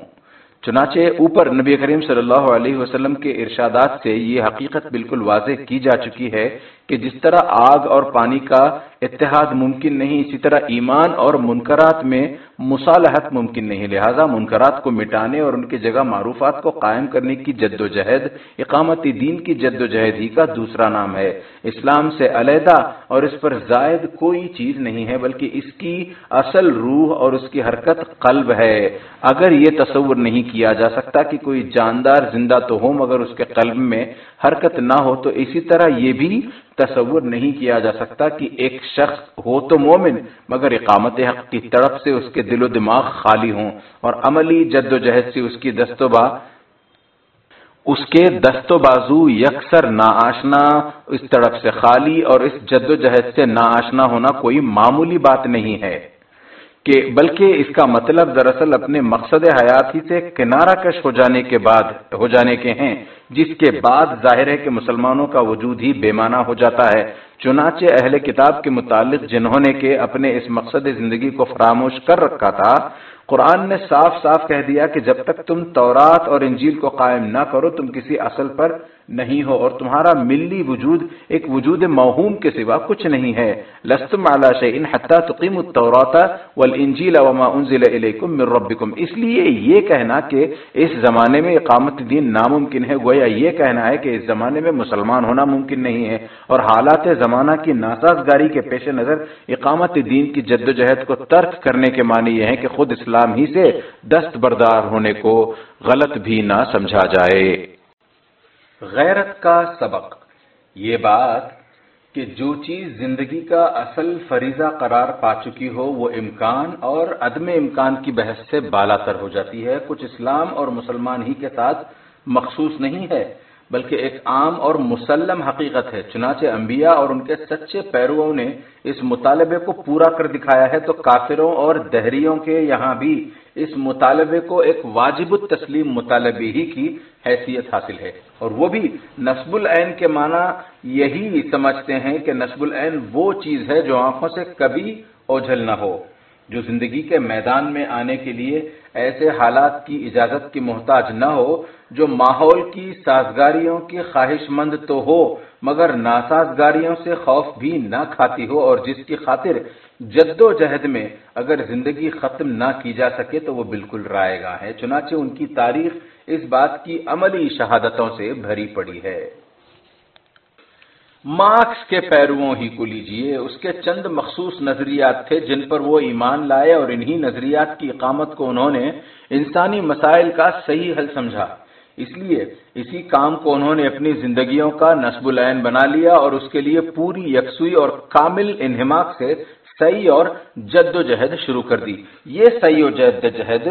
چنانچہ اوپر نبی کریم صلی اللہ علیہ وسلم کے ارشادات سے یہ حقیقت بالکل واضح کی جا چکی ہے کہ جس طرح آگ اور پانی کا اتحاد ممکن نہیں، اسی طرح ایمان اور منکرات میں مصالحت ممکن نہیں۔ لہذا منکرات کو مٹانے اور ان کی جگہ معروفات کو قائم کرنے کی جد و جہد اقامت دین کی جد و جہد ہی کا دوسرا نام ہے۔ اسلام سے علیحدہ اور اس پر زائد کوئی چیز نہیں ہے، بلکہ اس کی اصل روح اور اس کی حرکت قلب ہے۔ اگر یہ تصور نہیں کیا جا سکتا کہ کوئی جاندار زندہ تو ہو، مگر اس کے قلب میں حرکت نہ ہو، تو اسی طرح یہ بھی تصور نہیں کیا جا سکتا کہ ایک شخص ہو تو مومن، مگر اقامت حق کی طرف سے اس کے دل و دماغ خالی ہوں اور عملی جد و جہد سے اس کی دستوبا اس کے دست و بازو یکسر نا آشنا اس طرف سے خالی اور اس جد و جہد سے نا آشنا ہونا کوئی معمولی بات نہیں ہے۔ کہ بلکہ اس کا مطلب دراصل اپنے مقصد حیات ہی سے کنارہ کش ہو جانے کے بعد ہو جانے کے ہیں، جس کے بعد ظاہر ہے کہ مسلمانوں کا وجود ہی بے معنی ہو جاتا ہے۔ چنانچہ اہل کتاب کے متعلق جنہوں نے کہ اپنے اس مقصد زندگی کو فراموش کر رکھا تھا، قرآن نے صاف صاف کہہ دیا کہ جب تک تم تورات اور انجیل کو قائم نہ کرو، تم کسی اصل پر نہیں ہو اور تمہارا ملی وجود ایک وجود موہوم کے سوا کچھ نہیں ہے۔ لستم شيء حتى تقيموا التوراة والانجيل وما انزل اليكم من ربكم اس لیے یہ کہنا کہ اس زمانے میں اقامت دین ناممکن ہے، گویا یہ کہنا ہے کہ اس زمانے میں مسلمان ہونا ممکن نہیں ہے۔ اور حالات زمانہ کی ناسازگاری کے پیش نظر اقامت دین کی جد و جہد کو ترک کرنے کے معنی یہ ہے کہ خود اسلام ہی سے دست بردار ہونے کو غلط بھی نہ سمجھا جائے۔ غیرت کا سبق۔ یہ بات کہ جو چیز زندگی کا اصل فریضہ قرار پا چکی ہو، وہ امکان اور عدم امکان کی بحث سے بالا تر ہو جاتی ہے۔ کچھ اسلام اور مسلمان ہی کے ساتھ مخصوص نہیں ہے۔ بلکہ ایک عام اور مسلم حقیقت ہے۔ چنانچہ انبیاء اور ان کے سچے پیروؤں نے اس مطالبے کو پورا کر دکھایا ہے تو کافروں اور دہریوں کے یہاں بھی اس مطالبے کو ایک واجب التسلیم مطالبے ہی کی حیثیت حاصل ہے۔ اور وہ بھی نصب العین کے معنی یہی سمجھتے ہیں کہ نصب العین وہ چیز ہے جو آنکھوں سے کبھی اوجھل نہ ہو، جو زندگی کے میدان میں آنے کے لیے ایسے حالات کی اجازت کی محتاج نہ ہو جو ماحول کی سازگاریوں کی خواہش مند تو ہو، مگر ناسازگاریوں سے خوف بھی نہ کھاتی ہو اور جس کی خاطر جد و جہد میں اگر زندگی ختم نہ کی جا سکے تو وہ بالکل رائے گا ہے، چنانچہ ان کی تاریخ اس بات کی عملی شہادتوں سے بھری پڑی ہے۔ مارکس کے پیرووں ہی کو لیجیے۔ اس کے چند مخصوص نظریات تھے جن پر وہ ایمان لائے اور انہی نظریات کی اقامت کو انہوں نے انسانی مسائل کا صحیح حل سمجھا۔ اس لیے اسی کام کو انہوں نے اپنی زندگیوں کا نصب العین بنا لیا اور اس کے لیے پوری یکسوئی اور کامل انہماک سے صحیح اور جد و جہد شروع کر دی۔ یہ صحیح و جد جہد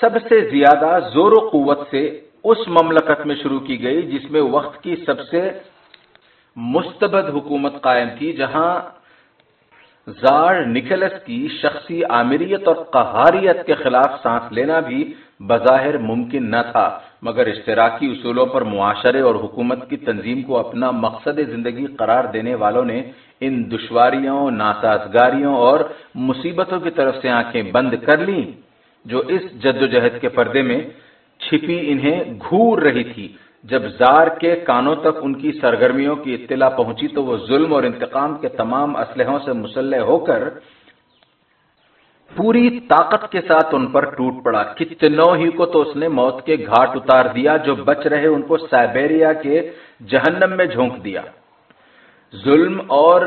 سب سے زیادہ زور و قوت سے اس مملکت میں شروع کی گئی جس میں وقت کی سب سے مستبد حکومت قائم تھی جہاں زار نکلس کی شخصی آمریت اور قہاریت کے خلاف سانس لینا بھی بظاہر ممکن نہ تھا۔ مگر اشتراکی اصولوں پر معاشرے اور حکومت کی تنظیم کو اپنا مقصد زندگی قرار دینے والوں نے ان دشواریوں، ناسازگاریوں اور مصیبتوں کی طرف سے آنکھیں بند کر لیں، جو اس جد و جہد کے پردے میں چھپی انہیں گھور رہی تھی۔ جب زار کے کانوں تک ان کی سرگرمیوں کی اطلاع پہنچی تو وہ ظلم اور انتقام کے تمام اسلحوں سے مسلح ہو کر پوری طاقت کے ساتھ ان پر ٹوٹ پڑا۔ کتنوں ہی کو تو اس نے موت کے گھاٹ اتار دیا جو بچ رہے ان کو سائبیریا کے جہنم میں جھونک دیا۔ ظلم اور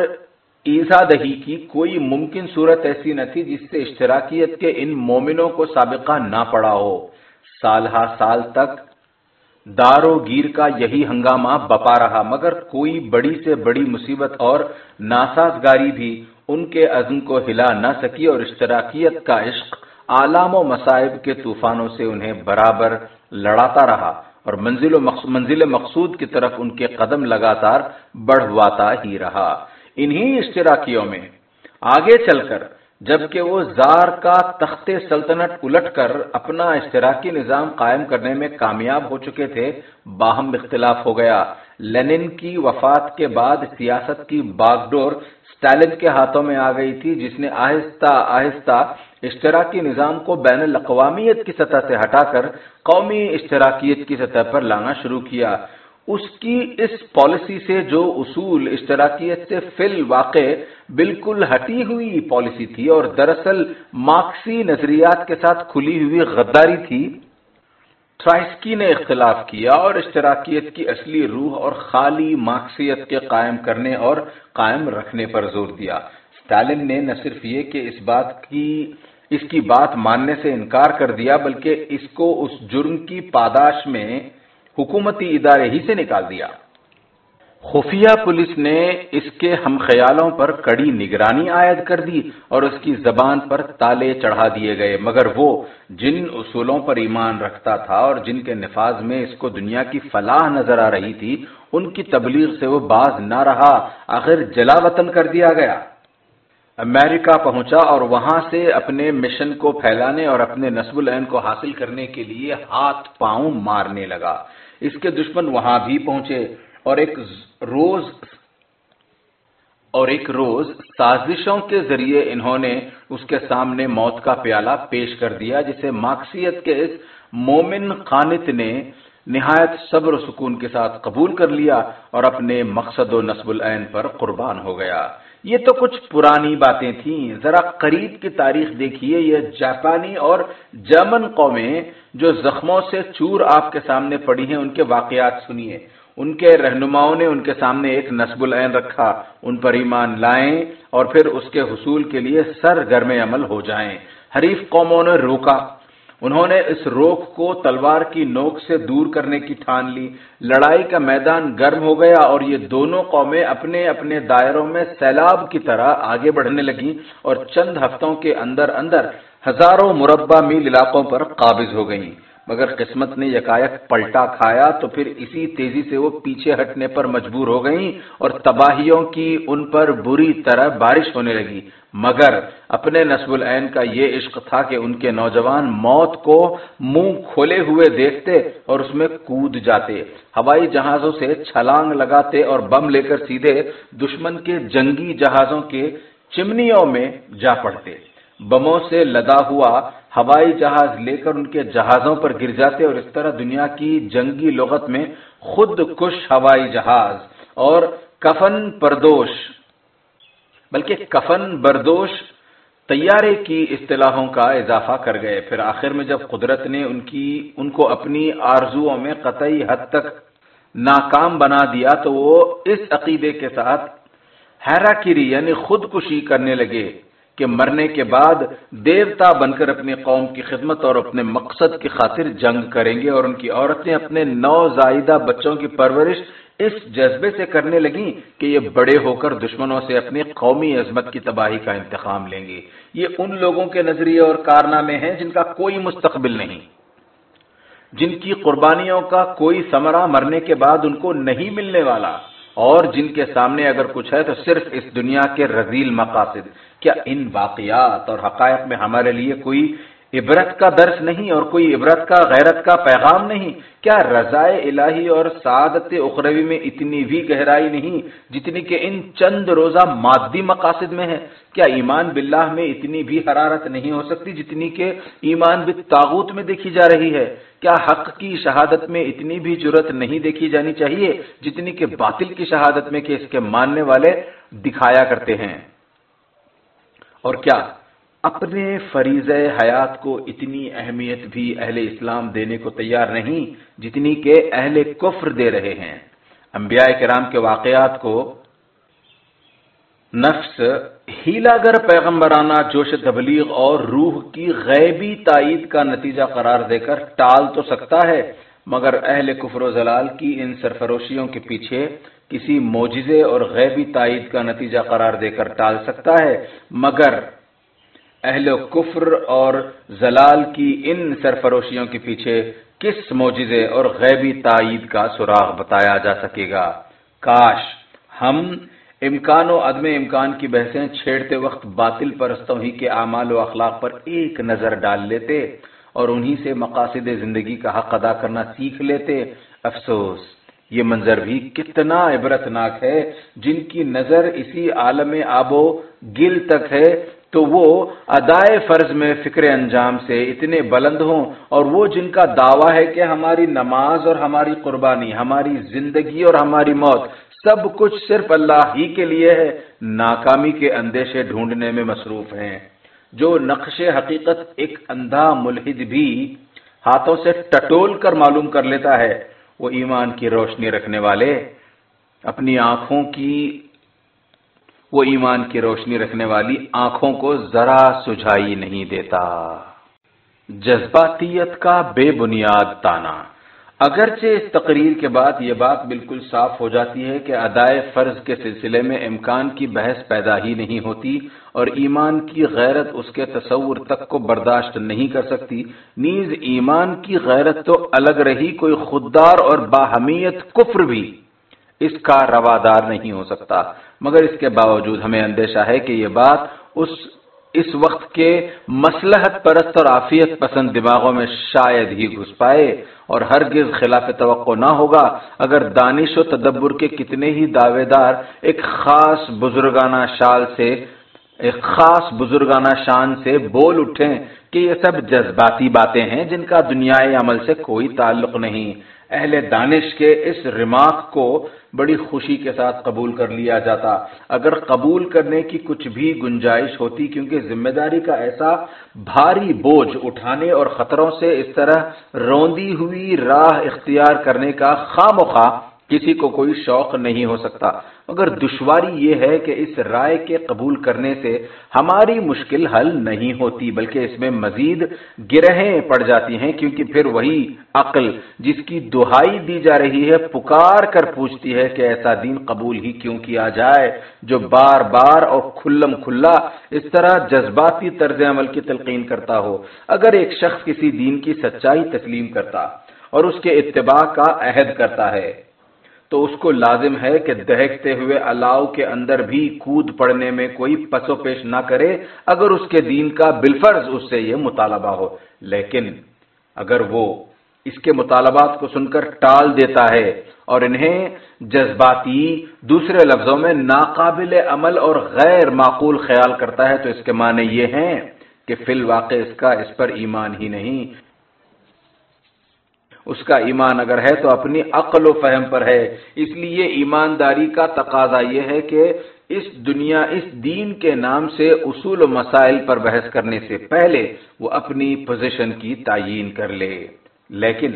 ایزا دہی کی کوئی ممکن صورت ایسی نہ تھی جس سے اشتراکیت کے ان مومنوں کو سابقہ نہ پڑا ہو۔ سال ہا سال تک دارو گیر کا یہی ہنگامہ بپا رہا، مگر کوئی بڑی سے بڑی مصیبت اور ناسازگاری بھی ان کے عزم کو ہلا نہ سکی اور اشتراکیت کا عشق عالام و مصائب کے طوفانوں سے انہیں برابر لڑاتا رہا اور منزل و منزل مقصود کی طرف ان کے قدم لگاتار بڑھواتا ہی رہا۔ انہی اشتراکیوں میں آگے چل کر جبکہ وہ زار کا تخت سلطنت الٹ کر اپنا اشتراکی نظام قائم کرنے میں کامیاب ہو چکے تھے، باہم اختلاف ہو گیا۔ لینن کی وفات کے بعد سیاست کی باغ ڈور اسٹالن کے ہاتھوں میں آ گئی تھی، جس نے آہستہ آہستہ اشتراکی نظام کو بین الاقوامیت کی سطح سے ہٹا کر قومی اشتراکیت کی سطح پر لانا شروع کیا۔ اس کی اس پالیسی سے جو اصول اشتراکیت سے فل واقع بالکل ہٹی ہوئی پالیسی تھی اور دراصل مارکسی نظریات کے ساتھ کھلی ہوئی غداری تھی۔ ٹرائسکی نے اختلاف کیا اور اشتراکیت کی اصلی روح اور خالی مارکسیت کے قائم کرنے اور قائم رکھنے پر زور دیا۔ سٹالن نے نہ صرف یہ کہ اس بات کی، اس کی بات ماننے سے انکار کر دیا، بلکہ اس کو اس جرم کی پاداش میں حکومتی ادارے ہی سے نکال دیا۔ خفیہ پولیس نے اس کے ہم خیالوں پر کڑی نگرانی عائد کر دی اور اس کی زبان پر تالے چڑھا دیے گئے، مگر وہ جن اصولوں پر ایمان رکھتا تھا اور جن کے نفاذ میں اس کو دنیا کی فلاح نظر آ رہی تھی، ان کی تبلیغ سے وہ باز نہ رہا، آخر جلا وطن کر دیا گیا۔ امریکہ پہنچا اور وہاں سے اپنے مشن کو پھیلانے اور اپنے نصب العین کو حاصل کرنے کے لیے ہاتھ پاؤں مارنے لگا۔ اس کے دشمن وہاں بھی پہنچے۔ اور ایک روز اور ایک روز سازشوں کے ذریعے انہوں نے اس کے سامنے موت کا پیالہ پیش کر دیا، جسے مارکسیت کے اس مومن خانت نے نہایت صبر و سکون کے ساتھ قبول کر لیا اور اپنے مقصد و نصب العین پر قربان ہو گیا۔ یہ تو کچھ پرانی باتیں تھیں۔ ذرا قریب کی تاریخ دیکھیے، یہ جاپانی اور جرمن قومیں جو زخموں سے چور آپ کے سامنے پڑی ہیں، ان کے واقعات سنیے۔ ان کے رہنماؤں نے ان کے سامنے ایک نصب العین رکھا، ان پر ایمان لائیں اور پھر اس کے حصول کے لیے سر گرم عمل ہو جائیں۔ حریف قوموں نے روکا۔ انہوں نے اس روک کو تلوار کی نوک سے دور کرنے کی ٹھان لی۔ لڑائی کا میدان گرم ہو گیا اور یہ دونوں قومیں اپنے اپنے دائروں میں سیلاب کی طرح آگے بڑھنے لگیں اور چند ہفتوں کے اندر اندر ہزاروں مربع میل علاقوں پر قابض ہو گئیں۔ مگر قسمت نے یکایک پلٹا کھایا تو پھر اسی تیزی سے وہ پیچھے ہٹنے پر مجبور ہو گئیں اور تباہیوں کی ان پر بری طرح بارش ہونے لگی۔ مگر اپنے نصب العین کا یہ عشق تھا کہ ان کے نوجوان موت کو منہ کھولے ہوئے دیکھتے اور اس میں کود جاتے۔ ہوائی جہازوں سے چھلانگ لگاتے اور بم لے کر سیدھے دشمن کے جنگی جہازوں کے چمنیوں میں جا پڑتے۔ بموں سے لدا ہوا ہوائی جہاز لے کر ان کے جہازوں پر گر جاتے اور اس طرح دنیا کی جنگی لغت میں خود کش ہوائی جہاز اور کفن پردوش، بلکہ کفن بردوش طیارے کی اصطلاحوں کا اضافہ کر گئے۔ پھر آخر میں جب قدرت نے ان کی، ان کو اپنی آرزوؤں میں قطعی حد تک ناکام بنا دیا تو وہ اس عقیدے کے ساتھ حیراکری یعنی خودکشی کرنے لگے۔ کہ مرنے کے بعد دیوتا بن کر اپنی قوم کی خدمت اور اپنے مقصد کی خاطر جنگ کریں گے اور ان کی عورتیں اپنے نو زائدہ بچوں کی پرورش اس جذبے سے کرنے لگیں کہ یہ بڑے ہو کر دشمنوں سے اپنی قومی عظمت کی تباہی کا انتخاب لیں گے۔ یہ ان لوگوں کے نظریے اور کارنامے ہیں جن کا کوئی مستقبل نہیں۔ جن کی قربانیوں کا کوئی ثمرہ مرنے کے بعد ان کو نہیں ملنے والا۔ اور جن کے سامنے اگر کچھ ہے تو صرف اس دنیا کے رزیل مقاصد۔ کیا ان واقعات اور حقائق میں ہمارے لیے کوئی عبرت کا درس نہیں اور کوئی عبرت کا غیرت کا پیغام نہیں؟ کیا رضائے الہی اور سعادت اخروی میں اتنی بھی گہرائی نہیں جتنی کہ ان چند روزہ مادی مقاصد میں ہے؟ کیا ایمان باللہ میں اتنی بھی حرارت نہیں ہو سکتی جتنی کہ ایمان بالتاغوت میں دیکھی جا رہی ہے؟ کیا حق کی شہادت میں اتنی بھی جرت نہیں دیکھی جانی چاہیے جتنی کہ باطل کی شہادت میں کہ اس کے ماننے والے دکھایا کرتے ہیں؟ اور کیا اپنے فریض حیات کو اتنی اہمیت بھی اہل اسلام دینے کو تیار نہیں جتنی کہ اہل کفر دے رہے ہیں۔ انبیاء کرام کے واقعات کو نفس، ہیلاگر پیغمبرانہ جوش تبلیغ اور روح کی غیبی تائید کا نتیجہ قرار دے کر ٹال تو سکتا ہے، مگر اہل کفر و زلال کی ان سرفروشیوں کے پیچھے کسی موجزے اور غیبی تائید کا نتیجہ قرار دے کر ٹال سکتا ہے، مگر اہل کفر اور زلال کی ان سرفروشیوں کے پیچھے کس موجزے اور غیبی تائید کا سراغ بتایا جا سکے گا؟ کاش ہم امکان و عدم امکان کی بحثیں چھیڑتے وقت باطل پرستوں ہی کے اعمال و اخلاق پر ایک نظر ڈال لیتے اور انہی سے مقاصد زندگی کا حق ادا کرنا سیکھ لیتے، افسوس۔ یہ منظر بھی کتنا عبرتناک ہے۔ جن کی نظر اسی عالم آب و گل تک ہے، تو وہ ادائے فرض میں فکر انجام سے اتنے بلند ہوں۔ اور وہ جن کا دعویٰ ہے کہ ہماری نماز اور ہماری قربانی، ہماری زندگی اور ہماری موت سب کچھ صرف اللہ ہی کے لیے ہے، ناکامی کے اندیشے ڈھونڈنے میں مصروف ہیں۔ جو نقش حقیقت ایک اندھا ملحد بھی ہاتھوں سے ٹٹول کر معلوم کر لیتا ہے۔ وہ ایمان کی روشنی رکھنے والے، اپنی آنکھوں کی، وہ ایمان کی روشنی رکھنے والی آنکھوں کو ذرا سجھائی نہیں دیتا۔ جذباتیت کا بے بنیاد تانا۔ اگرچہ اس تقریر کے بعد یہ بات بالکل صاف ہو جاتی ہے کہ ادائے فرض کے سلسلے میں امکان کی بحث پیدا ہی نہیں ہوتی اور ایمان کی غیرت اس کے تصور تک کو برداشت نہیں کر سکتی۔ نیز ایمان کی غیرت تو الگ رہی، کوئی خوددار اور باہمیت کفر بھی اس کا روادار نہیں ہو سکتا۔ مگر اس کے باوجود ہمیں اندیشہ ہے کہ یہ بات اس اس وقت کے مسلحت پرست اور آفیت پسند دماغوں میں شاید ہی گھس پائے اور ہرگز خلاف توقع نہ ہوگا۔ اگر دانش و تدبر کے کتنے ہی دعوے دار ایک خاص بزرگانہ شال سے ایک خاص بزرگانہ شان سے بول اٹھیں کہ یہ سب جذباتی باتیں ہیں جن کا دنیائے عمل سے کوئی تعلق نہیں۔ اہل دانش کے اس ریمارک کو بڑی خوشی کے ساتھ قبول کر لیا جاتا۔ اگر قبول کرنے کی کچھ بھی گنجائش ہوتی کیونکہ ذمہ داری کا ایسا بھاری بوجھ اٹھانے اور خطروں سے اس طرح روندی ہوئی راہ اختیار کرنے کا خواہ مخواہ کسی کو کوئی شوق نہیں ہو سکتا۔ مگر دشواری یہ ہے کہ اس رائے کے قبول کرنے سے ہماری مشکل حل نہیں ہوتی، بلکہ اس میں مزید گرہیں پڑ جاتی ہیں، کیونکہ پھر وہی عقل جس کی دہائی دی جا رہی ہے، پکار کر پوچھتی ہے کہ ایسا دین قبول ہی کیوں کیا جائے؟ جو بار بار اور کھلم کھلا اس طرح جذباتی طرز عمل کی تلقین کرتا ہو۔ اگر ایک شخص کسی دین کی سچائی تسلیم کرتا اور اس کے اتباع کا عہد کرتا ہے تو اس کو لازم ہے کہ دہکتے ہوئے الاؤ کے اندر بھی کود پڑنے میں کوئی پسو پیش نہ کرے، اگر اس کے دین کا بالفرض اس سے یہ مطالبہ ہو۔ لیکن اگر وہ اس کے مطالبات کو سن کر ٹال دیتا ہے اور انہیں جذباتی دوسرے لفظوں میں ناقابل عمل اور غیر معقول خیال کرتا ہے، تو اس کے معنی یہ ہیں کہ فی الواقع اس کا اس پر ایمان ہی نہیں۔ اس کا ایمان اگر ہے تو اپنی عقل و فہم پر ہے۔ اس لیے ایمانداری کا تقاضا یہ ہے کہ اس دنیا، اس دین کے نام سے اصول و مسائل پر بحث کرنے سے پہلے وہ اپنی پوزیشن کی تعین کر لے۔ لیکن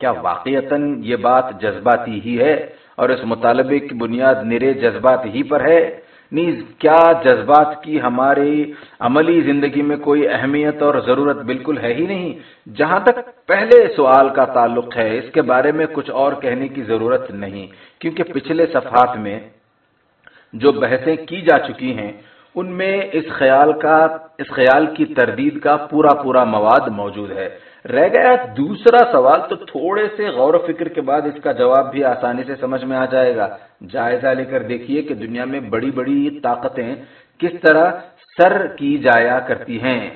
کیا واقعتاً یہ بات جذباتی ہی ہے اور اس مطالبے کی بنیاد نرے جذبات ہی پر ہے؟ نیز کیا جذبات کی ہماری عملی زندگی میں کوئی اہمیت اور ضرورت بالکل ہے ہی نہیں؟ جہاں تک پہلے سوال کا تعلق ہے، اس کے بارے میں کچھ اور کہنے کی ضرورت نہیں، کیونکہ پچھلے صفحات میں جو بحثیں کی جا چکی ہیں، ان میں اس خیال کا، اس خیال کی تردید کا پورا پورا مواد موجود ہے۔ رہ گیا دوسرا سوال تو تھوڑے سے غور و فکر کے بعد اس کا جواب بھی آسانی سے سمجھ میں آ جائے گا۔ جائزہ لے کر دیکھیے کہ دنیا میں بڑی بڑی طاقتیں کس طرح سر کی جایا کرتی ہیں۔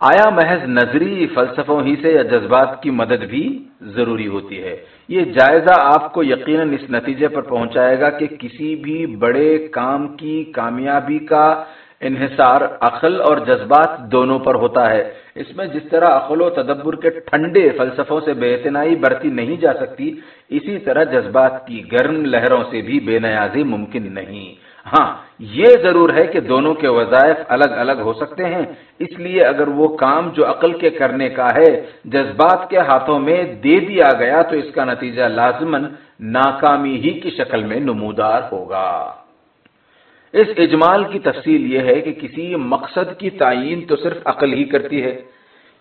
آیا محض نظری فلسفوں ہی سے یا جذبات کی مدد بھی ضروری ہوتی ہے؟ یہ جائزہ آپ کو یقیناً اس نتیجے پر پہنچائے گا کہ کسی بھی بڑے کام کی کامیابی کا انحصار، عقل اور جذبات دونوں پر ہوتا ہے۔ اس میں جس طرح عقل و تدبر کے ٹھنڈے فلسفوں سے بے اتنائی برتی نہیں جا سکتی، اسی طرح جذبات کی گرم لہروں سے بھی بے نیازی ممکن نہیں۔ ہاں یہ ضرور ہے کہ دونوں کے وظائف الگ الگ ہو سکتے ہیں۔ اس لیے اگر وہ کام جو عقل کے کرنے کا ہے، جذبات کے ہاتھوں میں دے دیا گیا، تو اس کا نتیجہ لازمن ناکامی ہی کی شکل میں نمودار ہوگا۔ اس اجمال کی تفصیل یہ ہے کہ کسی مقصد کی تعین تو صرف عقل ہی کرتی ہے۔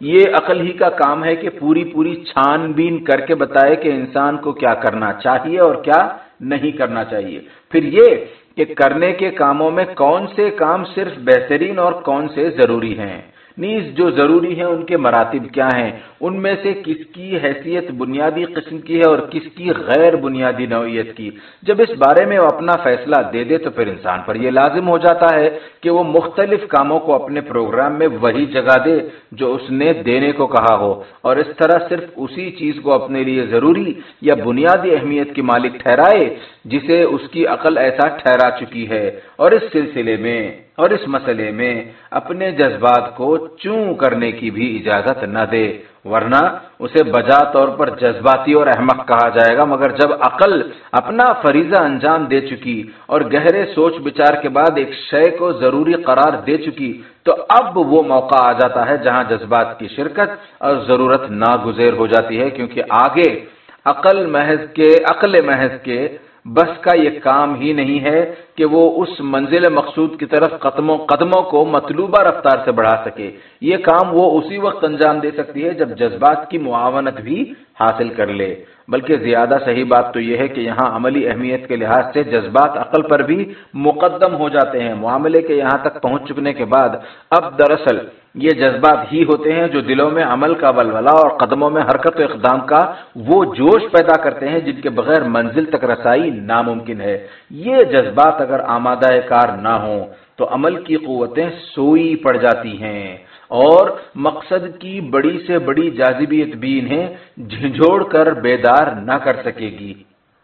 یہ عقل ہی کا کام ہے کہ پوری پوری چھان بین کر کے بتائے کہ انسان کو کیا کرنا چاہیے اور کیا نہیں کرنا چاہیے۔ پھر یہ کہ کرنے کے کاموں میں کون سے کام صرف بہترین اور کون سے ضروری ہیں۔ نیز جو ضروری ہیں ان کے مراتب کیا ہیں؟ ان میں سے کس کی حیثیت بنیادی قسم کی ہے اور کس کی غیر بنیادی نوعیت کی؟ جب اس بارے میں وہ اپنا فیصلہ دے دے تو پھر انسان پر یہ لازم ہو جاتا ہے کہ وہ مختلف کاموں کو اپنے پروگرام میں وہی جگہ دے جو اس نے دینے کو کہا ہو۔ اور اس طرح صرف اسی چیز کو اپنے لیے ضروری یا بنیادی اہمیت کی مالک ٹھہرائے جسے اس کی عقل ایسا ٹھہرا چکی ہے اور اس سلسلے میں اور اس مسئلے میں اپنے جذبات کو چوں کرنے کی بھی اجازت نہ دے، ورنہ اسے بجا طور پر جذباتی اور احمق کہا جائے گا۔ مگر جب عقل اپنا فریضہ انجام دے چکی اور گہرے سوچ بچار کے بعد ایک شے کو ضروری قرار دے چکی، تو اب وہ موقع آ جاتا ہے جہاں جذبات کی شرکت اور ضرورت ناگزیر ہو جاتی ہے، کیونکہ آگے عقل محض کے، عقل محض کے بس کا یہ کام ہی نہیں ہے کہ وہ اس منزل مقصود کی طرف قدموں قدموں کو مطلوبہ رفتار سے بڑھا سکے۔ یہ کام وہ اسی وقت انجام دے سکتی ہے جب جذبات کی معاونت بھی حاصل کر لے۔ بلکہ زیادہ صحیح بات تو یہ ہے کہ یہاں عملی اہمیت کے لحاظ سے جذبات عقل پر بھی مقدم ہو جاتے ہیں۔ معاملے کے یہاں تک پہنچ چکنے کے بعد اب دراصل یہ جذبات ہی ہوتے ہیں جو دلوں میں عمل کا ولولہ اور قدموں میں حرکت و اقدام کا وہ جوش پیدا کرتے ہیں جن کے بغیر منزل تک رسائی ناممکن ہے۔ یہ جذبات اگر آمادہ کار نہ ہوں تو عمل کی قوتیں سوئی پڑ جاتی ہیں۔ اور مقصد کی بڑی سے بڑی جازبیت بھی انہیں جھنجھوڑ کر بیدار نہ کر سکے گی۔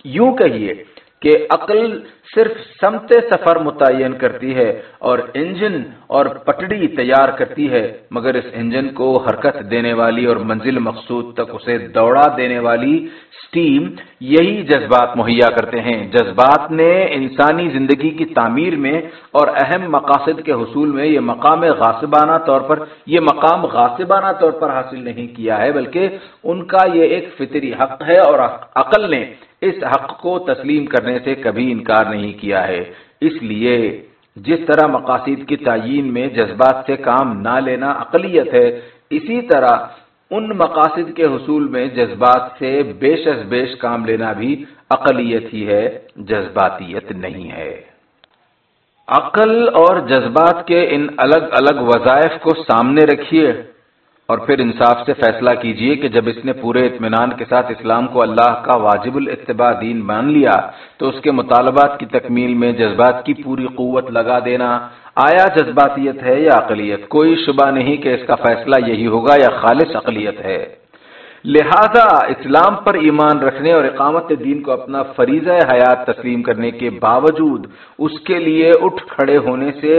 یوں کہیے کہ عقل صرف سمت سفر متعین کرتی ہے اور انجن اور پٹڑی تیار کرتی ہے، مگر اس انجن کو حرکت دینے والی اور منزل مقصود تک اسے دوڑا دینے والی سٹیم یہی جذبات مہیا کرتے ہیں۔ جذبات نے انسانی زندگی کی تعمیر میں اور اہم مقاصد کے حصول میں یہ مقام غاسبانہ طور پر، یہ مقام غاسبانہ طور پر حاصل نہیں کیا ہے، بلکہ ان کا یہ ایک فطری حق ہے اور عقل نے اس حق کو تسلیم کرنے سے کبھی انکار نہیں کیا ہے۔ اس لیے جس طرح مقاصد کی تعین میں جذبات سے کام نہ لینا اقلیت ہے، اسی طرح ان مقاصد کے حصول میں جذبات سے بیش از بیش کام لینا بھی اقلیت ہی ہے، جذباتیت نہیں ہے۔ عقل اور جذبات کے ان الگ الگ وظائف کو سامنے رکھیے۔ اور پھر انصاف سے فیصلہ کیجیے کہ جب اس نے پورے اطمینان کے ساتھ اسلام کو اللہ کا واجب الاتباع دین مان لیا، تو اس کے مطالبات کی تکمیل میں جذبات کی پوری قوت لگا دینا آیا جذباتیت ہے یا اقلیت کوئی شبہ نہیں کہ اس کا فیصلہ یہی ہوگا یا خالص اقلیت ہے۔ لہذا اسلام پر ایمان رکھنے اور اقامت دین کو اپنا فریضہ حیات تسلیم کرنے کے باوجود اس کے لیے اٹھ کھڑے ہونے سے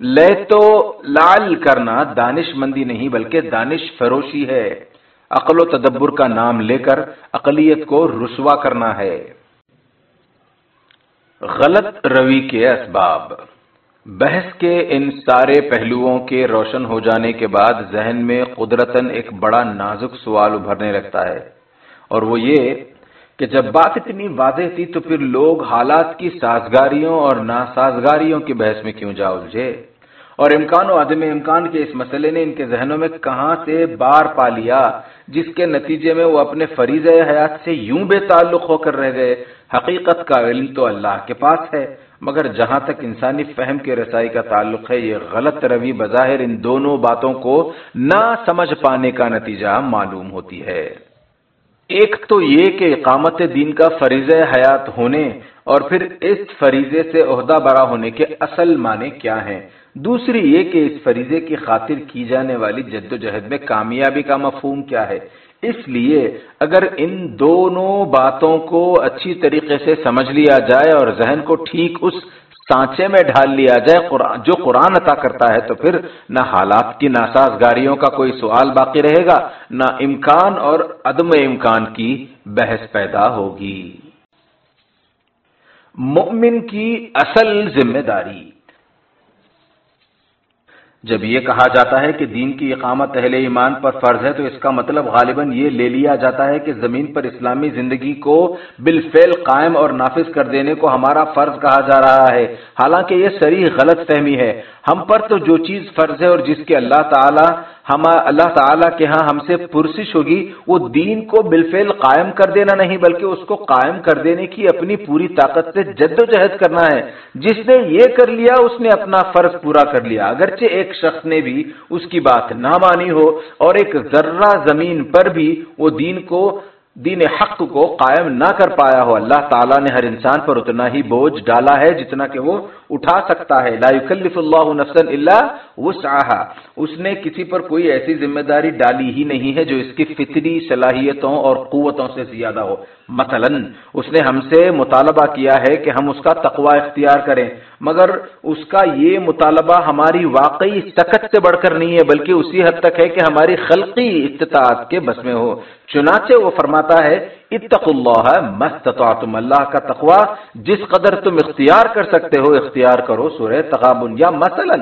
لے تو لال کرنا دانش مندی نہیں بلکہ دانش فروشی ہے۔ عقل و تدبر کا نام لے کر اقلیت کو رسوا کرنا ہے۔ غلط روی کے اسباب۔ بحث کے ان سارے پہلوؤں کے روشن ہو جانے کے بعد ذہن میں قدرتن ایک بڑا نازک سوال ابھرنے لگتا ہے۔ اور وہ یہ کہ جب بات اتنی واضح تھی تو پھر لوگ حالات کی سازگاریوں اور ناسازگاریوں کی بحث میں کیوں جا الجھے؟ اور امکان و عدم امکان کے اس مسئلے نے ان کے ذہنوں میں کہاں سے بار پا لیا، جس کے نتیجے میں وہ اپنے فریض حیات سے یوں بے تعلق ہو کر رہ گئے، حقیقت کا علم تو اللہ کے پاس ہے، مگر جہاں تک انسانی فہم کے رسائی کا تعلق ہے، یہ غلط روی بظاہر ان دونوں باتوں کو نہ سمجھ پانے کا نتیجہ معلوم ہوتی ہے۔ ایک تو یہ کہ اقامت دین کا فریض حیات ہونے اور پھر اس فریضے سے عہدہ برا ہونے کے اصل معنی کیا ہیں۔ دوسری یہ کہ اس فریضے کی خاطر کی جانے والی جد و جہد میں کامیابی کا مفہوم کیا ہے۔ اس لیے اگر ان دونوں باتوں کو اچھی طریقے سے سمجھ لیا جائے اور ذہن کو ٹھیک اس سانچے میں ڈھال لیا جائے جو قرآن عطا کرتا ہے تو پھر نہ حالات کی ناسازگاریوں کا کوئی سوال باقی رہے گا، نہ امکان اور عدم امکان کی بحث پیدا ہوگی۔ مؤمن کی اصل ذمہ داری۔ جب یہ کہا جاتا ہے کہ دین کی اقامت اہل ایمان پر فرض ہے تو اس کا مطلب غالباً یہ لے لیا جاتا ہے کہ زمین پر اسلامی زندگی کو بالفعل قائم اور نافذ کر دینے کو ہمارا فرض کہا جا رہا ہے۔ حالانکہ یہ سری غلط فہمی ہے۔ ہم پر تو جو چیز فرض ہے اور جس کے اللہ تعالی ہم اللہ تعالیٰ کے ہاں ہم سے پرسش ہوگی، وہ دین کو بالفعل قائم کر دینا نہیں، بلکہ اس کو قائم کر دینے کی اپنی پوری طاقت سے جد و جہد کرنا ہے۔ جس نے یہ کر لیا، اس نے اپنا فرض پورا کر لیا۔ اگرچہ ایک شخص نے بھی اس کی بات نہ مانی ہو اور ایک ذرہ زمین پر بھی وہ دین کو، دین حق کو قائم نہ کر پایا ہو۔ اللہ تعالیٰ نے ہر انسان پر اتنا ہی بوجھ ڈالا ہے جتنا کہ وہ اٹھا سکتا ہے۔ لا يكلف اللہ نفسا الا وسعها اس نے کسی پر کوئی ایسی ذمہ داری ڈالی ہی نہیں ہے جو اس کی فطری صلاحیتوں اور قوتوں سے زیادہ ہو۔ مثلا، اس نے ہم سے مطالبہ کیا ہے کہ ہم اس کا تقوی اختیار کریں، مگر اس کا یہ مطالبہ ہماری واقعی سکت سے بڑھ کر نہیں ہے، بلکہ اسی حد تک ہے کہ ہماری خلقی استطاعت کے بس میں ہو۔ چنانچہ وہ فرماتا ہے اتق اللہ مست تم اللہ کا تقوی جس قدر تم اختیار کر سکتے ہو، اختیار کرو سورہ تغابن، یا مثلا۔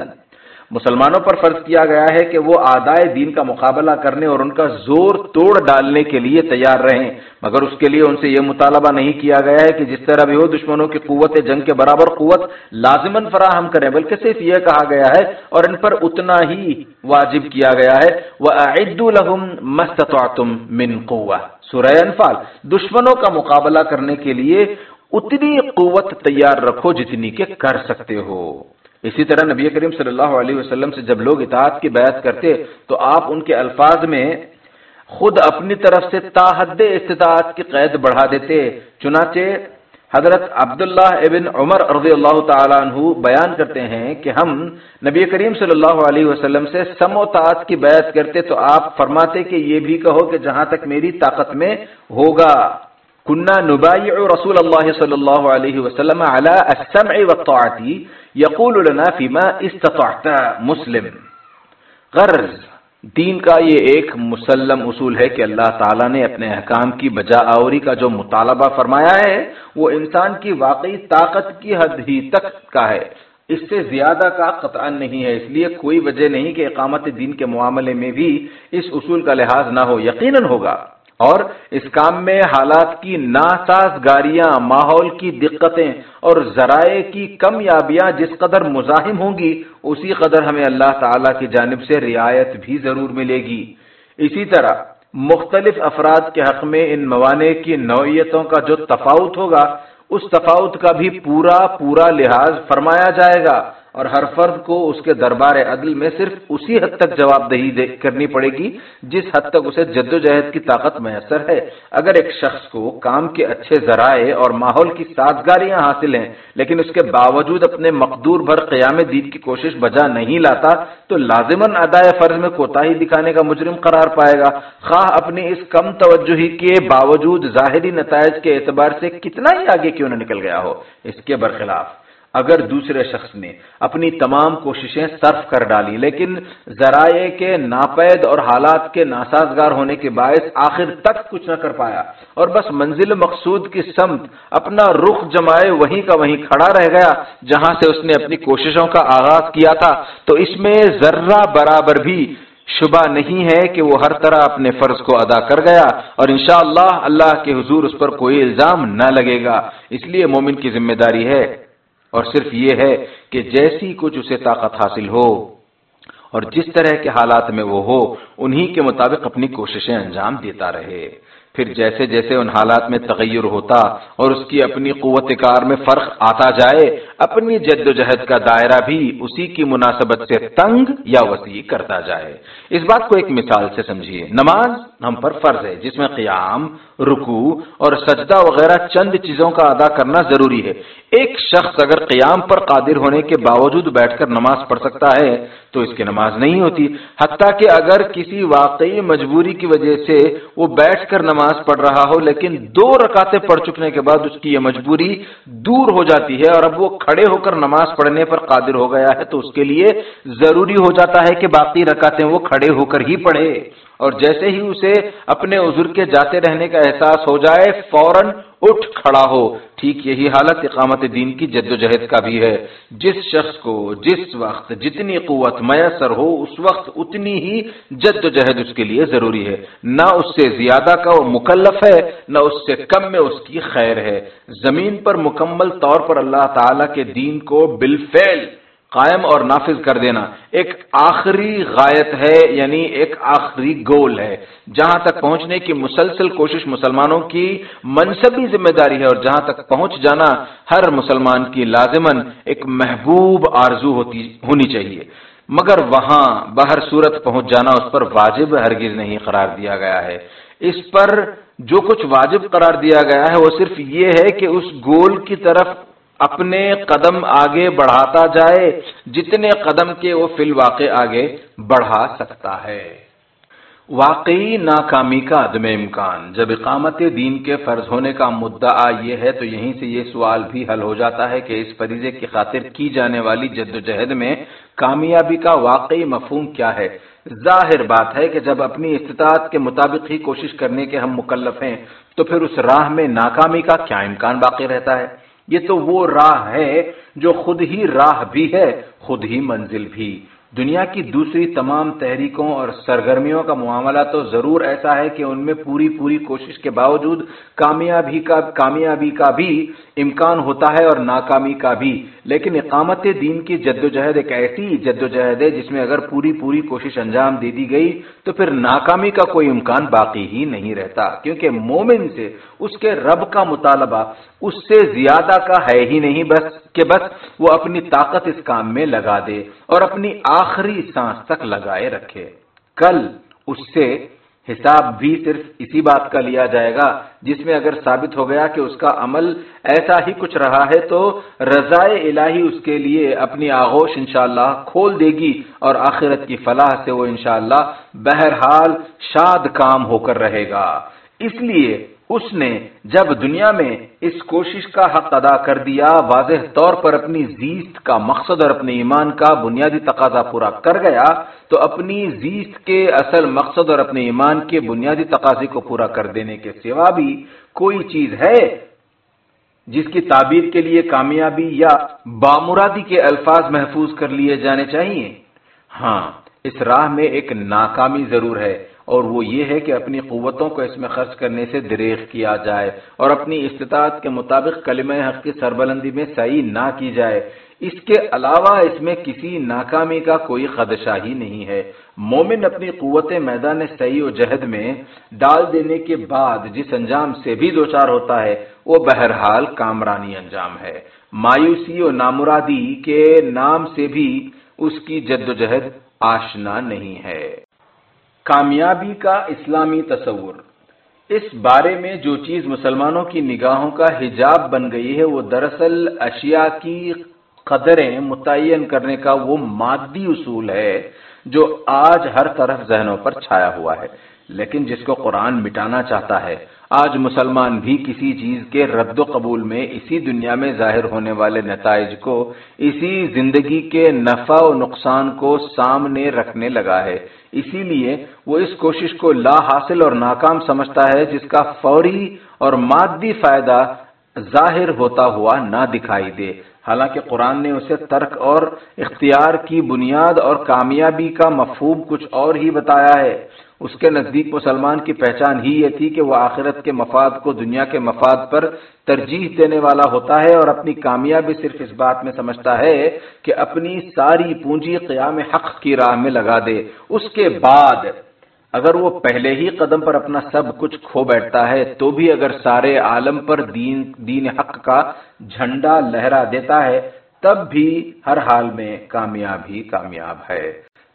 مسلمانوں پر فرض کیا گیا ہے کہ وہ آدائے دین کا مقابلہ کرنے اور ان کا زور توڑ ڈالنے کے لیے تیار رہیں۔ مگر اس کے لیے ان سے یہ مطالبہ نہیں کیا گیا ہے کہ جس طرح بھی ہو دشمنوں کی قوت، جنگ کے برابر قوت لازمن فراہم کریں، بلکہ صرف یہ کہا گیا ہے اور ان پر اتنا ہی واجب کیا گیا ہے۔ وہ عید الحم مستم من قوا سورہ انفال، دشمنوں کا مقابلہ کرنے کے لیے اتنی قوت تیار رکھو جتنی کہ کر سکتے ہو۔ اسی طرح نبی کریم صلی اللہ علیہ وسلم سے جب لوگ اطاعت کی بیعت کرتے تو آپ ان کے الفاظ میں خود اپنی طرف سے تاحد استطاعت کی قید بڑھا دیتے۔ چنانچہ حضرت عبداللہ ابن عمر رضی اللہ تعالیٰ عنہ بیان کرتے ہیں کہ ہم نبی کریم صلی اللہ علیہ وسلم سے سم و تعت کی بیعت کرتے تو آپ فرماتے کہ یہ بھی کہو کہ جہاں تک میری طاقت میں ہوگا۔ کنہ نبائی رسول اللہ صلی اللہ علیہ وسلم السمع والطاعت یقول لنا فیما استطعت مسلم. غرض دین کا یہ ایک مسلم اصول ہے کہ اللہ تعالیٰ نے اپنے احکام کی بجا آوری کا جو مطالبہ فرمایا ہے، وہ انسان کی واقعی طاقت کی حد ہی تک کا ہے۔ اس سے زیادہ کا قطع نہیں ہے۔ اس لیے کوئی وجہ نہیں کہ اقامت دین کے معاملے میں بھی اس اصول کا لحاظ نہ ہو، یقیناً ہوگا۔ اور اس کام میں حالات کی ناسازگاریاں ماحول کی دقتیں اور ذرائع کی کمیابیاں جس قدر مزاحم ہوں گی، اسی قدر ہمیں اللہ تعالی کی جانب سے رعایت بھی ضرور ملے گی۔ اسی طرح، مختلف افراد کے حق میں ان موانع کی نوعیتوں کا جو تفاوت ہوگا، اس تفاوت کا بھی پورا پورا لحاظ فرمایا جائے گا۔ اور ہر فرد کو اس کے دربار عدل میں صرف اسی حد تک جواب دہی کرنی پڑے گی، جس حد تک اسے جد و جہد کی طاقت میسر ہے۔ اگر ایک شخص کو کام کے اچھے ذرائع اور ماحول کی سازگاریاں حاصل ہیں، لیکن اس کے باوجود اپنے مقدور بھر قیام دید کی کوشش بجا نہیں لاتا، تو لازمن ادائے فرض میں کوتا ہی دکھانے کا مجرم قرار پائے گا۔ خواہ اپنی اس کم توجہی کے باوجود ظاہری نتائج کے اعتبار سے کتنا ہی آگے کیوں نہ نکل گیا ہو، اس کے برخلاف۔ اگر دوسرے شخص نے اپنی تمام کوششیں صرف کر ڈالی، لیکن ذرائع کے ناپید اور حالات کے ناسازگار ہونے کے باعث آخر تک کچھ نہ کر پایا، اور بس منزل مقصود کی سمت اپنا رخ جمائے وہیں کا وہیں کھڑا رہ گیا، جہاں سے اس نے اپنی کوششوں کا آغاز کیا تھا۔ تو اس میں ذرہ برابر بھی شبہ نہیں ہے کہ وہ ہر طرح اپنے فرض کو ادا کر گیا، اور انشاءاللہ اللہ اللہ کے حضور اس پر کوئی الزام نہ لگے گا۔ اس لیے مومن کی ذمہ داری ہے اور صرف یہ ہے کہ جیسی کچھ اسے طاقت حاصل ہو اور جس طرح کے حالات میں وہ ہو، انہی کے مطابق اپنی کوششیں انجام دیتا رہے۔ پھر جیسے جیسے ان حالات میں تغیر ہوتا اور اس کی اپنی قوت کار میں فرق آتا جائے، اپنی جد و جہد کا دائرہ بھی اسی کی مناسبت سے تنگ یا وسیع کرتا جائے۔ اس بات کو ایک مثال سے سمجھیے۔ نماز ہم پر فرض ہے، جس میں قیام رکو اور سجدہ وغیرہ چند چیزوں کا ادا کرنا ضروری ہے۔ ایک شخص اگر قیام پر قادر ہونے کے باوجود بیٹھ کر نماز پڑھ سکتا ہے تو اس کی نماز نہیں ہوتی۔ حتیٰ کہ اگر کسی واقعی مجبوری کی وجہ سے وہ بیٹھ کر نماز پڑھ رہا ہو، لیکن دو رکاتے پڑھ چکنے کے بعد اس کی یہ مجبوری دور ہو جاتی ہے اور اب وہ کھڑے ہو کر نماز پڑھنے پر قادر ہو گیا ہے، تو اس کے لیے ضروری ہو جاتا ہے کہ باقی رکاتے وہ کھڑے ہو کر ہی پڑھے۔ اور جیسے ہی اسے اپنے عذر کے جاتے رہنے کا احساس ہو جائے، فوراً اٹھ کھڑا ہو۔ ٹھیک یہی حالت اقامت دین کی جد و جہد کا بھی ہے۔ جس شخص کو جس وقت جتنی قوت میسر ہو، اس وقت اتنی ہی جد و جہد اس کے لیے ضروری ہے۔ نہ اس سے زیادہ کا وہ مکلف ہے، نہ اس سے کم میں اس کی خیر ہے۔ زمین پر مکمل طور پر اللہ تعالی کے دین کو بالفعل قائم اور نافذ کر دینا۔ ایک آخری غایت ہے یعنی ایک آخری گول ہے۔ جہاں تک پہنچنے کی مسلسل کوشش مسلمانوں کی منصبی ذمہ داری ہے اور جہاں تک پہنچ جانا ہر مسلمان کی لازمن ایک محبوب آرزو ہوتی، ہونی چاہیے۔ مگر وہاں بہر صورت پہنچ جانا، اس پر واجب ہرگز نہیں قرار دیا گیا ہے۔ اس پر جو کچھ واجب قرار دیا گیا ہے، وہ صرف یہ ہے کہ اس گول کی طرف اپنے قدم آگے بڑھاتا جائے، جتنے قدم کے وہ فی الواقع آگے بڑھا سکتا ہے۔ واقعی ناکامی کا عدم امکان۔ جب اقامت دین کے فرض ہونے کا مدعا یہ ہے، تو یہیں سے یہ سوال بھی حل ہو جاتا ہے کہ اس فریضے کی خاطر کی جانے والی جد و جہد میں کامیابی کا واقعی مفہوم کیا ہے۔ ظاہر بات ہے کہ جب اپنی استطاعت کے مطابق ہی کوشش کرنے کے ہم مکلف ہیں، تو پھر اس راہ میں ناکامی کا کیا امکان باقی رہتا ہے؟ یہ تو وہ راہ ہے جو خود ہی راہ بھی ہے، خود ہی منزل بھی۔ دنیا کی دوسری تمام تحریکوں اور سرگرمیوں کا معاملہ تو ضرور ایسا ہے کہ ان میں پوری پوری کوشش کے باوجود کامیابی کا کامیابی کا بھی امکان ہوتا ہے اور ناکامی کا بھی۔ لیکن اقامت دین کی جد و جہد ایک ایسی جد و جہد ہے جس میں اگر پوری پوری کوشش انجام دے دی گئی تو پھر ناکامی کا کوئی امکان باقی ہی نہیں رہتا۔ کیونکہ مومن سے اس کے رب کا مطالبہ اس سے زیادہ کا ہے ہی نہیں بس کہ بس وہ اپنی طاقت اس کام میں لگا دے اور اپنی آخری سانس تک لگائے رکھے۔ کل اس سے حساب بھی صرف اسی بات کا لیا جائے گا جس میں اگر ثابت ہو گیا کہ اس کا عمل ایسا ہی کچھ رہا ہے تو رضائے الہی اس کے لیے اپنی آغوش انشاءاللہ کھول دے گی اور آخرت کی فلاح سے وہ انشاءاللہ بہرحال شاد کام ہو کر رہے گا۔ اس لیے اس نے جب دنیا میں اس کوشش کا حق ادا کر دیا، واضح طور پر اپنی زیست کا مقصد اور اپنے ایمان کا بنیادی تقاضا پورا کر گیا، تو اپنی زیست کے اصل مقصد اور اپنے ایمان کے بنیادی تقاضے کو پورا کر دینے کے سوا بھی کوئی چیز ہے جس کی تعبیر کے لیے کامیابی یا بامرادی کے الفاظ محفوظ کر لیے جانے چاہیے؟ ہاں اس راہ میں ایک ناکامی ضرور ہے۔ اور وہ یہ ہے کہ اپنی قوتوں کو اس میں خرچ کرنے سے دریغ کیا جائے اور اپنی استطاعت کے مطابق کلمہ حق کی سربلندی میں صحیح نہ کی جائے۔ اس کے علاوہ اس میں کسی ناکامی کا کوئی خدشہ ہی نہیں ہے۔ مومن اپنی قوت میدان صحیح و جہد میں ڈال دینے کے بعد جس انجام سے بھی دوچار ہوتا ہے، وہ بہرحال کامرانی انجام ہے۔ مایوسی و نامرادی کے نام سے بھی اس کی جد و جہد آشنا نہیں ہے۔ کامیابی کا اسلامی تصور۔ اس بارے میں جو چیز مسلمانوں کی نگاہوں کا حجاب بن گئی ہے، وہ دراصل اشیاء کی قدریں متعین کرنے کا وہ مادی اصول ہے جو آج ہر طرف ذہنوں پر چھایا ہوا ہے۔ لیکن جس کو قرآن مٹانا چاہتا ہے، آج مسلمان بھی کسی چیز کے رد و قبول میں اسی دنیا میں ظاہر ہونے والے نتائج کو اسی زندگی کے نفع و نقصان کو سامنے رکھنے لگا ہے۔ اسی لیے وہ اس کوشش کو لا حاصل اور ناکام سمجھتا ہے، جس کا فوری اور مادی فائدہ ظاہر ہوتا ہوا نہ دکھائی دے۔ حالانکہ قرآن نے اسے ترک اور اختیار کی بنیاد اور کامیابی کا مفہوم کچھ اور ہی بتایا ہے۔ اس کے نزدیک مسلمان کی پہچان ہی یہ تھی کہ وہ آخرت کے مفاد کو دنیا کے مفاد پر ترجیح دینے والا ہوتا ہے اور اپنی کامیابی صرف اس بات میں سمجھتا ہے کہ اپنی ساری پونجی قیام حق کی راہ میں لگا دے۔ اس کے بعد اگر وہ پہلے ہی قدم پر اپنا سب کچھ کھو بیٹھتا ہے تو بھی اگر سارے عالم پر دین دین حق کا جھنڈا لہرا دیتا ہے تب بھی ہر حال میں کامیاب ہی کامیاب ہے۔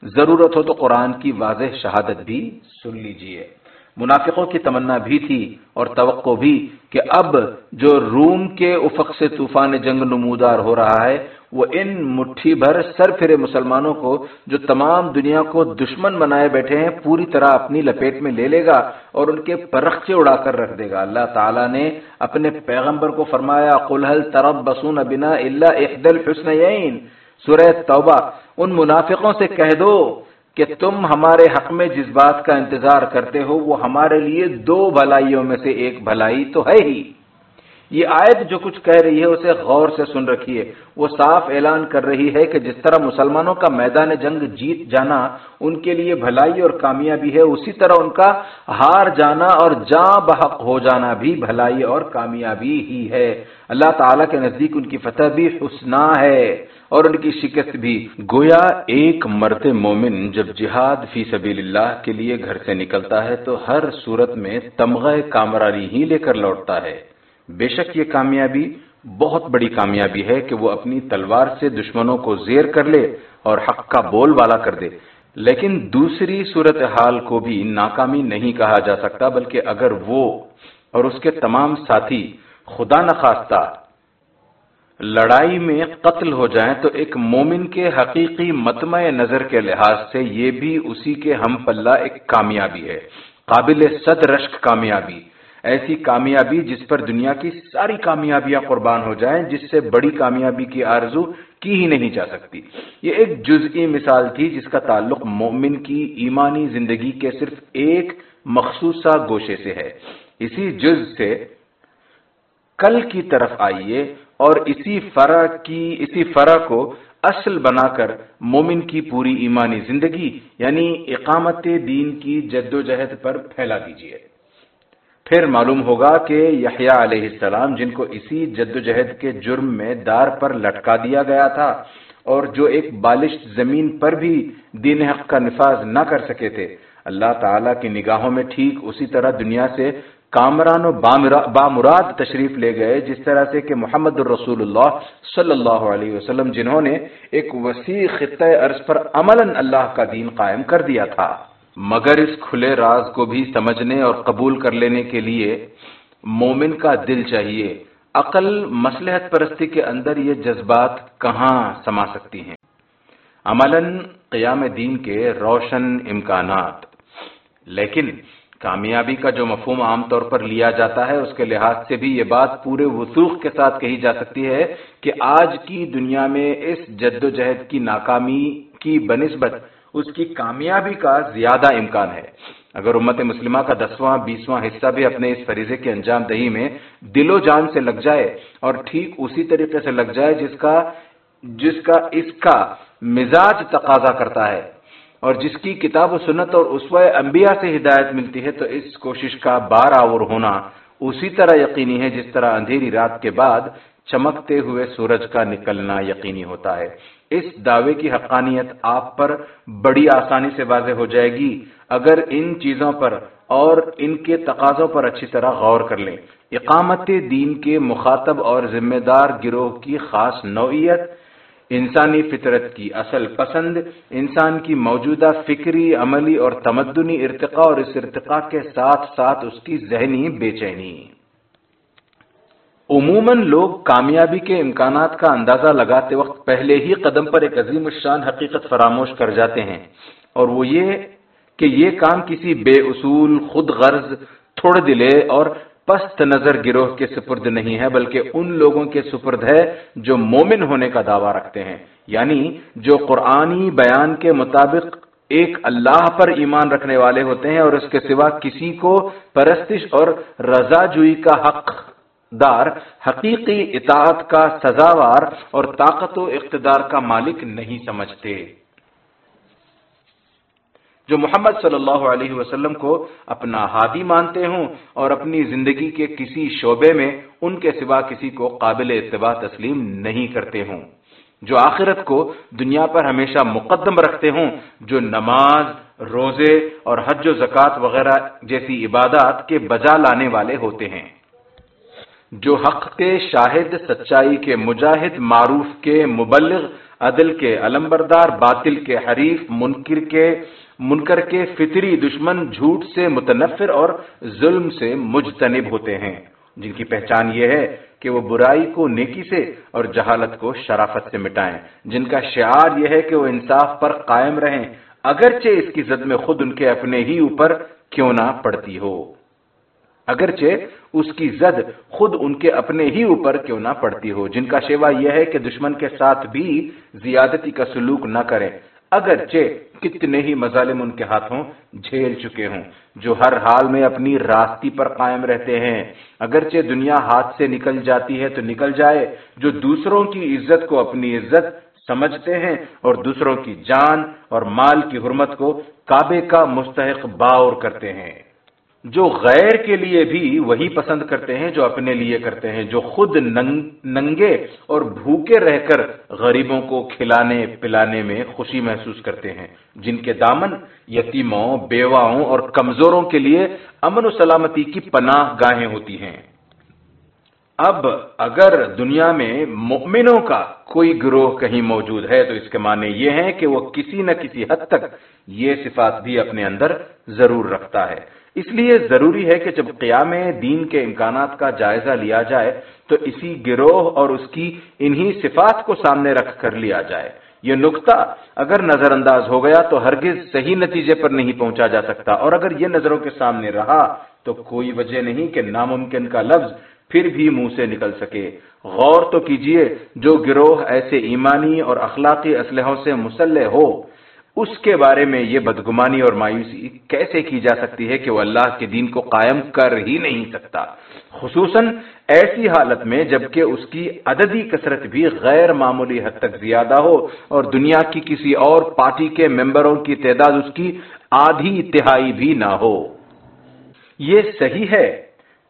ضرورت ہو تو قرآن کی واضح شہادت بھی سن لیجیے۔ منافقوں کی تمنا بھی تھی اور توقع بھی کہ اب جو روم کے افق سے طوفان جنگ نمودار ہو رہا ہے، وہ ان مٹھی بھر سر پھرے مسلمانوں کو جو تمام دنیا کو دشمن بنائے بیٹھے ہیں، پوری طرح اپنی لپیٹ میں لے لے گا اور ان کے پرخچے اڑا کر رکھ دے گا۔ اللہ تعالیٰ نے اپنے پیغمبر کو فرمایا قلحل ترب بسون ابنا اللہ احدل حسن سورہ توبہ ان منافقوں سے کہہ دو کہ تم ہمارے حق میں جس بات کا انتظار کرتے ہو، وہ ہمارے لیے دو بھلائیوں میں سے ایک بھلائی تو ہے ہی۔ یہ آیت جو کچھ کہہ رہی ہے، اسے غور سے سن رکھیے۔ وہ صاف اعلان کر رہی ہے کہ جس طرح مسلمانوں کا میدان جنگ جیت جانا ان کے لیے بھلائی اور کامیابی ہے، اسی طرح ان کا ہار جانا اور جاں بحق ہو جانا بھی بھلائی اور کامیابی ہی ہے۔ اللہ تعالیٰ کے نزدیک ان کی فتح بھی حسنا ہے۔ اور ان کی شکست بھی۔ گویا ایک مرد مومن جب جہاد فی سبیل اللہ کے لیے گھر سے نکلتا ہے تو ہر صورت میں تمغہ کامرانی ہی لے کر لوٹتا ہے۔ بے شک یہ کامیابی بہت بڑی کامیابی ہے کہ وہ اپنی تلوار سے دشمنوں کو زیر کر لے اور حق کا بول والا کر دے۔ لیکن دوسری صورتحال کو بھی ناکامی نہیں کہا جا سکتا، بلکہ اگر وہ اور اس کے تمام ساتھی خدا نخواستہ لڑائی میں قتل ہو جائیں تو ایک مومن کے حقیقی متمع نظر کے لحاظ سے یہ بھی اسی کے ہم پلہ ایک کامیابی ہے، قابل صد رشک کامیابی۔ ایسی کامیابی جس پر دنیا کی ساری کامیابیاں قربان ہو جائیں، جس سے بڑی کامیابی کی آرزو کی ہی نہیں جا سکتی۔ یہ ایک جزئی مثال تھی جس کا تعلق مومن کی ایمانی زندگی کے صرف ایک مخصوصہ گوشے سے ہے۔ اسی جز سے کل کی طرف آئیے۔ اور اسی فرا کی اسی فرا کو اصل بنا کر مومن کی پوری ایمانی زندگی یعنی اقامت دین کی جد و جہد پر پھیلا دیجیے پھر معلوم ہوگا کہ یحییٰ علیہ السلام، جن کو اسی جد و جہد کے جرم میں دار پر لٹکا دیا گیا تھا، اور جو ایک بالش زمین پر بھی دین حق کا نفاذ نہ کر سکے تھے، اللہ تعالی کی نگاہوں میں ٹھیک اسی طرح دنیا سے کامران و بامراد تشریف لے گئے، جس طرح سے کہ محمد الرسول اللہ صلی اللہ علیہ وسلم، جنہوں نے ایک وسیع خطۂ عرض پر عملاً اللہ کا دین قائم کر دیا تھا۔ مگر اس کھلے راز کو بھی سمجھنے اور قبول کر لینے کے لیے مومن کا دل چاہیے۔ عقل مسلحت پرستی کے اندر یہ جذبات کہاں سما سکتی ہیں؟ عملاً قیام دین کے روشن امکانات۔ لیکن کامیابی کا جو مفہوم عام طور پر لیا جاتا ہے، اس کے لحاظ سے بھی یہ بات پورے وسوخ کے ساتھ کہی جا سکتی ہے کہ آج کی دنیا میں اس جد و جہد کی ناکامی کی بنسبت اس کی کامیابی کا زیادہ امکان ہے۔ اگر امت مسلمہ کا دسواں، بیسواں حصہ بھی اپنے اس فریضے کے انجام دہی میں دل و جان سے لگ جائے اور ٹھیک اسی طریقے سے لگ جائے جس کا جس کا اس کا مزاج تقاضا کرتا ہے۔ اور جس کی کتاب و سنت اور اسوہ انبیاء سے ہدایت ملتی ہے تو اس کوشش کا بار آور ہونا اسی طرح یقینی ہے جس طرح اندھیری رات کے بعد چمکتے ہوئے سورج کا نکلنا یقینی ہوتا ہے۔ اس دعوے کی حقانیت آپ پر بڑی آسانی سے واضح ہو جائے گی۔ اگر ان چیزوں پر اور ان کے تقاضوں پر اچھی طرح غور کر لیں۔ اقامت دین کے مخاطب اور ذمہ دار گروہ کی خاص نوعیت انسانی فطرت کی اصل پسند، انسان کی موجودہ فکری، عملی اور تمدنی ارتقاء اور اس ارتقاء کے ساتھ ساتھ اس کی ذہنی بے چینی۔ عموماً لوگ کامیابی کے امکانات کا اندازہ لگاتے وقت پہلے ہی قدم پر ایک عظیم الشان حقیقت فراموش کر جاتے ہیں۔ اور وہ یہ کہ یہ کام کسی بے اصول، خود غرض تھوڑ دلے اور پست نظر گروہ کے سپرد نہیں ہے، بلکہ ان لوگوں کے سپرد ہے جو مومن ہونے کا دعویٰ رکھتے ہیں۔ یعنی جو قرآنی بیان کے مطابق ایک اللہ پر ایمان رکھنے والے ہوتے ہیں اور اس کے سوا کسی کو پرستش اور رضا جوئی کا حق دار، حقیقی اطاعت کا سزاوار اور طاقت و اقتدار کا مالک نہیں سمجھتے۔ جو محمد صلی اللہ علیہ وسلم کو اپنا ہادی مانتے ہوں اور اپنی زندگی کے کسی شعبے میں ان کے سوا کسی کو قابل اتباع تسلیم نہیں کرتے ہوں۔ جو آخرت کو دنیا پر ہمیشہ مقدم رکھتے ہوں، جو نماز، روزے اور حج و زکوٰۃ وغیرہ جیسی عبادات کے بجا لانے والے ہوتے ہیں۔ جو حق کے شاہد، سچائی کے مجاہد، معروف کے مبلغ، عدل کے علمبردار، باطل کے حریف، منکر کے منکر کے فطری دشمن جھوٹ سے متنفر اور ظلم سے مجتنب ہوتے ہیں۔ جن کی پہچان یہ ہے کہ وہ برائی کو نیکی سے اور جہالت کو شرافت سے مٹائیں۔ جن کا شعار یہ ہے کہ وہ انصاف پر قائم رہیں، اگرچہ اس کی زد میں خود ان کے اپنے ہی اوپر کیوں نہ پڑتی ہو۔ اگرچہ اس کی زد خود ان کے اپنے ہی اوپر کیوں نہ پڑتی ہو۔ جن کا شیوا یہ ہے کہ دشمن کے ساتھ بھی زیادتی کا سلوک نہ کریں۔ اگرچہ کتنے ہی مظالم ان کے ہاتھوں جھیل چکے ہوں، جو ہر حال میں اپنی راستی پر قائم رہتے ہیں۔ اگرچہ دنیا ہاتھ سے نکل جاتی ہے تو نکل جائے، جو دوسروں کی عزت کو اپنی عزت سمجھتے ہیں اور دوسروں کی جان اور مال کی حرمت کو کعبے کا مستحق باور کرتے ہیں۔ جو غیر کے لیے بھی وہی پسند کرتے ہیں جو اپنے لیے کرتے ہیں، جو خود ننگے اور بھوکے رہ کر غریبوں کو کھلانے، پلانے میں خوشی محسوس کرتے ہیں۔ جن کے دامن یتیموں، بیواؤں اور کمزوروں کے لیے امن و سلامتی کی پناہ گاہیں ہوتی ہیں۔ اب اگر دنیا میں مؤمنوں کا کوئی گروہ کہیں موجود ہے، تو اس کے معنی یہ ہے کہ وہ کسی نہ کسی حد تک یہ صفات بھی اپنے اندر ضرور رکھتا ہے۔ اس لیے ضروری ہے کہ جب قیام دین کے امکانات کا جائزہ لیا جائے تو اسی گروہ اور اس کی انہی صفات کو سامنے رکھ کر لیا جائے۔ یہ نقطہ اگر نظر انداز ہو گیا تو ہرگز صحیح نتیجے پر نہیں پہنچا جا سکتا۔ اور اگر یہ نظروں کے سامنے رہا تو کوئی وجہ نہیں کہ ناممکن کا لفظ پھر بھی منہ سے نکل سکے۔ غور تو کیجیے جو گروہ ایسے ایمانی اور اخلاقی اسلحوں سے مسلح ہو اس کے بارے میں یہ بدگمانی اور مایوسی کیسے کی جا سکتی ہے کہ وہ اللہ کے دین کو قائم کر ہی نہیں سکتا؟ خصوصاً ایسی حالت میں جبکہ اس کی عددی کثرت بھی غیر معمولی حد تک زیادہ ہو اور دنیا کی کسی اور پارٹی کے ممبروں کی تعداد اس کی آدھی تہائی بھی نہ ہو۔ یہ صحیح ہے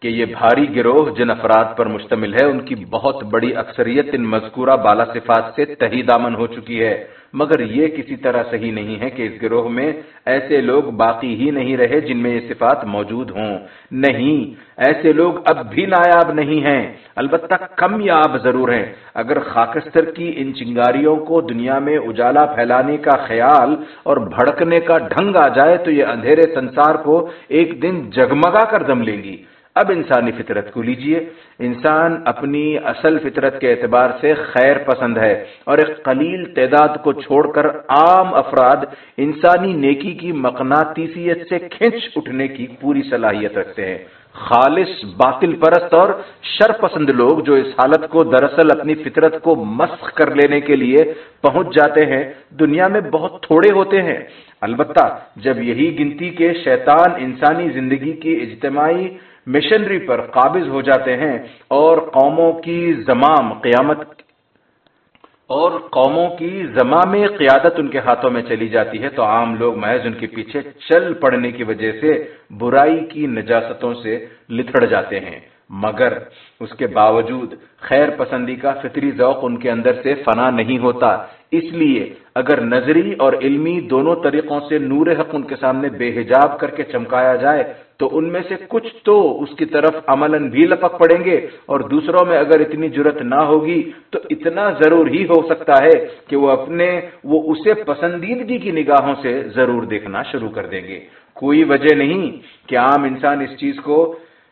کہ یہ بھاری گروہ جن افراد پر مشتمل ہے، ان کی بہت بڑی اکثریت ان مذکورہ بالا صفات سے تہی دامن ہو چکی ہے۔ مگر یہ کسی طرح صحیح نہیں ہے کہ اس گروہ میں ایسے لوگ باقی ہی نہیں رہے جن میں یہ صفات موجود ہوں۔ نہیں، ایسے لوگ اب بھی نایاب نہیں ہیں۔ البتہ کم یاب ضرور ہیں۔ اگر خاکستر کی ان چنگاریوں کو دنیا میں اجالا پھیلانے کا خیال اور بھڑکنے کا ڈھنگ آ جائے تو یہ اندھیرے سنسار کو ایک دن جگمگا کر دم لیں گی۔ اب انسانی فطرت کو لیجیے۔ انسان اپنی اصل فطرت کے اعتبار سے خیر پسند ہے اور ایک قلیل تعداد کو چھوڑ کر عام افراد انسانی نیکی کی مقناطیسیت سے کھینچ اٹھنے کی پوری صلاحیت رکھتے ہیں۔ خالص، باطل پرست اور شر پسند لوگ جو اس حالت کو دراصل اپنی فطرت کو مسخ کر لینے کے لیے پہنچ جاتے ہیں، دنیا میں بہت تھوڑے ہوتے ہیں۔ البتہ، جب یہی گنتی کے شیطان انسانی زندگی کی اجتماعی مشنری پر قابض ہو جاتے ہیں اور قوموں کی زمام قیامت اور قوموں کی زمام قیادت ان کے ہاتھوں میں چلی جاتی ہے۔ تو عام لوگ محض ان کے پیچھے چل پڑنے کی وجہ سے برائی کی نجاستوں سے لتھڑ جاتے ہیں۔ مگر اس کے باوجود خیر پسندی کا فطری ذوق ان کے اندر سے فنا نہیں ہوتا۔ اس لیے اگر نظری اور علمی دونوں طریقوں سے نور حق ان کے سامنے بے حجاب کر کے چمکایا جائے، تو ان میں سے کچھ تو اس کی طرف عمل بھی لپک پڑیں گے اور دوسروں میں اگر اتنی جرت نہ ہوگی، تو اتنا ضرور ہی ہو سکتا ہے کہ وہ اپنے، وہ اسے پسندیدگی کی نگاہوں سے ضرور دیکھنا شروع کر دیں گے۔ کوئی وجہ نہیں کہ عام انسان اس چیز کو،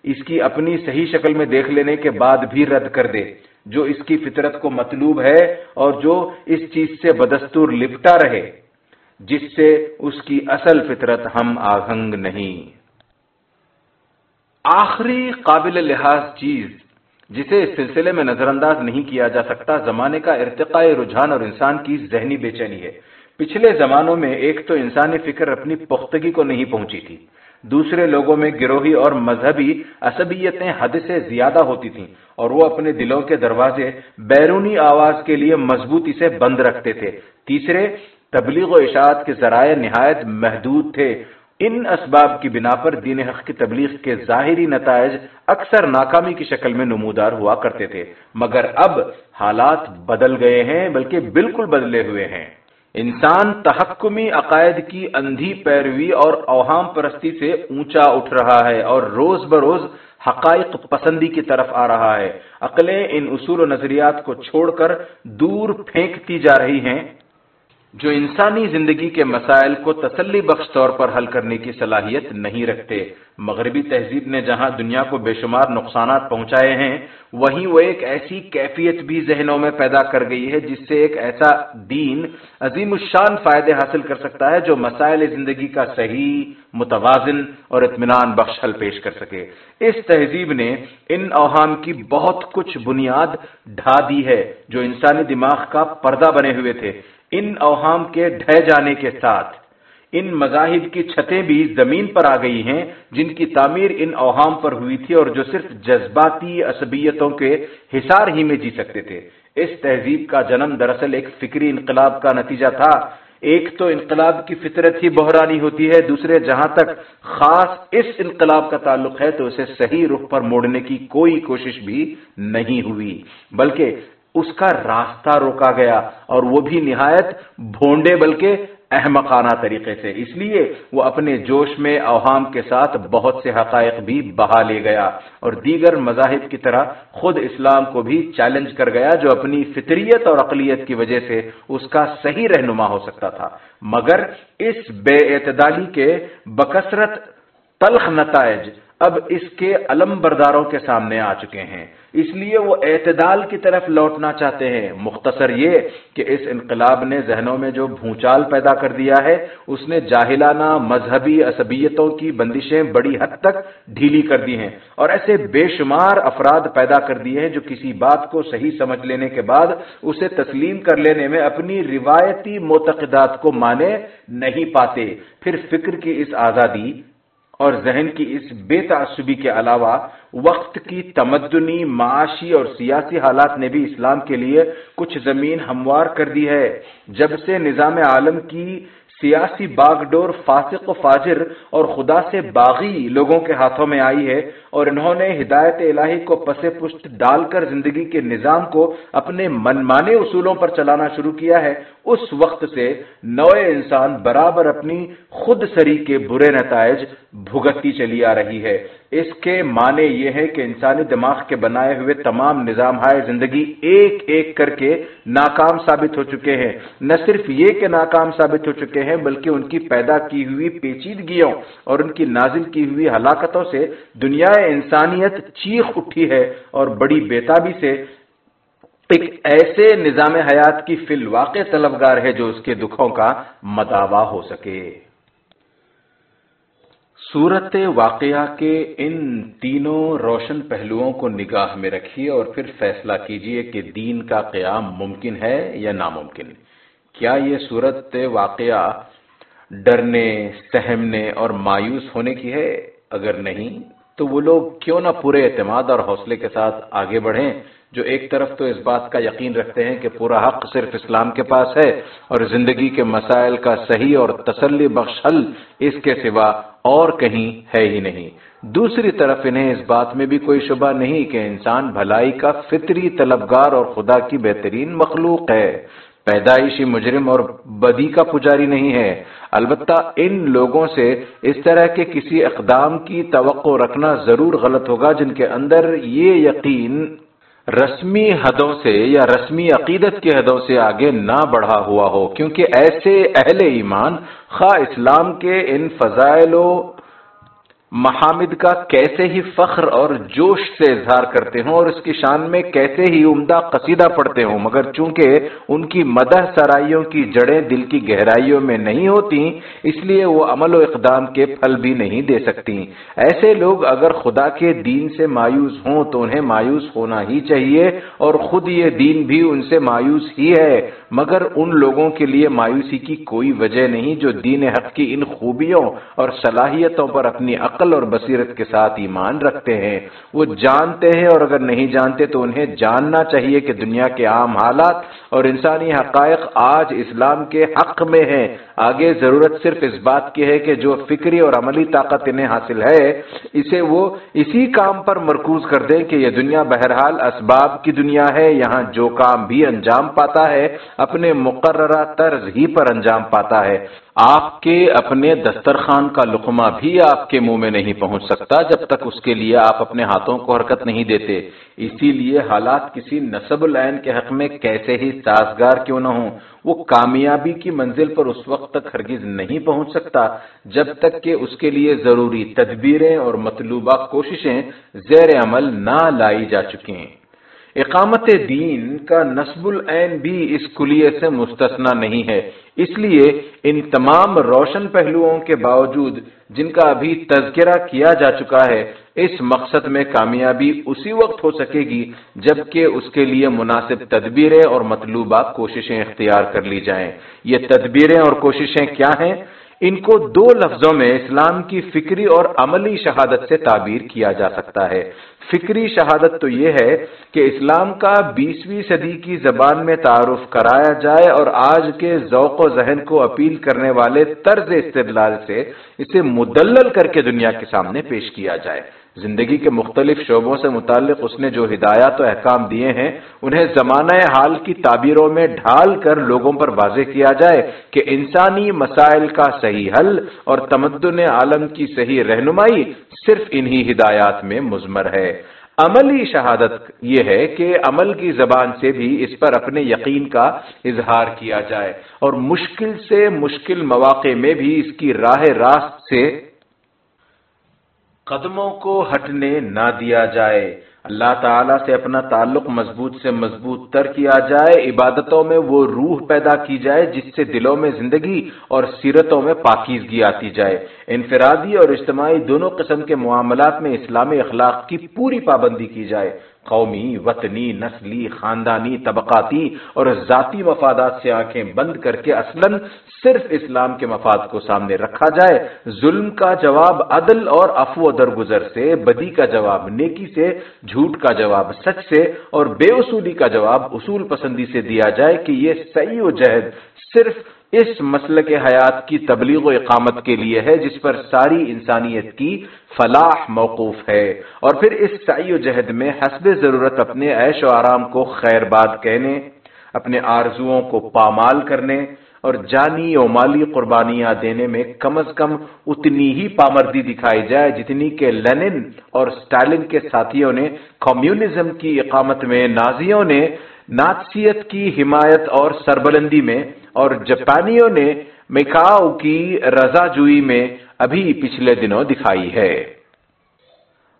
اس کی اپنی صحیح شکل میں دیکھ لینے کے بعد بھی رد کر دے۔ جو اس کی فطرت کو مطلوب ہے اور جو اس چیز سے بدستور لپٹا رہے، جس سے اس کی اصل فطرت ہم آگنگ نہیں۔ آخری قابل لحاظ چیز، جسے اس سلسلے میں نظر انداز نہیں کیا جا سکتا، زمانے کا ارتقاء رجحان اور انسان کی ذہنی بے چینی ہے۔ پچھلے زمانوں میں ایک تو انسانی فکر اپنی پختگی کو نہیں پہنچی تھی۔ دوسرے لوگوں میں گروہی اور مذہبی عصبیتیں حد سے زیادہ ہوتی تھیں اور وہ اپنے دلوں کے دروازے بیرونی آواز کے لیے مضبوطی سے بند رکھتے تھے۔ تیسرے، تبلیغ و اشاعت کے ذرائع نہایت محدود تھے۔ ان اسباب کی بنا پر دین حق کی تبلیغ کے ظاہری نتائج اکثر ناکامی کی شکل میں نمودار ہوا کرتے تھے۔ مگر اب حالات بدل گئے ہیں، بلکہ بالکل بدلے ہوئے ہیں۔ انسان تحکمی عقائد کی اندھی پیروی اور اوہام پرستی سے اونچا اٹھ رہا ہے اور روز بروز حقائق پسندی کی طرف آ رہا ہے۔ عقلیں ان اصول و نظریات کو چھوڑ کر دور پھینکتی جا رہی ہیں۔ جو انسانی زندگی کے مسائل کو تسلی بخش طور پر حل کرنے کی صلاحیت نہیں رکھتے۔ مغربی تہذیب نے جہاں دنیا کو بے شمار نقصانات پہنچائے ہیں، وہیں وہ ایک ایسی کیفیت بھی ذہنوں میں پیدا کر گئی ہے، جس سے ایک ایسا دین عظیم الشان فائدے حاصل کر سکتا ہے جو مسائل زندگی کا صحیح، متوازن اور اطمینان بخش حل پیش کر سکے۔ اس تہذیب نے ان اوہام کی بہت کچھ بنیاد ڈھا دی ہے جو انسانی دماغ کا پردہ بنے ہوئے تھے۔ ان اوہام کے ڈھہ جانے کے ساتھ۔ ان مذاہب کی چھتیں بھی زمین پر آ گئی ہیں، جن کی تعمیر ان اوہام پر ہوئی تھی اور جو صرف جذباتی عصبیتوں کے حصار ہی میں جی سکتے تھے۔ اس تہذیب کا جنم دراصل ایک فکری انقلاب کا نتیجہ تھا۔ ایک تو انقلاب کی فطرت ہی بحرانی ہوتی ہے، دوسرے جہاں تک خاص اس انقلاب کا تعلق ہے تو اسے صحیح رخ پر موڑنے کی کوئی کوشش بھی نہیں ہوئی، بلکہ اس کا راستہ روکا گیا اور وہ بھی نہایت بھونڈے بلکہ احمقانہ طریقے سے۔ اس لیے وہ اپنے جوش میں اوہام کے ساتھ بہت سے حقائق بھی بہا لے گیا اور دیگر مذاہب کی طرح خود اسلام کو بھی چیلنج کر گیا جو اپنی فطریت اور اقلیت کی وجہ سے اس کا صحیح رہنما ہو سکتا تھا۔ مگر اس بے اعتدالی کے بکثرت تلخ نتائج اب اس کے علم برداروں کے سامنے آ چکے ہیں۔ اس لیے وہ اعتدال کی طرف لوٹنا چاہتے ہیں۔ مختصر یہ کہ اس انقلاب نے ذہنوں میں جو بھونچال پیدا کر دیا ہے، اس نے جاہلانہ مذہبی عصبیتوں کی بندشیں بڑی حد تک ڈھیلی کر دی ہیں اور ایسے بے شمار افراد پیدا کر دیے ہیں جو کسی بات کو صحیح سمجھ لینے کے بعد اسے تسلیم کر لینے میں اپنی روایتی معتقدات کو مانے نہیں پاتے۔ پھر فکر کی اس آزادی اور ذہن کی اس بے تعصبی کے علاوہ وقت کی تمدنی، معاشی اور سیاسی حالات نے بھی اسلام کے لیے کچھ زمین ہموار کر دی ہے۔ جب سے نظام عالم کی سیاسی باغ ڈور فاسق و فاجر اور خدا سے باغی لوگوں کے ہاتھوں میں آئی ہے اور انہوں نے ہدایت الہی کو پس پشت ڈال کر زندگی کے نظام کو اپنے منمانے اصولوں پر چلانا شروع کیا ہے، اس وقت سے نوئے انسان برابر اپنی خود سری کے برے نتائج بھگتتی چلی آ رہی ہے۔ اس کے معنی یہ ہے کہ انسانی دماغ کے بنائے ہوئے تمام نظام ہائے زندگی ایک ایک کر کے ناکام ثابت ہو چکے ہیں۔ نہ صرف یہ کہ ناکام ثابت ہو چکے ہیں، بلکہ ان کی پیدا کی ہوئی پیچیدگیوں اور ان کی نازل کی ہوئی ہلاکتوں سے دنیا انسانیت چیخ اٹھی ہے اور بڑی بیتابی سے ایک ایسے نظام حیات کی فی الواقع طلبگار ہے جو اس کے دکھوں کا مداوع ہو سکے۔ صورت واقعہ کے ان تینوں روشن پہلوؤں کو نگاہ میں رکھیے اور پھر فیصلہ کیجیے کہ دین کا قیام ممکن ہے یا ناممکن۔ کیا یہ صورت واقعہ ڈرنے، سہمنے اور مایوس ہونے کی ہے؟ اگر نہیں، تو وہ لوگ کیوں نہ پورے اعتماد اور حوصلے کے ساتھ آگے بڑھیں؟ جو ایک طرف تو اس بات کا یقین رکھتے ہیں کہ پورا حق صرف اسلام کے پاس ہے اور زندگی کے مسائل کا صحیح اور تسلی بخش حل اس کے سوا اور کہیں ہے ہی نہیں۔ دوسری طرف انہیں اس بات میں بھی کوئی شبہ نہیں کہ انسان بھلائی کا فطری طلبگار اور خدا کی بہترین مخلوق ہے۔ پیدائشی مجرم اور بدی کا پجاری نہیں ہے۔ البتہ ان لوگوں سے اس طرح کے کسی اقدام کی توقع رکھنا ضرور غلط ہوگا جن کے اندر یہ یقین رسمی حدوں سے یا رسمی عقیدت کے حدوں سے آگے نہ بڑھا ہوا ہو، کیونکہ ایسے اہل ایمان خواہ اسلام کے ان فضائل و محامد کا کیسے ہی فخر اور جوش سے اظہار کرتے ہوں اور اس کی شان میں کیسے ہی عمدہ قصیدہ پڑھتے ہوں، مگر چونکہ ان کی مدح سرائیوں کی جڑیں دل کی گہرائیوں میں نہیں ہوتی اس لیے وہ عمل و اقدام کے پھل بھی نہیں دے سکتی ایسے لوگ اگر خدا کے دین سے مایوس ہوں تو انہیں مایوس ہونا ہی چاہیے اور خود یہ دین بھی ان سے مایوس ہی ہے۔ مگر ان لوگوں کے لیے مایوسی کی کوئی وجہ نہیں جو دین حق کی ان خوبیوں اور صلاحیتوں پر اپنی عقل اور بصیرت کے ساتھ ایمان رکھتے ہیں۔ وہ جانتے ہیں اور اگر نہیں جانتے تو انہیں جاننا چاہیے کہ دنیا کے عام حالات اور انسانی حقائق آج اسلام کے حق میں ہیں۔ آگے ضرورت صرف اس بات کی ہے کہ جو فکری اور عملی طاقت انہیں حاصل ہے، اسے وہ اسی کام پر مرکوز کر دیں کہ یہ دنیا بہرحال اسباب کی دنیا ہے۔ یہاں جو کام بھی انجام پاتا ہے، اپنے مقررہ طرز ہی پر انجام پاتا ہے۔ آپ کے اپنے دسترخوان کا لقمہ بھی آپ کے منہ میں نہیں پہنچ سکتا جب تک اس کے لیے آپ اپنے ہاتھوں کو حرکت نہیں دیتے۔ اسی لیے حالات کسی نصب العین کے حق میں کیسے ہی سازگار کیوں نہ ہوں، وہ کامیابی کی منزل پر اس وقت تک ہرگز نہیں پہنچ سکتا جب تک کہ اس کے لیے ضروری تدبیریں اور مطلوبہ کوششیں زیر عمل نہ لائی جا چکی ہیں اقامت دین کا نصب العین بھی اس کلیے سے مستثنا نہیں ہے۔ اس لیے ان تمام روشن پہلوؤں کے باوجود جن کا ابھی تذکرہ کیا جا چکا ہے، اس مقصد میں کامیابی اسی وقت ہو سکے گی جبکہ اس کے لیے مناسب تدبیریں اور مطلوبہ کوششیں اختیار کر لی جائیں۔ یہ تدبیریں اور کوششیں کیا ہیں؟ ان کو دو لفظوں میں اسلام کی فکری اور عملی شہادت سے تعبیر کیا جا سکتا ہے۔ فکری شہادت تو یہ ہے کہ اسلام کا بیسویں صدی کی زبان میں تعارف کرایا جائے اور آج کے ذوق و ذہن کو اپیل کرنے والے طرز استدلال سے اسے مدلل کر کے دنیا کے سامنے پیش کیا جائے۔ زندگی کے مختلف شعبوں سے متعلق اس نے جو ہدایات و احکام دیے ہیں، انہیں زمانہ حال کی تعبیروں میں ڈھال کر لوگوں پر واضح کیا جائے کہ انسانی مسائل کا صحیح حل اور تمدن عالم کی صحیح رہنمائی صرف انہی ہدایات میں مزمر ہے۔ عملی شہادت یہ ہے کہ عمل کی زبان سے بھی اس پر اپنے یقین کا اظہار کیا جائے اور مشکل سے مشکل مواقع میں بھی اس کی راہ راست سے قدموں کو ہٹنے نہ دیا جائے۔ اللہ تعالیٰ سے اپنا تعلق مضبوط سے مضبوط تر کیا جائے۔ عبادتوں میں وہ روح پیدا کی جائے جس سے دلوں میں زندگی اور سیرتوں میں پاکیزگی آتی جائے۔ انفرادی اور اجتماعی دونوں قسم کے معاملات میں اسلامی اخلاق کی پوری پابندی کی جائے۔ قومی، وطنی، نسلی، خاندانی، طبقاتی اور ذاتی مفادات سے آنکھیں بند کر کے اصلا صرف اسلام کے مفاد کو سامنے رکھا جائے۔ ظلم کا جواب عدل اور افو درگزر سے، بدی کا جواب نیکی سے، جھوٹ کا جواب سچ سے اور بے اصولی کا جواب اصول پسندی سے دیا جائے کہ یہ صحیح و جہد صرف اس مسئلہ کے حیات کی تبلیغ و اقامت کے لیے ہے جس پر ساری انسانیت کی فلاح موقوف ہے۔ اور پھر اس سعی و جہد میں حسب ضرورت اپنے عیش و آرام کو خیر باد کہنے، اپنے آرزوؤں کو پامال کرنے اور جانی و مالی قربانیاں دینے میں کم از کم اتنی ہی پامردی دکھائی جائے جتنی کہ لینن اور سٹالن کے ساتھیوں نے کمیونزم کی اقامت میں نازیوں نے ناتسیت کی حمایت اور سربلندی میں اور جاپانیوں نے میکاؤ کی رضا جوئی میں ابھی پچھلے دنوں دکھائی ہے۔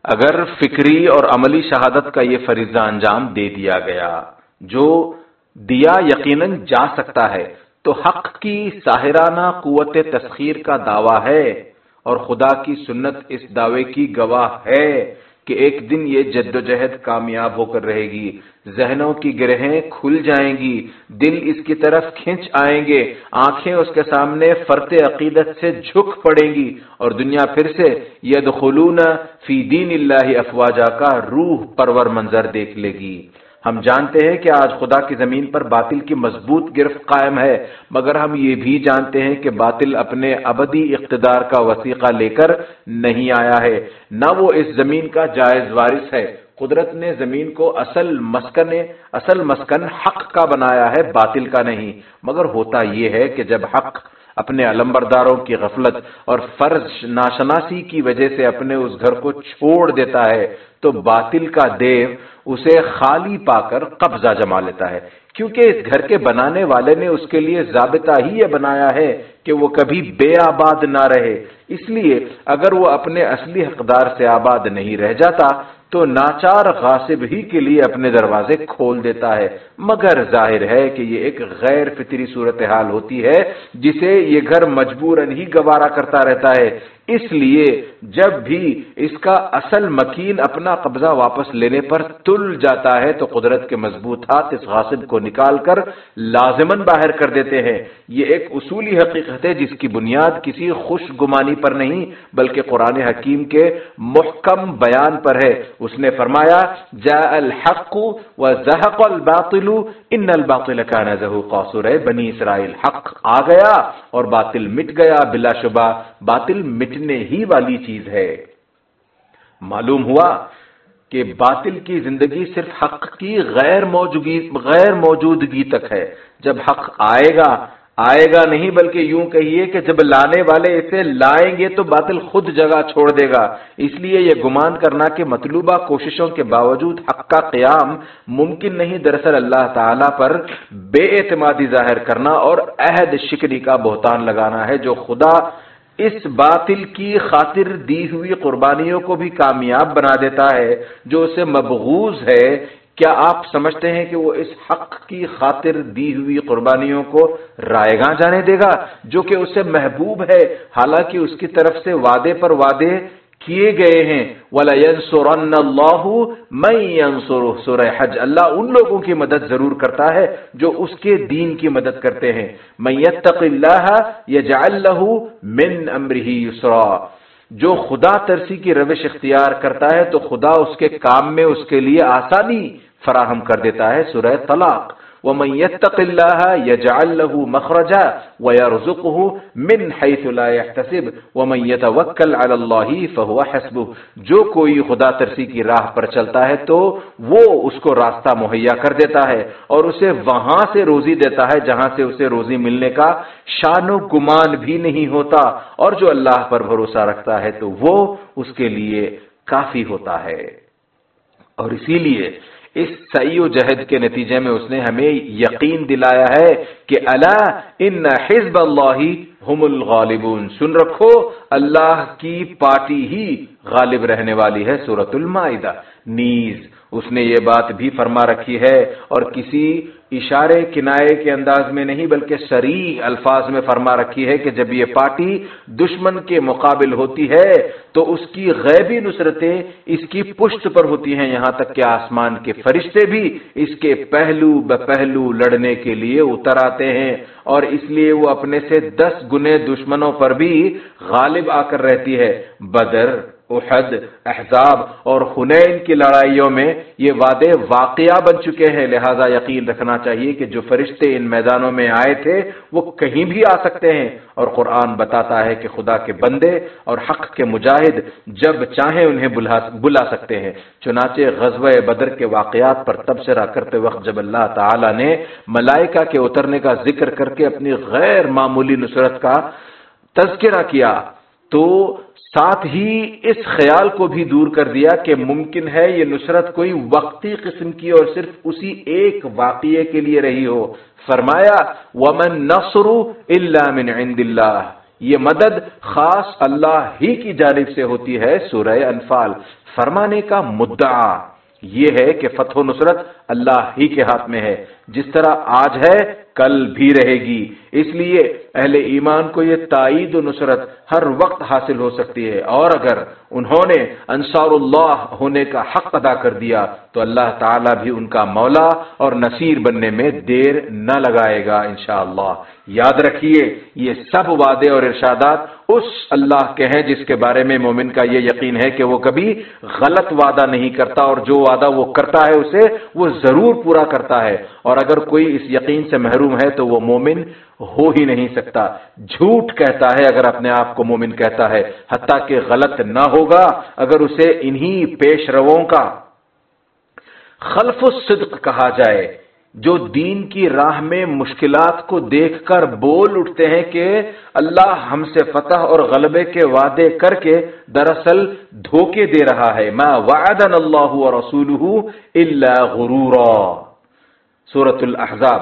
اگر فکری اور عملی شہادت کا یہ فریضہ انجام دے دیا گیا، جو دیا یقیناً جا سکتا ہے، تو حق کی ساحرانہ قوت تسخیر کا دعویٰ ہے اور خدا کی سنت اس دعوے کی گواہ ہے۔ کہ ایک دن یہ جد و جہد کامیاب ہو کر رہے گی۔ ذہنوں کی گرہیں کھل جائیں گی۔ دل اس کی طرف کھنچ آئیں گے۔ آنکھیں اس کے سامنے فرت عقیدت سے جھک پڑیں گی۔ اور دنیا پھر سے ید فی دین اللہ افواجہ کا روح پرور منظر دیکھ لے گی۔ ہم جانتے ہیں کہ آج خدا کی زمین پر باطل کی مضبوط گرفت قائم ہے، مگر ہم یہ بھی جانتے ہیں کہ باطل اپنے ابدی اقتدار کا وسیقہ لے کر نہیں آیا ہے۔ نہ وہ اس زمین کا جائز وارث ہے۔ قدرت نے زمین کو اصل مسکن اصل مسکن حق کا بنایا ہے، باطل کا نہیں۔ مگر ہوتا یہ ہے کہ جب حق اپنے علمبرداروں کی غفلت اور فرض ناشناسی کی وجہ سے اپنے اس گھر کو چھوڑ دیتا ہے تو باطل کا دیو اسے خالی پا کر قبضہ جما لیتا ہے۔ کیونکہ اس گھر کے بنانے والے نے اس کے لیے ضابطہ ہی یہ بنایا ہے کہ وہ کبھی بے آباد نہ رہے۔ اس لیے اگر وہ اپنے اصلی حقدار سے آباد نہیں رہ جاتا، تو ناچار غاصب ہی کے لیے اپنے دروازے کھول دیتا ہے۔ مگر ظاہر ہے کہ یہ ایک غیر فطری صورتحال ہوتی ہے، جسے یہ گھر مجبوراً ہی گوارا کرتا رہتا ہے۔ اس لیے جب بھی اس کا اصل مکین اپنا قبضہ واپس لینے پر تل جاتا ہے، تو قدرت کے مضبوط ہاتھ اس غاصب کو نکال کر لازمن باہر کر دیتے ہیں۔ یہ ایک اصولی حقیقت ہے جس کی بنیاد کسی خوش گمانی پر نہیں، بلکہ قرآن حکیم کے محکم بیان پر ہے۔ اس نے فرمایا جا الحق و زحق الباطل، ان الباطل کا نظہ قاصر بنی اسرائیل حق آ گیا اور باطل مٹ گیا بلا شبہ۔ باطل مٹ ہی والی چیز ہے۔ معلوم ہوا کہ باطل کی زندگی صرف حق کی غیر موجودگی غیر موجودگی تک ہے۔ جب حق آئے گا آئے گا نہیں بلکہ یوں کہیے کہ جب لانے والے اسے لائیں گے تو باطل خود جگہ چھوڑ دے گا۔ اس لیے یہ گمان کرنا کہ مطلوبہ کوششوں کے باوجود حق کا قیام ممکن نہیں، دراصل اللہ تعالی پر بے اعتمادی ظاہر کرنا اور عہد شکری کا بہتان لگانا ہے۔ جو خدا اس باطل کی خاطر دی ہوئی قربانیوں کو بھی کامیاب بنا دیتا ہے، جو اسے مبغوز ہے۔ کیا آپ سمجھتے ہیں کہ وہ اس حق کی خاطر دی ہوئی قربانیوں کو رائے گاہ جانے دے گا، جو کہ اسے محبوب ہے؟ حالانکہ اس کی طرف سے وعدے پر وعدے کیے گئے ہیں۔ ولا اللہ میں سورہ حج اللہ ان لوگوں کی مدد ضرور کرتا ہے جو اس کے دین کی مدد کرتے ہیں۔ میں اللہ اللہ من امرہ یسرا جو خدا ترسی کی روش اختیار کرتا ہے تو خدا اس کے کام میں اس کے لیے آسانی فراہم کر دیتا ہے، سورہ طلاق۔ ومن يتق الله يجعل له مخرجا ويرزقه من حيث لا يحتسب. ومن يتوكل على الله فهو حسبه. جو کوئی خدا ترسی کی راہ پر چلتا ہے تو وہ اس کو راستہ مہیا کر دیتا ہے اور اسے وہاں سے روزی دیتا ہے جہاں سے اسے روزی ملنے کا شان و گمان بھی نہیں ہوتا اور جو اللہ پر بھروسہ رکھتا ہے تو وہ اس کے لیے کافی ہوتا ہے اور اسی لیے اس سعی و جہد کے نتیجے میں اس نے ہمیں یقین دلایا ہے کہ اللہ ان حزب اللہ ہم الغالبون۔ سن رکھو، اللہ کی پارٹی ہی غالب رہنے والی ہے سورت المائدہ۔ نیز، اس نے یہ بات بھی فرما رکھی ہے اور کسی اشارے کنائے کے انداز میں نہیں بلکہ سری الفاظ میں فرما رکھی ہے کہ جب یہ پارٹی دشمن کے مقابل ہوتی ہے تو اس کی غیبی نصرتیں اس کی پشت پر ہوتی ہیں۔ یہاں تک کہ آسمان کے فرشتے بھی اس کے پہلو بہلو لڑنے کے لیے اتر آتے ہیں اور اس لیے وہ اپنے سے دس گنے دشمنوں پر بھی غالب آ کر رہتی ہے۔ بدر احد، احزاب اور خنین کی لڑائیوں میں یہ وعدے واقعہ بن چکے ہیں۔ لہذا یقین رکھنا چاہیے کہ جو فرشتے ان میدانوں میں آئے تھے، وہ کہیں بھی آ سکتے ہیں۔ اور قرآن بتاتا ہے کہ خدا کے بندے اور حق کے مجاہد جب چاہیں انہیں بلا سکتے ہیں۔ چنانچہ غزب بدر کے واقعات پر تبصرہ کرتے وقت جب اللہ تعالی نے ملائکہ کے اترنے کا ذکر کر کے اپنی غیر معمولی نصرت کا تذکرہ کیا، تو ساتھ ہی اس خیال کو بھی دور کر دیا کہ ممکن ہے یہ نصرت کوئی وقتی قسم کی اور صرف اسی ایک واقعے کے لیے رہی ہو۔ فرمایا، ومن نصر اللہ من عند اللہ یہ مدد خاص اللہ ہی کی جانب سے ہوتی ہے، سورہ انفال۔ فرمانے کا مدعا۔ یہ ہے کہ فتح و نصرت اللہ ہی کے ہاتھ میں ہے۔ جس طرح آج ہے، کل بھی رہے گی۔ اس لیے اہل ایمان کو یہ تائید و نصرت ہر وقت حاصل ہو سکتی ہے۔ اور اگر انہوں نے انصار اللہ ہونے کا حق ادا کر دیا، تو اللہ تعالیٰ بھی ان کا مولا اور نصیر بننے میں دیر نہ لگائے گا انشاءاللہ۔ یاد رکھیے، یہ سب وعدے اور ارشادات اس اللہ کے ہیں جس کے بارے میں مومن کا یہ یقین ہے کہ وہ کبھی غلط وعدہ نہیں کرتا اور جو وعدہ وہ کرتا ہے اسے وہ ضرور پورا کرتا ہے۔ اور اگر کوئی اس یقین سے محروم ہے تو وہ مومن ہو ہی نہیں سکتا۔ جھوٹ کہتا ہے اگر اپنے آپ کو مومن کہتا ہے۔ حتیٰ کہ غلط نہ ہوگا اگر اسے انہی پیش رووں کا خلف الصدق کہا جائے۔ جو دین کی راہ میں مشکلات کو دیکھ کر بول اٹھتے ہیں کہ اللہ ہم سے فتح اور غلبے کے وعدے کر کے دراصل دھوکے دے رہا ہے۔ ما وعدن اللہ رسول اللہ غرورا۔ سورت الاحزاب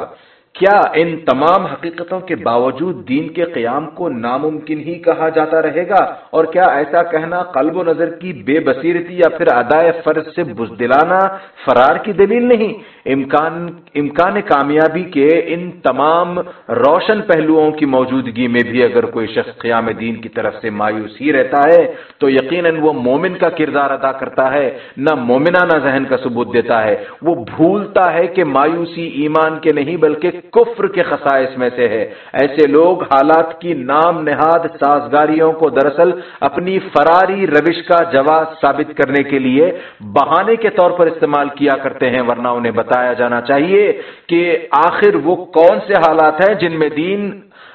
کیا ان تمام حقیقتوں کے باوجود دین کے قیام کو ناممکن ہی کہا جاتا رہے گا؟ اور کیا ایسا کہنا قلب و نظر کی بے بصیرتی یا پھر ادائے فرض سے بزدلانا فرار کی دلیل نہیں؟ امکان امکان کامیابی کے ان تمام روشن پہلوؤں کی موجودگی میں بھی اگر کوئی شخص قیام دین کی طرف سے مایوس ہی رہتا ہے، تو یقیناً وہ مومن کا کردار ادا کرتا ہے، نہ مومنانہ ذہن کا ثبوت دیتا ہے۔ وہ بھولتا ہے کہ مایوسی ایمان کے نہیں، بلکہ کفر کے خصائص میں سے ہے۔ ایسے لوگ حالات کی نام نہاد سازگاریوں کو دراصل اپنی فراری روش کا جواز ثابت کرنے کے لیے بہانے کے طور پر استعمال کیا کرتے ہیں، ورنہ انہیں بتا بتایا جانا چاہیے کہ آخر وہ کون سے حالات ہیں جن میں دین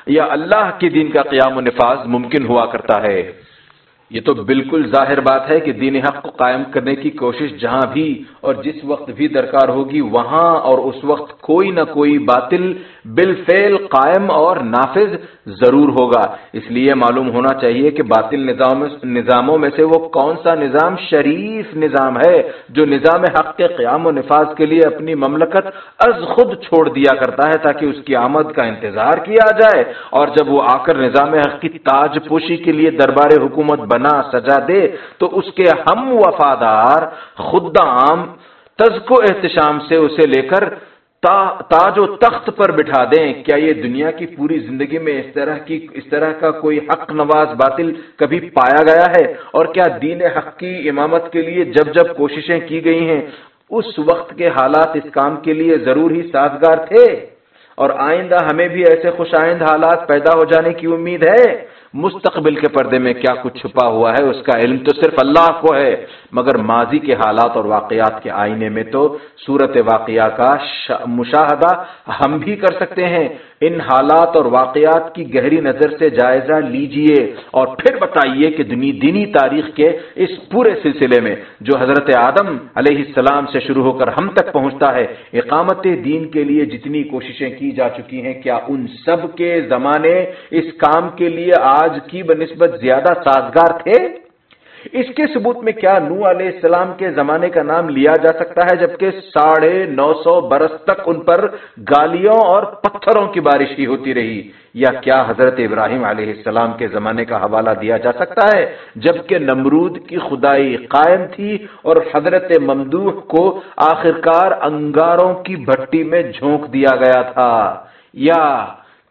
یا اللہ کے دین کا قیام و نفاذ ممکن ہوا کرتا ہے۔ یہ تو بالکل ظاہر بات ہے کہ دین حق کو قائم کرنے کی کوشش جہاں بھی اور جس وقت بھی درکار ہوگی وہاں اور اس وقت کوئی نہ کوئی باطل بالفعل قائم اور نافذ ضرور ہوگا۔ اس لیے معلوم ہونا چاہیے کہ باطل نظام نظاموں میں سے وہ کون سا نظام شریف نظام ہے جو نظام حق کے قیام و نفاذ کے لیے اپنی مملکت از خود چھوڑ دیا کرتا ہے تاکہ اس کی آمد کا انتظار کیا جائے اور جب وہ آ کر نظام حق کی تاج پوشی کے لیے دربار حکومت بنا سجا دے تو اس کے ہم وفادار خدام تزک و احتشام سے اسے لے کر تاج و تخت پر بٹھا دیں۔ کیا یہ دنیا کی پوری زندگی میں اس طرح کی اس طرح کا کوئی حق نواز باطل کبھی پایا گیا ہے؟ اور کیا دین حق کی امامت کے لیے جب جب کوششیں کی گئی ہیں، اس وقت کے حالات اس کام کے لیے ضرور ہی سازگار تھے؟ اور آئندہ ہمیں بھی ایسے خوش آئند حالات پیدا ہو جانے کی امید ہے۔ مستقبل کے پردے میں کیا کچھ چھپا ہوا ہے، اس کا علم تو صرف اللہ کو ہے، مگر ماضی کے حالات اور واقعات کے آئینے میں تو صورت واقعہ کا مشاہدہ ہم بھی کر سکتے ہیں۔ ان حالات اور واقعات کی گہری نظر سے جائزہ لیجیے اور پھر بتائیے کہ دنی دینی تاریخ کے اس پورے سلسلے میں جو حضرت آدم علیہ السلام سے شروع ہو کر ہم تک پہنچتا ہے، اقامت دین کے لیے جتنی کوششیں کی جا چکی ہیں، کیا ان سب کے زمانے اس کام کے لیے آج کی بنسبت زیادہ سازگار تھے؟ اس کے ثبوت میں کیا نو علیہ السلام کے زمانے کا نام لیا جا سکتا ہے جبکہ ساڑھے نو سو برس تک ان پر گالیوں اور پتھروں کی بارش ہی ہوتی رہی؟ یا کیا حضرت ابراہیم علیہ السلام کے زمانے کا حوالہ دیا جا سکتا ہے جبکہ نمرود کی خدائی قائم تھی اور حضرت ممدوح کو آخرکار انگاروں کی بھٹی میں جھونک دیا گیا تھا؟ یا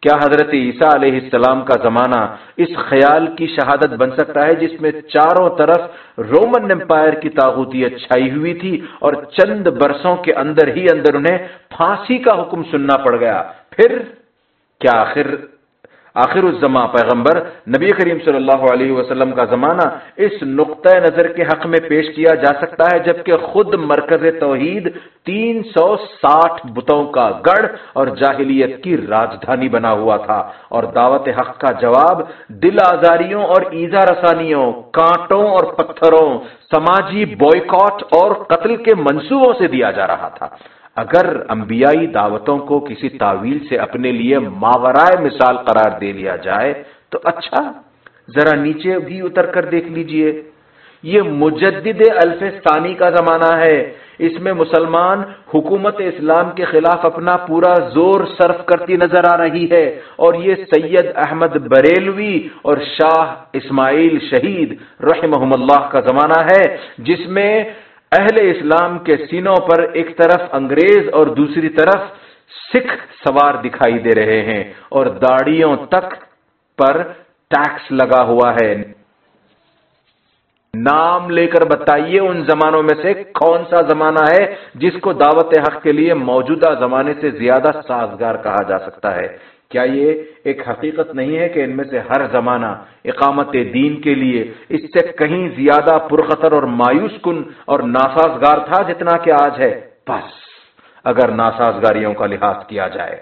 کیا حضرت عیسیٰ علیہ السلام کا زمانہ اس خیال کی شہادت بن سکتا ہے جس میں چاروں طرف رومن امپائر کی تاغوتیت چھائی ہوئی تھی اور چند برسوں کے اندر ہی اندر انہیں پھانسی کا حکم سننا پڑ گیا؟ پھر کیا آخر آخر الزما پیغمبر نبی کریم صلی اللہ علیہ وسلم کا زمانہ اس نقطۂ نظر کے حق میں پیش کیا جا سکتا ہے، جبکہ خود مرکز توحید تین سو ساٹھ بتوں کا گڑھ اور جاہلیت کی راجدھانی بنا ہوا تھا۔ اور دعوت حق کا جواب دل آزاریوں اور ایزا رسانیوں، کانٹوں اور پتھروں، سماجی بوائکاٹ اور قتل کے منصوبوں سے دیا جا رہا تھا۔ اگر انبیائی دعوتوں کو کسی تعویل سے اپنے لیے ماورائے مثال قرار دے لیا جائے، تو اچھا ذرا نیچے بھی اتر کر دیکھ لیجیے۔ یہ مجدد الفستانی کا زمانہ ہے۔ اس میں مسلمان حکومت اسلام کے خلاف اپنا پورا زور صرف کرتی نظر آ رہی ہے۔ اور یہ سید احمد بریلوی اور شاہ اسماعیل شہید رحمہ اللہ کا زمانہ ہے، جس میں اہل اسلام کے سینوں پر ایک طرف انگریز اور دوسری طرف سکھ سوار دکھائی دے رہے ہیں اور داڑیوں تک پر ٹیکس لگا ہوا ہے۔ نام لے کر بتائیے ان زمانوں میں سے کون سا زمانہ ہے جس کو دعوت حق کے لیے موجودہ زمانے سے زیادہ سازگار کہا جا سکتا ہے۔ کیا یہ ایک حقیقت نہیں ہے کہ ان میں سے ہر زمانہ اقامت دین کے لیے اس سے کہیں زیادہ پرخطر اور مایوس کن اور ناسازگار تھا جتنا کہ آج ہے؟ بس، اگر ناسازگاریوں کا لحاظ کیا جائے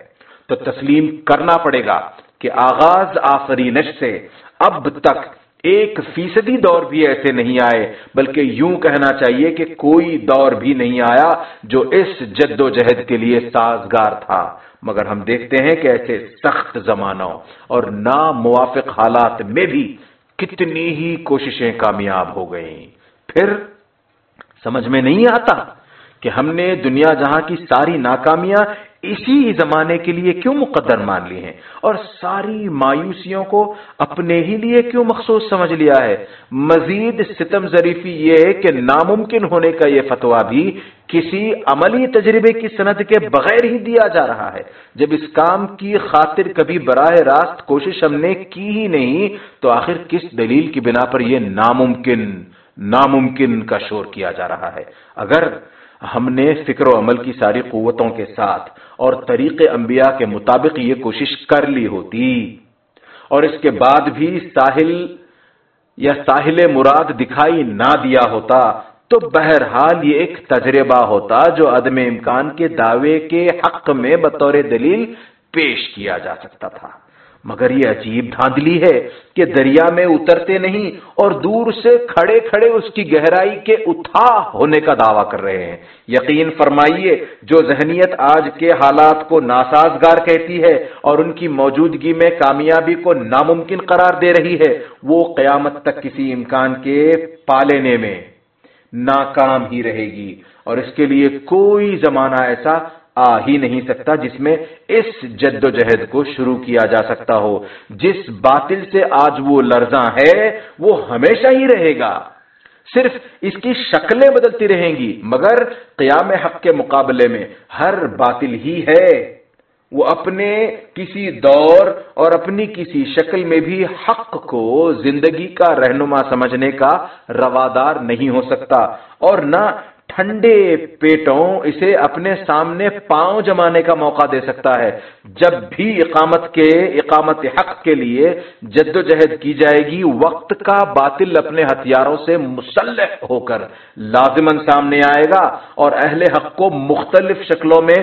تو تسلیم کرنا پڑے گا کہ آغاز آفرینش سے اب تک ایک فیصدی دور بھی ایسے نہیں آئے، بلکہ یوں کہنا چاہیے کہ کوئی دور بھی نہیں آیا جو اس جد و جہد کے لیے سازگار تھا۔ مگر ہم دیکھتے ہیں کہ ایسے سخت زمانوں اور ناموافق حالات میں بھی کتنی ہی کوششیں کامیاب ہو گئیں۔ پھر سمجھ میں نہیں آتا کہ ہم نے دنیا جہاں کی ساری ناکامیاں اسی زمانے کے لیے کیوں مقدر مان لی ہیں؟ اور ساری مایوسیوں کو اپنے ہی لیے کیوں مخصوص سمجھ لیا ہے؟ مزید ستم ظریفی یہ ہے کہ ناممکن ہونے کا یہ فتوا بھی کسی عملی تجربے کی صنعت کے بغیر ہی دیا جا رہا ہے۔ جب اس کام کی خاطر کبھی براہ راست کوشش ہم نے کی ہی نہیں، تو آخر کس دلیل کی بنا پر یہ ناممکن ناممکن کا شور کیا جا رہا ہے؟ اگر ہم نے فکر و عمل کی ساری قوتوں کے ساتھ اور طریق انبیاء کے مطابق یہ کوشش کر لی ہوتی۔ اور اس کے بعد بھی ساحل یا ساحل مراد دکھائی نہ دیا ہوتا، تو بہرحال یہ ایک تجربہ ہوتا جو عدم امکان کے دعوے کے حق میں بطور دلیل پیش کیا جا سکتا تھا۔ مگر یہ عجیب دھاندلی ہے کہ دریا میں اترتے نہیں اور دور سے کھڑے کھڑے اس کی گہرائی کے اتھا ہونے کا دعویٰ کر رہے ہیں۔ یقین فرمائیے، جو ذہنیت آج کے حالات کو ناسازگار کہتی ہے اور ان کی موجودگی میں کامیابی کو ناممکن قرار دے رہی ہے، وہ قیامت تک کسی امکان کے پالنے میں ناکام ہی رہے گی۔ اور اس کے لیے کوئی زمانہ ایسا آ ہی نہیں سکتا جس میں اس جد و جہد کو شروع کیا جا سکتا ہو۔ جس باطل سے آج وہ لرزاں ہے، وہ ہمیشہ ہی رہے گا۔ صرف اس کی شکلیں بدلتی رہیں گی، مگر قیام حق کے مقابلے میں ہر باطل ہی ہے۔ وہ اپنے کسی دور اور اپنی کسی شکل میں بھی حق کو زندگی کا رہنما سمجھنے کا روادار نہیں ہو سکتا، اور نہ ٹھنڈے پیٹوں اسے اپنے سامنے پاؤں جمانے کا موقع دے سکتا ہے۔ جب بھی اقامت کے اقامت حق کے لیے جد و جہد کی جائے گی، وقت کا باطل اپنے ہتھیاروں سے مسلح ہو کر لازمن سامنے آئے گا اور اہل حق کو مختلف شکلوں میں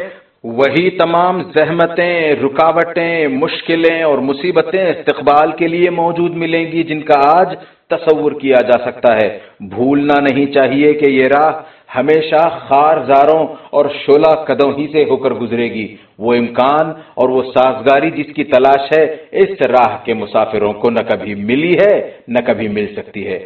وہی تمام زحمتیں، رکاوٹیں، مشکلیں اور مصیبتیں استقبال کے لیے موجود ملیں گی، جن کا آج تصور کیا جا سکتا ہے۔ بھولنا نہیں چاہیے کہ یہ راہ ہمیشہ خار زاروں اور شولہ قدوں ہی سے ہو کر گزرے گی۔ وہ امکان اور وہ سازگاری جس کی تلاش ہے، اس راہ کے مسافروں کو نہ کبھی ملی ہے، نہ کبھی مل سکتی ہے۔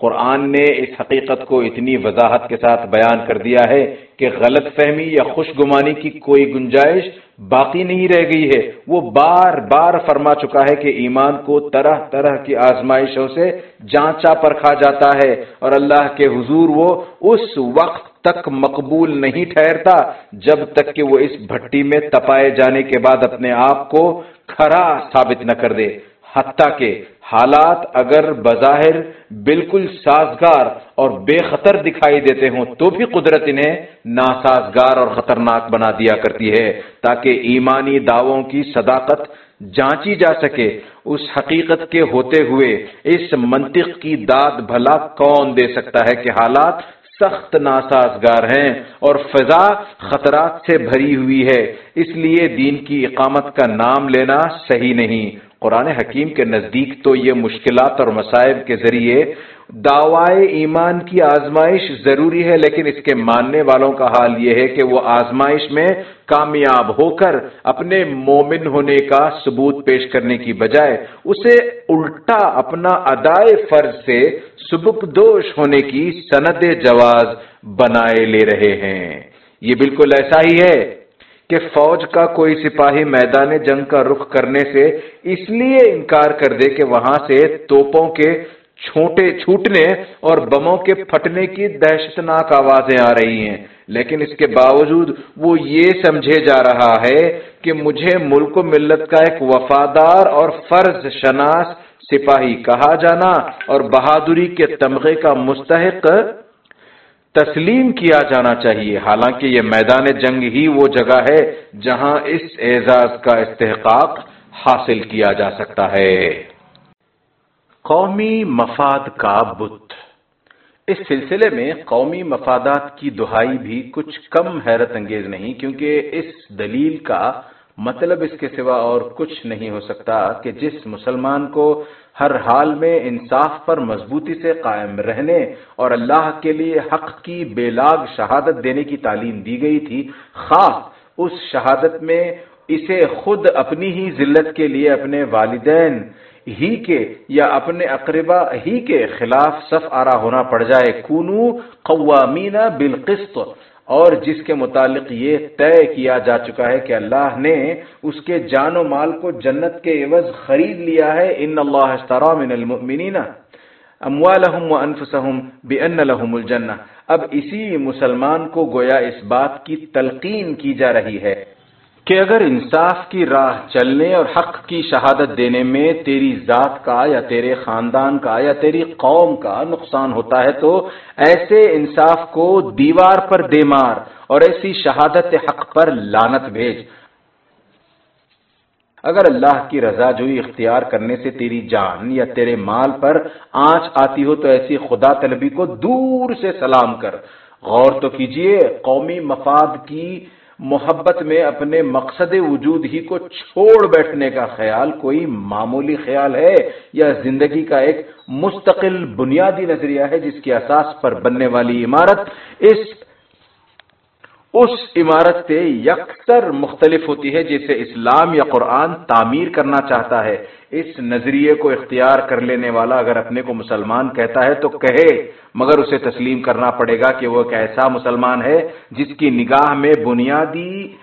قرآن نے اس حقیقت کو اتنی وضاحت کے ساتھ بیان کر دیا ہے کہ غلط فہمی یا خوش گمانی کی کوئی گنجائش باقی نہیں رہ گئی ہے۔ وہ بار بار فرما چکا ہے کہ ایمان کو طرح طرح کی آزمائشوں سے جانچا پرکھا جاتا ہے اور اللہ کے حضور وہ اس وقت تک مقبول نہیں ٹھہرتا جب تک کہ وہ اس بھٹی میں تپائے جانے کے بعد اپنے آپ کو کھرا ثابت نہ کر دے۔ حتیٰ کہ حالات اگر بظاہر بالکل سازگار اور بے خطر دکھائی دیتے ہوں تو بھی قدرت انہیں ناسازگار اور خطرناک بنا دیا کرتی ہے تاکہ ایمانی دعووں کی صداقت جانچی جا سکے۔ اس حقیقت کے ہوتے ہوئے اس منطق کی داد بھلا کون دے سکتا ہے کہ حالات سخت ناسازگار ہیں اور فضا خطرات سے بھری ہوئی ہے۔ اس لیے دین کی اقامت کا نام لینا صحیح نہیں۔ قرآن حکیم کے نزدیک تو یہ مشکلات اور مسائب کے ذریعے دعوائے ایمان کی آزمائش ضروری ہے، لیکن اس کے ماننے والوں کا حال یہ ہے کہ وہ آزمائش میں کامیاب ہو کر اپنے مومن ہونے کا ثبوت پیش کرنے کی بجائے اسے الٹا اپنا ادائے فرض سے سبک دوش ہونے کی سند جواز بنائے لے رہے ہیں۔ یہ بالکل ایسا ہی ہے۔ کہ فوج کا کوئی سپاہی میدان جنگ کا رخ کرنے سے اس لیے انکار کر دے کہ وہاں سے توپوں کے چھوٹے چھوٹنے اور بموں کے پھٹنے کی دہشتناک آوازیں آ رہی ہیں۔ لیکن اس کے باوجود وہ یہ سمجھے جا رہا ہے کہ مجھے ملک و ملت کا ایک وفادار اور فرض شناس سپاہی کہا جانا اور بہادری کے تمغے کا مستحق تسلیم کیا جانا چاہیے۔ حالانکہ یہ میدان جنگ ہی وہ جگہ ہے جہاں اس اعزاز کا استحقاق حاصل کیا جا سکتا ہے۔ قومی مفاد کا بت۔ اس سلسلے میں قومی مفادات کی دہائی بھی کچھ کم حیرت انگیز نہیں، کیونکہ اس دلیل کا مطلب اس کے سوا اور کچھ نہیں ہو سکتا کہ جس مسلمان کو ہر حال میں انصاف پر مضبوطی سے قائم رہنے اور اللہ کے لیے حق کی بے لاگ شہادت دینے کی تعلیم دی گئی تھی، خواہ اس شہادت میں اسے خود اپنی ہی ذلت کے لیے اپنے والدین ہی کے یا اپنے اقربا ہی کے خلاف صف آرا ہونا پڑ جائے۔ کونو قوامین بالقسط اور جس کے متعلق یہ طے کیا جا چکا ہے کہ اللہ نے اس کے جان و مال کو جنت کے عوض خرید لیا ہے، ان اللہ من المؤمنین اموالہم وانفسہم بان لہم الجنہ۔ اب اسی مسلمان کو گویا اس بات کی تلقین کی جا رہی ہے۔ کہ اگر انصاف کی راہ چلنے اور حق کی شہادت دینے میں تیری ذات کا یا تیرے خاندان کا یا تیری قوم کا نقصان ہوتا ہے تو ایسے انصاف کو دیوار پر دے مار اور ایسی شہادت حق پر لانت بھیج۔ اگر اللہ کی رضا جوئی اختیار کرنے سے تیری جان یا تیرے مال پر آنچ آتی ہو تو ایسی خدا طلبی کو دور سے سلام کر۔ غور تو کیجیے، قومی مفاد کی محبت میں اپنے مقصد وجود ہی کو چھوڑ بیٹھنے کا خیال کوئی معمولی خیال ہے یا زندگی کا ایک مستقل بنیادی نظریہ ہے جس کی اساس پر بننے والی عمارت؟ اس اس عمارت سے یکسر مختلف ہوتی ہے جسے اسلام یا قرآن تعمیر کرنا چاہتا ہے۔ اس نظریے کو اختیار کر لینے والا اگر اپنے کو مسلمان کہتا ہے تو کہے، مگر اسے تسلیم کرنا پڑے گا کہ وہ ایک ایسا مسلمان ہے جس کی نگاہ میں بنیادی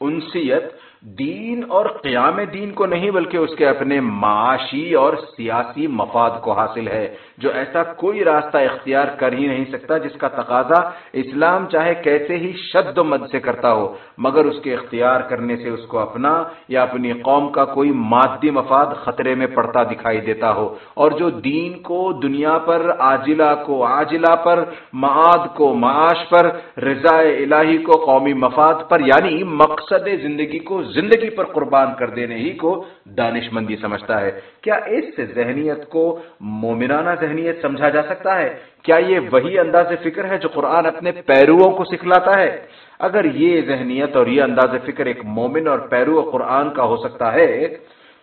انسیت دین اور قیام دین کو نہیں بلکہ اس کے اپنے معاشی اور سیاسی مفاد کو حاصل ہے، جو ایسا کوئی راستہ اختیار کر ہی نہیں سکتا جس کا تقاضا اسلام چاہے کیسے ہی شد و مد سے کرتا ہو، مگر اس کے اختیار کرنے سے اس کو اپنا یا اپنی قوم کا کوئی مادی مفاد خطرے میں پڑتا دکھائی دیتا ہو۔ اور جو دین کو دنیا پر آجلا کو آجلا پر، معاد کو معاش پر رضاء الہی کو قومی مفاد پر یعنی مقصد زندگی کو زندگی پر قربان کر دینے ہی کو دانش مندی سمجھتا ہے۔ کیا اس سے ذہنیت کو مومنانہ ذہنیت سمجھا جا سکتا ہے؟ کیا یہ وہی انداز فکر ہے جو قرآن اپنے پیرووں کو سکھلاتا ہے؟ اگر یہ ذہنیت اور یہ انداز فکر ایک مومن اور پیرو قرآن کا ہو سکتا ہے،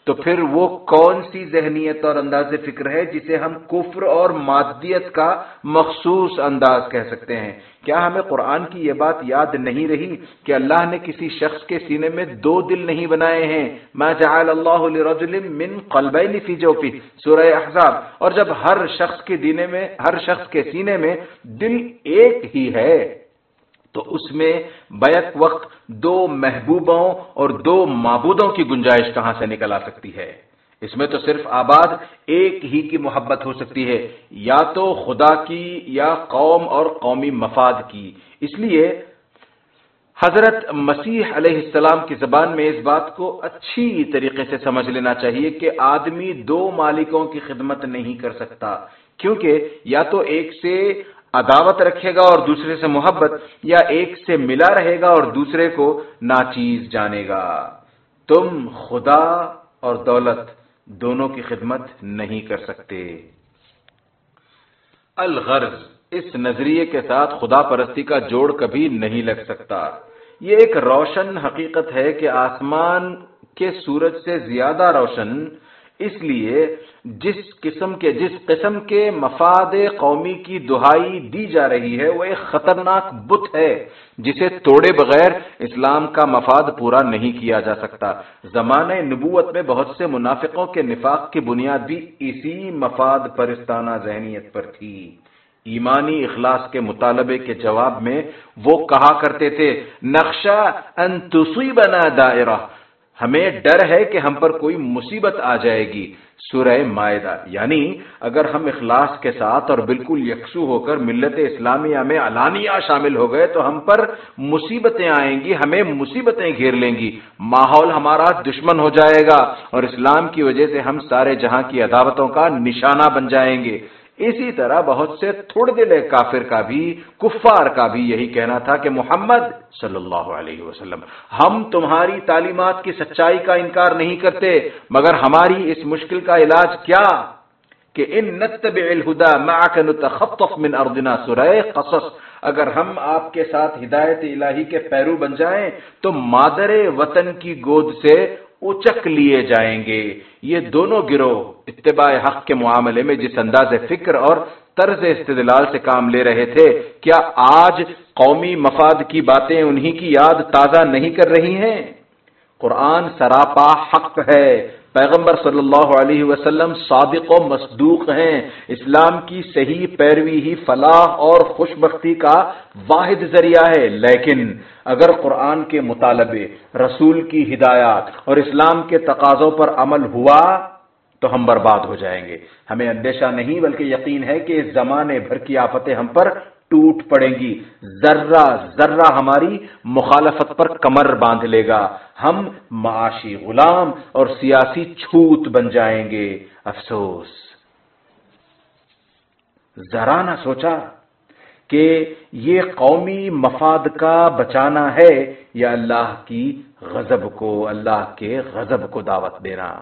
تو پھر وہ کون سی ذہنیت اور انداز فکر ہے جسے ہم کفر اور مادیت کا مخصوص انداز کہہ سکتے ہیں؟ کیا ہمیں قرآن کی یہ بات یاد نہیں رہی کہ اللہ نے کسی شخص کے سینے میں دو دل نہیں بنائے ہیں؟ ما جعل اللہ لرجل من قلبین فی جوفی سورہ احزاب۔ اور جب ہر شخص کے دینے میں، ہر شخص کے سینے میں دل ایک ہی ہے، تو اس میں بیک وقت دو محبوبوں اور دو معبودوں کی گنجائش کہاں سے نکل آ سکتی ہے؟ اس میں تو صرف آباد ایک ہی کی محبت ہو سکتی ہے، یا تو خدا کی یا قوم اور قومی مفاد کی۔ اس لیے حضرت مسیح علیہ السلام کی زبان میں اس بات کو اچھی طریقے سے سمجھ لینا چاہیے کہ آدمی دو مالکوں کی خدمت نہیں کر سکتا، کیونکہ یا تو ایک سے عداوت رکھے گا اور دوسرے سے محبت، یا ایک سے ملا رہے گا اور دوسرے کو ناچیز جانے گا۔ تم خدا اور دولت دونوں کی خدمت نہیں کر سکتے۔ الغرض، اس نظریے کے ساتھ خدا پرستی کا جوڑ کبھی نہیں لگ سکتا۔ یہ ایک روشن حقیقت ہے کہ آسمان کے سورج سے زیادہ روشن، اس لیے جس قسم کے جس قسم کے مفاد قومی کی دہائی دی جا رہی ہے، وہ ایک خطرناک بت ہے، جسے توڑے بغیر اسلام کا مفاد پورا نہیں کیا جا سکتا۔ زمانۂ نبوت میں بہت سے منافقوں کے نفاق کی بنیاد بھی اسی مفاد پرستانہ ذہنیت پر تھی۔ ایمانی اخلاص کے مطالبے کے جواب میں وہ کہا کرتے تھے نقشہ ان تصیبنا دائرہ۔ ہمیں ڈر ہے کہ ہم پر کوئی مصیبت آ جائے گی۔ سورہ معدہ یعنی اگر ہم اخلاص کے ساتھ اور بالکل یکسو ہو کر ملت اسلامیہ میں علانیہ شامل ہو گئے تو ہم پر مصیبتیں آئیں گی، ہمیں مصیبتیں گھیر لیں گی۔ ماحول ہمارا دشمن ہو جائے گا اور اسلام کی وجہ سے ہم سارے جہاں کی عداوتوں کا نشانہ بن جائیں گے۔ اسی طرح بہت سے تھوڑ دل کافر کا بھی، کفار کا بھی یہی کہنا تھا کہ محمد صلی اللہ علیہ وسلم، ہم تمہاری تعلیمات کی سچائی کا انکار نہیں کرتے، مگر ہماری اس مشکل کا علاج کیا؟ کہ ان نتب الہدا نتخطف من ارضنا سورہ قصص، اگر ہم آپ کے ساتھ ہدایت الہی کے پیرو بن جائیں، تو مادر وطن کی گود سے اچک لیے جائیں گے۔ یہ دونوں گروہ اتباع حق کے معاملے میں جس انداز فکر اور طرز استدلال سے کام لے رہے تھے، کیا آج قومی مفاد کی باتیں انہی کی یاد تازہ نہیں کر رہی ہیں؟ قرآن سراپا حق ہے۔ پیغمبر صلی اللہ علیہ وسلم صادق و مصدوق ہیں۔ اسلام کی صحیح پیروی ہی فلاح اور خوش بختی کا واحد ذریعہ ہے۔ لیکن اگر قرآن کے مطالبے، رسول کی ہدایات اور اسلام کے تقاضوں پر عمل ہوا، تو ہم برباد ہو جائیں گے۔ ہمیں اندیشہ نہیں، بلکہ یقین ہے کہ اس زمانے بھر کی آفتیں ہم پر ٹوٹ پڑیں گی۔ ذرہ ذرہ ہماری مخالفت پر کمر باندھ لے گا۔ ہم معاشی غلام اور سیاسی چھوت بن جائیں گے۔ افسوس۔ ذرا نہ سوچا کہ یہ قومی مفاد کا بچانا ہے یا اللہ کی غضب کو، اللہ کے غضب کو دعوت دینا۔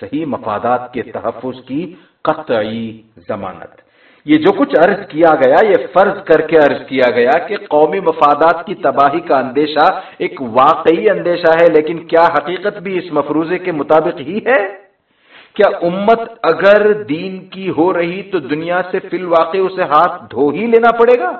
صحیح مفادات کے تحفظ کی قطعی ضمانت۔ یہ جو کچھ عرض کیا گیا، یہ فرض کر کے عرض کیا گیا کہ قومی مفادات کی تباہی کا اندیشہ ایک واقعی اندیشہ ہے، لیکن کیا حقیقت بھی اس مفروضے کے مطابق ہی ہے؟ کیا امت اگر دین کی ہو رہی تو دنیا سے فی الواقع اسے ہاتھ دھو ہی لینا پڑے گا؟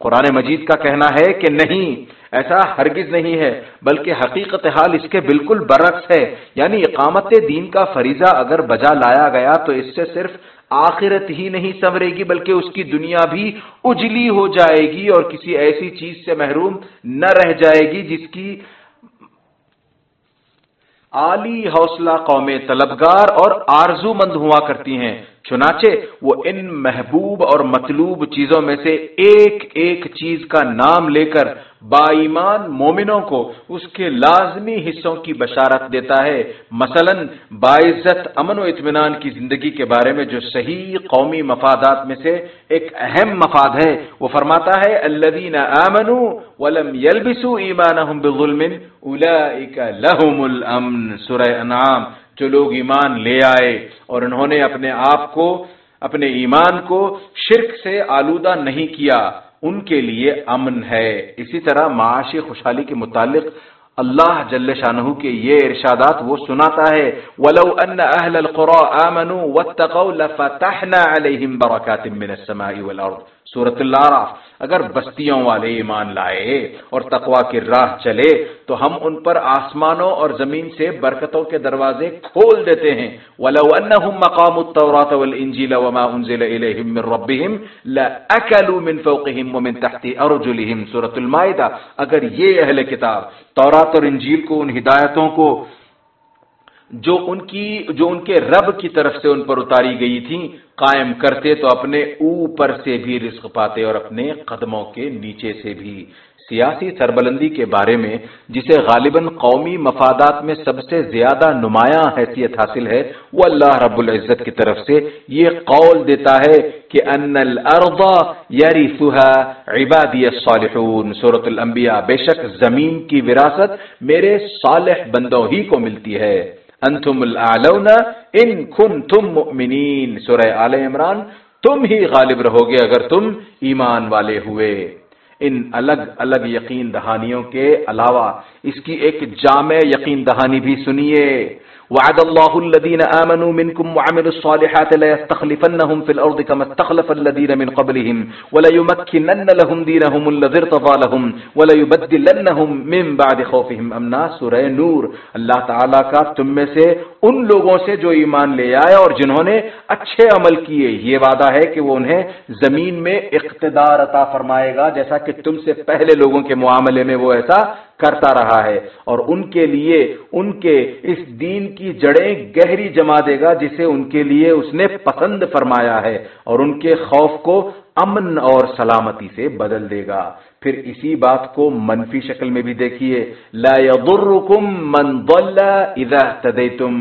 قرآن مجید کا کہنا ہے کہ نہیں، ایسا ہرگز نہیں ہے، بلکہ حقیقت حال اس کے بالکل برعکس ہے۔ یعنی اقامت دین کا فریضہ اگر بجا لایا گیا تو اس سے صرف آخرت ہی نہیں سنورے گی، بلکہ اس کی دنیا بھی اجلی ہو جائے گی اور کسی ایسی چیز سے محروم نہ رہ جائے گی جس کی عالی حوصلہ قومیں طلبگار اور آرزو مند ہوا کرتی ہیں۔ چنانچہ وہ ان محبوب اور مطلوب چیزوں میں سے ایک ایک چیز کا نام لے کر با ایمان مومنوں کو اس کے لازمی حصوں کی بشارت دیتا ہے۔ مثلا باعزت، امن و اطمینان کی زندگی کے بارے میں جو صحیح قومی مفادات میں سے ایک اہم مفاد ہے، وہ فرماتا ہے، الذین آمنوا ولم يلبسوا ایمانهم بظلم اولئک لهم الامن۔ سورہ انعام جو لوگ ایمان لے آئے اور انہوں نے اپنے آپ کو، اپنے ایمان کو شرک سے آلودہ نہیں کیا۔ ان کے لیے امن ہے۔ اسی طرح معاشی خوشحالی کے متعلق اللہ جل شانہ کے یہ ارشادات وہ سناتا ہے۔ ولو ان اہل القرى امنوا واتقوا لفتحنا عليهم بركات من السماء والارض سورۃ الاعراف اگر بستیوں والے ایمان لائے اور تقوا کی راہ چلے، تو ہم ان پر آسمانوں اور زمین سے برکتوں کے دروازے کھول دیتے ہیں۔ ولو انهم مقام التوراة والانجيل وما انزل اليهم من ربهم لاكلوا من فوقهم ومن تحت ارجلهم سورۃ المائدہ۔ اگر یہ اہل کتاب تورات اور انجیل کو، ان ہدایتوں کو، جو ان کی، جو ان کے رب کی طرف سے ان پر اتاری گئی تھی قائم کرتے تو اپنے اوپر سے بھی رزق پاتے اور اپنے قدموں کے نیچے سے بھی۔ سیاسی سربلندی کے بارے میں، جسے غالباً قومی مفادات میں سب سے زیادہ نمایاں حیثیت حاصل ہے، وہ اللہ رب العزت کی طرف سے یہ قول دیتا ہے کہ ان الارض یرثها عبادی الصالحون۔ سورۃ الانبیاء بے شک زمین کی وراثت میرے صالح بندوں ہی کو ملتی ہے۔ انتم الاعلون ان کنتم مؤمنین۔ سورہ آل عمران، تم ہی غالب رہو گے اگر تم ایمان والے ہوئے۔ ان الگ الگ یقین دہانیوں کے علاوہ اس کی ایک جامع یقین دہانی بھی سنیے۔ وعد الله الذين آمنوا منكم وعملوا الصالحات لا يستخلفنهم في الأرض كما استخلف الذين من قبلهم ولا يمكنن لهم دينهم الذي ارتضى لهم ولا يبدلنهم من بعد خوفهم. امنا سورہ نور، اللہ تعالیٰ کا تم میں سے ان لوگوں سے جو ایمان لے آئے اور جنہوں نے اچھے عمل کیے، یہ وعدہ ہے کہ وہ انہیں زمین میں اقتدار عطا فرمائے گا، جیسا کہ تم سے پہلے لوگوں کے معاملے میں وہ ایسا کرتا رہا ہے اور ان کے لیے ان کے اس دین کی جڑیں گہری جما دے گا جسے ان کے لیے اس نے پسند فرمایا ہے اور ان کے خوف کو امن اور سلامتی سے بدل دے گا۔ پھر اسی بات کو منفی شکل میں بھی دیکھیے۔ لا يضركم من ضل اذا تم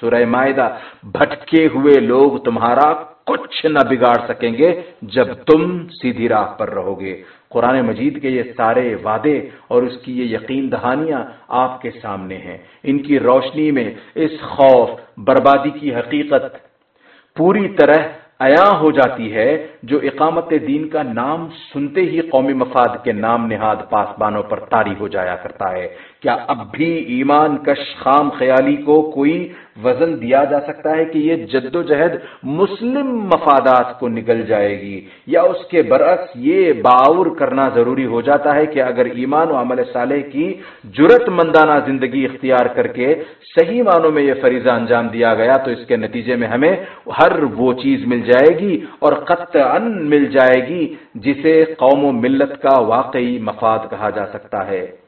سورہ معدہ بھٹکے ہوئے لوگ تمہارا کچھ نہ بگاڑ سکیں گے جب تم سیدھی راہ پر رہو گے۔ قرآن مجید کے یہ سارے وعدے اور اس کی یہ یقین دہانیاں آپ کے سامنے ہیں۔ ان کی روشنی میں اس خوف، بربادی کی حقیقت پوری طرح عیا ہو جاتی ہے، جو اقامت دین کا نام سنتے ہی قومی مفاد کے نام نہاد پاسبانوں پر تاری ہو جایا کرتا ہے۔ کیا اب بھی ایمان کش خام خیالی کو کوئی وزن دیا جا سکتا ہے کہ یہ جد و جہد مسلم مفادات کو نگل جائے گی یا اس کے برعکس یہ باور کرنا ضروری ہو جاتا ہے کہ اگر ایمان و عمل صالح کی جرت مندانہ زندگی اختیار کر کے صحیح معنوں میں یہ فریضہ انجام دیا گیا تو اس کے نتیجے میں ہمیں ہر وہ چیز مل جائے گی اور قطعا مل جائے گی جسے قوم و ملت کا واقعی مفاد کہا جا سکتا ہے۔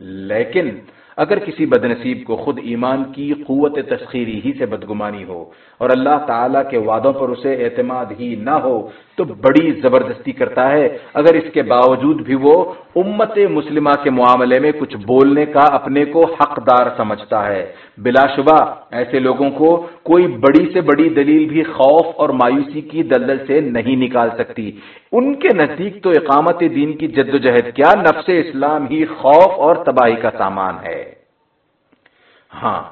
لیکن اگر کسی بد نصیب کو خود ایمان کی قوت تسخیری ہی سے بدگمانی ہو اور اللہ تعالی کے وعدوں پر اسے اعتماد ہی نہ ہو تو بڑی زبردستی کرتا ہے۔ اگر اس کے باوجود بھی وہ امت مسلمہ کے معاملے میں کچھ بولنے کا اپنے کو حقدار سمجھتا ہے۔ بلا شبہ ایسے لوگوں کو کوئی بڑی سے بڑی دلیل بھی خوف اور مایوسی کی دلدل سے نہیں نکال سکتی۔ ان کے نزدیک تو اقامت دین کی جد و جہد کیا نفس اسلام ہی خوف اور تباہی کا سامان ہے۔ ہاں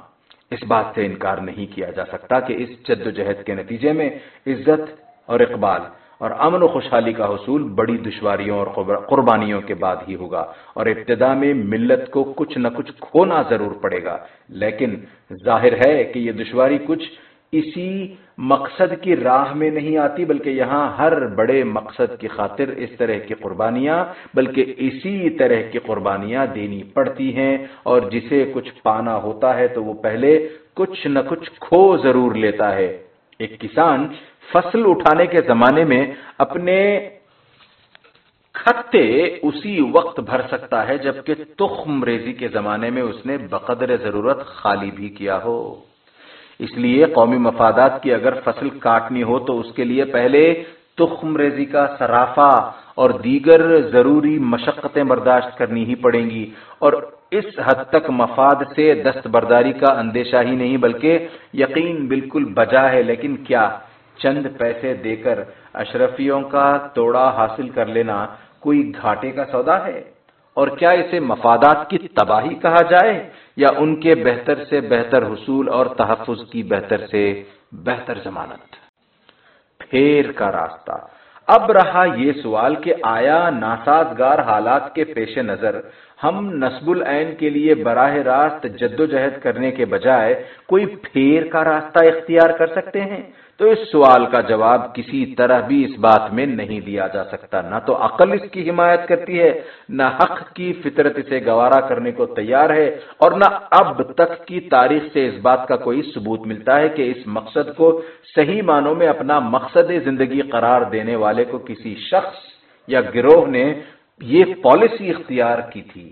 اس بات سے انکار نہیں کیا جا سکتا کہ اس جد و جہد کے نتیجے میں عزت اور اقبال اور امن و خوشحالی کا حصول بڑی دشواریوں اور قربانیوں کے بعد ہی ہوگا اور ابتدا میں ملت کو کچھ نہ کچھ کھونا ضرور پڑے گا۔ لیکن ظاہر ہے کہ یہ دشواری کچھ اسی مقصد کی راہ میں نہیں آتی، بلکہ یہاں ہر بڑے مقصد کی خاطر اس طرح کی قربانیاں، بلکہ اسی طرح کی قربانیاں دینی پڑتی ہیں اور جسے کچھ پانا ہوتا ہے تو وہ پہلے کچھ نہ کچھ کھو ضرور لیتا ہے۔ ایک کسان فصل اٹھانے کے زمانے میں اپنے کھتے اسی وقت بھر سکتا ہے جبکہ تخم ریزی کے زمانے میں اس نے بقدر ضرورت خالی بھی کیا ہو۔ اس لیے قومی مفادات کی اگر فصل کاٹنی ہو تو اس کے لیے پہلے تخم ریزی کا سرافہ اور دیگر ضروری مشقتیں برداشت کرنی ہی پڑیں گی اور اس حد تک مفاد سے دست برداری کا اندیشہ ہی نہیں، بلکہ یقین بالکل بجا ہے۔ لیکن کیا چند پیسے دے کر اشرفیوں کا توڑا حاصل کر لینا کوئی گھاٹے کا سودا ہے؟ اور کیا اسے مفادات کی تباہی کہا جائے یا ان کے بہتر سے بہتر حصول اور تحفظ کی بہتر سے بہتر ضمانت؟ پھیر کا راستہ۔ اب رہا یہ سوال کہ آیا ناسازگار حالات کے پیش نظر ہم نصب العین کے لیے براہ راست جد و جہد کرنے کے بجائے کوئی پھیر کا راستہ اختیار کر سکتے ہیں؟ تو اس سوال کا جواب کسی طرح بھی اس بات میں نہیں دیا جا سکتا۔ نہ تو عقل اس کی حمایت کرتی ہے، نہ حق کی فطرت اسے گوارا کرنے کو تیار ہے، اور نہ اب تک کی تاریخ سے اس بات کا کوئی ثبوت ملتا ہے کہ اس مقصد کو صحیح معنوں میں اپنا مقصد زندگی قرار دینے والے کو کسی شخص یا گروہ نے یہ پالیسی اختیار کی تھی۔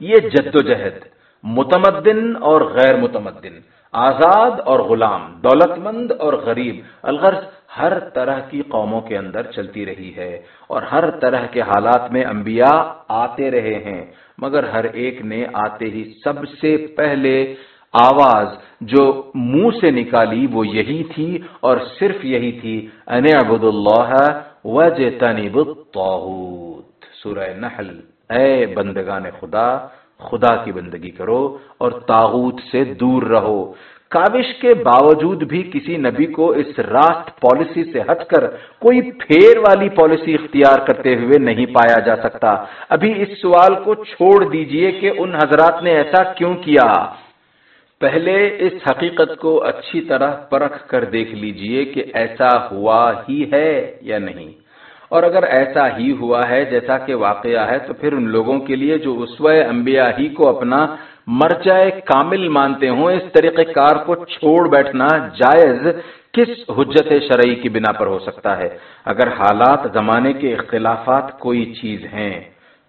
یہ جد و جہد، متمدن اور غیر متمدن۔ آزاد اور غلام دولت مند اور غریب، الغرض ہر طرح کی قوموں کے اندر چلتی رہی ہے اور ہر طرح کے حالات میں انبیاء آتے رہے ہیں۔ مگر ہر ایک نے آتے ہی سب سے پہلے آواز جو منہ سے نکالی وہ یہی تھی اور صرف یہی تھی، ان عبد اللہ وج تنب سورہ نحل، اے بندگان خدا خدا کی بندگی کرو اور تاغوت سے دور رہو۔ کاوش کے باوجود بھی کسی نبی کو اس راست پالیسی سے ہٹ کر کوئی پھیر والی پالیسی اختیار کرتے ہوئے نہیں پایا جا سکتا۔ ابھی اس سوال کو چھوڑ دیجیے کہ ان حضرات نے ایسا کیوں کیا۔ پہلے اس حقیقت کو اچھی طرح پرکھ کر دیکھ لیجیے کہ ایسا ہوا ہی ہے یا نہیں۔ اور اگر ایسا ہی ہوا ہے جیسا کہ واقعہ ہے، تو پھر ان لوگوں کے لیے جو اسوہ انبیاء ہی کو اپنا مرچائے کامل مانتے ہوں، اس طریقہ کار کو چھوڑ بیٹھنا جائز کس حجت شرعی کی بنا پر ہو سکتا ہے؟ اگر حالات زمانے کے اختلافات کوئی چیز ہیں،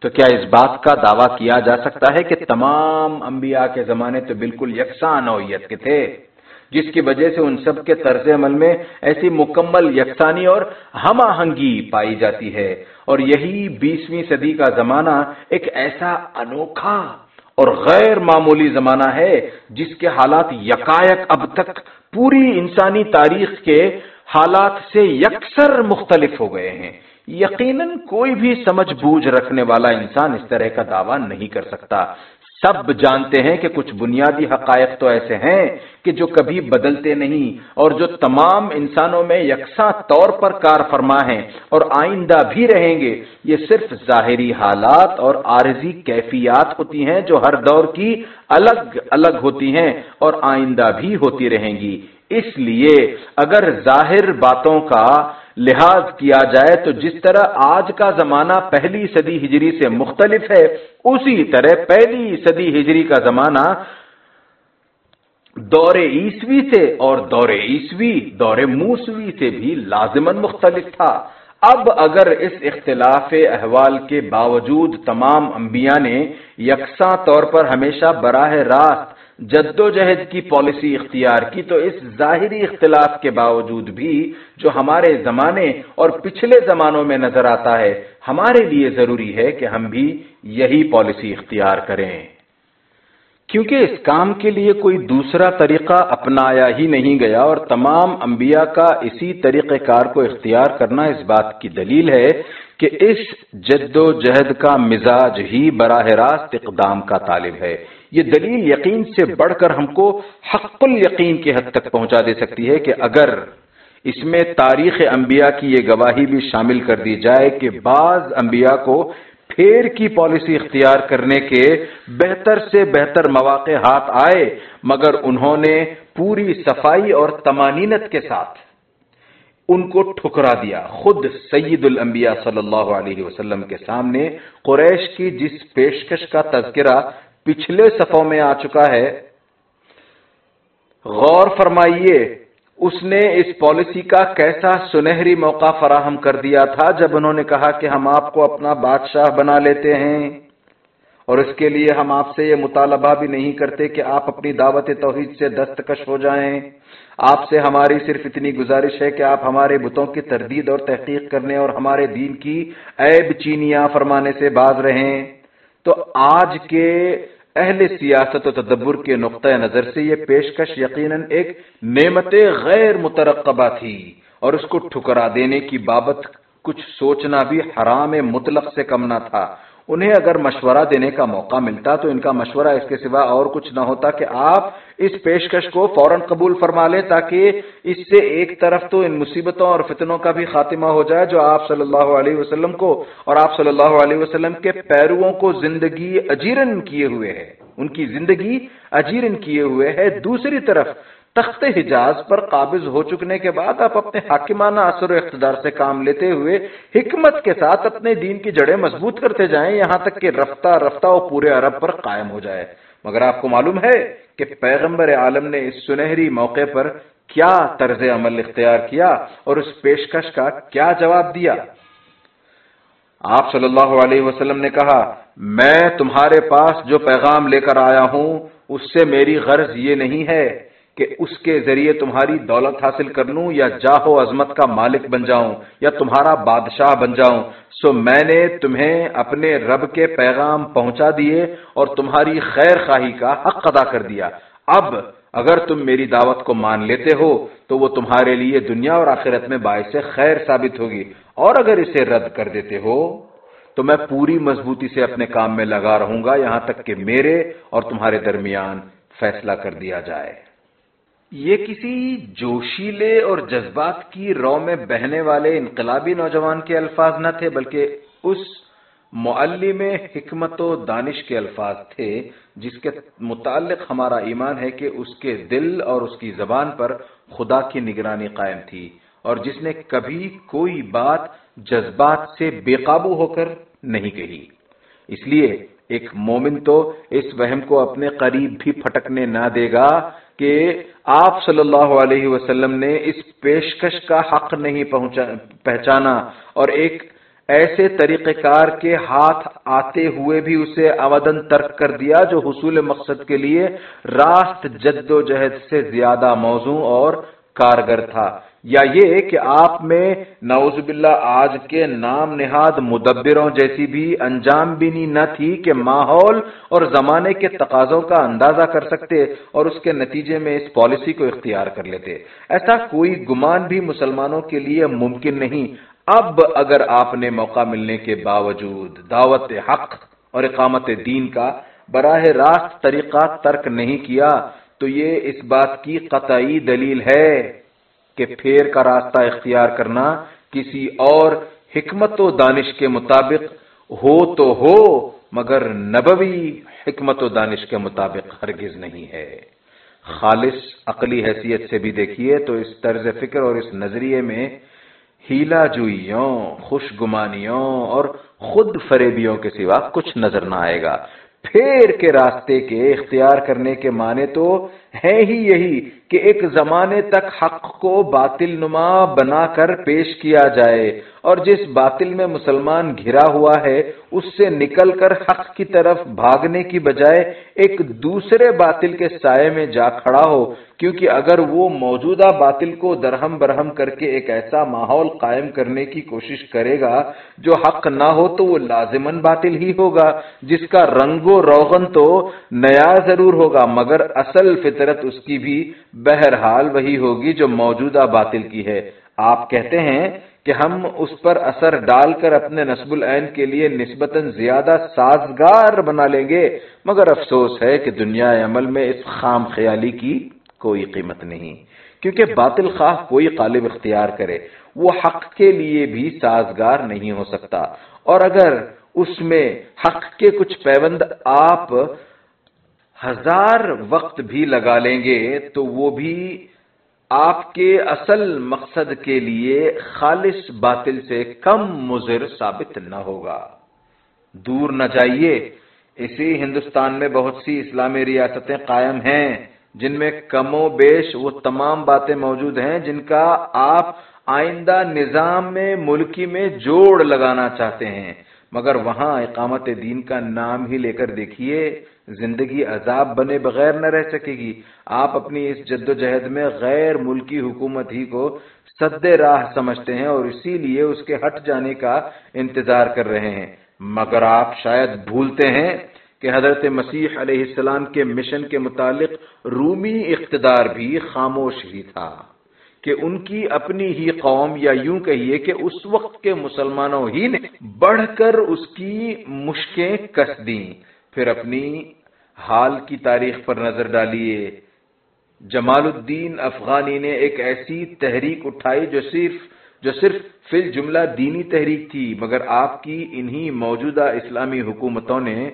تو کیا اس بات کا دعویٰ کیا جا سکتا ہے کہ تمام انبیاء کے زمانے تو بالکل یکساں نوعیت کے تھے؟ جس کی وجہ سے ان سب کے طرز عمل میں ایسی مکمل یکسانی اور ہم آہنگی پائی جاتی ہے۔ اور یہی بیسویں صدی کا زمانہ ایک ایسا انوکھا اور غیر معمولی زمانہ ہے جس کے حالات یکایک اب تک پوری انسانی تاریخ کے حالات سے یکسر مختلف ہو گئے ہیں۔ یقیناً کوئی بھی سمجھ بوجھ رکھنے والا انسان اس طرح کا دعویٰ نہیں کر سکتا۔ سب جانتے ہیں کہ کچھ بنیادی حقائق تو ایسے ہیں کہ جو کبھی بدلتے نہیں اور جو تمام انسانوں میں یکساں طور پر کار فرما ہیں اور آئندہ بھی رہیں گے، یہ صرف ظاہری حالات اور عارضی کیفیات ہوتی ہیں جو ہر دور کی الگ الگ ہوتی ہیں اور آئندہ بھی ہوتی رہیں گی۔ اس لیے اگر ظاہر باتوں کا لحاظ کیا جائے تو جس طرح آج کا زمانہ پہلی صدی ہجری سے مختلف ہے، اسی طرح پہلی صدی ہجری کا زمانہ دور عیسوی سے اور دور عیسوی، دور موسوی سے بھی لازمن مختلف تھا۔ اب اگر اس اختلاف احوال کے باوجود تمام انبیاء نے یکساں طور پر ہمیشہ براہ راست جد و جہد کی پالیسی اختیار کی تو اس ظاہری اختلاف کے باوجود بھی جو ہمارے زمانے اور پچھلے زمانوں میں نظر آتا ہے، ہمارے لیے ضروری ہے کہ ہم بھی یہی پالیسی اختیار کریں۔ کیونکہ اس کام کے لیے کوئی دوسرا طریقہ اپنایا ہی نہیں گیا اور تمام انبیاء کا اسی طریقہ کار کو اختیار کرنا اس بات کی دلیل ہے کہ اس جد و جہد کا مزاج ہی براہ راست اقدام کا طالب ہے۔ یہ دلیل یقین سے بڑھ کر ہم کو حق الیقین کی حد تک پہنچا دے سکتی ہے کہ اگر اس میں تاریخ انبیاء کی یہ گواہی بھی شامل کر دی جائے کہ بعض انبیاء کو پھیر کی پالیسی اختیار کرنے کے بہتر سے بہتر مواقع ہاتھ آئے، مگر انہوں نے پوری صفائی اور تمانینت کے ساتھ ان کو ٹھکرا دیا۔ خود سید الانبیاء صلی اللہ علیہ وسلم کے سامنے قریش کی جس پیشکش کا تذکرہ پچھلے صفوں میں آ چکا ہے۔ غور فرمائیے، اس نے اس پالیسی کا کیسا سنہری موقع فراہم کر دیا تھا جب انہوں نے کہا کہ ہم آپ کو اپنا بادشاہ بنا لیتے ہیں؟ اور اس کے لیے ہم آپ سے یہ مطالبہ بھی نہیں کرتے کہ آپ اپنی دعوت توحید سے دستکش ہو جائیں۔ آپ سے ہماری صرف اتنی گزارش ہے کہ آپ ہمارے بتوں کی تردید اور تحقیق کرنے اور ہمارے دین کی عیب چینیاں فرمانے سے باز رہیں۔ تو آج کے اہل سیاست و تدبر کے نقطۂ نظر سے یہ پیشکش یقیناً ایک نعمت غیر مترقبہ تھی اور اس کو ٹھکرا دینے کی بابت کچھ سوچنا بھی حرام مطلق سے کم نہ تھا۔ انہیں اگر مشورہ دینے کا موقع ملتا تو ان کا مشورہ اس کے سوا اور کچھ نہ ہوتا کہ آپ اس پیشکش کو فوراً قبول فرما لیں تاکہ اس سے ایک طرف تو ان مصیبتوں اور فتنوں کا بھی خاتمہ ہو جائے جو آپ صلی اللہ علیہ وسلم کو اور آپ صلی اللہ علیہ وسلم کے پیرووں کو زندگی اجیرن کیے ہوئے ہے ان کی زندگی اجیرن کیے ہوئے ہے۔ دوسری طرف تخت حجاز پر قابض ہو چکنے کے بعد آپ اپنے حاکمانہ اثر و اقتدار سے کام لیتے ہوئے حکمت کے ساتھ اپنے دین کی جڑیں مضبوط کرتے جائیں، یہاں تک کہ رفتہ رفتہ و پورے عرب پر قائم ہو جائے۔ مگر آپ کو معلوم ہے کہ پیغمبر عالم نے اس سنہری موقع پر کیا طرز عمل اختیار کیا اور اس پیشکش کا کیا جواب دیا؟ آپ صلی اللہ علیہ وسلم نے کہا، میں تمہارے پاس جو پیغام لے کر آیا ہوں، اس سے میری غرض یہ نہیں ہے کہ اس کے ذریعے تمہاری دولت حاصل کر لوں یا جاہو عظمت کا مالک بن جاؤں یا تمہارا بادشاہ بن جاؤں، سو میں نے تمہیں اپنے رب کے پیغام پہنچا دیے اور تمہاری خیر خواہی کا حق ادا کر دیا۔ اب اگر تم میری دعوت کو مان لیتے ہو، تو وہ تمہارے لیے دنیا اور آخرت میں باعث خیر ثابت ہوگی۔ اور اگر اسے رد کر دیتے ہو، تو میں پوری مضبوطی سے اپنے کام میں لگا رہوں گا، یہاں تک کہ میرے اور تمہارے درمیان فیصلہ کر دیا جائے۔ یہ کسی جوشیلے اور جذبات کی رو میں بہنے والے انقلابی نوجوان کے الفاظ نہ تھے، بلکہ اس معلم حکمت و دانش کے الفاظ تھے، جس کے متعلق ہمارا ایمان ہے کہ اس کے دل اور اس کی زبان پر خدا کی نگرانی قائم تھی، اور جس نے کبھی کوئی بات جذبات سے بے قابو ہو کر نہیں کہی۔ اس لیے ایک مومن تو اس وہم کو اپنے قریب بھی پھٹکنے نہ دے گا۔ کہ آپ صلی اللہ علیہ وسلم نے اس پیشکش کا حق نہیں پہنچا پہچانا اور ایک ایسے طریقہ کار کے ہاتھ آتے ہوئے بھی اسے آمدن ترک کر دیا جو حصول مقصد کے لیے راست جد و جہد سے زیادہ موزوں اور کارگر تھا۔ یا یہ کہ آپ میں نعوذ باللہ آج کے نام نہاد مدبروں جیسی بھی انجام بینی نہ تھی کہ ماحول اور زمانے کے تقاضوں کا اندازہ کر سکتے اور اس کے نتیجے میں اس پالیسی کو اختیار کر لیتے۔ ایسا کوئی گمان بھی مسلمانوں کے لیے ممکن نہیں۔ اب اگر آپ نے موقع ملنے کے باوجود دعوت حق اور اقامت دین کا براہ راست طریقہ ترک نہیں کیا، تو یہ اس بات کی قطعی دلیل ہے۔ کہ پھیر کا راستہ اختیار کرنا کسی اور حکمت و دانش کے مطابق ہو تو ہو، مگر نبوی حکمت و دانش کے مطابق ہرگز نہیں ہے۔ خالص عقلی حیثیت سے بھی دیکھیے تو اس طرز فکر اور اس نظریے میں ہیلا جوئیوں، خوش گمانیوں اور خود فریبیوں کے سوا کچھ نظر نہ آئے گا۔ پھیر کے راستے کے اختیار کرنے کے معنی تو ہے ہی یہی کہ ایک زمانے تک حق کو باطل نما بنا کر پیش کیا جائے اور جس باطل میں مسلمان گھرا ہوا ہے، اس سے نکل کر حق کی طرف بھاگنے کی بجائے ایک دوسرے باطل کے سائے میں جا کھڑا ہو، کیونکہ اگر وہ موجودہ باطل کو درہم برہم کر کے ایک ایسا ماحول قائم کرنے کی کوشش کرے گا جو حق نہ ہو تو وہ لازمن باطل ہی ہوگا، جس کا رنگ و روغن تو نیا ضرور ہوگا، مگر اصل فطرت اس کی بھی بہرحال وہی ہوگی جو موجودہ باطل کی ہے۔ آپ کہتے ہیں کہ ہم اس پر اثر ڈال کر اپنے نصب العین کے لیے نسبتاً زیادہ سازگار بنا لیں گے، مگر افسوس ہے کہ دنیا عمل میں اس خام خیالی کی کوئی قیمت نہیں۔ کیونکہ باطل خواہ کوئی قالب اختیار کرے، وہ حق کے لیے بھی سازگار نہیں ہو سکتا۔ اور اگر اس میں حق کے کچھ پیوند آپ ہزار وقت بھی لگا لیں گے تو وہ بھی آپ کے اصل مقصد کے لیے خالص باطل سے کم مضر ثابت نہ ہوگا۔ دور نہ جائیے۔ اسی ہندوستان میں بہت سی اسلامی ریاستیں قائم ہیں، جن میں کم و بیش وہ تمام باتیں موجود ہیں جن کا آپ آئندہ نظام میں، ملکی میں جوڑ لگانا چاہتے ہیں۔ مگر وہاں اقامت دین کا نام ہی لے کر دیکھیے۔ زندگی عذاب بنے بغیر نہ رہ سکے گی۔ آپ اپنی اس جد و جہد میں غیر ملکی حکومت ہی کو سد راہ سمجھتے ہیں اور اسی لیے اس کے ہٹ جانے کا انتظار کر رہے ہیں۔ مگر آپ شاید بھولتے ہیں کہ حضرت مسیح علیہ السلام کے مشن کے متعلق رومی اقتدار بھی خاموش ہی تھا کہ ان کی اپنی ہی قوم، یا یوں کہیے کہ اس وقت کے مسلمانوں ہی نے بڑھ کر اس کی مشکیں کس دیں۔ پھر اپنی حال کی تاریخ پر نظر ڈالیے۔ جمال الدین افغانی نے ایک ایسی تحریک اٹھائی جو صرف جو صرف فل جملہ دینی تحریک تھی، مگر آپ کی انہی موجودہ اسلامی حکومتوں نے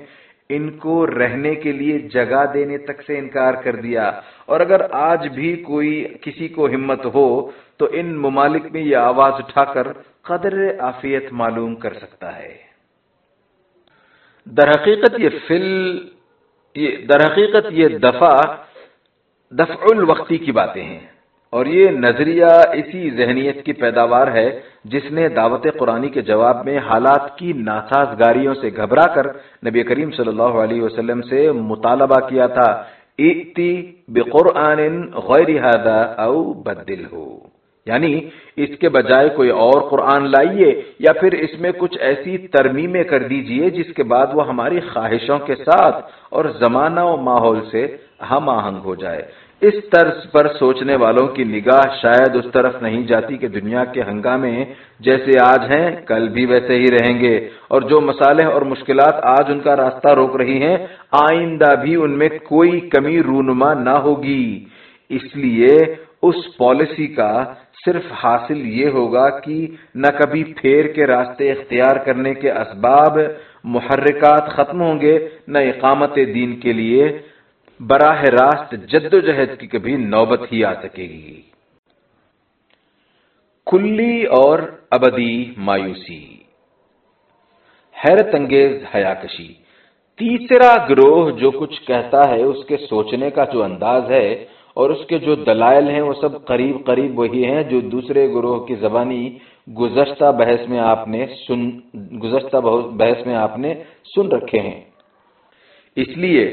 ان کو رہنے کے لیے جگہ دینے تک سے انکار کر دیا۔ اور اگر آج بھی کوئی کسی کو ہمت ہو، تو ان ممالک میں یہ آواز اٹھا کر قدر آفیت معلوم کر سکتا ہے۔ در حقیقت یہ فل در حقیقت یہ دفع دفع الوقتی کی باتیں ہیں۔ اور یہ نظریہ اسی ذہنیت کی پیداوار ہے جس نے دعوت قرآنی کے جواب میں حالات کی ناسازگاریوں سے گھبرا کر نبی کریم صلی اللہ علیہ وسلم سے مطالبہ کیا تھا ایتی بقرآن غیر او بدل ہو یعنی اس کے بجائے کوئی اور قرآن لائیے یا پھر اس میں کچھ ایسی ترمیمیں کر دیجیے جس کے بعد وہ ہماری خواہشوں کے ساتھ اور زمانہ و ماحول سے ہم آہنگ ہو جائے۔ اس طرز پر سوچنے والوں کی نگاہ شاید اس طرف نہیں جاتی کہ دنیا کے ہنگامے جیسے آج ہیں، کل بھی ویسے ہی رہیں گے۔ اور جو مسالے اور مشکلات آج ان کا راستہ روک رہی ہیں، آئندہ بھی ان میں کوئی کمی رونما نہ ہوگی۔ اس لیے اس پالیسی کا صرف حاصل یہ ہوگا کہ نہ کبھی پھیر کے راستے اختیار کرنے کے اسباب محرکات ختم ہوں گے، نہ اقامت دین کے لیے۔ براہ راست جد و جہد کی کبھی نوبت ہی آ سکے گی۔ کلی اور ابدی مایوسی۔ حیرت انگیز حیاکشی۔ تیسرا گروہ جو کچھ کہتا ہے اس کے سوچنے کا جو انداز ہے اور اس کے جو دلائل ہیں وہ سب قریب قریب وہی ہیں جو دوسرے گروہ کی زبانی گزشتہ بحث میں آپ نے سن، گزشتہ بحث میں آپ نے سن رکھے ہیں۔ اس لیے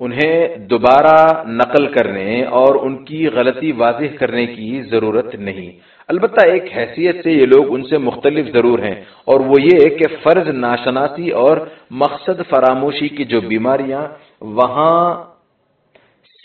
انہیں دوبارہ نقل کرنے اور ان کی غلطی واضح کرنے کی ضرورت نہیں۔ البتہ ایک حیثیت سے یہ لوگ ان سے مختلف ضرور ہیں اور وہ یہ کہ فرض ناشناسی اور مقصد فراموشی کی جو بیماریاں وہاں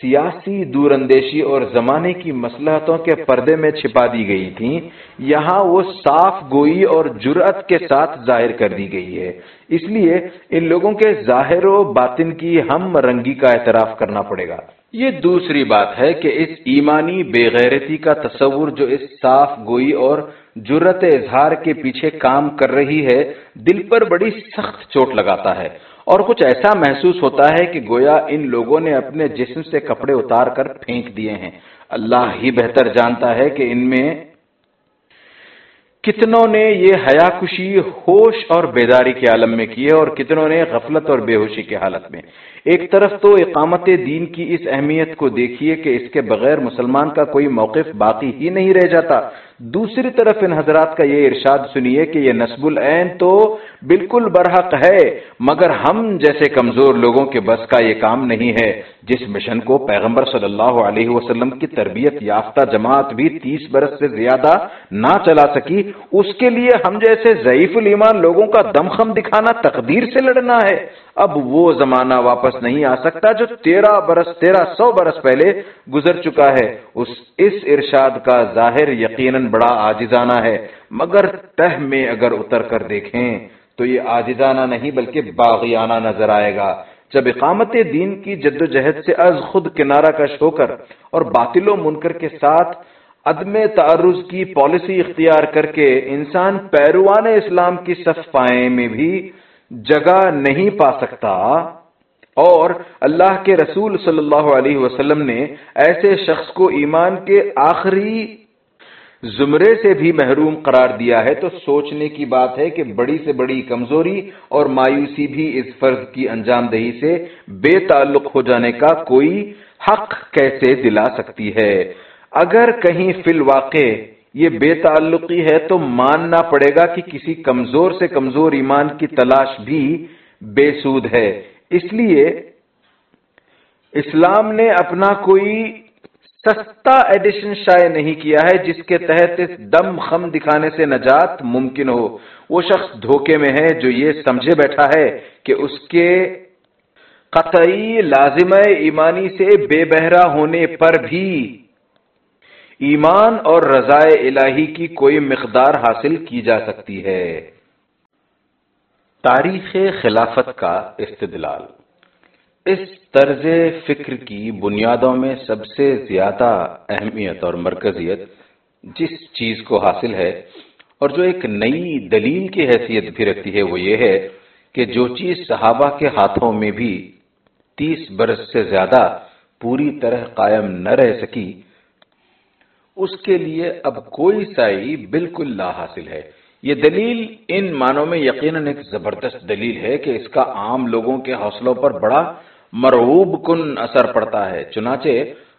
سیاسی دور اندیشی اور زمانے کی مسلحتوں کے پردے میں چھپا دی گئی تھیں، یہاں وہ صاف گوئی اور جرت کے ساتھ ظاہر کر دی گئی ہے۔ اس لیے ان لوگوں کے ظاہر و باطن کی ہم رنگی کا اعتراف کرنا پڑے گا۔ یہ دوسری بات ہے کہ اس ایمانی بے غیرتی کا تصور جو اس صاف گوئی اور جرت اظہار کے پیچھے کام کر رہی ہے، دل پر بڑی سخت چوٹ لگاتا ہے۔ اور کچھ ایسا محسوس ہوتا ہے کہ گویا ان لوگوں نے اپنے جسم سے کپڑے اتار کر پھینک دیے ہیں۔ اللہ ہی بہتر جانتا ہے کہ ان میں کتنوں نے یہ حیا کشی، ہوش اور بیداری کے عالم میں کیے اور کتنوں نے غفلت اور بے ہوشی کے حالت میں۔ ایک طرف تو اقامت دین کی اس اہمیت کو دیکھیے کہ اس کے بغیر مسلمان کا کوئی موقف باقی ہی نہیں رہ جاتا۔ دوسری طرف ان حضرات کا یہ ارشاد سنیے کہ یہ نصب العین تو بالکل برحق ہے، مگر ہم جیسے کمزور لوگوں کے بس کا یہ کام نہیں ہے۔ جس مشن کو پیغمبر صلی اللہ علیہ وسلم کی تربیت یافتہ جماعت بھی تیس برس سے زیادہ نہ چلا سکی، اس کے لیے ہم جیسے ضعیف الایمان لوگوں کا دمخم دکھانا تقدیر سے لڑنا ہے۔ اب وہ زمانہ واپس نہیں آ سکتا جو تیرہ برس، تیرہ سو برس پہلے گزر چکا ہے۔ اس اس ارشاد کا ظاہر یقیناً بڑا آجزانہ ہے۔ مگر تہ میں اگر اتر کر دیکھیں تو یہ آجزانہ نہیں بلکہ باغیانہ نظر آئے گا۔ جب اقامت دین کی جد و جہد سے از خود کنارہ کش ہو کر اور باطل و منکر کے ساتھ عدم تعرض کی پالیسی اختیار کر کے انسان پیروان اسلام کی صف پائے میں بھی جگہ نہیں پا سکتا اور اللہ کے رسول صلی اللہ علیہ وسلم نے ایسے شخص کو ایمان کے آخری زمرے سے بھی محروم قرار دیا ہے تو سوچنے کی بات ہے کہ بڑی سے بڑی کمزوری اور مایوسی بھی اس فرض کی انجام دہی سے بے تعلق ہو جانے کا کوئی حق کیسے دلا سکتی ہے؟ اگر کہیں فی الواقع یہ بے تعلقی ہے تو ماننا پڑے گا کہ کسی کمزور سے کمزور ایمان کی تلاش بھی بے سود ہے۔ اس لیے اسلام نے اپنا کوئی سستا ایڈیشن شائع نہیں کیا ہے، جس کے تحت اس دم خم دکھانے سے نجات ممکن ہو۔ وہ شخص دھوکے میں ہے جو یہ سمجھے بیٹھا ہے کہ اس کے قطعی لازم ایمانی سے بے بہرا ہونے پر بھی۔ ایمان اور رضائے الہی کی کوئی مقدار حاصل کی جا سکتی ہے۔ تاریخ خلافت کا استدلال۔ اس طرز فکر کی بنیادوں میں سب سے زیادہ اہمیت اور مرکزیت جس چیز کو حاصل ہے اور جو ایک نئی دلیل کی حیثیت بھی رکھتی ہے وہ یہ ہے کہ جو چیز صحابہ کے ہاتھوں میں بھی تیس برس سے زیادہ پوری طرح قائم نہ رہ سکی، اس کے لیے اب کوئی سائی بالکل لا حاصل ہے۔ یہ دلیل ان معنوں میں یقیناً ایک زبردست دلیل ہے کہ اس کا عام لوگوں کے حوصلوں پر بڑا مرعوب کن اثر پڑتا ہے۔ چنانچہ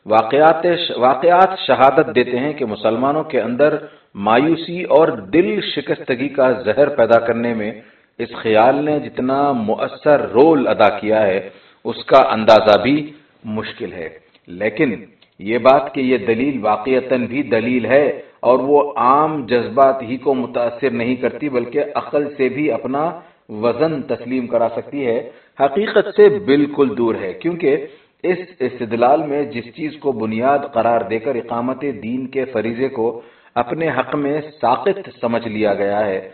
واقعات واقعات شہادت دیتے ہیں کہ مسلمانوں کے اندر مایوسی اور دل شکستگی کا زہر پیدا کرنے میں اس خیال نے جتنا مؤثر رول ادا کیا ہے، اس کا اندازہ بھی مشکل ہے۔ لیکن یہ بات کہ یہ دلیل واقعتاً بھی دلیل ہے اور وہ عام جذبات ہی کو متاثر نہیں کرتی، بلکہ عقل سے بھی اپنا وزن تسلیم کرا سکتی ہے، حقیقت سے بالکل دور ہے، کیونکہ اس استدلال میں جس چیز کو بنیاد قرار دے کر اقامت دین کے فریضے کو اپنے حق میں ساقت سمجھ لیا گیا ہے،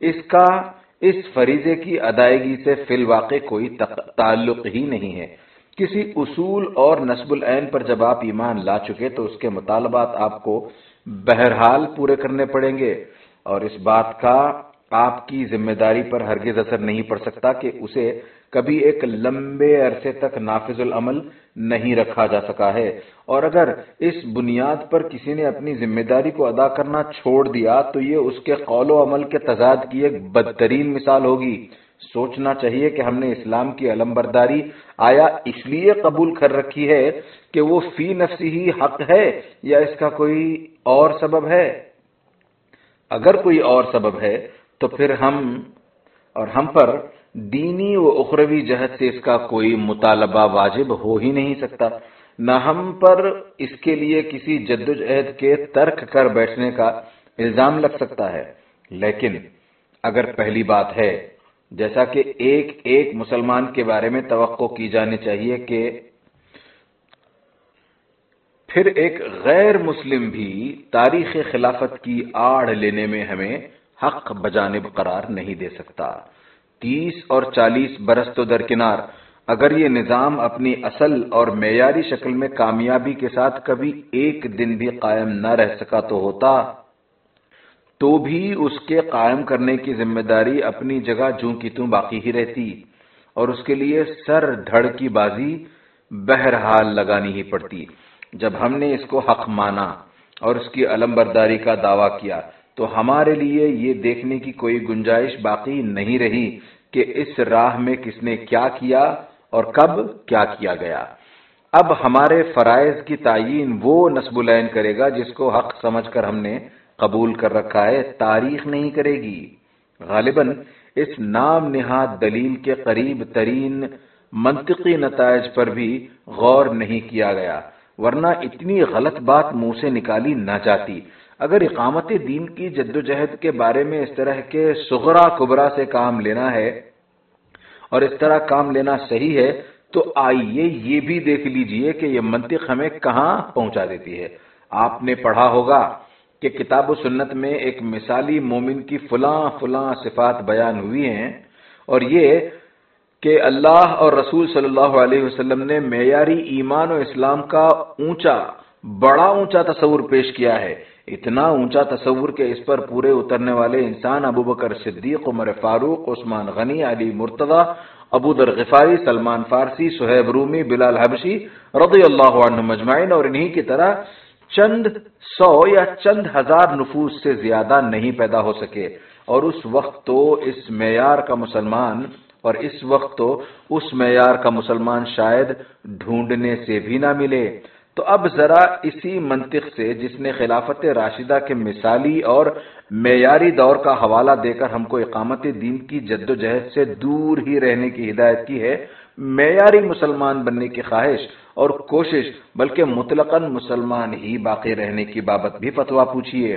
اس کا، اس فریضے کی ادائیگی سے فی الواقع کوئی تعلق ہی نہیں ہے۔ کسی اصول اور نصب العین پر جب آپ ایمان لا چکے تو اس کے مطالبات آپ کو بہرحال پورے کرنے پڑیں گے۔ اور اس بات کا آپ کی ذمہ داری پر ہرگز اثر نہیں پڑ سکتا کہ اسے کبھی ایک لمبے عرصے تک نافذ العمل نہیں رکھا جا سکا ہے۔ اور اگر اس بنیاد پر کسی نے اپنی ذمہ داری کو ادا کرنا چھوڑ دیا تو یہ اس کے قول و عمل کے تضاد کی ایک بدترین مثال ہوگی۔ سوچنا چاہیے کہ ہم نے اسلام کی علم برداری آیا اس لیے قبول کر رکھی ہے کہ وہ فی نفسی ہی حق ہے یا اس کا کوئی اور سبب ہے۔ اگر کوئی اور سبب ہے تو پھر ہم اور ہم پر دینی و اخروی جہت سے اس کا کوئی مطالبہ واجب ہو ہی نہیں سکتا۔ نہ ہم پر اس کے لیے کسی جدوجہد کے ترک کر بیٹھنے کا الزام لگ سکتا ہے۔ لیکن اگر پہلی بات ہے، جیسا کہ ایک ایک مسلمان کے بارے میں توقع کی جانی چاہیے کہ پھر ایک غیر مسلم بھی تاریخ خلافت کی آڑ لینے میں ہمیں حق بجانب قرار نہیں دے سکتا۔ تیس اور چالیس برس تو درکنار۔ اگر یہ نظام اپنی اصل اور معیاری شکل میں کامیابی کے ساتھ کبھی ایک دن بھی قائم نہ رہ سکا تو ہوتا، تو بھی اس کے قائم کرنے کی ذمہ داری اپنی جگہ جوں کی توں باقی ہی رہتی۔ اور اس کے لیے سر دھڑ کی بازی بہرحال لگانی ہی پڑتی۔ جب ہم نے اس کو حق مانا اور اس کی علم برداری کا دعویٰ کیا تو ہمارے لیے یہ دیکھنے کی کوئی گنجائش باقی نہیں رہی کہ اس راہ میں کس نے کیا کیا اور کب کیا کیا گیا۔ اب ہمارے فرائض کی تعین وہ نصب العین کرے گا جس کو حق سمجھ کر ہم نے قبول کر رکھا ہے، تاریخ نہیں کرے گی۔ غالباً اس نام نہاد دلیل کے قریب ترین منطقی نتائج پر بھی غور نہیں کیا گیا، ورنہ اتنی غلط بات منہ سے نکالی نہ جاتی۔ اگر اقامت دین کی جد و جہد کے بارے میں اس طرح کے سغرا کبرا سے کام لینا ہے اور اس طرح کام لینا صحیح ہے، تو آئیے یہ بھی دیکھ لیجیے کہ یہ منطق ہمیں کہاں پہنچا دیتی ہے۔ آپ نے پڑھا ہوگا کہ کتاب و سنت میں ایک مثالی مومن کی فلاں فلاں صفات بیان ہوئی ہیں اور یہ کہ اللہ اور رسول صلی اللہ علیہ وسلم نے معیاری ایمان و اسلام کا اونچا، بڑا اونچا تصور پیش کیا ہے۔ اتنا اونچا تصور کہ اس پر پورے اترنے والے انسان ابو بکر صدیق، عمر فاروق، عثمان غنی، علی مرتضی، ابو در غفاری، سلمان فارسی، سہیب رومی، بلال حبشی رضی اللہ عنہ مجمعین اور انہی کی طرح چند سو یا چند ہزار نفوس سے زیادہ نہیں پیدا ہو سکے۔ اور اس وقت تو اس معیار کا مسلمان، اور اس وقت تو اس معیار کا مسلمان شاید ڈھونڈنے سے بھی نہ ملے۔ تو اب ذرا اسی منطق سے جس نے خلافت راشدہ کے مثالی اور معیاری دور کا حوالہ دے کر ہم کو اقامت دین کی جد و جہد سے دور ہی رہنے کی ہدایت کی ہے، معیاری مسلمان بننے کی خواہش اور کوشش، بلکہ مطلقاً مسلمان ہی باقی رہنے کی بابت بھی فتوا پوچھیے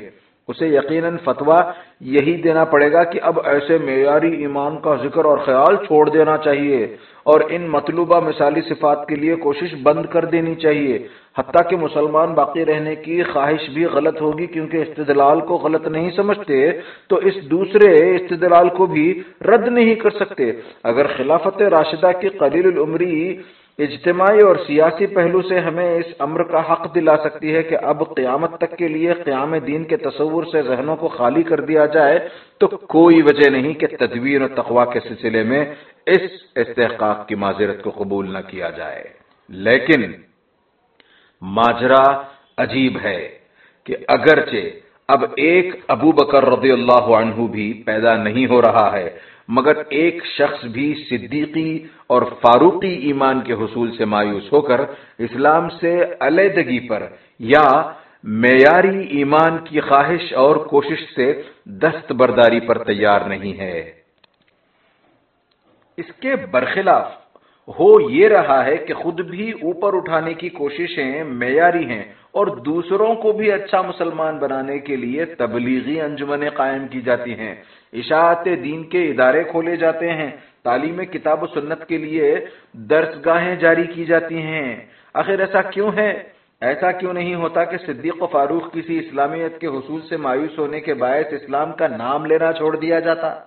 اسے یقیناً فتوا یہی دینا پڑے گا کہ اب ایسے معیاری ایمان کا ذکر اور خیال چھوڑ دینا چاہیے اور ان مطلوبہ مثالی صفات کے لیے کوشش بند کر دینی چاہیے۔ حتیٰ کہ مسلمان باقی رہنے کی خواہش بھی غلط ہوگی، کیونکہ استدلال کو غلط نہیں سمجھتے، تو اس دوسرے استدلال کو بھی رد نہیں کر سکتے۔ اگر خلافت راشدہ کی قلیل العمری اجتماعی اور سیاسی پہلو سے ہمیں اس امر کا حق دلا سکتی ہے کہ اب قیامت تک کے لیے قیام دین کے تصور سے ذہنوں کو خالی کر دیا جائے، تو کوئی وجہ نہیں کہ تدویر اور تقوا کے سلسلے میں اس استحقاق کی معذرت کو قبول نہ کیا جائے۔ لیکن ماجرا عجیب ہے کہ اگرچہ اب ایک ابو بکر رضی اللہ عنہ بھی پیدا نہیں ہو رہا ہے، مگر ایک شخص بھی صدیقی اور فاروقی ایمان کے حصول سے مایوس ہو کر اسلام سے علیحدگی پر یا معیاری ایمان کی خواہش اور کوشش سے دست برداری پر تیار نہیں ہے۔ اس کے برخلاف ہو یہ رہا ہے کہ خود بھی اوپر اٹھانے کی کوششیں معیاری ہیں اور دوسروں کو بھی اچھا مسلمان بنانے کے لیے تبلیغی انجمنیں قائم کی جاتی ہیں۔ اشاعت دین کے ادارے کھولے جاتے ہیں۔ تعلیم کتاب و سنت کے لیے درس گاہیں جاری کی جاتی ہیں۔ آخر ایسا کیوں ہے؟ ایسا کیوں نہیں ہوتا کہ صدیق و فاروق کسی اسلامیت کے حصول سے مایوس ہونے کے باعث اسلام کا نام لینا چھوڑ دیا جاتا؟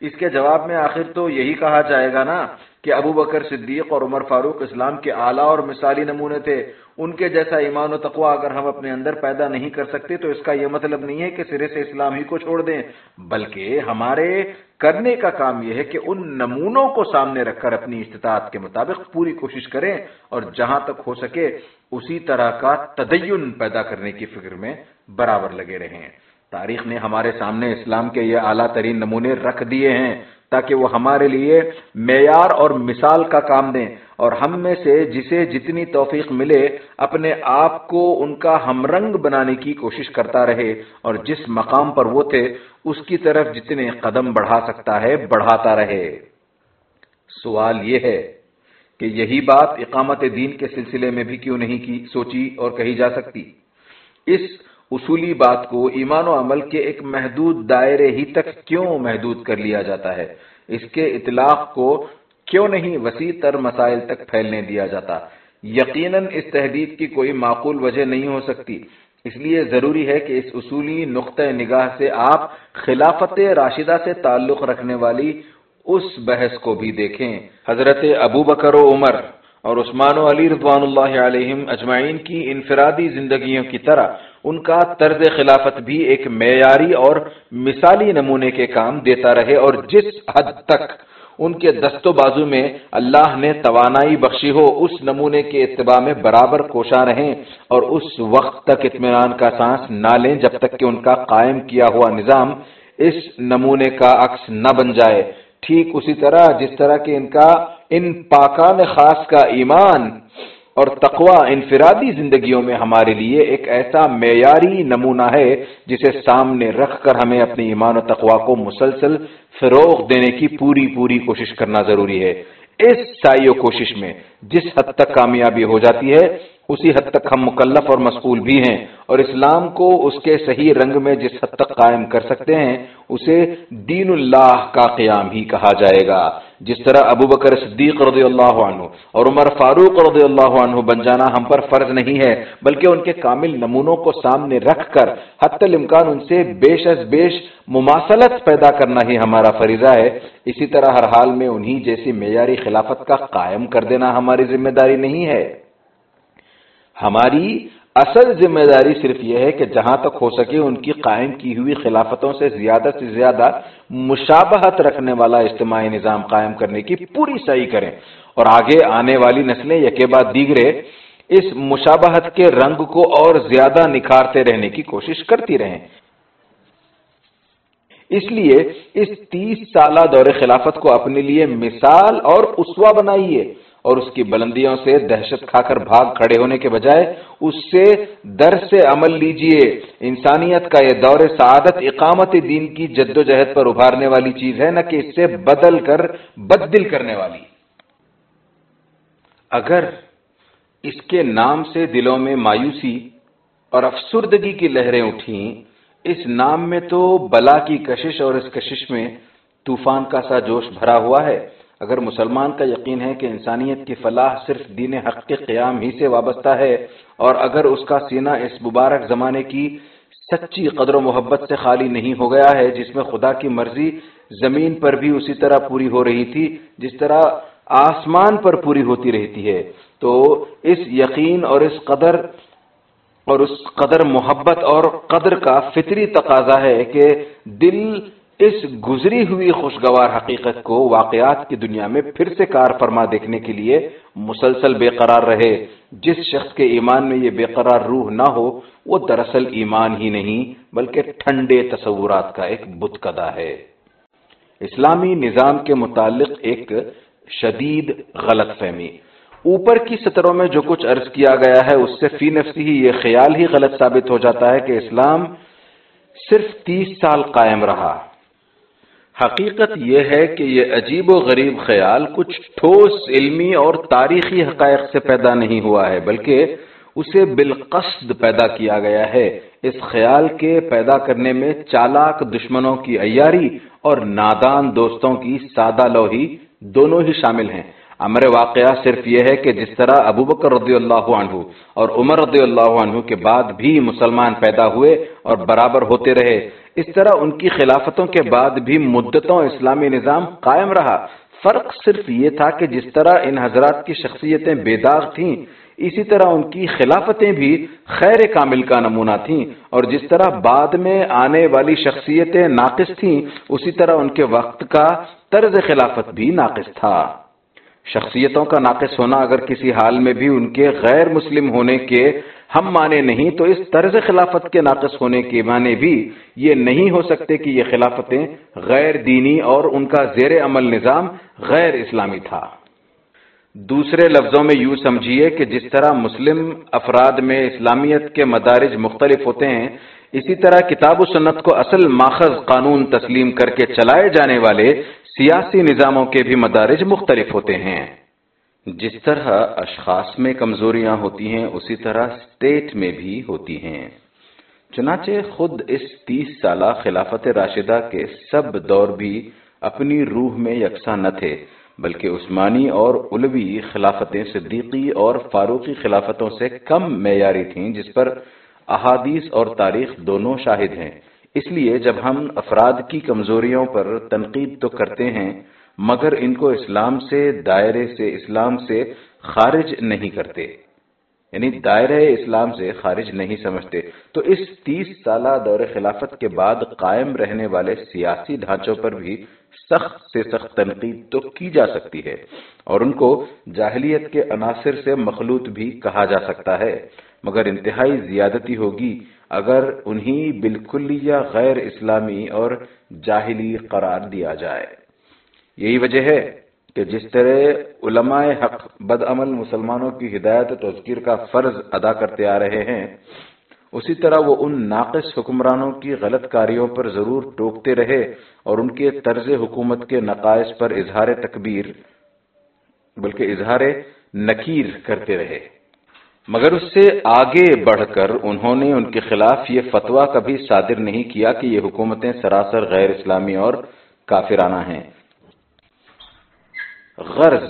اس کے جواب میں آخر تو یہی کہا جائے گا نا کہ ابو بکر صدیق اور عمر فاروق اسلام کے اعلیٰ اور مثالی نمونے تھے۔ ان کے جیسا ایمان و تقوا اگر ہم اپنے اندر پیدا نہیں کر سکتے، تو اس کا یہ مطلب نہیں ہے کہ سرے سے اسلام ہی کو چھوڑ دیں، بلکہ ہمارے کرنے کا کام یہ ہے کہ ان نمونوں کو سامنے رکھ کر اپنی استطاعت کے مطابق پوری کوشش کریں، اور جہاں تک ہو سکے اسی طرح کا تدین پیدا کرنے کی فکر میں برابر لگے رہیں۔ تاریخ نے ہمارے سامنے اسلام کے یہ اعلیٰ ترین نمونے رکھ دیے ہیں۔ تاکہ وہ ہمارے لیے معیار اور مثال کا کام دیں اور ہم میں سے جسے جتنی توفیق ملے اپنے آپ کو ان کا ہمرنگ بنانے کی کوشش کرتا رہے اور جس مقام پر وہ تھے، اس کی طرف جتنے قدم بڑھا سکتا ہے، بڑھاتا رہے۔ سوال یہ ہے کہ یہی بات اقامت دین کے سلسلے میں بھی کیوں نہیں کی، سوچی اور کہی جا سکتی۔ اس اصولی بات کو ایمان و عمل کے ایک محدود دائرے ہی تک کیوں محدود کر لیا جاتا ہے؟ اس کے اطلاق کو کیوں نہیں وسیع تر مسائل تک پھیلنے دیا جاتا؟ یقیناً اس تحدید کی کوئی معقول وجہ نہیں ہو سکتی۔ اس لیے ضروری ہے کہ اس اصولی نقطۂ نگاہ سے آپ خلافت راشدہ سے تعلق رکھنے والی اس بحث کو بھی دیکھیں۔ حضرت ابو بکر و عمر اور عثمان و علی رضوان اللہ علیہم اجمعین کی انفرادی زندگیوں کی طرح ان کا طرز خلافت بھی ایک معیاری اور مثالی نمونے کے کام دیتا رہے اور جس حد تک ان کے دست و بازو میں اللہ نے توانائی بخشی ہو، اس نمونے کے اتباع میں برابر کوشاں رہیں اور اس وقت تک اطمینان کا سانس نہ لیں جب تک کہ ان کا قائم کیا ہوا نظام اس نمونے کا عکس نہ بن جائے۔ ٹھیک اسی طرح جس طرح کہ ان کا ان پاکان خاص کا ایمان اور تقوا انفرادی زندگیوں میں ہمارے لیے ایک ایسا معیاری نمونہ ہے جسے سامنے رکھ کر ہمیں اپنے ایمان و تقوا کو مسلسل فروغ دینے کی پوری پوری کوشش کرنا ضروری ہے۔ اس سائی و کوشش میں جس حد تک کامیابی ہو جاتی ہے، اسی حد تک ہم مکلف اور مسئول بھی ہیں اور اسلام کو اس کے صحیح رنگ میں جس حد تک قائم کر سکتے ہیں، اسے دین اللہ کا قیام ہی کہا جائے گا۔ جس طرح ابو بکر صدیق رضی اللہ عنہ اور عمر فاروق رضی اللہ عنہ بن جانا ہم پر فرض نہیں ہے، بلکہ ان کے کامل نمونوں کو سامنے رکھ کر حت الامکان ان سے بیش از بیش مماثلت پیدا کرنا ہی ہمارا فریضہ ہے۔ اسی طرح ہر حال میں انہی جیسی معیاری خلافت کا قائم کر دینا ہماری ذمہ داری نہیں ہے۔ ہماری اصل ذمہ داری صرف یہ ہے کہ جہاں تک ہو سکے ان کی قائم کی ہوئی خلافتوں سے زیادہ سے زیادہ مشابہت رکھنے والا اجتماعی نظام قائم کرنے کی پوری صحیح کریں۔ اور آگے آنے والی نسلیں یکے بعد دیگرے اس مشابہت کے رنگ کو اور زیادہ نکھارتے رہنے کی کوشش کرتی رہیں۔ اس لیے اس تیس سالہ دور خلافت کو اپنے لیے مثال اور اسوا بنائیے۔ اور اس کی بلندیوں سے دہشت کھا کر بھاگ کھڑے ہونے کے بجائے اس سے در سے عمل لیجیے۔ انسانیت کا یہ دور سعادت اقامت دین کی جد و جہد پر ابھارنے والی چیز ہے، نہ کہ اس سے بدل کر بدل کرنے والی۔ اگر اس کے نام سے دلوں میں مایوسی اور افسردگی کی لہریں اٹھیں، اس نام میں تو بلا کی کشش اور اس کشش میں طوفان کا سا جوش بھرا ہوا ہے۔ اگر مسلمان کا یقین ہے کہ انسانیت کی فلاح صرف دین حق کے قیام ہی سے وابستہ ہے، اور اگر اس کا سینہ اس مبارک زمانے کی سچی قدر و محبت سے خالی نہیں ہو گیا ہے، جس میں خدا کی مرضی زمین پر بھی اسی طرح پوری ہو رہی تھی، جس طرح آسمان پر پوری ہوتی رہتی ہے، تو اس یقین اور اس قدر اور اس قدر محبت اور قدر کا فطری تقاضا ہے کہ دل اس گزری ہوئی خوشگوار حقیقت کو واقعات کی دنیا میں پھر سے کار فرما دیکھنے کے لیے مسلسل بے قرار رہے۔ جس شخص کے ایمان میں یہ بے قرار روح نہ ہو، وہ دراصل ایمان ہی نہیں، بلکہ ٹھنڈے تصورات کا ایک بت کدا ہے۔ اسلامی نظام کے متعلق ایک شدید غلط فہمی۔ اوپر کی سطروں میں جو کچھ عرض کیا گیا ہے، اس سے فی نفسی ہی یہ خیال ہی غلط ثابت ہو جاتا ہے کہ اسلام صرف تیس سال قائم رہا۔ حقیقت یہ ہے کہ یہ عجیب و غریب خیال کچھ ٹھوس علمی اور تاریخی حقائق سے پیدا نہیں ہوا ہے، بلکہ اسے بالقصد پیدا کیا گیا ہے۔ اس خیال کے پیدا کرنے میں چالاک دشمنوں کی ایاری اور نادان دوستوں کی سادہ لوہی دونوں ہی شامل ہیں۔ امر واقعہ صرف یہ ہے کہ جس طرح ابو بکر رضی اللہ عنہ اور عمر رضی اللہ عنہ کے بعد بھی مسلمان پیدا ہوئے اور برابر ہوتے رہے، اس طرح ان کی خلافتوں کے بعد بھی مدتوں اسلامی نظام قائم رہا۔ فرق صرف یہ تھا کہ جس طرح ان حضرات کی شخصیتیں بے داغ تھیں، اسی طرح ان کی خلافتیں بھی خیر کامل کا نمونہ تھیں اور جس طرح بعد میں آنے والی شخصیتیں ناقص تھیں، اسی طرح ان کے وقت کا طرز خلافت بھی ناقص تھا۔ شخصیتوں کا ناقص ہونا اگر کسی حال میں بھی ان کے غیر مسلم ہونے کے ہم مانے نہیں، تو اس طرز خلافت کے ناقص ہونے کے معنی بھی یہ نہیں ہو سکتے کہ یہ خلافتیں غیر دینی اور ان کا زیر عمل نظام غیر اسلامی تھا۔ دوسرے لفظوں میں یوں سمجھیے کہ جس طرح مسلم افراد میں اسلامیت کے مدارج مختلف ہوتے ہیں، اسی طرح کتاب و سنت کو اصل ماخذ قانون تسلیم کر کے چلائے جانے والے سیاسی نظاموں کے بھی مدارج مختلف ہوتے ہیں۔ جس طرح اشخاص میں کمزوریاں ہوتی ہیں، اسی طرح اسٹیٹ میں بھی ہوتی ہیں۔ چنانچہ خود اس تیس سالہ خلافت راشدہ کے سب دور بھی اپنی روح میں یکساں نہ تھے، بلکہ عثمانی اور علوی خلافتیں صدیقی اور فاروقی خلافتوں سے کم معیاری تھیں، جس پر احادیث اور تاریخ دونوں شاہد ہیں۔ اس لیے جب ہم افراد کی کمزوریوں پر تنقید تو کرتے ہیں، مگر ان کو اسلام سے، دائرے سے، اسلام سے خارج نہیں کرتے۔ یعنی دائرہ اسلام سے خارج نہیں سمجھتے۔ تو اس تیس سالہ دور خلافت کے بعد قائم رہنے والے سیاسی ڈھانچوں پر بھی سخت سے سخت تنقید تو کی جا سکتی ہے۔ اور ان کو جاہلیت کے عناصر سے مخلوط بھی کہا جا سکتا ہے۔ مگر انتہائی زیادتی ہوگی۔ اگر انہی بالکل یا غیر اسلامی اور جاہلی قرار دیا جائے۔ یہی وجہ ہے کہ جس طرح علماء حق بد عمل مسلمانوں کی ہدایت تذکیر کا فرض ادا کرتے آ رہے ہیں، اسی طرح وہ ان ناقص حکمرانوں کی غلط کاریوں پر ضرور ٹوکتے رہے اور ان کے طرز حکومت کے نقائص پر اظہار تکبیر، بلکہ اظہار نکیر کرتے رہے۔ مگر اس سے آگے بڑھ کر انہوں نے ان کے خلاف یہ فتویٰ کبھی صادر نہیں کیا کہ یہ حکومتیں سراسر غیر اسلامی اور کافرانہ ہیں۔ غرض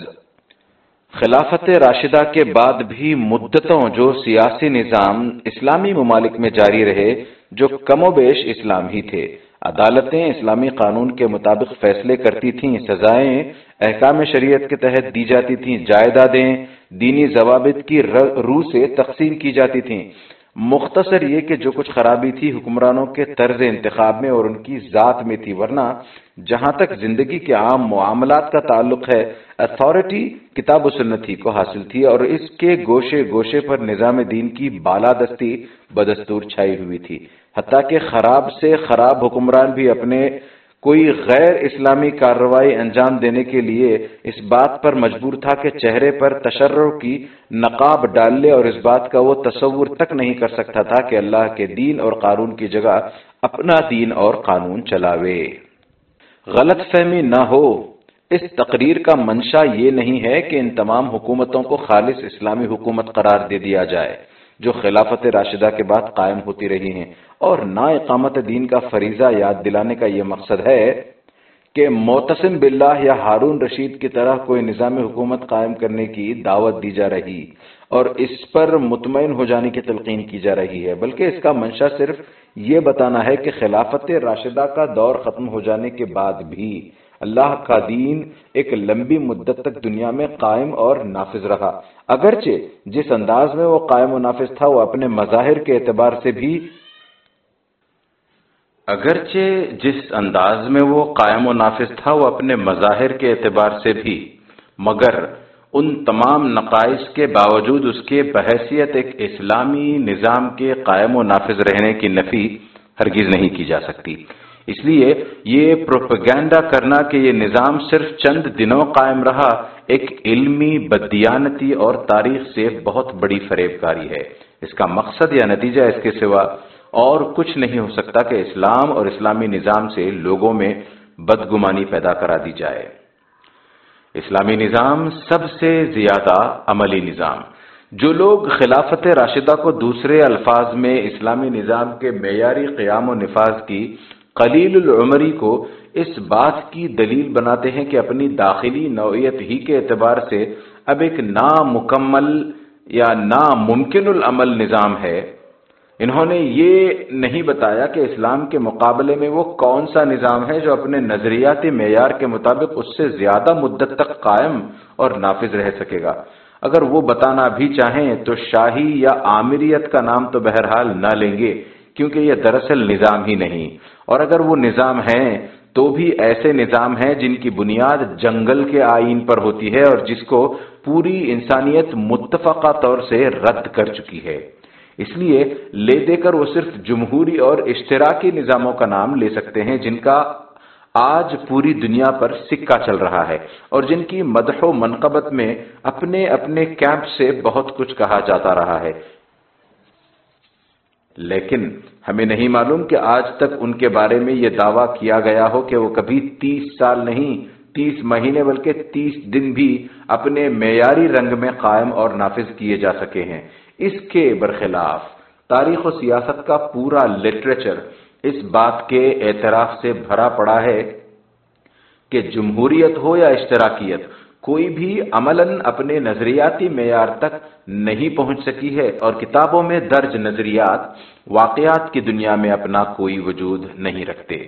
خلافت راشدہ کے بعد بھی مدتوں جو سیاسی نظام اسلامی ممالک میں جاری رہے، جو کم و بیش اسلام ہی تھے۔ عدالتیں اسلامی قانون کے مطابق فیصلے کرتی تھیں، سزائیں احکام شریعت کے تحت دی جاتی تھیں، جائیدادیں دینی ضوابط کی روح سے تقسیم کی جاتی تھیں۔ مختصر یہ کہ جو کچھ خرابی تھی حکمرانوں کے طرز انتخاب میں اور ان کی ذات میں تھی، ورنہ جہاں تک زندگی کے عام معاملات کا تعلق ہے، اتھارٹی کتاب و سنت ہی کو حاصل تھی اور اس کے گوشے گوشے پر نظام دین کی بالادستی بدستور چھائی ہوئی تھی۔ حتیٰ کہ خراب سے خراب حکمران بھی اپنے کوئی غیر اسلامی کارروائی انجام دینے کے لیے اس بات پر مجبور تھا کہ چہرے پر تشرر کی نقاب ڈال لے اور اس بات کا وہ تصور تک نہیں کر سکتا تھا کہ اللہ کے دین اور قانون کی جگہ اپنا دین اور قانون چلاوے۔ غلط فہمی نہ ہو۔ اس تقریر کا منشا یہ نہیں ہے کہ ان تمام حکومتوں کو خالص اسلامی حکومت قرار دے دیا جائے، جو خلافت راشدہ کے بعد قائم ہوتی رہی ہیں۔ اور نا اقامت دین کا فریضہ یاد دلانے کا یہ مقصد ہے کہ موتسم باللہ یا ہارون رشید کی طرح کوئی نظام حکومت قائم کرنے کی دعوت دی جا رہی اور اس پر مطمئن ہو جانے کی تلقین کی جا رہی ہے، بلکہ اس کا منشا صرف یہ بتانا ہے کہ خلافت راشدہ کا دور ختم ہو جانے کے بعد بھی اللہ کا دین ایک لمبی مدت تک دنیا میں قائم اور نافذ رہا۔ اگرچہ جس انداز میں وہ قائم و نافذ تھا، وہ اپنے مظاہر کے اعتبار سے بھی اگرچہ جس انداز میں وہ قائم و نافذ تھا، وہ اپنے مظاہر کے اعتبار سے بھی، مگر ان تمام نقائص کے باوجود اس کے بحیثیت ایک اسلامی نظام کے قائم و نافذ رہنے کی نفی ہرگز نہیں کی جا سکتی۔ اس لیے یہ پروپیگینڈا کرنا کہ یہ نظام صرف چند دنوں قائم رہا، ایک علمی بدیانتی اور تاریخ سے بہت بڑی فریب کاری ہے۔ اس کا مقصد یا نتیجہ اس کے سوا اور کچھ نہیں ہو سکتا کہ اسلام اور اسلامی نظام سے لوگوں میں بدگمانی پیدا کرا دی جائے۔ اسلامی نظام سب سے زیادہ عملی نظام۔ جو لوگ خلافت راشدہ کو دوسرے الفاظ میں اسلامی نظام کے معیاری قیام و نفاذ کی قلیل العمری کو اس بات کی دلیل بناتے ہیں کہ اپنی داخلی نوعیت ہی کے اعتبار سے اب ایک نامکمل یا ناممکن العمل نظام ہے۔ انہوں نے یہ نہیں بتایا کہ اسلام کے مقابلے میں وہ کون سا نظام ہے جو اپنے نظریاتی معیار کے مطابق اس سے زیادہ مدت تک قائم اور نافذ رہ سکے گا۔ اگر وہ بتانا بھی چاہیں تو شاہی یا آمریت کا نام تو بہرحال نہ لیں گے، کیونکہ یہ دراصل نظام ہی نہیں۔ اور اگر وہ نظام ہیں تو بھی ایسے نظام ہیں جن کی بنیاد جنگل کے آئین پر ہوتی ہے اور جس کو پوری انسانیت متفقہ طور سے رد کر چکی ہے۔ اس لیے لے دے کر وہ صرف جمہوری اور اشتراکی نظاموں کا نام لے سکتے ہیں جن کا آج پوری دنیا پر سکہ چل رہا ہے اور جن کی مدح و منقبت میں اپنے اپنے کیمپ سے بہت کچھ کہا جاتا رہا ہے۔ لیکن ہمیں نہیں معلوم کہ آج تک ان کے بارے میں یہ دعویٰ کیا گیا ہو کہ وہ کبھی تیس سال نہیں، تیس مہینے بلکہ تیس دن بھی اپنے معیاری رنگ میں قائم اور نافذ کیے جا سکے ہیں۔ اس کے برخلاف تاریخ و سیاست کا پورا لٹریچر اس بات کے اعتراف سے بھرا پڑا ہے کہ جمہوریت ہو یا اشتراکیت، کوئی بھی عملاً اپنے نظریاتی معیار تک نہیں پہنچ سکی ہے اور کتابوں میں درج نظریات، واقعات کی دنیا میں اپنا کوئی وجود نہیں رکھتے۔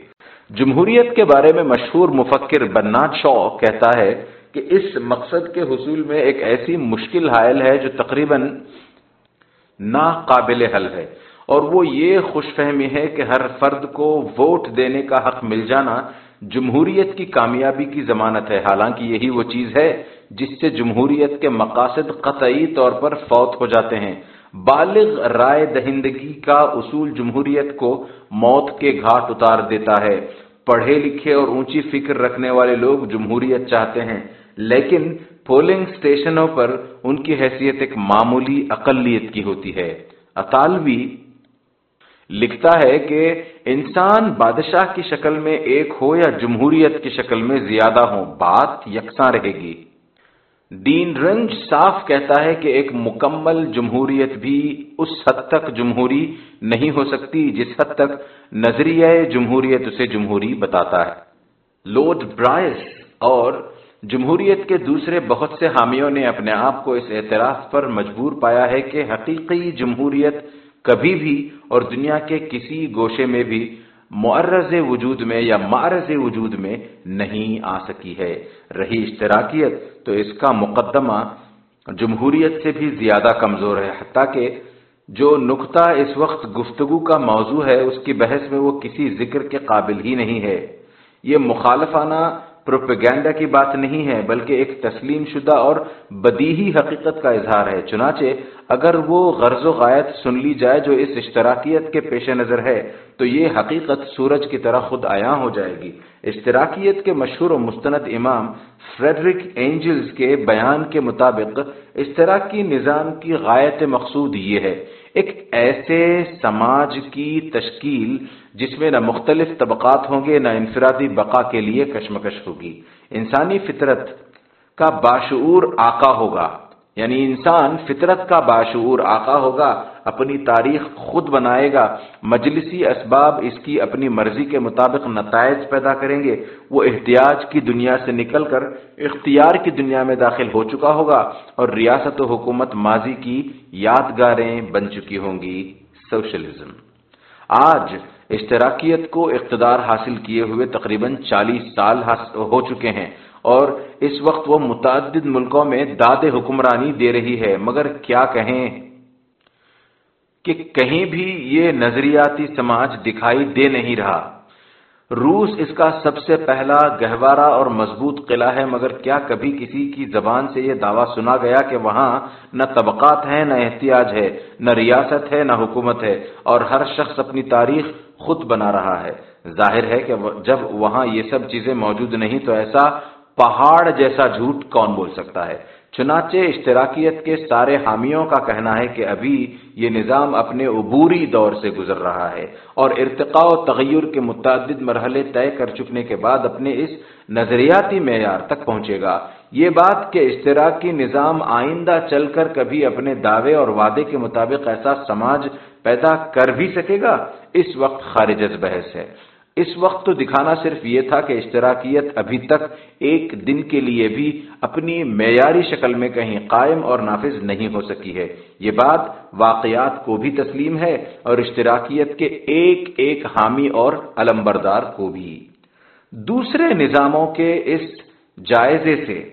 جمہوریت کے بارے میں مشہور مفکر بنات شو کہتا ہے کہ اس مقصد کے حصول میں ایک ایسی مشکل حائل ہے جو تقریباً ناقابل حل ہے۔ اور وہ یہ خوش فہمی ہے کہ ہر فرد کو ووٹ دینے کا حق مل جانا جمہوریت کی کامیابی کی ضمانت ہے۔ حالانکہ یہی وہ چیز ہے جس سے جمہوریت کے مقاصد قطعی طور پر فوت ہو جاتے ہیں۔ بالغ رائے دہندگی کا اصول جمہوریت کو موت کے گھاٹ اتار دیتا ہے۔ پڑھے لکھے اور اونچی فکر رکھنے والے لوگ جمہوریت چاہتے ہیں، لیکن پولنگ سٹیشنوں پر ان کی حیثیت ایک معمولی اقلیت کی ہوتی ہے۔ اطالوی لکھتا ہے کہ انسان بادشاہ کی شکل میں ایک ہو یا جمہوریت کی شکل میں زیادہ ہو بات یکساں رہے گی۔ ڈین رنج صاف کہتا ہے کہ ایک مکمل جمہوریت بھی اس حد تک جمہوری نہیں ہو سکتی جس حد تک نظریہ جمہوریت اسے جمہوری بتاتا ہے۔ لورڈ برائس اور جمہوریت کے دوسرے بہت سے حامیوں نے اپنے آپ کو اس اعتراف پر مجبور پایا ہے کہ حقیقی جمہوریت کبھی بھی اور دنیا کے کسی گوشے میں بھی معرض وجود میں یا معرض وجود میں نہیں آ سکی ہے۔ رہی اشتراکیت تو اس کا مقدمہ جمہوریت سے بھی زیادہ کمزور ہے۔ حتیٰ کہ جو نقطہ اس وقت گفتگو کا موضوع ہے، اس کی بحث میں وہ کسی ذکر کے قابل ہی نہیں ہے۔ یہ مخالفانہ پروپیگینڈا کی بات نہیں ہے، بلکہ ایک تسلیم شدہ اور بدیہی حقیقت کا اظہار ہے۔ چنانچہ، اگر وہ غرض و غایت سن لی جائے جو اس اشتراکیت کے پیش نظر ہے، تو یہ حقیقت سورج کی طرح خود آیا ہو جائے گی۔ اشتراکیت کے مشہور و مستند امام فریڈرک اینجلز کے بیان کے مطابق اشتراکی نظام کی غایت مقصود یہ ہے۔ ایک ایسے سماج کی تشکیل جس میں نہ مختلف طبقات ہوں گے، نہ انفرادی بقا کے لیے کشمکش ہوگی۔ انسانی فطرت کا باشعور آقا ہوگا۔ یعنی انسان فطرت کا باشعور آقا ہوگا، اپنی تاریخ خود بنائے گا، مجلسی اسباب اس کی اپنی مرضی کے مطابق نتائج پیدا کریں گے، وہ احتیاج کی دنیا سے نکل کر اختیار کی دنیا میں داخل ہو چکا ہوگا اور ریاست و حکومت ماضی کی یادگاریں بن چکی ہوں گی سوشلزم۔ آج اشتراکیت کو اقتدار حاصل کیے ہوئے تقریباً چالیس سال ہو چکے ہیں۔ اور اس وقت وہ متعدد ملکوں میں داد حکمرانی دے رہی ہے۔ مگر کیا کہیں؟ کہ کہیں بھی یہ نظریاتی سماج دکھائی دے نہیں رہا۔ روس اس کا سب سے پہلا گہوارہ اور مضبوط قلعہ ہے، مگر کیا کبھی کسی کی زبان سے یہ دعویٰ سنا گیا کہ وہاں نہ طبقات ہیں، نہ احتیاج ہے، نہ ریاست ہے، نہ حکومت ہے، اور ہر شخص اپنی تاریخ خود بنا رہا ہے۔ ظاہر ہے کہ جب وہاں یہ سب چیزیں موجود نہیں تو ایسا پہاڑ جیسا جھوٹ کون بول سکتا ہے؟ چنانچہ اشتراکیت کے سارے حامیوں کا کہنا ہے کہ ابھی یہ نظام اپنے عبوری دور سے گزر رہا ہے اور ارتقاء و تغیر کے متعدد مرحلے طے کر چکنے کے بعد اپنے اس نظریاتی معیار تک پہنچے گا۔ یہ بات کہ اشتراکی نظام آئندہ چل کر کبھی اپنے دعوے اور وعدے کے مطابق ایسا سماج پیدا کر بھی سکے گا، اس وقت خارج از بحث ہے۔ اس وقت تو دکھانا صرف یہ تھا کہ اشتراکیت ابھی تک ایک دن کے لیے بھی اپنی معیاری شکل میں کہیں قائم اور نافذ نہیں ہو سکی ہے۔ یہ بات واقعات کو بھی تسلیم ہے اور اشتراکیت کے ایک ایک حامی اور علمبردار کو بھی۔ دوسرے نظاموں کے اس جائزے سے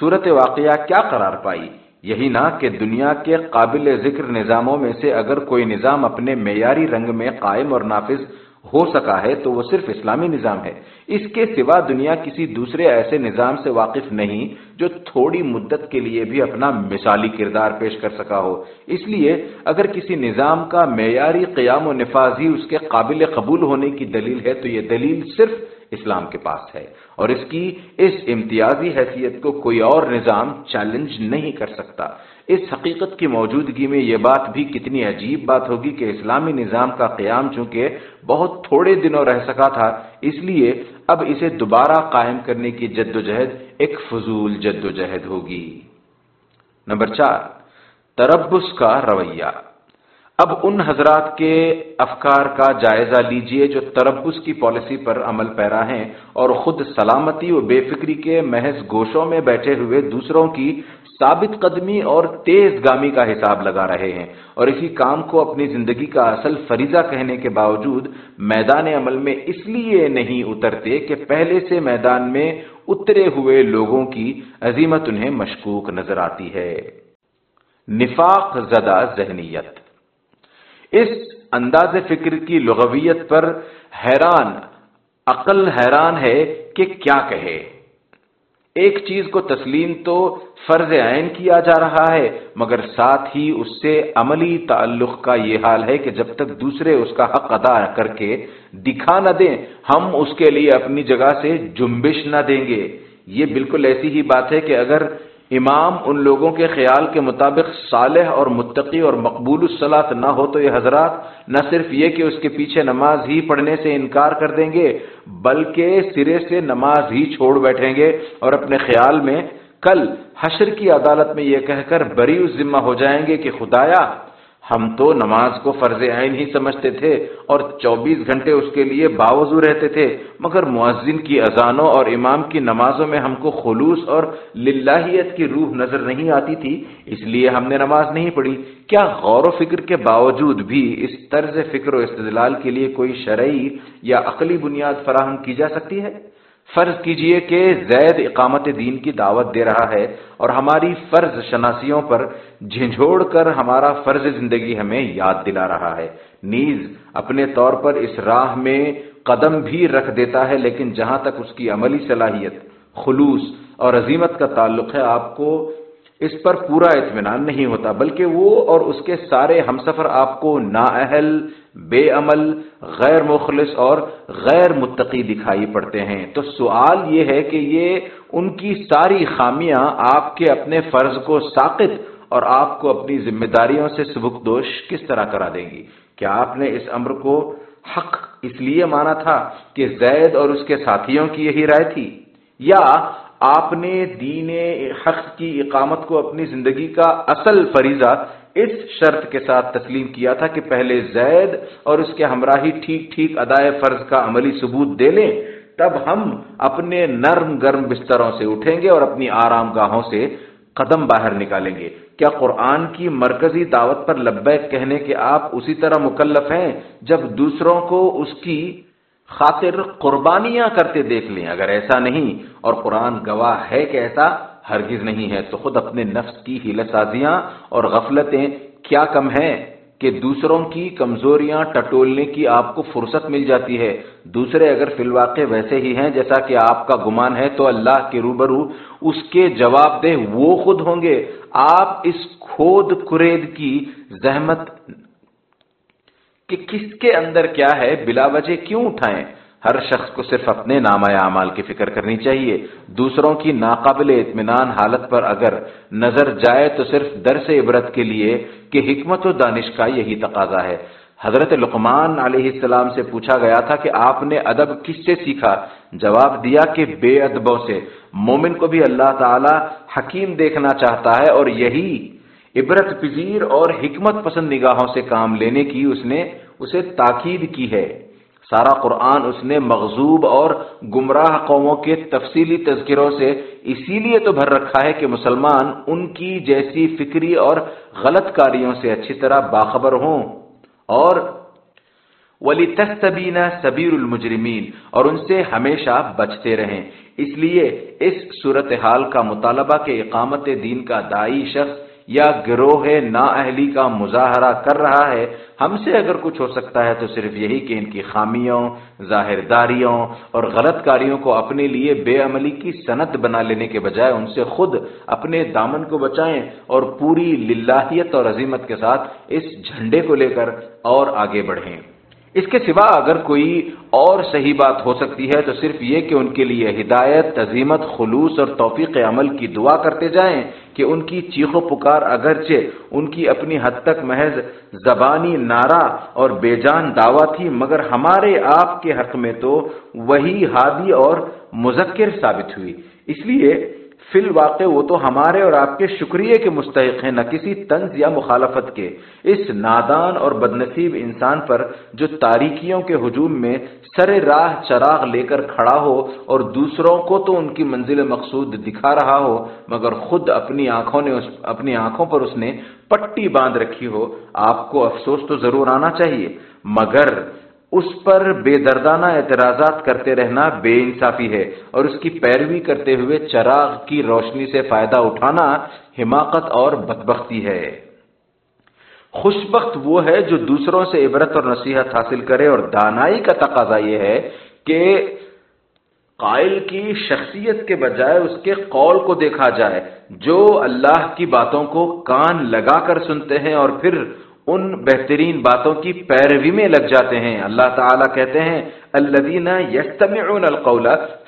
صورت واقعہ کیا قرار پائی؟ یہی نہ کہ دنیا کے قابل ذکر نظاموں میں سے اگر کوئی نظام اپنے معیاری رنگ میں قائم اور نافذ ہو سکا ہے تو وہ صرف اسلامی نظام ہے۔ اس کے سوا دنیا کسی دوسرے ایسے نظام سے واقف نہیں جو تھوڑی مدت کے لیے بھی اپنا مثالی کردار پیش کر سکا ہو۔ اس لیے اگر کسی نظام کا معیاری قیام و نفاذ ہی اس کے قابل قبول ہونے کی دلیل ہے تو یہ دلیل صرف اسلام کے پاس ہے۔ اور اس کی اس امتیازی حیثیت کو کوئی اور نظام چیلنج نہیں کر سکتا۔ اس حقیقت کی موجودگی میں یہ بات بھی کتنی عجیب بات ہوگی کہ اسلامی نظام کا قیام چونکہ بہت تھوڑے دنوں رہ سکا تھا، اس لیے اب اسے دوبارہ قائم کرنے کی جد و جہد ایک فضول جد و جہد ہوگی۔ نمبر چار، تربس کا رویہ۔ اب ان حضرات کے افکار کا جائزہ لیجیے جو تربس کی پالیسی پر عمل پیرا ہیں اور خود سلامتی و بے فکری کے محض گوشوں میں بیٹھے ہوئے دوسروں کی ثابت قدمی اور تیز گامی کا حساب لگا رہے ہیں اور اسی کام کو اپنی زندگی کا اصل فریضہ کہنے کے باوجود میدان عمل میں اس لیے نہیں اترتے کہ پہلے سے میدان میں اترے ہوئے لوگوں کی عظیمت انہیں مشکوک نظر آتی ہے۔ نفاق زدہ ذہنیت۔ اس انداز فکر کی لغویت پر حیران، عقل حیران ہے کہ کیا کہے۔ ایک چیز کو تسلیم تو فرض عین کیا جا رہا ہے، مگر ساتھ ہی اس سے عملی تعلق کا یہ حال ہے کہ جب تک دوسرے اس کا حق ادا کر کے دکھا نہ دیں، ہم اس کے لیے اپنی جگہ سے جنبش نہ دیں گے۔ یہ بالکل ایسی ہی بات ہے کہ اگر امام ان لوگوں کے خیال کے مطابق صالح اور متقی اور مقبول الصلاط نہ ہو تو یہ حضرات نہ صرف یہ کہ اس کے پیچھے نماز ہی پڑھنے سے انکار کر دیں گے، بلکہ سرے سے نماز ہی چھوڑ بیٹھیں گے اور اپنے خیال میں کل حشر کی عدالت میں یہ کہہ کر بری ذمہ ہو جائیں گے کہ خدایا ہم تو نماز کو فرض عین ہی سمجھتے تھے اور چوبیس گھنٹے اس کے لیے باوضو رہتے تھے، مگر معذن کی اذانوں اور امام کی نمازوں میں ہم کو خلوص اور للہیت کی روح نظر نہیں آتی تھی، اس لیے ہم نے نماز نہیں پڑھی۔ کیا غور و فکر کے باوجود بھی اس طرز فکر و استدلال کے لیے کوئی شرعی یا عقلی بنیاد فراہم کی جا سکتی ہے؟ فرض کیجیے کہ زید اقامت دین کی دعوت دے رہا ہے اور ہماری فرض شناسیوں پر جھنجھوڑ کر ہمارا فرض زندگی ہمیں یاد دلا رہا ہے۔ نیز اپنے طور پر اس راہ میں قدم بھی رکھ دیتا ہے، لیکن جہاں تک اس کی عملی صلاحیت، خلوص اور عظیمت کا تعلق ہے، آپ کو اس پر پورا اطمینان نہیں ہوتا، بلکہ وہ اور اس کے سارے ہم سفر آپ کو نااہل، بے عمل، غیر مخلص اور غیر متقی دکھائی پڑتے ہیں۔ تو سوال یہ ہے کہ یہ ان کی ساری خامیاں آپ کے اپنے فرض کو ساقت اور آپ کو اپنی ذمہ داریوں سے سبک دوش کس طرح کرا دیں گی؟ کیا آپ نے اس امر کو حق اس لیے مانا تھا کہ زید اور اس کے ساتھیوں کی یہی رائے تھی؟ یا آپ نے دین حق کی اقامت کو اپنی زندگی کا اصل فریضہ اس شرط کے ساتھ تسلیم کیا تھا کہ پہلے زید اور اس کے ہمراہی ٹھیک ٹھیک ادائے فرض کا عملی ثبوت دے لیں، تب ہم اپنے نرم گرم بستروں سے اٹھیں گے اور اپنی آرام گاہوں سے قدم باہر نکالیں گے۔ کیا قرآن کی مرکزی دعوت پر لبیک کہنے کے آپ اسی طرح مکلف ہیں جب دوسروں کو اس کی خاطر قربانیاں کرتے دیکھ لیں؟ اگر ایسا نہیں، اور قرآن گواہ ہے کہ ایسا ہرگز نہیں ہے، تو خود اپنے نفس کی ہیل سازیاں اور غفلتیں کیا کم ہیں کہ دوسروں کی کمزوریاں ٹٹولنے کی آپ کو فرصت مل جاتی ہے۔ دوسرے اگر فی الواقع ویسے ہی ہیں، جیسا کہ آپ کا گمان ہے، تو اللہ کے روبرو اس کے جواب دہ وہ خود ہوں گے آپ اس کھود کرید کی زحمت کہ کس کے اندر کیا ہے بلا وجہ کیوں اٹھائیں؟ ہر شخص کو صرف اپنے نام اعمال کی فکر کرنی چاہیے۔ دوسروں کی ناقابل اطمینان حالت پر اگر نظر جائے تو صرف درس عبرت کے لیے کہ حکمت و دانش کا یہی تقاضا ہے۔ حضرت لقمان علیہ السلام سے پوچھا گیا تھا کہ آپ نے ادب کس سے سیکھا؟ جواب دیا کہ بے ادبوں سے۔ مومن کو بھی اللہ تعالی حکیم دیکھنا چاہتا ہے اور یہی عبرت، پذیر اور حکمت پسند نگاہوں سے کام لینے کی اس نے اسے تاکید کی ہے۔ سارا قرآن اس نے مغزوب اور گمراہ قوموں کے تفصیلی تذکروں سے اسی لیے تو بھر رکھا ہے کہ مسلمان ان کی جیسی فکری اور غلط کاریوں سے اچھی طرح باخبر ہوں۔ اور ولی تستبین سبیر المجرمین اور ان سے ہمیشہ بچتے رہیں۔ اس لیے اس صورتحال کا مطالبہ کے اقامت دین کا دائی شخص یا گروہ نااہلی کا مظاہرہ کر رہا ہے، ہم سے اگر کچھ ہو سکتا ہے تو صرف یہی کہ ان کی خامیوں ظاہر داریوں اور غلط کاریوں کو اپنے لیے بے عملی کی صنعت بنا لینے کے بجائے ان سے خود اپنے دامن کو بچائیں اور پوری للہیت اور عظیمت کے ساتھ اس جھنڈے کو لے کر اور آگے بڑھیں۔ اس کے سوا اگر کوئی اور صحیح بات ہو سکتی ہے تو صرف یہ کہ ان کے لیے ہدایت عظیمت خلوص اور توفیق عمل کی دعا کرتے جائیں کہ ان کی چیخ و پکار اگرچہ ان کی اپنی حد تک محض زبانی نعرہ اور بے جان دعویٰ تھی، مگر ہمارے آپ کے حق میں تو وہی ہادی اور مذکر ثابت ہوئی۔ اس لیے فی الواقع وہ تو ہمارے اور آپ کے شکریہ کے مستحق ہیں، نہ کسی طنز یا مخالفت کے۔ اس نادان اور بدنصیب انسان پر جو تاریکیوں کے ہجوم میں سر راہ چراغ لے کر کھڑا ہو اور دوسروں کو تو ان کی منزل مقصود دکھا رہا ہو، مگر خود اپنی آنکھوں نے اپنی آنکھوں پر اس نے پٹی باندھ رکھی ہو، آپ کو افسوس تو ضرور آنا چاہیے۔ مگر اس پر بے دردانہ اعتراضات کرتے رہنا بے انصافی ہے اور اس کی پیروی کرتے ہوئے چراغ کی روشنی سے فائدہ اٹھانا حماقت اور بدبختی ہے۔ خوش بخت وہ ہے جو دوسروں سے عبرت اور نصیحت حاصل کرے اور دانائی کا تقاضا یہ ہے کہ قائل کی شخصیت کے بجائے اس کے قول کو دیکھا جائے۔ جو اللہ کی باتوں کو کان لگا کر سنتے ہیں اور پھر ان بہترین باتوں کی پیروی میں لگ جاتے ہیں۔ اللہ تعالیٰ کہتے ہیں، الذین یستمعون القول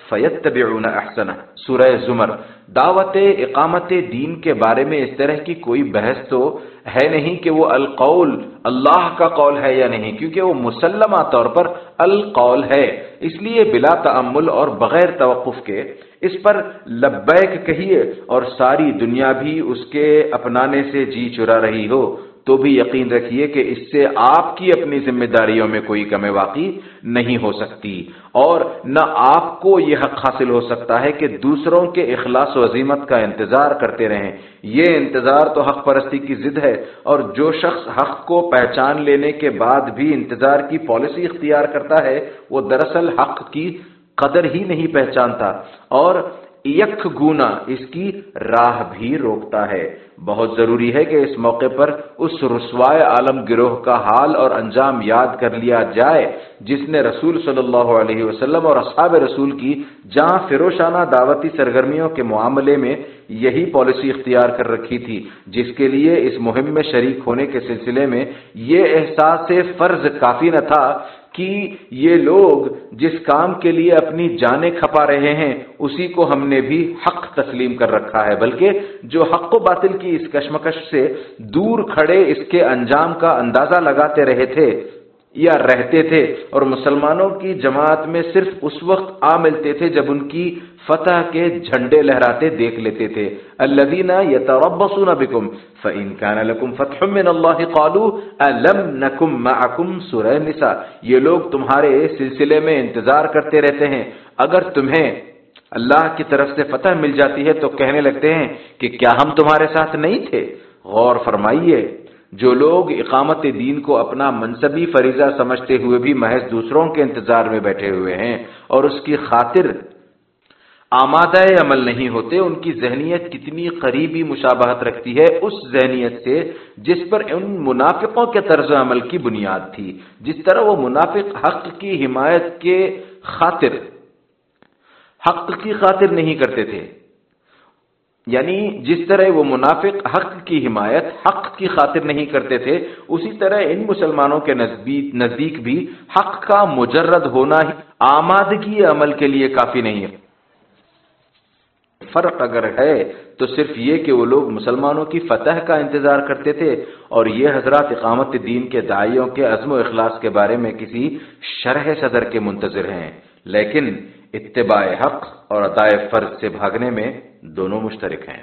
فیتبعون احسنہ۔ سورہ زمر۔ دعوت اقامت دین کے بارے میں اس طرح کی کوئی بحث تو ہے نہیں کہ وہ القول اللہ کا قول ہے یا نہیں، کیونکہ وہ مسلمہ طور پر القول ہے۔ اس لیے بلا تعمل اور بغیر توقف کے اس پر لبیک کہیے اور ساری دنیا بھی اس کے اپنانے سے جی چرا رہی ہو۔ تو بھی یقین رکھیے کہ اس سے آپ کی اپنی ذمہ داریوں میں کوئی کمی واقعی نہیں ہو سکتی اور نہ آپ کو یہ حق حاصل ہو سکتا ہے کہ دوسروں کے اخلاص و عظیمت کا انتظار کرتے رہیں۔ یہ انتظار تو حق پرستی کی ضد ہے اور جو شخص حق کو پہچان لینے کے بعد بھی انتظار کی پالیسی اختیار کرتا ہے، وہ دراصل حق کی قدر ہی نہیں پہچانتا اور یک گونا اس کی راہ بھی روکتا ہے۔ بہت ضروری ہے کہ اس موقع پر اس رسوائے عالم گروہ کا حال اور انجام یاد کر لیا جائے، جس نے رسول صلی اللہ علیہ وسلم اور اصحاب رسول کی جہاں فروشانہ دعوتی سرگرمیوں کے معاملے میں یہی پالیسی اختیار کر رکھی تھی، جس کے لیے اس مہم میں شریک ہونے کے سلسلے میں یہ احساس فرض کافی نہ تھا کہ یہ لوگ جس کام کے لیے اپنی جانیں کھپا رہے ہیں، اسی کو ہم نے بھی حق تسلیم کر رکھا ہے، بلکہ جو حق و باطل کی اس کشمکش سے دور کھڑے اس کے انجام کا اندازہ لگاتے رہے تھے یا رہتے تھے، اور مسلمانوں کی جماعت میں صرف اس وقت آ ملتے تھے جب ان کی فتح کے جھنڈے لہراتے دیکھ لیتے تھے۔ الذين يتربصون بكم فان كان لكم فتح من الله قالوا الم نكن معكم سورہ نساء یہ لوگ تمہارے سلسلے میں انتظار کرتے رہتے ہیں۔ اگر تمہیں اللہ کی طرف سے فتح مل جاتی ہے تو کہنے لگتے ہیں کہ کیا ہم تمہارے ساتھ نہیں تھے؟ غور فرمائیے، جو لوگ اقامت دین کو اپنا منصبی فریضہ سمجھتے ہوئے بھی محض دوسروں کے انتظار میں بیٹھے ہوئے ہیں اور اس کی خاطر آمادہ عمل نہیں ہوتے، ان کی ذہنیت کتنی قریبی مشابہت رکھتی ہے، اس ذہنیت سے جس پر ان منافقوں کے طرز عمل کی بنیاد تھی، جس طرح وہ منافق حق کی حمایت کے خاطر، حق کی خاطر نہیں کرتے تھے۔ یعنی جس طرح وہ منافق حق کی حمایت، حق کی خاطر نہیں کرتے تھے، اسی طرح ان مسلمانوں کے نزدیک بھی حق کا مجرد ہونا ہی آمادگی عمل کے لیے کافی نہیں ہے۔ فرق اگر ہے تو صرف یہ کہ وہ لوگ مسلمانوں کی فتح کا انتظار کرتے تھے اور یہ حضرات اقامت دین کے دائیوں کے عزم و اخلاص کے بارے میں کسی شرح صدر کے منتظر ہیں۔ لیکن اتباع حق اور عطائے فرض سے بھاگنے میں دونوں مشترک ہیں۔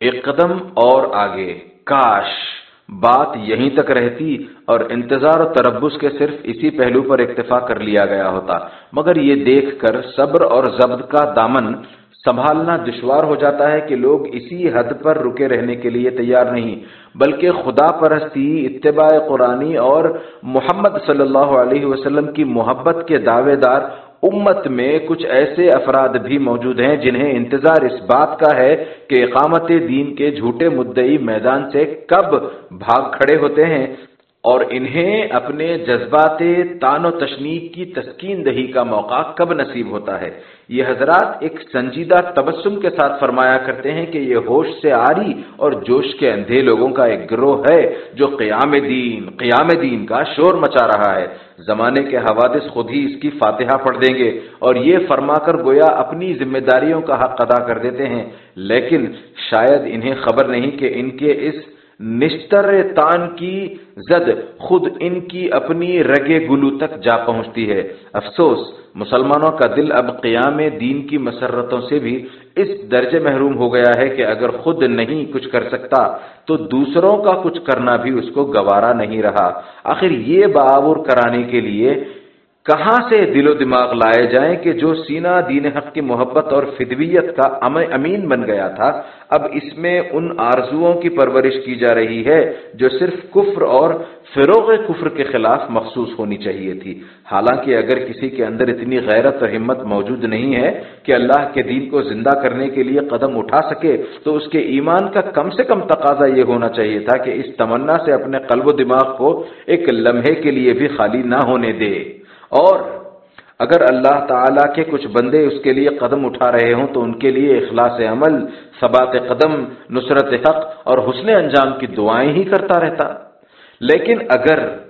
ایک قدم اور آگے، کاش۔ بات یہیں تک رہتی اور انتظار و تربس کے صرف اسی پہلو پر اکتفا کر لیا گیا ہوتا۔ مگر یہ دیکھ کر صبر اور ضبط کا دامن سنبھالنا دشوار ہو جاتا ہے کہ لوگ اسی حد پر رکے رہنے کے لیے تیار نہیں، بلکہ خدا پرستی، اتباع قرآنی اور محمد صلی اللہ علیہ وسلم کی محبت کے دعوے دار امت میں کچھ ایسے افراد بھی موجود ہیں جنہیں انتظار اس بات کا ہے کہ اقامت دین کے جھوٹے مدعی میدان سے کب بھاگ کھڑے ہوتے ہیں اور انہیں اپنے جذبات تان و تشنیق کی تسکین دہی کا موقع کب نصیب ہوتا ہے۔ یہ حضرات ایک سنجیدہ تبسم کے ساتھ فرمایا کرتے ہیں کہ یہ ہوش سے آری اور جوش کے اندھے لوگوں کا ایک گروہ ہے جو قیام دین قیام دین کا شور مچا رہا ہے۔ زمانے کے حوادث خود ہی اس کی فاتحہ پڑھ دیں گے اور یہ فرما کر گویا اپنی ذمہ داریوں کا حق ادا کر دیتے ہیں۔ لیکن شاید انہیں خبر نہیں کہ ان کے اس نشتر تان کی زد خود ان کی اپنی رگے گلو تک جا پہنچتی ہے۔ افسوس، مسلمانوں کا دل اب قیام دین کی مسرتوں سے بھی اس درجے محروم ہو گیا ہے کہ اگر خود نہیں کچھ کر سکتا، تو دوسروں کا کچھ کرنا بھی اس کو گوارا نہیں رہا۔ آخر یہ بآور کرانے کے لیے کہاں سے دل و دماغ لائے جائیں کہ جو سینہ دین حق کی محبت اور فدویت کا امین بن گیا تھا، اب اس میں ان آرزوؤں کی پرورش کی جا رہی ہے جو صرف کفر اور فروغ کفر کے خلاف مخصوص ہونی چاہیے تھی۔ حالانکہ اگر کسی کے اندر اتنی غیرت اور ہمت موجود نہیں ہے کہ اللہ کے دین کو زندہ کرنے کے لیے قدم اٹھا سکے، تو اس کے ایمان کا کم سے کم تقاضا یہ ہونا چاہیے تھا کہ اس تمنا سے اپنے قلب و دماغ کو ایک لمحے کے لیے بھی خالی نہ ہونے دے۔ اور اگر اللہ تعالی کے کچھ بندے اس کے لیے قدم اٹھا رہے ہوں تو ان کے لیے اخلاص عمل، ثبات قدم، نصرت حق اور حسن انجام کی دعائیں ہی کرتا رہتا۔ لیکن اگر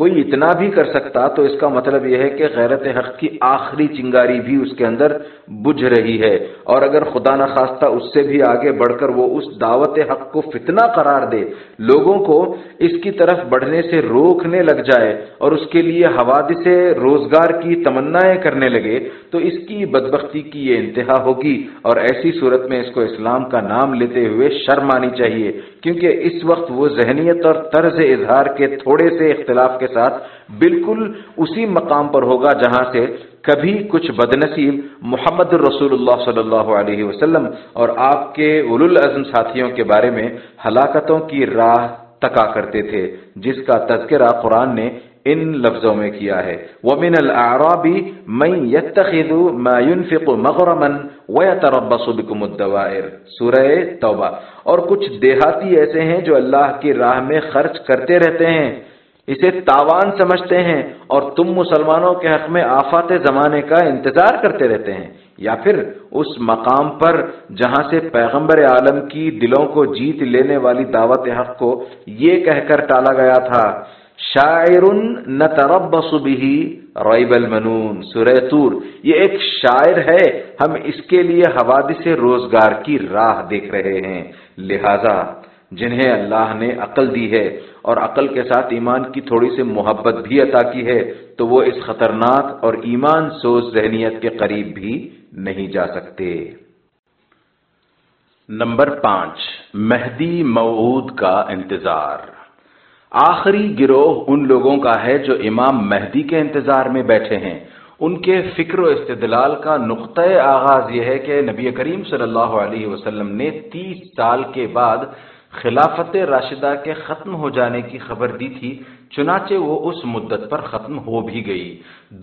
کوئی اتنا بھی کر سکتا تو اس کا مطلب یہ ہے کہ غیرت حق کی آخری چنگاری بھی اس کے اندر بجھ رہی ہے۔ اور اگر خدا نخواستہ اس سے بھی آگے بڑھ کر وہ اس دعوت حق کو فتنہ قرار دے، لوگوں کو اس کی طرف بڑھنے سے روکنے لگ جائے اور اس کے لیے حوادث روزگار کی تمنا کرنے لگے، تو اس کی بدبختی کی یہ انتہا ہوگی۔ اور ایسی صورت میں اس کو اسلام کا نام لیتے ہوئے شرم آنی چاہیے، کیونکہ اس وقت وہ ذہنیت اور طرز اظہار کے تھوڑے سے اختلاف کے ساتھ بالکل اسی مقام پر ہوگا جہاں سے کبھی کچھ بد نصیب محمد رسول اللہ صلی اللہ علیہ وسلم اور آپ کے اول العزم ساتھیوں کے بارے میں ہلاکتوں کی راہ تکا کرتے تھے، جس کا تذکرہ قرآن نے ان لفظوں میں کیا ہے۔ وَمِنَ الْأَعْرَابِ مَنْ يَتَّخِذُ مَا يُنفِقُ مَغْرَمًا وَيَتَرَبَّصُ بِكُمُ الدَّوَائِرِ۔ سورہ توبہ۔ اور کچھ دیہاتی ایسے ہیں جو اللہ کی راہ میں خرچ کرتے رہتے ہیں۔ اسے تاوان سمجھتے ہیں اور تم مسلمانوں کے حق میں آفات زمانے کا انتظار کرتے رہتے ہیں، یا پھر اس مقام پر جہاں سے پیغمبر عالم کی دلوں کو جیت لینے والی دعوت حق کو یہ کہہ کر ٹالا گیا تھا، شاعر نتربص به ریب المنون۔ سورہ تور یہ ایک شاعر ہے، ہم اس کے لیے حوادث روزگار کی راہ دیکھ رہے ہیں۔ لہذا جنہیں اللہ نے عقل دی ہے اور عقل کے ساتھ ایمان کی تھوڑی سی محبت بھی عطا کی ہے، تو وہ اس خطرناک اور ایمان سوز ذہنیت کے قریب بھی نہیں جا سکتے۔ نمبر پانچ، مہدی موعود کا انتظار۔ آخری گروہ ان لوگوں کا ہے جو امام مہدی کے انتظار میں بیٹھے ہیں۔ ان کے فکر و استدلال کا نقطۂ آغاز یہ ہے کہ نبی کریم صلی اللہ علیہ وسلم نے تیس سال کے بعد خلافت راشدہ کے ختم ہو جانے کی خبر دی تھی، چنانچہ وہ اس مدت پر ختم ہو بھی گئی۔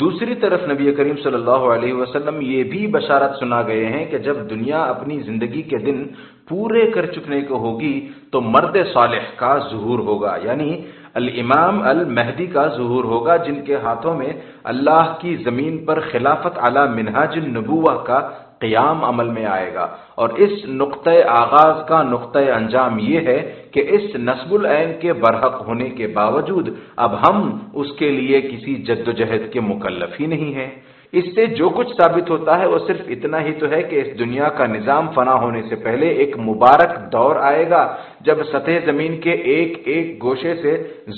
دوسری طرف نبی کریم صلی اللہ علیہ وسلم یہ بھی بشارت سنا گئے ہیں کہ جب دنیا اپنی زندگی کے دن پورے کر چکنے کو ہوگی، تو مرد صالح کا ظہور ہوگا یعنی الامام المہدی کا ظہور ہوگا، جن کے ہاتھوں میں اللہ کی زمین پر خلافت اعلی منہاج النبوہ کا قیام عمل میں آئے گا۔ اور اس نقطۂ آغاز کا نقطۂ انجام یہ ہے کہ اس نصب العین کے برحق ہونے کے باوجود اب ہم اس کے لیے کسی جد و جہد کے مکلف ہی نہیں ہیں۔ اس سے جو کچھ ثابت ہوتا ہے وہ صرف اتنا ہی تو ہے کہ اس دنیا کا نظام فنا ہونے سے پہلے ایک مبارک دور آئے گا جب سطح زمین کے ایک ایک گوشے سے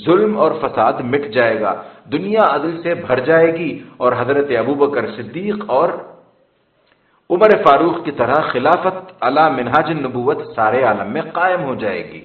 ظلم اور فساد مٹ جائے گا۔ دنیا عدل سے بھر جائے گی اور حضرت ابو بکر صدیق اور عمر فاروق کی طرح خلافت علا منہاج النبوت سارے عالم میں قائم ہو جائے گی۔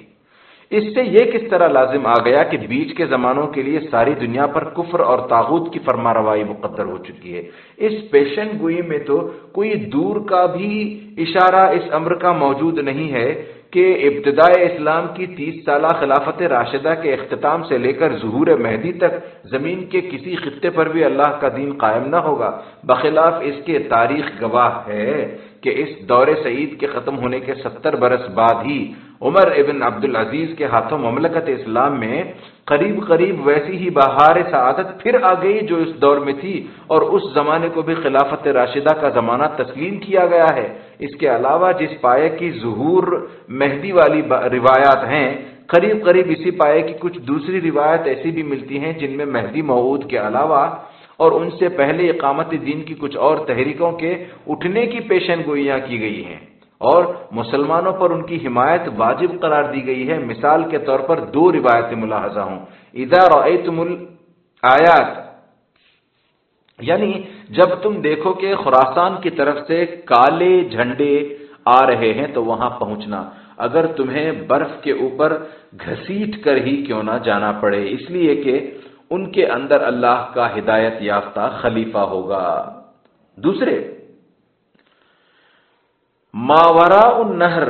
اس سے یہ کس طرح لازم آ گیا کہ بیچ کے زمانوں کے لیے ساری دنیا پر کفر اور تاغوت کی فرما روائی مقدر ہو چکی ہے۔ اس پیشن گوئی میں تو کوئی دور کا بھی اشارہ اس امر کا موجود نہیں ہے۔ کہ ابتدائے اسلام کی تیس سالہ خلافت راشدہ کے اختتام سے لے کر ظہور مہدی تک زمین کے کسی خطے پر بھی اللہ کا دین قائم نہ ہوگا، بخلاف اس کے تاریخ گواہ ہے کہ اس دور سعید کے ختم ہونے کے ستر برس بعد ہی عمر ابن عبد العزیز کے ہاتھوں مملکت اسلام میں قریب قریب ویسی ہی بہار سعادت پھر آ گئی جو اس دور میں تھی اور اس زمانے کو بھی خلافت راشدہ کا زمانہ تسلیم کیا گیا ہے۔ اس کے علاوہ جس پائے کی ظہور مہدی والی روایات ہیں، قریب قریب اسی پائے کی کچھ دوسری روایت ایسی بھی ملتی ہیں جن میں مہدی معود کے علاوہ اور ان سے پہلے اقامت دین کی کچھ اور تحریکوں کے اٹھنے کی پیشن گوئیاں کی گئی ہیں۔ اور مسلمانوں پر ان کی حمایت واجب قرار دی گئی ہے۔ مثال کے طور پر دو روایت ملاحظہ ہوں۔ ادار آیات یعنی جب تم دیکھو کہ خوراسان کی طرف سے کالے جھنڈے آ رہے ہیں تو وہاں پہنچنا۔ اگر تمہیں برف کے اوپر گھسیٹ کر ہی کیوں نہ جانا پڑے، اس لیے کہ ان کے اندر اللہ کا ہدایت یافتہ خلیفہ ہوگا۔ دوسرے ماورا النہر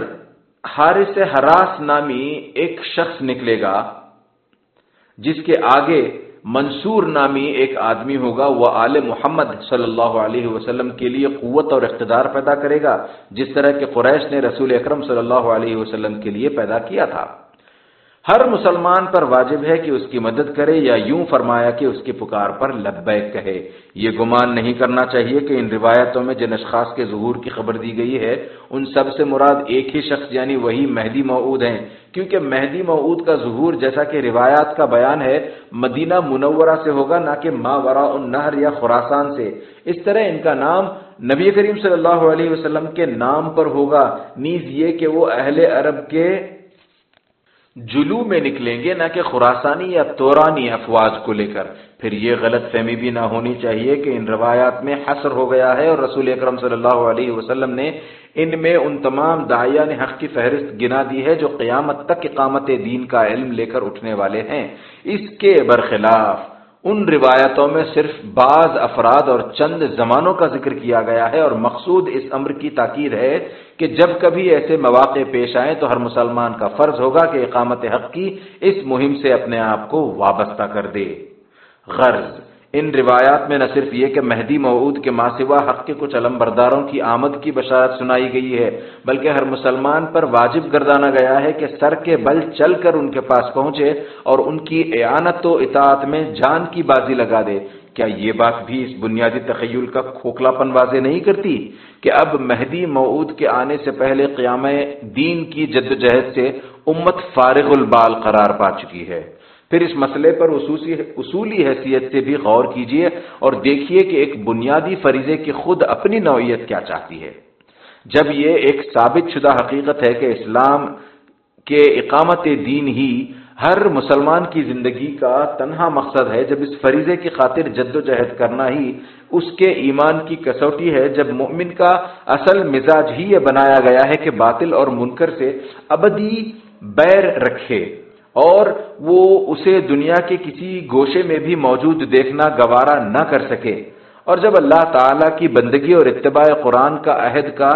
حارث حراس نامی ایک شخص نکلے گا، جس کے آگے منصور نامی ایک آدمی ہوگا، وہ آل محمد صلی اللہ علیہ وسلم کے لیے قوت اور اقتدار پیدا کرے گا، جس طرح کہ قریش نے رسول اکرم صلی اللہ علیہ وسلم کے لیے پیدا کیا تھا۔ ہر مسلمان پر واجب ہے کہ اس کی مدد کرے یا یوں فرمایا کہ اس کی پکار پر لبیک کہے۔ یہ گمان نہیں کرنا چاہیے کہ ان روایتوں میں جن اشخاص کے ظہور کی خبر دی گئی ہے۔ ان سب سے مراد ایک ہی شخص یعنی وہی مہدی معود ہیں۔ کیونکہ مہدی معود کا ظہور جیسا کہ روایات کا بیان ہے، مدینہ منورہ سے ہوگا، نہ کہ ما ورا النہر یا خوراسان سے۔ اس طرح ان کا نام نبی کریم صلی اللہ علیہ وسلم کے نام پر ہوگا۔ نیز یہ کہ وہ اہل عرب کے جلو میں نکلیں گے، نہ کہ خوراسانی یا تورانی افواج کو لے کر۔ پھر یہ غلط فہمی بھی نہ ہونی چاہیے کہ ان روایات میں حسر ہو گیا ہے اور رسول اکرم صلی اللہ علیہ وسلم نے ان میں ان تمام دائیا نے حق کی فہرست گنا دی ہے جو قیامت تک اقامت دین کا علم لے کر اٹھنے والے ہیں۔ اس کے برخلاف ان روایتوں میں صرف بعض افراد اور چند زمانوں کا ذکر کیا گیا ہے اور مقصود اس امر کی تاکید ہے کہ جب کبھی ایسے مواقع پیش آئیں تو ہر مسلمان کا فرض ہوگا کہ اقامت حق کی اس مہم سے اپنے آپ کو وابستہ کر دے۔ غرض ان روایات میں نہ صرف یہ کہ مہدی معود کے ماں سوا حق کے کچھ علم برداروں کی آمد کی بشارت سنائی گئی ہے، بلکہ ہر مسلمان پر واجب گردانا گیا ہے کہ سر کے بل چل کر ان کے پاس پہنچے اور ان کی اعانت و اطاعت میں جان کی بازی لگا دے۔ کیا یہ بات بھی اس بنیادی تخیل کا کھوکھلا پن واضح نہیں کرتی کہ اب مہدی معود کے آنے سے پہلے قیام دین کی جد جہد سے امت فارغ البال قرار پا چکی ہے؟ پھر اس مسئلے پر اصولی حیثیت سے بھی غور کیجیے اور دیکھیے کہ ایک بنیادی فریضے کی خود اپنی نوعیت کیا چاہتی ہے۔ جب یہ ایک ثابت شدہ حقیقت ہے کہ اسلام کے اقامت دین ہی ہر مسلمان کی زندگی کا تنہا مقصد ہے جب اس فریضے کی خاطر جد و جہد کرنا ہی اس کے ایمان کی کسوٹی ہے، جب مومن کا اصل مزاج ہی یہ بنایا گیا ہے کہ باطل اور منکر سے ابدی بیر رکھے اور وہ اسے دنیا کے کسی گوشے میں بھی موجود دیکھنا گوارا نہ کر سکے۔ اور جب اللہ تعالی کی بندگی اور اتباع قرآن کا عہد کا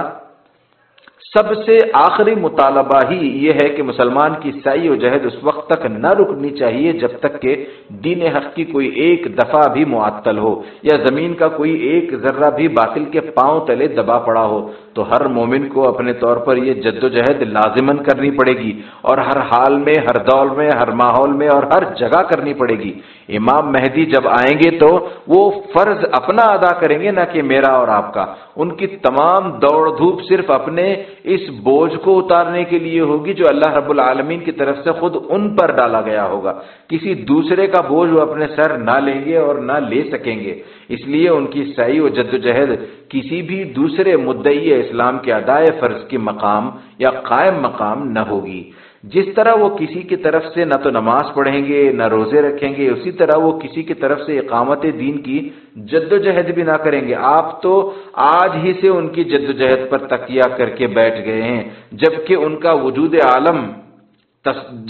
سب سے آخری مطالبہ ہی یہ ہے کہ مسلمان کی سعی و جہد اس وقت تک نہ رکنی چاہیے جب تک کہ دین حق کی کوئی ایک دفعہ بھی معطل ہو یا زمین کا کوئی ایک ذرہ بھی باطل کے پاؤں تلے دبا پڑا ہو۔ تو ہر مومن کو اپنے طور پر یہ جد و جہد لازمن کرنی پڑے گی اور ہر حال میں، ہر دور میں، ہر ماحول میں اور ہر جگہ کرنی پڑے گی۔ امام مہدی جب آئیں گے تو وہ فرض اپنا ادا کریں گے، نہ کہ میرا اور آپ کا۔ ان کی تمام دوڑ دھوپ صرف اپنے اس بوجھ کو اتارنے کے لیے ہوگی جو اللہ رب العالمین کی طرف سے خود ان پر ڈالا گیا ہوگا۔ کسی دوسرے کا بوجھ وہ اپنے سر نہ لیں گے اور نہ لے سکیں گے۔ اس لیے ان کی صحیح و جد و جہد کسی بھی دوسرے مدعی اسلام کے ادائے فرض کی مقام یا قائم مقام نہ ہوگی۔ جس طرح وہ کسی کی طرف سے نہ تو نماز پڑھیں گے، نہ روزے رکھیں گے، اسی طرح وہ کسی کی طرف سے اقامت دین کی جد و جہد بھی نہ کریں گے۔ آپ تو آج ہی سے ان کی جد و جہد پر تکیہ کر کے بیٹھ گئے ہیں، جبکہ ان کا وجود عالم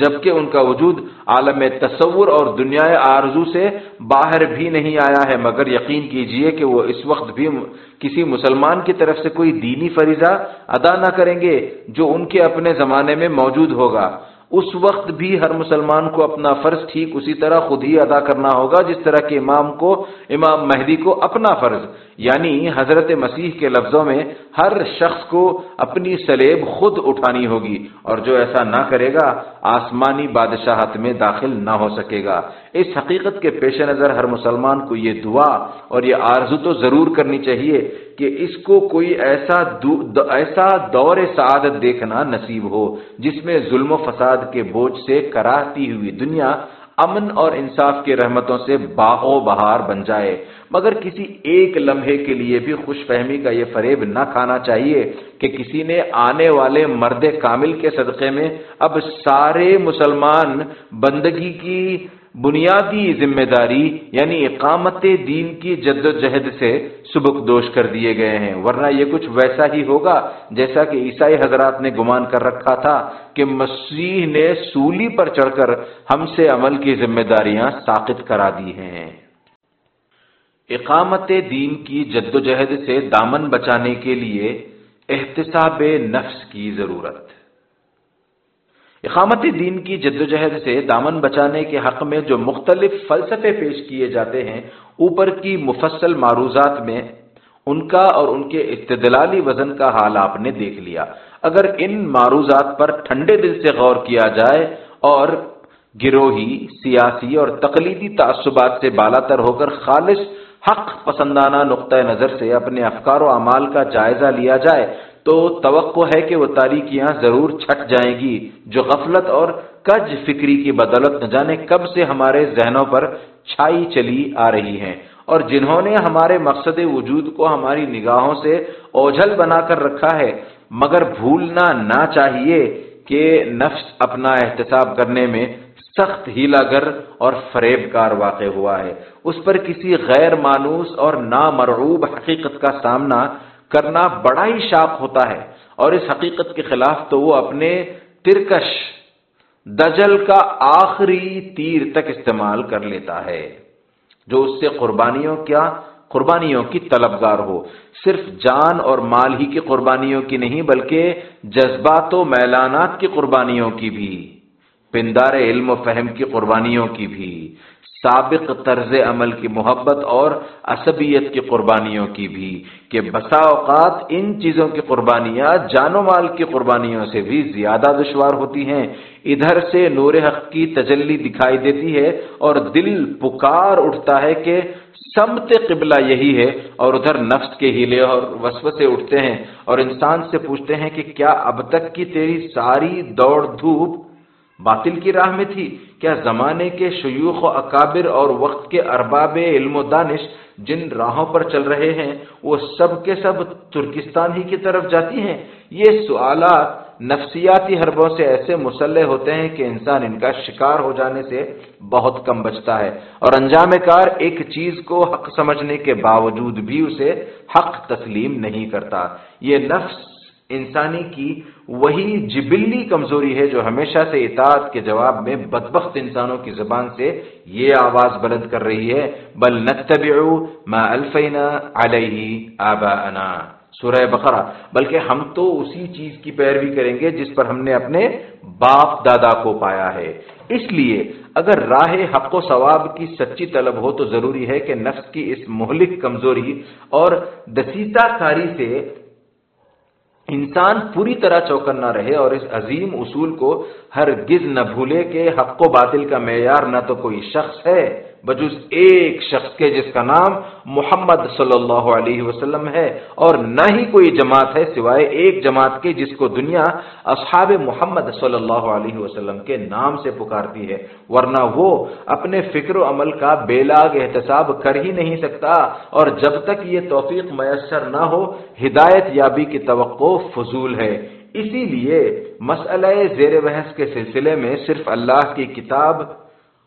جبکہ ان کا وجود عالم تصور اور دنیا آرزو سے باہر بھی نہیں آیا ہے، مگر یقین کیجیے کہ وہ اس وقت بھی کسی مسلمان کی طرف سے کوئی دینی فریضہ ادا نہ کریں گے جو ان کے اپنے زمانے میں موجود ہوگا۔ اس وقت بھی ہر مسلمان کو اپنا فرض ٹھیک اسی طرح خود ہی ادا کرنا ہوگا، جس طرح کہ امام کو، امام مہدی کو اپنا فرض۔ یعنی حضرت مسیح کے لفظوں میں ہر شخص کو اپنی سلیب خود اٹھانی ہوگی اور جو ایسا نہ کرے گا، آسمانی بادشاہت میں داخل نہ ہو سکے گا۔ اس حقیقت کے پیش نظر ہر مسلمان کو یہ دعا اور یہ آرزو تو ضرور کرنی چاہیے کہ اس کو کوئی ایسا دو ایسا دور سعادت دیکھنا نصیب ہو، جس میں ظلم و فساد کے بوجھ سے کراتی ہوئی دنیا امن اور انصاف کی رحمتوں سے باغو بہار بن جائے۔ مگر کسی ایک لمحے کے لیے بھی خوش فہمی کا یہ فریب نہ کھانا چاہیے کہ کسی نے آنے والے مرد کامل کے صدقے میں اب سارے مسلمان بندگی کی بنیادی ذمہ داری یعنی اقامت دین کی جد و جہد سے سبک دوش کر دیے گئے ہیں۔ ورنہ یہ کچھ ویسا ہی ہوگا جیسا کہ عیسائی حضرات نے گمان کر رکھا تھا کہ مسیح نے سولی پر چڑھ کر ہم سے عمل کی ذمہ داریاں ساقت کرا دی ہیں۔ اقامت دین کی جد و جہد سے دامن بچانے کے لیے احتساب نفس کی ضرورت۔ اقامت دین کی جد و جہد سے دامن بچانے کے حق میں جو مختلف فلسفے پیش کیے جاتے ہیں، اوپر کی مفصل معروضات میں ان کا اور ان کے استدلالی وزن کا حال آپ نے دیکھ لیا۔ اگر ان معروضات پر ٹھنڈے دل سے غور کیا جائے اور گروہی، سیاسی اور تقلیدی تعصبات سے بالا تر ہو کر خالص، حق پسندانہ نقطۂ نظر سے اپنے افکار و اعمال کا جائزہ لیا جائے تو توقع ہے کہ وہ تاریکیاں ضرور چھٹ جائیں گی، جو غفلت اور کج فکری کی بدولت نہ جانے کب سے ہمارے ذہنوں پر چھائی چلی آ رہی ہیں اور جنہوں نے ہمارے مقصد وجود کو ہماری نگاہوں سے اوجھل بنا کر رکھا ہے، مگر بھولنا نہ چاہیے کہ نفس اپنا احتساب کرنے میں سخت ہیلا گر اور فریب کار واقع ہوا ہے۔ اس پر کسی غیر مانوس اور نامرعوب حقیقت کا سامنا کرنا بڑا ہی شاپ ہوتا ہے اور اس حقیقت کے خلاف تو وہ اپنے ترکش دجل کا آخری تیر تک استعمال کر لیتا ہے، جو اس سے قربانیوں کیا؟ قربانیوں کی طلبگار ہو۔ صرف جان اور مال ہی کی قربانیوں کی نہیں، بلکہ جذبات و میلانات کی قربانیوں کی بھی، پندار علم و فہم کی قربانیوں کی بھی۔ سابق طرز عمل کی محبت اور عصبیت کی قربانیوں کی بھی، کہ بسا اوقات ان چیزوں کی قربانیاں، جان و مال کی قربانیوں سے بھی زیادہ دشوار ہوتی ہیں۔ ادھر سے نور حق کی تجلی دکھائی دیتی ہے اور دل پکار اٹھتا ہے کہ سمت قبلہ یہی ہے اور ادھر نفس کے ہیلے اور وسوسے اٹھتے ہیں اور انسان سے پوچھتے ہیں کہ کیا اب تک کی تیری ساری دوڑ دھوپ باطل کی راہ میں تھی۔ کیا زمانے کے شیوخ و اکابر اور وقت کے ارباب علم و دانش جن راہوں پر چل رہے ہیں، وہ سب کے سب ترکستان ہی کی طرف جاتی ہیں؟ یہ سوالات نفسیاتی حربوں سے ایسے مسلح ہوتے ہیں کہ انسان ان کا شکار ہو جانے سے بہت کم بچتا ہے۔ اور انجام کار ایک چیز کو حق سمجھنے کے باوجود بھی اسے حق تسلیم نہیں کرتا۔ یہ نفس انسانی کی وہی جبلی کمزوری ہے جو ہمیشہ سے اطاعت کے جواب میں بدبخت انسانوں کی زبان سے یہ آواز بلند کر رہی ہے، بل ما الفینا علیہ آباءنا۔ سورہ بقرہ۔ بلکہ ہم تو اسی چیز کی پیروی کریں گے جس پر ہم نے اپنے باپ دادا کو پایا ہے۔ اس لیے اگر راہ حق و ثواب کی سچی طلب ہو تو ضروری ہے کہ نفس کی اس مہلک کمزوری اور دسیتا کاری سے انسان پوری طرح چوکن نہ رہے اور اس عظیم اصول کو ہر گز نہ بھولے کہ حق و باطل کا معیار نہ تو کوئی شخص ہے۔ بجز ایک شخص کے جس کا نام محمد صلی اللہ علیہ وسلم ہے اور نہ ہی کوئی جماعت ہے سوائے ایک جماعت کے جس کو دنیا اصحاب محمد صلی اللہ علیہ وسلم کے نام سے پکارتی ہے، ورنہ وہ اپنے فکر و عمل کا بے لاگ احتساب کر ہی نہیں سکتا اور جب تک یہ توفیق میسر نہ ہو، ہدایت یابی کی توقع فضول ہے۔ اسی لیے مسئلہ زیر بحث کے سلسلے میں صرف اللہ کی کتاب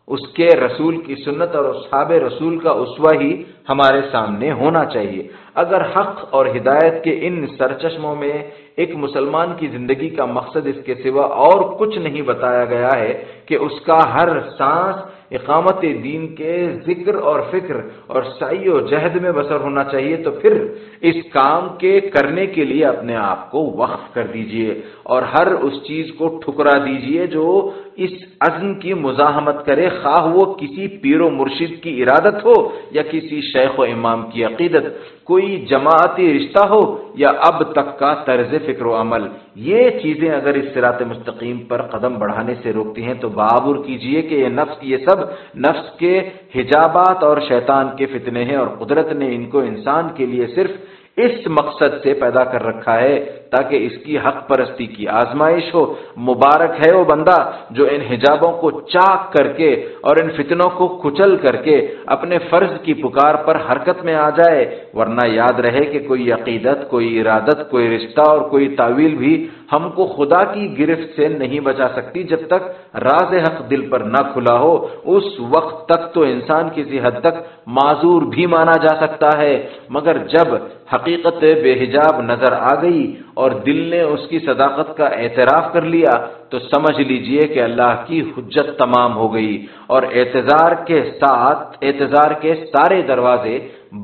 اس کے رسول کی سنت اور اصحاب رسول کا اسوا ہی ہمارے سامنے ہونا چاہیے۔ اگر حق اور ہدایت کے ان سرچشموں میں ایک مسلمان کی زندگی کا مقصد اس کے سوا اور کچھ نہیں بتایا گیا ہے کہ اس کا ہر سانس اقامت دین کے ذکر اور فکر اور سعی و جہد میں بسر ہونا چاہیے، تو پھر اس کام کے کرنے کے لیے اپنے آپ کو وقف کر دیجیے اور ہر اس چیز کو ٹھکرا دیجیے جو اس عزم کی مزاحمت کرے، خواہ وہ کسی پیر و مرشد کی ارادت ہو یا کسی شیخ و امام کی عقیدت، کوئی جماعتی رشتہ ہو یا اب تک کا طرز فکر و عمل۔ یہ چیزیں اگر اس سرات مستقیم پر قدم بڑھانے سے روکتی ہیں تو بابر کیجیے کہ یہ نفس، یہ سب نفس کے حجابات اور شیطان کے فتنے ہیں اور قدرت نے ان کو انسان کے لیے صرف اس مقصد سے پیدا کر رکھا ہے تاکہ اس کی حق پرستی کی آزمائش ہو۔ مبارک ہے وہ بندہ جو ان حجابوں کو چاک کر کے اور ان فتنوں کو کچل کر کے اپنے فرض کی پکار پر حرکت میں آ جائے۔ ورنہ یاد رہے کہ کوئی عقیدت، کوئی ارادت، کوئی رشتہ اور کوئی تعویل بھی ہم کو خدا کی گرفت سے نہیں بچا سکتی جب تک راز حق دل پر نہ کھلا ہو۔ اس وقت تک تو انسان کسی حد تک معذور بھی مانا جا سکتا ہے۔ مگر جب حقیقت بے حجاب نظر آ گئی اور دل نے اس کی صداقت کا اعتراف کر لیا تو سمجھ لیجیے کہ اللہ کی حجت تمام ہو گئی اور اعتظار کے ساتھ اعتظار کے سارے دروازے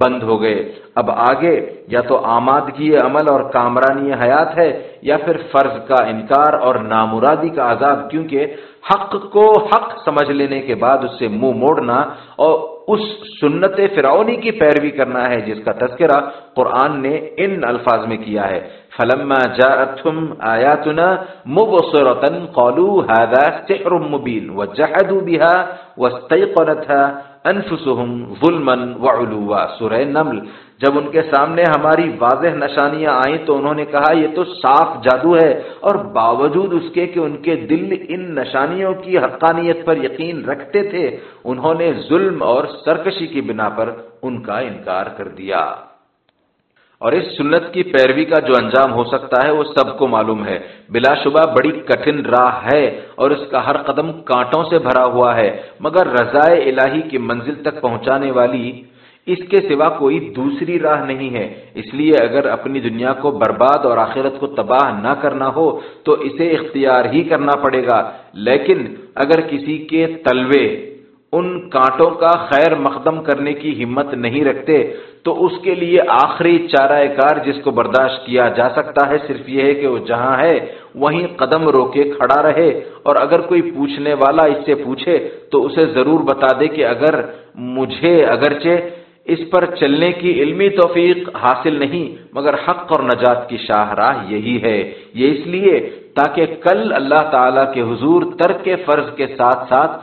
بند ہو گئے۔ اب آگے یا تو آمادگی عمل اور کامرانی حیات ہے یا پھر فرض کا انکار اور نامرادی کا عذاب، کیونکہ حق کو حق سمجھ لینے کے بعد اس سے منہ مو موڑنا اور اس سنت فرعونی کی پیروی کرنا ہے جس کا تذکرہ قرآن نے ان الفاظ میں کیا ہے۔ فلما جاءتهم آياتنا مبصرة قالوا هذا سحر مبين وجحدوا بها واستيقنتها انفسهم ظلما وعلوا سورہ نمل جب ان کے سامنے ہماری واضح نشانیاں آئیں تو انہوں نے کہا، یہ تو صاف جادو ہے اور باوجود اس کے کہ ان کے دل ان نشانیوں کی حقانیت پر یقین رکھتے تھے، انہوں نے ظلم اور سرکشی کی بنا پر ان کا انکار کر دیا۔ اور اس سنت کی پیروی کا جو انجام ہو سکتا ہے، وہ سب کو معلوم ہے۔ بلا شبہ بڑی کٹھن راہ ہے اور اس کا ہر قدم کانٹوں سے بھرا ہوا ہے۔ مگر رضائے الہی کی منزل تک پہنچانے والی اس کے سوا کوئی دوسری راہ نہیں ہے۔ اس لیے اگر اپنی دنیا کو برباد اور آخرت کو تباہ نہ کرنا ہو، تو اسے اختیار ہی کرنا پڑے گا۔ لیکن اگر کسی کے تلوے ان کانٹوں کا خیر مقدم کرنے کی ہمت نہیں رکھتے تو اس کے لیے آخری چارہ کار جس کو برداشت کیا جا سکتا ہے صرف یہ ہے کہ وہ جہاں ہے، وہیں قدم رو کے کھڑا رہے اور اگر کوئی پوچھنے والا اس سے پوچھے تو اسے ضرور بتا دے کہ اگر مجھے اگرچہ اس پر چلنے کی علمی توفیق حاصل نہیں، مگر حق اور نجات کی شاہراہ یہی ہے۔ یہ اس لیے تاکہ کل اللہ تعالی کے حضور ترک فرض کے ساتھ ساتھ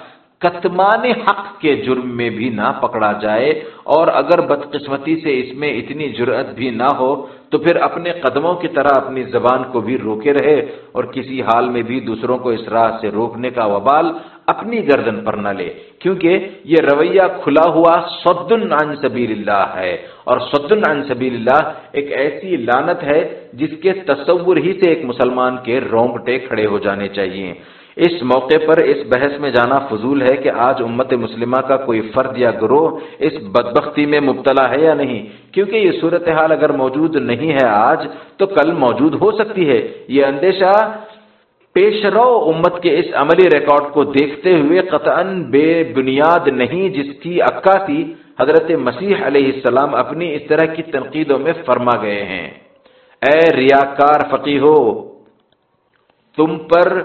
کتمان حق کے جرم میں بھی نہ پکڑا جائے اور اگر بدقسمتی سے اس میں اتنی جرت بھی نہ ہو، تو پھر اپنے قدموں کی طرح اپنی زبان کو بھی روکے رہے اور کسی حال میں بھی دوسروں کو اس راہ سے روکنے کا وبال اپنی گردن پر نہ لے۔ کیونکہ یہ رویہ کھلا ہوا سدن عن سبیل اللہ ہے اور سدن عن سبیل اللہ ایک ایسی لانت ہے جس کے تصور ہی سے ایک مسلمان کے رونگٹے کھڑے ہو جانے چاہیے۔ اس موقع پر اس بحث میں جانا فضول ہے کہ آج امت مسلمہ کا کوئی فرد یا گروہ اس بدبختی میں مبتلا ہے یا نہیں؟ کیونکہ یہ صورتحال اگر موجود نہیں ہے آج، تو کل موجود ہو سکتی ہے۔ یہ اندیشہ پیش رو امت کے اس عملی ریکارڈ کو دیکھتے ہوئے قطعا بے بنیاد نہیں، جس کی عکاسی حضرت مسیح علیہ السلام اپنی اس طرح کی تنقیدوں میں فرما گئے ہیں۔ اے ریاکار فقی ہو تم پر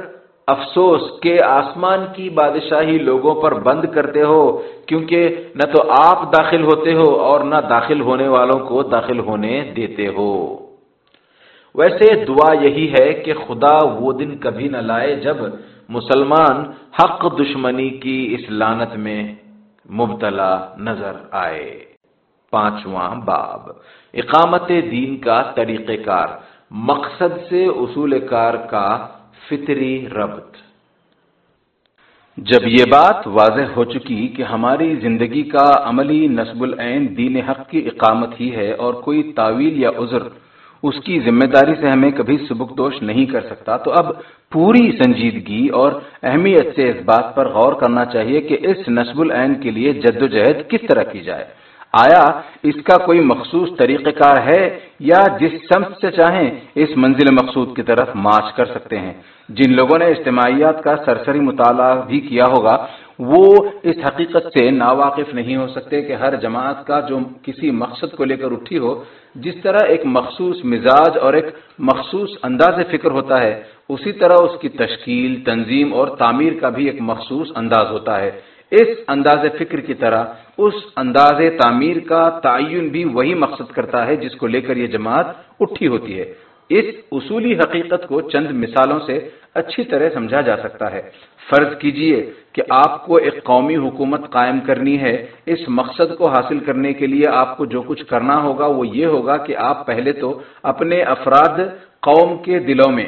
افسوس کہ آسمان کی بادشاہی لوگوں پر بند کرتے ہو، کیونکہ نہ تو آپ داخل ہوتے ہو اور نہ داخل ہونے والوں کو داخل ہونے دیتے ہو۔ ویسے دعا یہی ہے کہ خدا وہ دن کبھی نہ لائے جب مسلمان حق دشمنی کی اس لانت میں مبتلا نظر آئے۔ پانچواں باب۔ اقامت دین کا طریقہ کار۔ مقصد سے اصول کار کا فطری ربط۔ جب یہ بات واضح ہو چکی کہ ہماری زندگی کا عملی نصب العین دین حق کی اقامت ہی ہے اور کوئی تعویل یا عذر اس کی ذمہ داری سے ہمیں کبھی سبک دوش نہیں کر سکتا، تو اب پوری سنجیدگی اور اہمیت سے اس بات پر غور کرنا چاہیے کہ اس نصب العین کے لیے جد و جہد کس طرح کی جائے۔ آیا اس کا کوئی مخصوص طریقہ کار ہے یا جس سمت سے چاہیں اس منزل مقصود کی طرف مارچ کر سکتے ہیں؟ جن لوگوں نے اجتماعیات کا سرسری مطالعہ بھی کیا ہوگا، وہ اس حقیقت سے ناواقف نہیں ہو سکتے کہ ہر جماعت کا جو کسی مقصد کو لے کر اٹھی ہو، جس طرح ایک مخصوص مزاج اور ایک مخصوص انداز فکر ہوتا ہے، اسی طرح اس کی تشکیل، تنظیم اور تعمیر کا بھی ایک مخصوص انداز ہوتا ہے۔ اس انداز فکر کی طرح، اس انداز تعمیر کا تعین بھی وہی مقصد کرتا ہے جس کو لے کر یہ جماعت اٹھی ہوتی ہے۔ اس اصولی حقیقت کو چند مثالوں سے اچھی طرح سمجھا جا سکتا ہے۔ فرض کیجیے کہ آپ کو ایک قومی حکومت قائم کرنی ہے۔ اس مقصد کو حاصل کرنے کے لیے آپ کو جو کچھ کرنا ہوگا وہ یہ ہوگا کہ آپ پہلے تو اپنے افراد قوم کے دلوں میں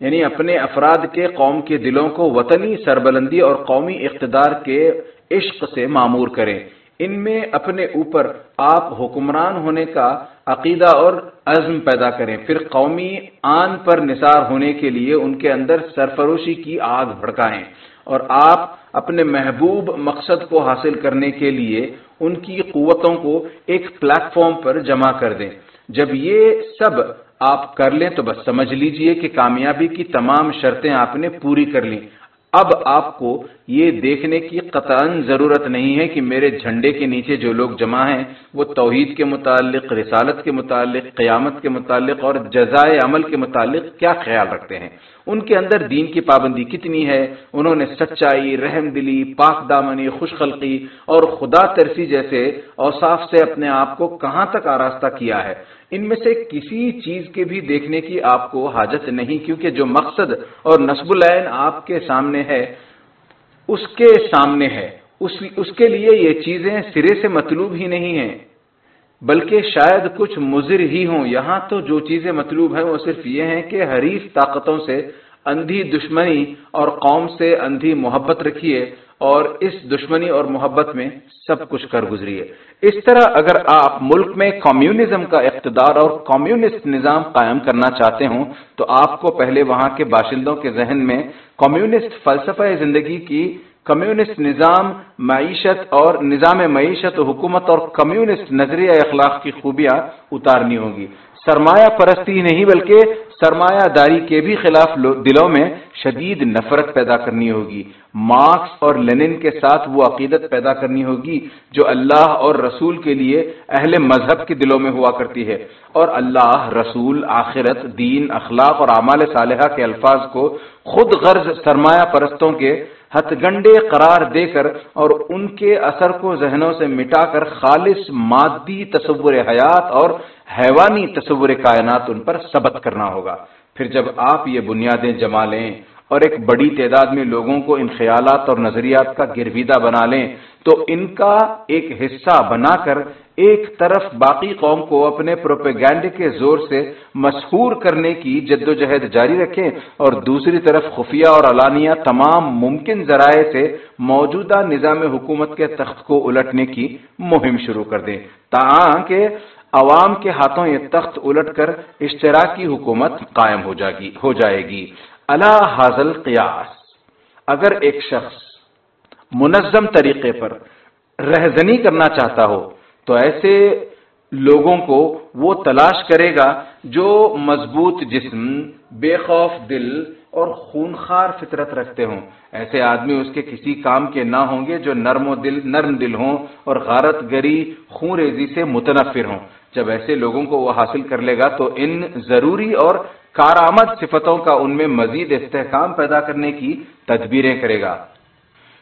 یعنی اپنے افراد کے قوم کے دلوں کو وطنی سربلندی اور قومی اقتدار کے عشق سے معمور کریں۔ ان میں اپنے اوپر آپ حکمران ہونے کا عقیدہ اور عزم پیدا کریں۔ پھر قومی آن پر نثار ہونے کے لیے ان کے اندر سرفروشی کی آگ بھڑکائیں اور آپ اپنے محبوب مقصد کو حاصل کرنے کے لیے ان کی قوتوں کو ایک پلیٹ فارم پر جمع کر دیں۔ جب یہ سب آپ کر لیں تو بس سمجھ لیجیے کہ کامیابی کی تمام شرطیں آپ نے پوری کر لیں۔ اب آپ کو یہ دیکھنے کی قطع ضرورت نہیں ہے کہ میرے جھنڈے کے نیچے جو لوگ جمع ہیں، وہ توحید کے متعلق، رسالت کے متعلق، قیامت کے متعلق اور جزائے عمل کے متعلق کیا خیال رکھتے ہیں۔ ان کے اندر دین کی پابندی کتنی ہے؟ انہوں نے سچائی، رحم دلی، پاک دامنی، خوش خلقی اور خدا ترسی جیسے اوصاف سے اپنے آپ کو کہاں تک آراستہ کیا ہے؟ ان میں سے کسی چیز کے بھی دیکھنے کی آپ کو حاجت نہیں، کیونکہ جو مقصد اور نصب العین آپ کے سامنے ہے، اس کے سامنے ہے۔ اس کے لیے یہ چیزیں سرے سے مطلوب ہی نہیں ہیں، بلکہ شاید کچھ مضر ہی ہوں۔ یہاں تو جو چیزیں مطلوب ہیں، وہ صرف یہ ہیں کہ حریف طاقتوں سے اندھی دشمنی اور قوم سے اندھی محبت رکھیے۔ اور اس دشمنی اور محبت میں سب کچھ کر گزریے اس طرح اگر آپ ملک میں کمیونزم کا اقتدار اور کمیونسٹ نظام قائم کرنا چاہتے ہوں، تو آپ کو پہلے وہاں کے باشندوں کے ذہن میں کمیونسٹ فلسفہ زندگی کی، کمیونسٹ نظام معیشت اور نظام معیشت حکومت اور کمیونسٹ نظریہ اخلاق کی خوبیاں اتارنی ہوگی سرمایہ پرستی نہیں بلکہ سرمایہ داری کے بھی خلاف دلوں میں شدید نفرت پیدا کرنی ہوگی۔ مارکس اور لینن کے ساتھ وہ عقیدت پیدا کرنی ہوگی جو اللہ اور رسول کے لیے اہل مذہب کے دلوں میں ہوا کرتی ہے۔ اور اللہ، رسول، آخرت، دین، اخلاق اور اعمال صالحہ کے الفاظ کو خود غرض سرمایہ پرستوں کے ہتھ گنڈے قرار دے کر اور ان کے اثر کو ذہنوں سے مٹا کر خالص مادی تصور حیات اور حیوانی تصور کائنات ان پر ثبت کرنا ہوگا۔ پھر جب آپ یہ بنیادیں جما لیں اور ایک بڑی تعداد میں لوگوں کو ان خیالات اور نظریات کا گرویدہ بنا لیں، تو ان کا ایک حصہ بنا کر ایک طرف باقی قوم کو اپنے پروپیگینڈ کے زور سے مسحور کرنے کی جد و جہد جاری رکھیں اور دوسری طرف خفیہ اور علانیہ تمام ممکن ذرائع سے موجودہ نظام حکومت کے تخت کو الٹنے کی مہم شروع کر دیں۔ تاکہ عوام کے ہاتھوں یہ تخت الٹ کر اشتراکی حکومت قائم ہو جائے گی۔ اللہ حاضل قیاس۔ اگر ایک شخص منظم طریقے پر رہزنی کرنا چاہتا ہو، تو ایسے لوگوں کو وہ تلاش کرے گا جو مضبوط جسم، بے خوف دل اور خونخار فطرت رکھتے ہوں۔ ایسے آدمی اس کے کسی کام کے نہ ہوں گے جو نرم و دل نرم دل ہوں اور غارت گری خون ریزی سے متنفر ہوں۔ جب ایسے لوگوں کو وہ حاصل کر لے گا تو ان ضروری اور کارآمد صفتوں کا ان میں مزید استحکام پیدا کرنے کی تدبیریں کرے گا۔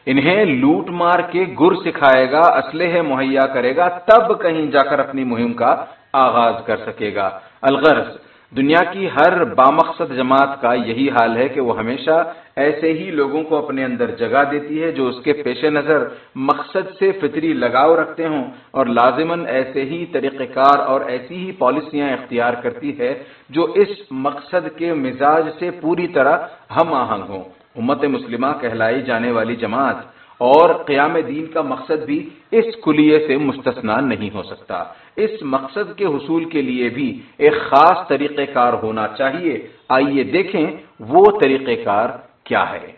انہیں لوٹ مار کے گر سکھائے گا، اسلحے مہیا کرے گا، تب کہیں جا کر اپنی مہم کا آغاز کر سکے گا۔ الغرض دنیا کی ہر بامقصد جماعت کا یہی حال ہے کہ وہ ہمیشہ ایسے ہی لوگوں کو اپنے اندر جگہ دیتی ہے جو اس کے پیش نظر مقصد سے فطری لگاؤ رکھتے ہوں اور لازمن ایسے ہی طریقہ کار اور ایسی ہی پالیسیاں اختیار کرتی ہے جو اس مقصد کے مزاج سے پوری طرح ہم آہنگ ہوں۔ امت مسلمہ کہلائی جانے والی جماعت اور قیام دین کا مقصد بھی اس کلیے سے مستثنا نہیں ہو سکتا۔ اس مقصد کے حصول کے لیے بھی ایک خاص طریقہ کار ہونا چاہیے۔ آئیے دیکھیں وہ طریقہ کار کیا ہے۔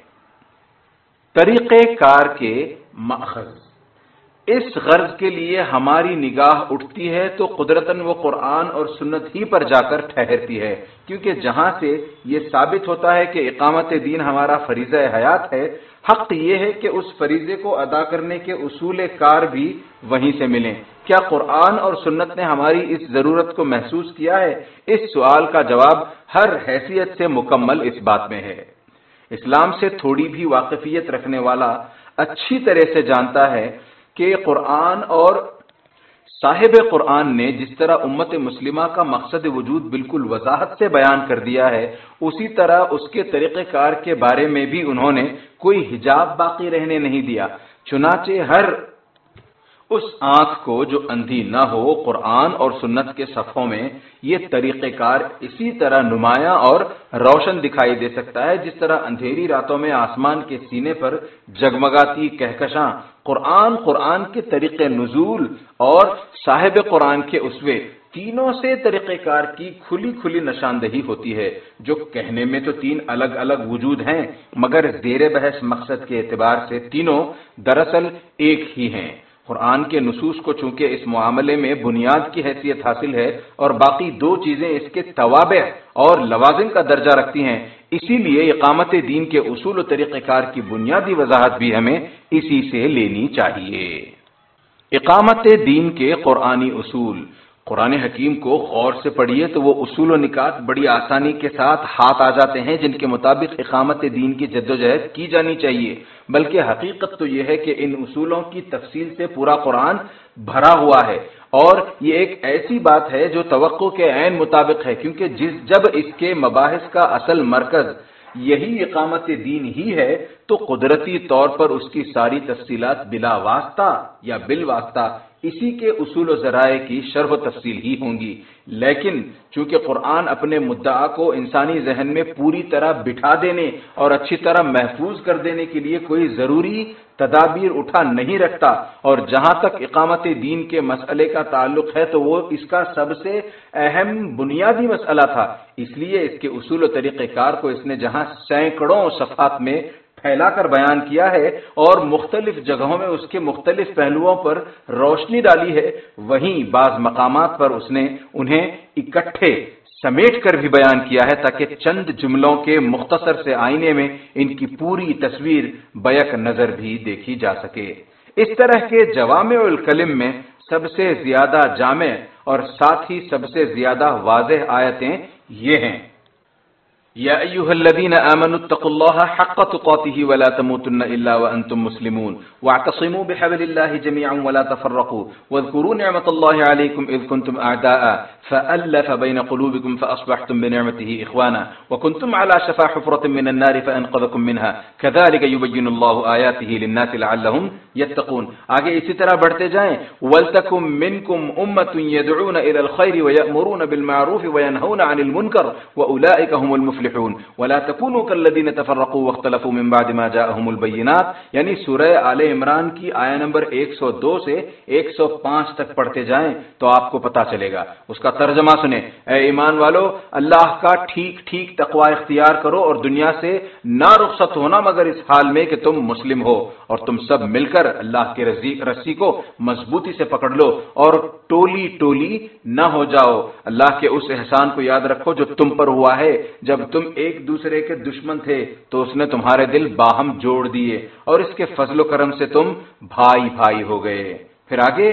طریقہ کار کے ماخذ اس غرض کے لیے ہماری نگاہ اٹھتی ہے تو قدرتاً وہ قرآن اور سنت ہی پر جا کر ٹھہرتی ہے۔ کیونکہ جہاں سے یہ ثابت ہوتا ہے کہ اقامت دین ہمارا فریضہ حیات ہے، حق یہ ہے کہ اس فریضے کو ادا کرنے کے اصول کار بھی وہیں سے ملیں۔ کیا قرآن اور سنت نے ہماری اس ضرورت کو محسوس کیا ہے؟ اس سوال کا جواب ہر حیثیت سے مکمل اس بات میں ہے۔ اسلام سے تھوڑی بھی واقفیت رکھنے والا اچھی طرح سے جانتا ہے کہ قرآن اور صاحب قرآن نے جس طرح امت مسلمہ کا مقصد وجود بالکل وضاحت سے بیان کر دیا ہے، اسی طرح اس کے طریقہ کار کے بارے میں بھی انہوں نے کوئی حجاب باقی رہنے نہیں دیا۔ چنانچہ ہر اس آنکھ کو جو اندھی نہ ہو، قرآن اور سنت کے صفوں میں یہ طریقہ کار اسی طرح نمایاں اور روشن دکھائی دے سکتا ہے، جس طرح اندھیری راتوں میں آسمان کے سینے پر جگمگاتی کہکشاں قرآن قرآن کے طریقے نزول اور صاحب قرآن کے اسوے تینوں سے طریقہ کار کی کھلی کھلی نشاندہی ہوتی ہے، جو کہنے میں تو تین الگ الگ وجود ہیں، مگر زیر بحث مقصد کے اعتبار سے تینوں دراصل ایک ہی ہیں۔ قرآن کے نصوص کو چونکہ اس معاملے میں بنیاد کی حیثیت حاصل ہے اور باقی دو چیزیں اس کے توابع اور لوازم کا درجہ رکھتی ہیں، اسی لیے اقامت دین کے اصول و طریقہ کار کی بنیادی وضاحت بھی ہمیں اسی سے لینی چاہیے۔ اقامت دین کے قرآنی اصول قرآن حکیم کو غور سے پڑھیے تو وہ اصول و نکات بڑی آسانی کے ساتھ ہاتھ آ جاتے ہیں، جن کے مطابق اقامت دین کی جد و جہد کی جانی چاہیے۔ بلکہ حقیقت تو یہ ہے کہ ان اصولوں کی تفصیل سے پورا قرآن بھرا ہوا ہے۔ اور یہ ایک ایسی بات ہے جو توقع کے عین مطابق ہے، کیونکہ جس جب اس کے مباحث کا اصل مرکز یہی اقامت دین ہی ہے، تو قدرتی طور پر اس کی ساری تفصیلات بلا واسطہ یا بال واسطہ اسی کے اصول و ذرائع کی شرح و تفصیل ہی ہوں گی۔ لیکن چونکہ قرآن اپنے مدعا کو انسانی ذہن میں پوری طرح بٹھا دینے اور اچھی طرح محفوظ کر دینے کے لیے کوئی ضروری تدابیر اٹھا نہیں رکھتا اور جہاں تک اقامت دین کے مسئلے کا تعلق ہے تو وہ اس کا سب سے اہم بنیادی مسئلہ تھا۔ اس لیے اس کے اصول و طریقہ کار کو اس نے جہاں سینکڑوں صفحات میں پھیلا کر بیان کیا ہے اور مختلف جگہوں میں اس کے مختلف پہلوؤں پر روشنی ڈالی ہے، وہیں بعض مقامات پر اس نے انہیں اکٹھے سمیٹ کر بھی بیان کیا ہے تاکہ چند جملوں کے مختصر سے آئینے میں ان کی پوری تصویر بیک نظر بھی دیکھی جا سکے۔ اس طرح کے جوامع الکلم میں سب سے زیادہ جامع اور ساتھ ہی سب سے زیادہ واضح آیتیں یہ ہیں۔ يا أيها الذين آمنوا اتقوا الله حق تقاته ولا تموتن إلا وأنتم مسلمون واعتصموا بحبل الله جميعا ولا تفرقوا واذكروا نعمة الله عليكم إذ كنتم أعداء فألف بين قلوبكم فأصبحتم بنعمته إخوانا وكنتم على شفا حفرة من النار فأنقذكم منها كذلك يبين الله آياته للناس لعلهم يتقون آگے اسی طرح بڑھتے جائیں وَلْتَكُمْ مِنْكُمْ أُمَّةٌ يَدْعُونَ إِلَى الْخَيْرِ وَيَأْمُرُونَ بِالْمَعْرُوفِ وَيَنْهَوْنَ عَنِ الْمُنْكَرِ وَأُولَئِكَ هُمُ الْمُفْلِحُونَ وَلَا تَكُونُوا كَالَّذِينَ تَفَرَّقُوا وَاخْتَلَفُوا مِنْ بَعْدِ مَا جَاءَهُمُ الْبَيِّنَاتُ. یعنی سورہ آل عمران کی آیہ نمبر 102 سے 105 تک پڑھتے جائیں تو آپ کو پتا چلے گا. اس کا ترجمہ سنیں. اے ایمان والو، اللہ کا ٹھیک ٹھیک تقوا اختیار کرو اور دنیا سے نہ رخصت ہونا مگر اس حال میں کہ تم مسلم ہو اور تم سب مل کر اللہ کے رسی کو مضبوطی سے پکڑ لو اور ٹولی ٹولی نہ ہو جاؤ. اللہ کے اس احسان کو یاد رکھو جو تم پر ہوا ہے. جب تم ایک دوسرے کے دشمن تھے تو اس نے تمہارے دل باہم جوڑ دیے اور اس کے فضل و کرم سے تم بھائی بھائی ہو گئے۔ پھر آگے،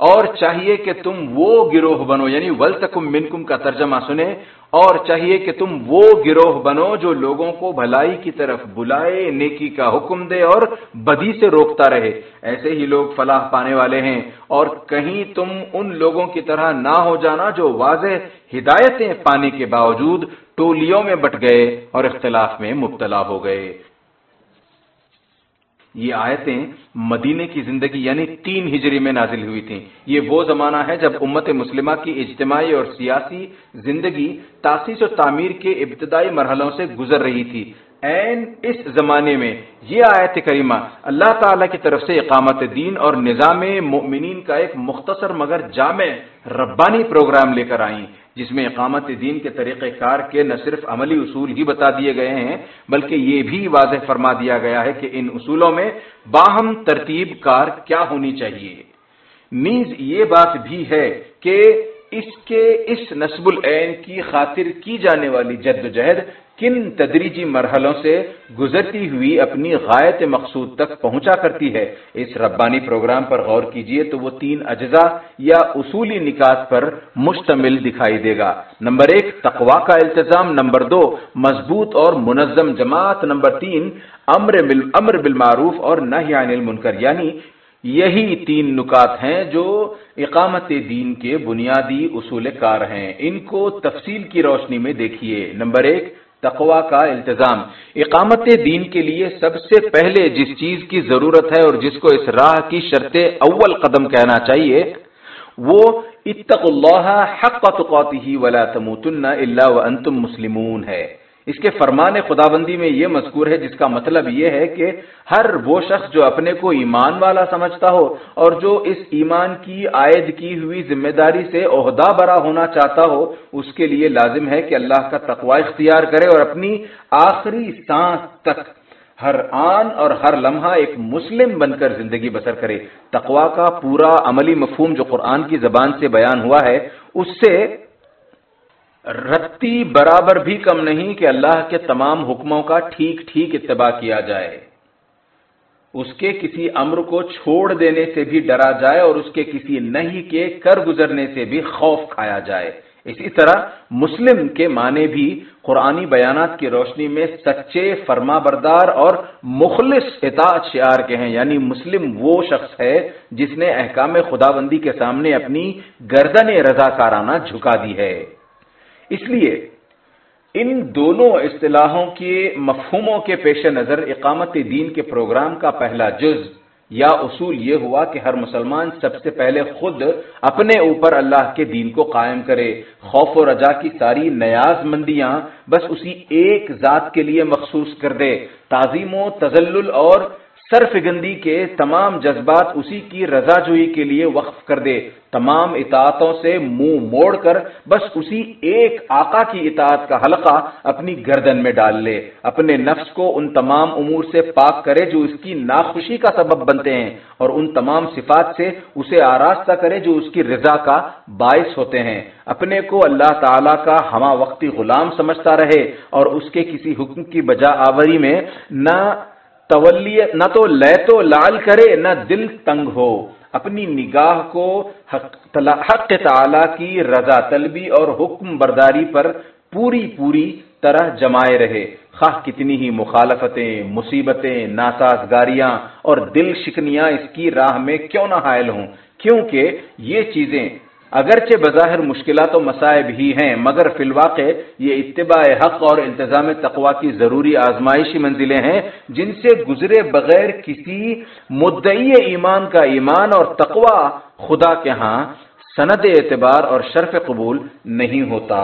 اور چاہیے کہ تم وہ گروہ بنو یعنی ولتکم منکم کا ترجمہ سنیں اور چاہیے کہ تم وہ گروہ بنو جو لوگوں کو بھلائی کی طرف بلائے، نیکی کا حکم دے اور بدی سے روکتا رہے۔ ایسے ہی لوگ فلاح پانے والے ہیں۔ اور کہیں تم ان لوگوں کی طرح نہ ہو جانا جو واضح ہدایتیں پانے کے باوجود ٹولیوں میں بٹ گئے اور اختلاف میں مبتلا ہو گئے۔ یہ آیتیں مدینے کی زندگی یعنی تین ہجری میں نازل ہوئی تھیں۔ یہ وہ زمانہ ہے جب امت مسلمہ کی اجتماعی اور سیاسی زندگی تاسیس و تعمیر کے ابتدائی مرحلوں سے گزر رہی تھی۔ این اس زمانے میں یہ آیت کریمہ اللہ تعالی کی طرف سے اقامت دین اور نظام مؤمنین کا ایک مختصر مگر جامع ربانی پروگرام لے کر آئیں، جس میں اقامت دین کے طریقہ کار کے نہ صرف عملی اصول ہی بتا دیے گئے ہیں، بلکہ یہ بھی واضح فرما دیا گیا ہے کہ ان اصولوں میں باہم ترتیب کار کیا ہونی چاہیے۔ نیز یہ بات بھی ہے کہ اس کے اس نصب العین کی خاطر کی جانے والی جد و جہد کن تدریجی مرحلوں سے گزرتی ہوئی اپنی غایت مقصود تک پہنچا کرتی ہے؟ اس ربانی پروگرام پر غور کیجیے تو وہ تین اجزاء یا اصولی نکات پر مشتمل دکھائی دے گا۔ نمبر ایک تقوا کا التظام نمبر دو، مضبوط اور منظم جماعت۔ نمبر تین، امر بالمعروف اور نہ المنکر یعنی یہی تین نکات ہیں جو اقامت دین کے بنیادی اصول کار ہیں۔ ان کو تفصیل کی روشنی میں دیکھیے۔ نمبر ایک تقوا کا التظام اقامت دین کے لیے سب سے پہلے جس چیز کی ضرورت ہے اور جس کو اس راہ کی شرط اول قدم کہنا چاہیے، وہ اتق اللہ حق تقاته ولا تموتن الا وانتم مسلمون ہے۔ اس کے فرمان خدا بندی میں یہ مذکور ہے، جس کا مطلب یہ ہے کہ ہر وہ شخص جو اپنے کو ایمان والا سمجھتا ہو اور جو اس ایمان کی عائد کی ہوئی ذمہ داری سے عہدہ برا ہونا چاہتا ہو، اس کے لیے لازم ہے کہ اللہ کا تقوا اختیار کرے اور اپنی آخری سانس تک ہر آن اور ہر لمحہ ایک مسلم بن کر زندگی بسر کرے۔ تقوا کا پورا عملی مفہوم جو قرآن کی زبان سے بیان ہوا ہے، اس سے رتی برابر بھی کم نہیں کہ اللہ کے تمام حکموں کا ٹھیک ٹھیک اتباع کیا جائے۔ اس کے کسی امر کو چھوڑ دینے سے بھی ڈرا جائے اور اس کے کسی نہیں کے کر گزرنے سے بھی خوف کھایا جائے۔ اسی طرح مسلم کے معنی بھی قرآنی بیانات کی روشنی میں سچے فرما بردار اور مخلص اطاعت شعار کے ہیں۔ یعنی مسلم وہ شخص ہے جس نے احکام خدا بندی کے سامنے اپنی گردن رضا کارانہ جھکا دی ہے۔ اس لیے ان دونوں اصطلاحوں کے مفہوموں کے پیش نظر اقامت دین کے پروگرام کا پہلا جز یا اصول یہ ہوا کہ ہر مسلمان سب سے پہلے خود اپنے اوپر اللہ کے دین کو قائم کرے، خوف و رجا کی ساری نیاز مندیاں بس اسی ایک ذات کے لیے مخصوص کر دے، تعظیم و تزل اور سرف گندی کے تمام جذبات اسی کی رضا جوئی کے لیے وقف کر دے۔ تمام اطاعتوں سے منہ موڑ کر بس اسی ایک آقا کی اطاعت کا حلقہ اپنی گردن میں ڈال لے۔ اپنے نفس کو ان تمام امور سے پاک کرے جو اس کی ناخوشی کا سبب بنتے ہیں، اور ان تمام صفات سے اسے آراستہ کرے جو اس کی رضا کا باعث ہوتے ہیں۔ اپنے کو اللہ تعالی کا ہما وقتی غلام سمجھتا رہے، اور اس کے کسی حکم کی بجا آوری میں نہ تولی نہ تو لے تو لال کرے، نہ دل تنگ ہو۔ اپنی نگاہ کو حق تعالی کی رضا طلبی اور حکم برداری پر پوری پوری طرح جمائے رہے۔ خواہ کتنی ہی مخالفتیں، مصیبتیں، ناسازگاریاں اور دل شکنیاں اس کی راہ میں کیوں نہ حائل ہوں؟ کیونکہ یہ چیزیں اگرچہ بظاہر مشکلات و مصائب ہی ہیں، مگر فی الواقع یہ اتباع حق اور التظام تقوا کی ضروری آزمائشی منزلیں ہیں، جن سے گزرے بغیر کسی مدعی ایمان کا ایمان اور تقوا خدا کے ہاں سند اعتبار اور شرف قبول نہیں ہوتا۔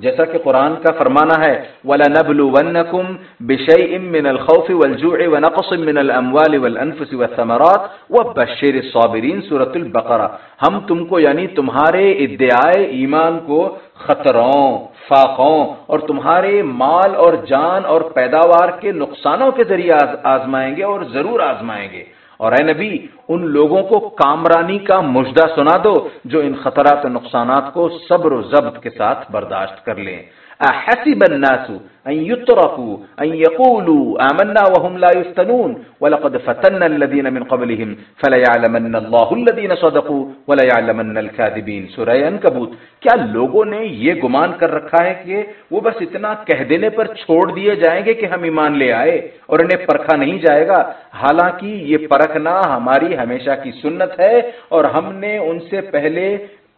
جیسا کہ قرآن کا فرمانا ہے، وَلَنَبْلُوَنَّكُمْ بِشَيْءٍ مِّنَ الْخَوْفِ وَالْجُوعِ وَنَقْصٍ مِّنَ الْأَمْوَالِ وَالْأَنفُسِ وَالثَّمَرَاتِ وَبَشِّرِ الصَّابِرِينَ سورة البقرہ۔ ہم تم کو یعنی تمہارے ادعائے ایمان کو خطروں، فاقوں اور تمہارے مال اور جان اور پیداوار کے نقصانوں کے ذریعے آزمائیں گے اور ضرور آزمائیں گے۔ اور اے نبی، ان لوگوں کو کامرانی کا مجدہ سنا دو جو ان خطرات و نقصانات کو صبر و ضبط کے ساتھ برداشت کر لیں۔ احسب الناس ان يتركوا ان يقولوا آمنا وهم لا يفتنون. ولقد فتن الذين من قبلهم فلا يعلمن الله الذين صدقوا ولا يعلمن الكاذبين. سورہ عنکبوت، کیا لوگوں نے یہ گمان کر رکھا ہے کہ وہ بس اتنا کہہ دینے پر چھوڑ دیے جائیں گے کہ ہم ایمان لے آئے اور انہیں پرکھا نہیں جائے گا؟ حالانکہ یہ پرکھنا ہماری ہمیشہ کی سنت ہے اور ہم نے ان سے پہلے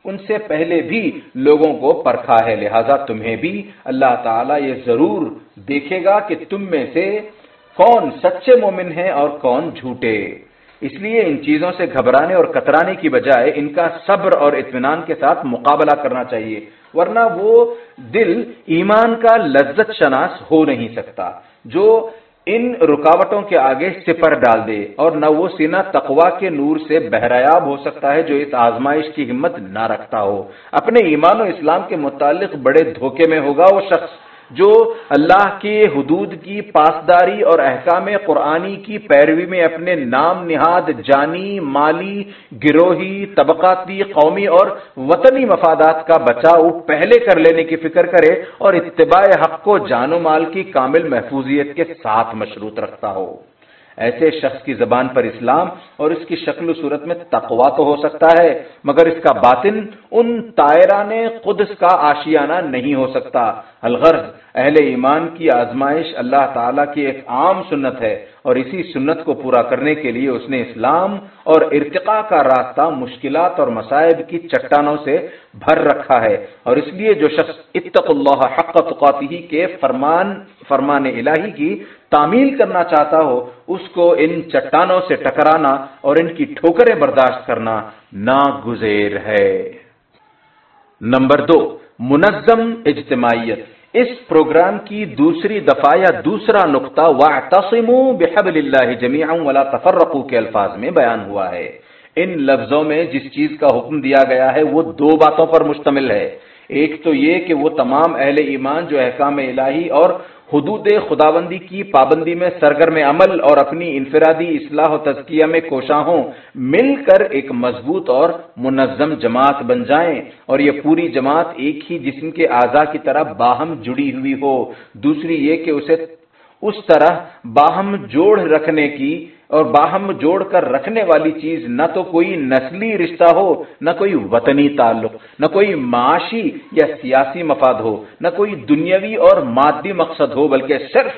ان سے پہلے بھی لوگوں کو پرکھا ہے۔ لہذا تمہیں بھی اللہ تعالیٰ یہ ضرور دیکھے گا کہ تم میں سے کون سچے مومن ہیں اور کون جھوٹے۔ اس لیے ان چیزوں سے گھبرانے اور کترانے کی بجائے ان کا صبر اور اطمینان کے ساتھ مقابلہ کرنا چاہیے، ورنہ وہ دل ایمان کا لذت شناس ہو نہیں سکتا۔ جو ان رکاوٹوں کے آگے سپر ڈال دے اور نہ وہ سینہ تقوا کے نور سے بہریاب ہو سکتا ہے جو اس آزمائش کی ہمت نہ رکھتا ہو۔ اپنے ایمان و اسلام کے متعلق بڑے دھوکے میں ہوگا وہ شخص جو اللہ کے حدود کی پاسداری اور احکام قرآنی کی پیروی میں اپنے نام نہاد جانی، مالی، گروہی، طبقاتی، قومی اور وطنی مفادات کا بچاؤ پہلے کر لینے کی فکر کرے اور اتباع حق کو جان و مال کی کامل محفوظیت کے ساتھ مشروط رکھتا ہو۔ ایسے شخص کی زبان پر اسلام اور اس کی شکل و صورت میں تقوا تو ہو سکتا ہے، مگر اس کا باطن ان تائران قدس کا آشیانہ نہیں ہو سکتا۔ الغرض اہل ایمان کی آزمائش اللہ تعالی کی ایک عام سنت ہے اور اسی سنت کو پورا کرنے کے لیے اس نے اسلام اور ارتقاء کا راستہ مشکلات اور مسائب کی چٹانوں سے بھر رکھا ہے۔ اور اس لیے جو شخص اتق اللہ حق تقاتی کے فرمان فرمان الہی کی تعمیل کرنا چاہتا ہو، اس کو ان چٹانوں سے ٹکرانا اور ان کی ٹھوکریں برداشت کرنا ناگزیر ہے۔ نمبر دو، منظم اجتماعیت۔ اس پروگرام کی دوسری دفعہ یا دوسرا نقطہ وَاعْتَصِمُوا بِحَبْلِ اللَّهِ جَمِيعًا وَلَا تَفَرَّقُوا کے الفاظ میں بیان ہوا ہے۔ ان لفظوں میں جس چیز کا حکم دیا گیا ہے، وہ دو باتوں پر مشتمل ہے۔ ایک تو یہ کہ وہ تمام اہل ایمان جو احکام الہی اور حدود خداوندی کی پابندی میں سرگرم عمل اور اپنی انفرادی اصلاح و تزکیہ میں کوشاں ہوں مل کر ایک مضبوط اور منظم جماعت بن جائیں اور یہ پوری جماعت ایک ہی جسم کے اعضاء کی طرح باہم جڑی ہوئی ہو۔ دوسری یہ کہ اسے اس طرح باہم جوڑ رکھنے کی اور باہم جوڑ کر رکھنے والی چیز، نہ تو کوئی نسلی رشتہ ہو، نہ کوئی وطنی تعلق، نہ کوئی معاشی یا سیاسی مفاد ہو، نہ کوئی دنیاوی اور مادی مقصد ہو، بلکہ صرف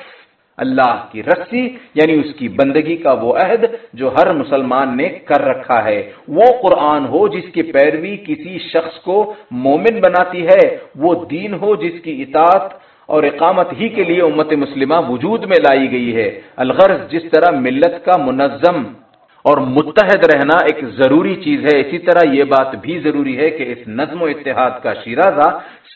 اللہ کی رسی یعنی اس کی بندگی کا وہ عہد جو ہر مسلمان نے کر رکھا ہے۔ وہ قرآن ہو جس کی پیروی کسی شخص کو مومن بناتی ہے، وہ دین ہو جس کی اطاعت اور اقامت ہی کے لیے امت مسلمہ وجود میں لائی گئی ہے۔ الغرض جس طرح ملت کا منظم اور متحد رہنا ایک ضروری چیز ہے، اسی طرح یہ بات بھی ضروری ہے کہ اس نظم و اتحاد کا شیرازہ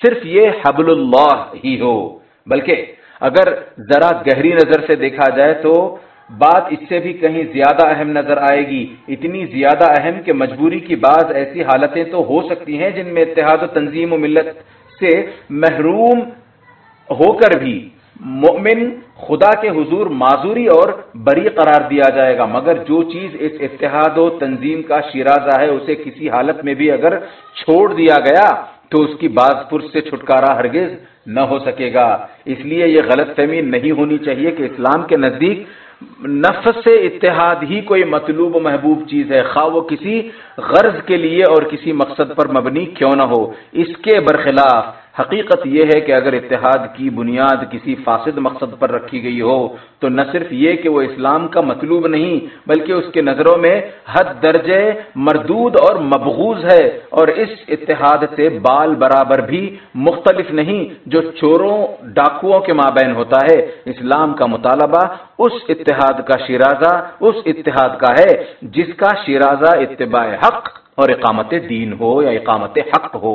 صرف یہ حبل اللہ ہی ہو۔ بلکہ اگر ذرا گہری نظر سے دیکھا جائے تو بات اس سے بھی کہیں زیادہ اہم نظر آئے گی۔ اتنی زیادہ اہم کہ مجبوری کی بعض ایسی حالتیں تو ہو سکتی ہیں جن میں اتحاد و تنظیم و ملت سے محروم ہو کر بھی مومن خدا کے حضور معذوری اور بری قرار دیا جائے گا، مگر جو چیز اس اتحاد و تنظیم کا شیرازہ ہے، اسے کسی حالت میں بھی اگر چھوڑ دیا گیا تو اس کی بعض پرس سے چھٹکارا ہرگز نہ ہو سکے گا۔ اس لیے یہ غلط فہمی نہیں ہونی چاہیے کہ اسلام کے نزدیک نفس سے اتحاد ہی کوئی مطلوب و محبوب چیز ہے۔ خواہ وہ کسی غرض کے لیے اور کسی مقصد پر مبنی کیوں نہ ہو۔ اس کے برخلاف حقیقت یہ ہے کہ اگر اتحاد کی بنیاد کسی فاسد مقصد پر رکھی گئی ہو، تو نہ صرف یہ کہ وہ اسلام کا مطلوب نہیں، بلکہ اس کے نظروں میں حد درجے مردود اور مبغوز ہے، اور اس اتحاد سے بال برابر بھی مختلف نہیں، جو چوروں، ڈاکوؤں کے مابین ہوتا ہے۔ اسلام کا مطالبہ اس اتحاد کا شیرازہ، اس اتحاد کا ہے، جس کا شیرازہ اتباع حق اور اقامت دین ہو یا اقامت حق ہو۔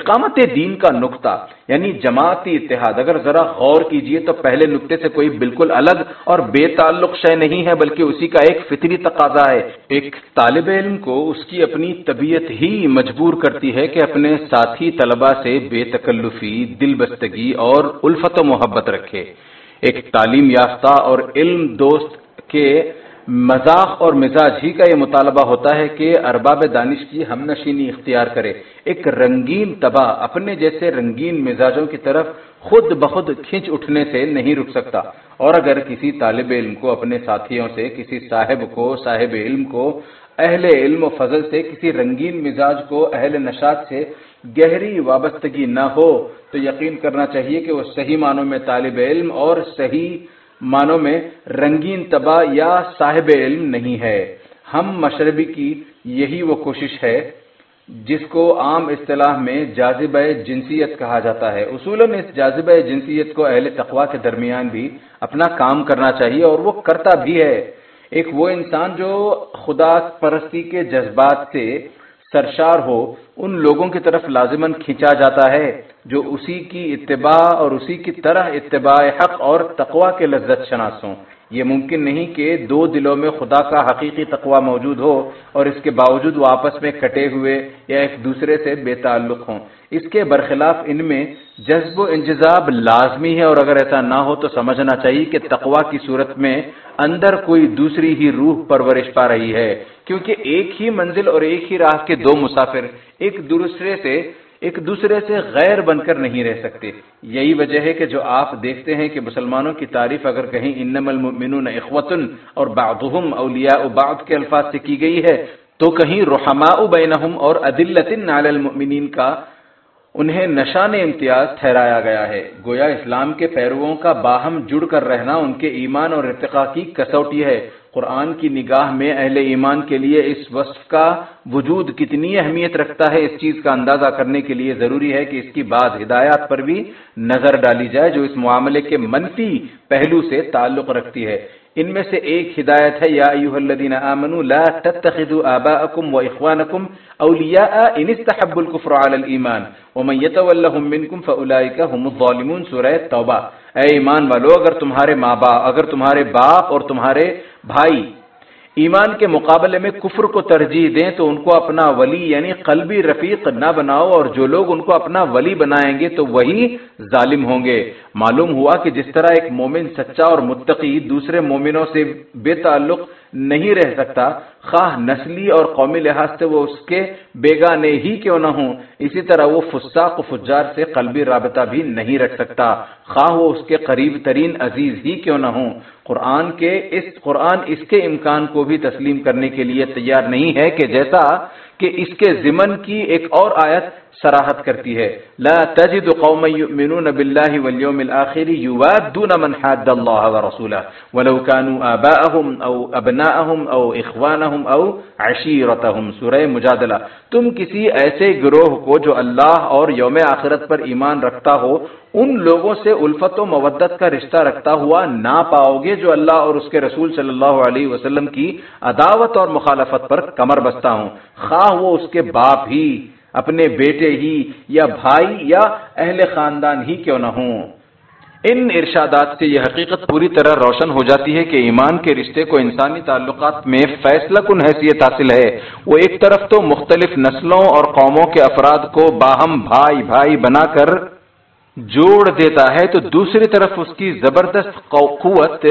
اقامت دین کا نقطہ یعنی جماعتی اتحاد، اگر ذرا غور کیجیے تو پہلے نقطے سے کوئی بالکل الگ اور بے تعلق شے نہیں ہے، بلکہ اسی کا ایک فطری تقاضا ہے۔ ایک طالب علم کو اس کی اپنی طبیعت ہی مجبور کرتی ہے کہ اپنے ساتھی طلبہ سے بے تکلفی دل بستگی اور الفت و محبت رکھے۔ ایک تعلیم یافتہ اور علم دوست کے مذاق اور مزاج ہی کا یہ مطالبہ ہوتا ہے کہ ارباب دانش کی ہم نشینی اختیار کرے۔ ایک رنگین تباہ اپنے جیسے رنگین مزاجوں کی طرف خود بخود کھینچ اٹھنے سے نہیں رک سکتا۔ اور اگر کسی طالب علم کو اپنے ساتھیوں سے، کسی صاحب کو، صاحب علم کو، اہل علم و فضل سے، کسی رنگین مزاج کو، اہل نشات سے گہری وابستگی نہ ہو، تو یقین کرنا چاہیے کہ وہ صحیح معنوں میں طالب علم اور صحیح معنوں میں رنگین تباہ یا صاحب علم نہیں ہے۔ ہم مشربی کی یہی وہ کوشش ہے جس کو عام اصطلاح میں جازب جنسیت کہا جاتا ہے۔ اصولاً اس جازب جنسیت کو اہل تقوا کے درمیان بھی اپنا کام کرنا چاہیے اور وہ کرتا بھی ہے۔ ایک وہ انسان جو خدا پرستی کے جذبات سے سرشار ہو، ان لوگوں کی طرف لازمن کھینچا جاتا ہے جو اسی کی اتباع اور اسی کی طرح اتباع حق اور تقوا کے لذت شناس ہوں۔ یہ ممکن نہیں کہ دو دلوں میں خدا کا حقیقی تقوا موجود ہو اور اس کے باوجود وہ آپس میں کٹے ہوئے یا ایک دوسرے سے بے تعلق ہوں۔ اس کے برخلاف ان میں جذب و انجذاب لازمی ہے اور اگر ایسا نہ ہو تو سمجھنا چاہیے کہ تقوا کی صورت میں اندر کوئی دوسری ہی روح پرورش پا رہی ہے۔ کیونکہ ایک ہی منزل اور ایک ہی راہ کے دو مسافر ایک دوسرے سے ایک دوسرے سے غیر بن کر نہیں رہ سکتے۔ یہی وجہ ہے کہ جو آپ دیکھتے ہیں کہ مسلمانوں کی تعریف اگر کہیں انم المؤمنون اخوتن اور بعضهم اولیاء بعض کے الفاظ سے کی گئی ہے، تو کہیں رحماء بینہم اور عدلت علی المؤمنین کا انہیں نشان امتیاز ٹھہرایا گیا ہے۔ گویا اسلام کے پیرووں کا باہم جڑ کر رہنا ان کے ایمان اور ارتقا کی کسوٹی ہے۔ قرآن کی نگاہ میں اہل ایمان کے لیے اس وصف کا وجود کتنی اہمیت رکھتا ہے، اس چیز کا اندازہ کرنے کے لیے ضروری ہے کہ اس کی بعض ہدایات پر بھی نظر ڈالی جائے، جو اس معاملے کے منفی پہلو سے تعلق رکھتی ہے۔ ان میں سے ایک ہدایت ہے، یا ایوہ الذین آمنوا لا تتخذوا آباءکم و اخوانکم اولیاء ان استحبوا الكفر علی الایمان ومن یتولہم منکم فاولائک هم الظالمون، سورہ توبہ۔ اے ایمان والو، اگر تمہارے ماں باپ، اگر تمہارے باپ اور تمہارے بھائی ایمان کے مقابلے میں کفر کو ترجیح دیں، تو ان کو اپنا ولی یعنی قلبی رفیق نہ بناؤ، اور جو لوگ ان کو اپنا ولی بنائیں گے، تو وہی ظالم ہوں گے۔ معلوم ہوا کہ جس طرح ایک مومن سچا اور متقی دوسرے مومنوں سے بے تعلق نہیں رہ سکتا خواہ نسلی اور قومی لحاظ سے وہ اس کے بیگانے ہی کیوں نہ ہوں، اسی طرح وہ فساق و فجار سے قلبی رابطہ بھی نہیں رکھ سکتا۔ خواہ وہ اس کے قریب ترین عزیز ہی کیوں نہ ہوں۔ قرآن کے اس قرآن اس کے امکان کو بھی تسلیم کرنے کے لیے تیار نہیں ہے کہ جیسا کہ اس کے ضمن کی ایک اور آیت سراحت کرتی ہے۔ لا تجد قوم يؤمنون بالله واليوم الاخر يوادون من حاد الله ورسوله ولو كانوا اباءهم او ابناءهم او اخوانهم او عشيرتهم سورہ مجادلہ۔ تم کسی ایسے گروہ کو جو اللہ اور یوم آخرت پر ایمان رکھتا ہو، ان لوگوں سے الفت و مودت کا رشتہ رکھتا ہوا نہ پاؤ گے جو اللہ اور اس کے رسول صلی اللہ علیہ وسلم کی عداوت اور مخالفت پر کمر بستا ہوں۔ خواہ وہ اس کے باپ ہی، اپنے بیٹے ہی، یا بھائی یا اہل خاندان ہی کیوں نہ ہوں۔ ان ارشادات سے یہ حقیقت پوری طرح روشن ہو جاتی ہے کہ ایمان کے رشتے کو انسانی تعلقات میں فیصلہ کن حیثیت حاصل ہے۔ وہ ایک طرف تو مختلف نسلوں اور قوموں کے افراد کو باہم بھائی بھائی بنا کر جوڑ دیتا ہے تو دوسری طرف اس کی زبردست قوت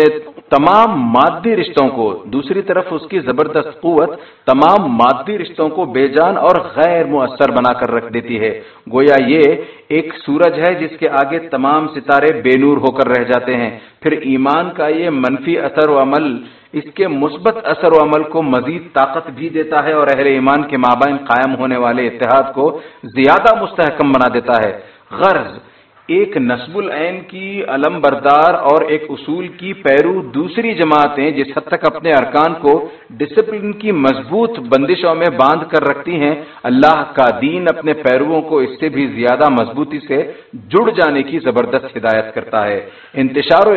تمام مادی رشتوں کو، دوسری طرف اس کی زبردست قوت تمام مادی رشتوں کو بے جان اور غیر مؤثر بنا کر رکھ دیتی ہے۔ گویا یہ ایک سورج ہے جس کے آگے تمام ستارے بے نور ہو کر رہ جاتے ہیں۔ پھر ایمان کا یہ منفی اثر و عمل، اس کے مثبت اثر و عمل کو مزید طاقت بھی دیتا ہے اور اہل ایمان کے مابین قائم ہونے والے اتحاد کو زیادہ مستحکم بنا دیتا ہے۔ غرض ایک نصب العین کی علم بردار اور ایک اصول کی پیرو دوسری جماعتیں جس حد تک اپنے ارکان کو ڈسپلن کی مضبوط بندشوں میں باندھ کر رکھتی ہیں، اللہ کا دین اپنے پیرووں کو اس سے بھی زیادہ مضبوطی سے جڑ جانے کی زبردست ہدایت کرتا ہے۔ انتشار و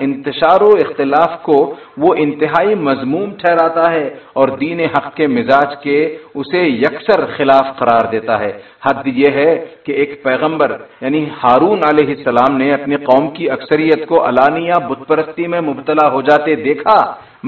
انتشار و اختلاف کو وہ انتہائی مضموم ٹھہراتا ہے اور دین حق کے مزاج کے اسے یکسر خلاف قرار دیتا ہے۔ حد یہ ہے کہ ایک پیغمبر یعنی ہارون علیہ السلام نے اپنی قوم کی اکثریت کو علانیہ بت پرستی میں مبتلا ہو جاتے دیکھا،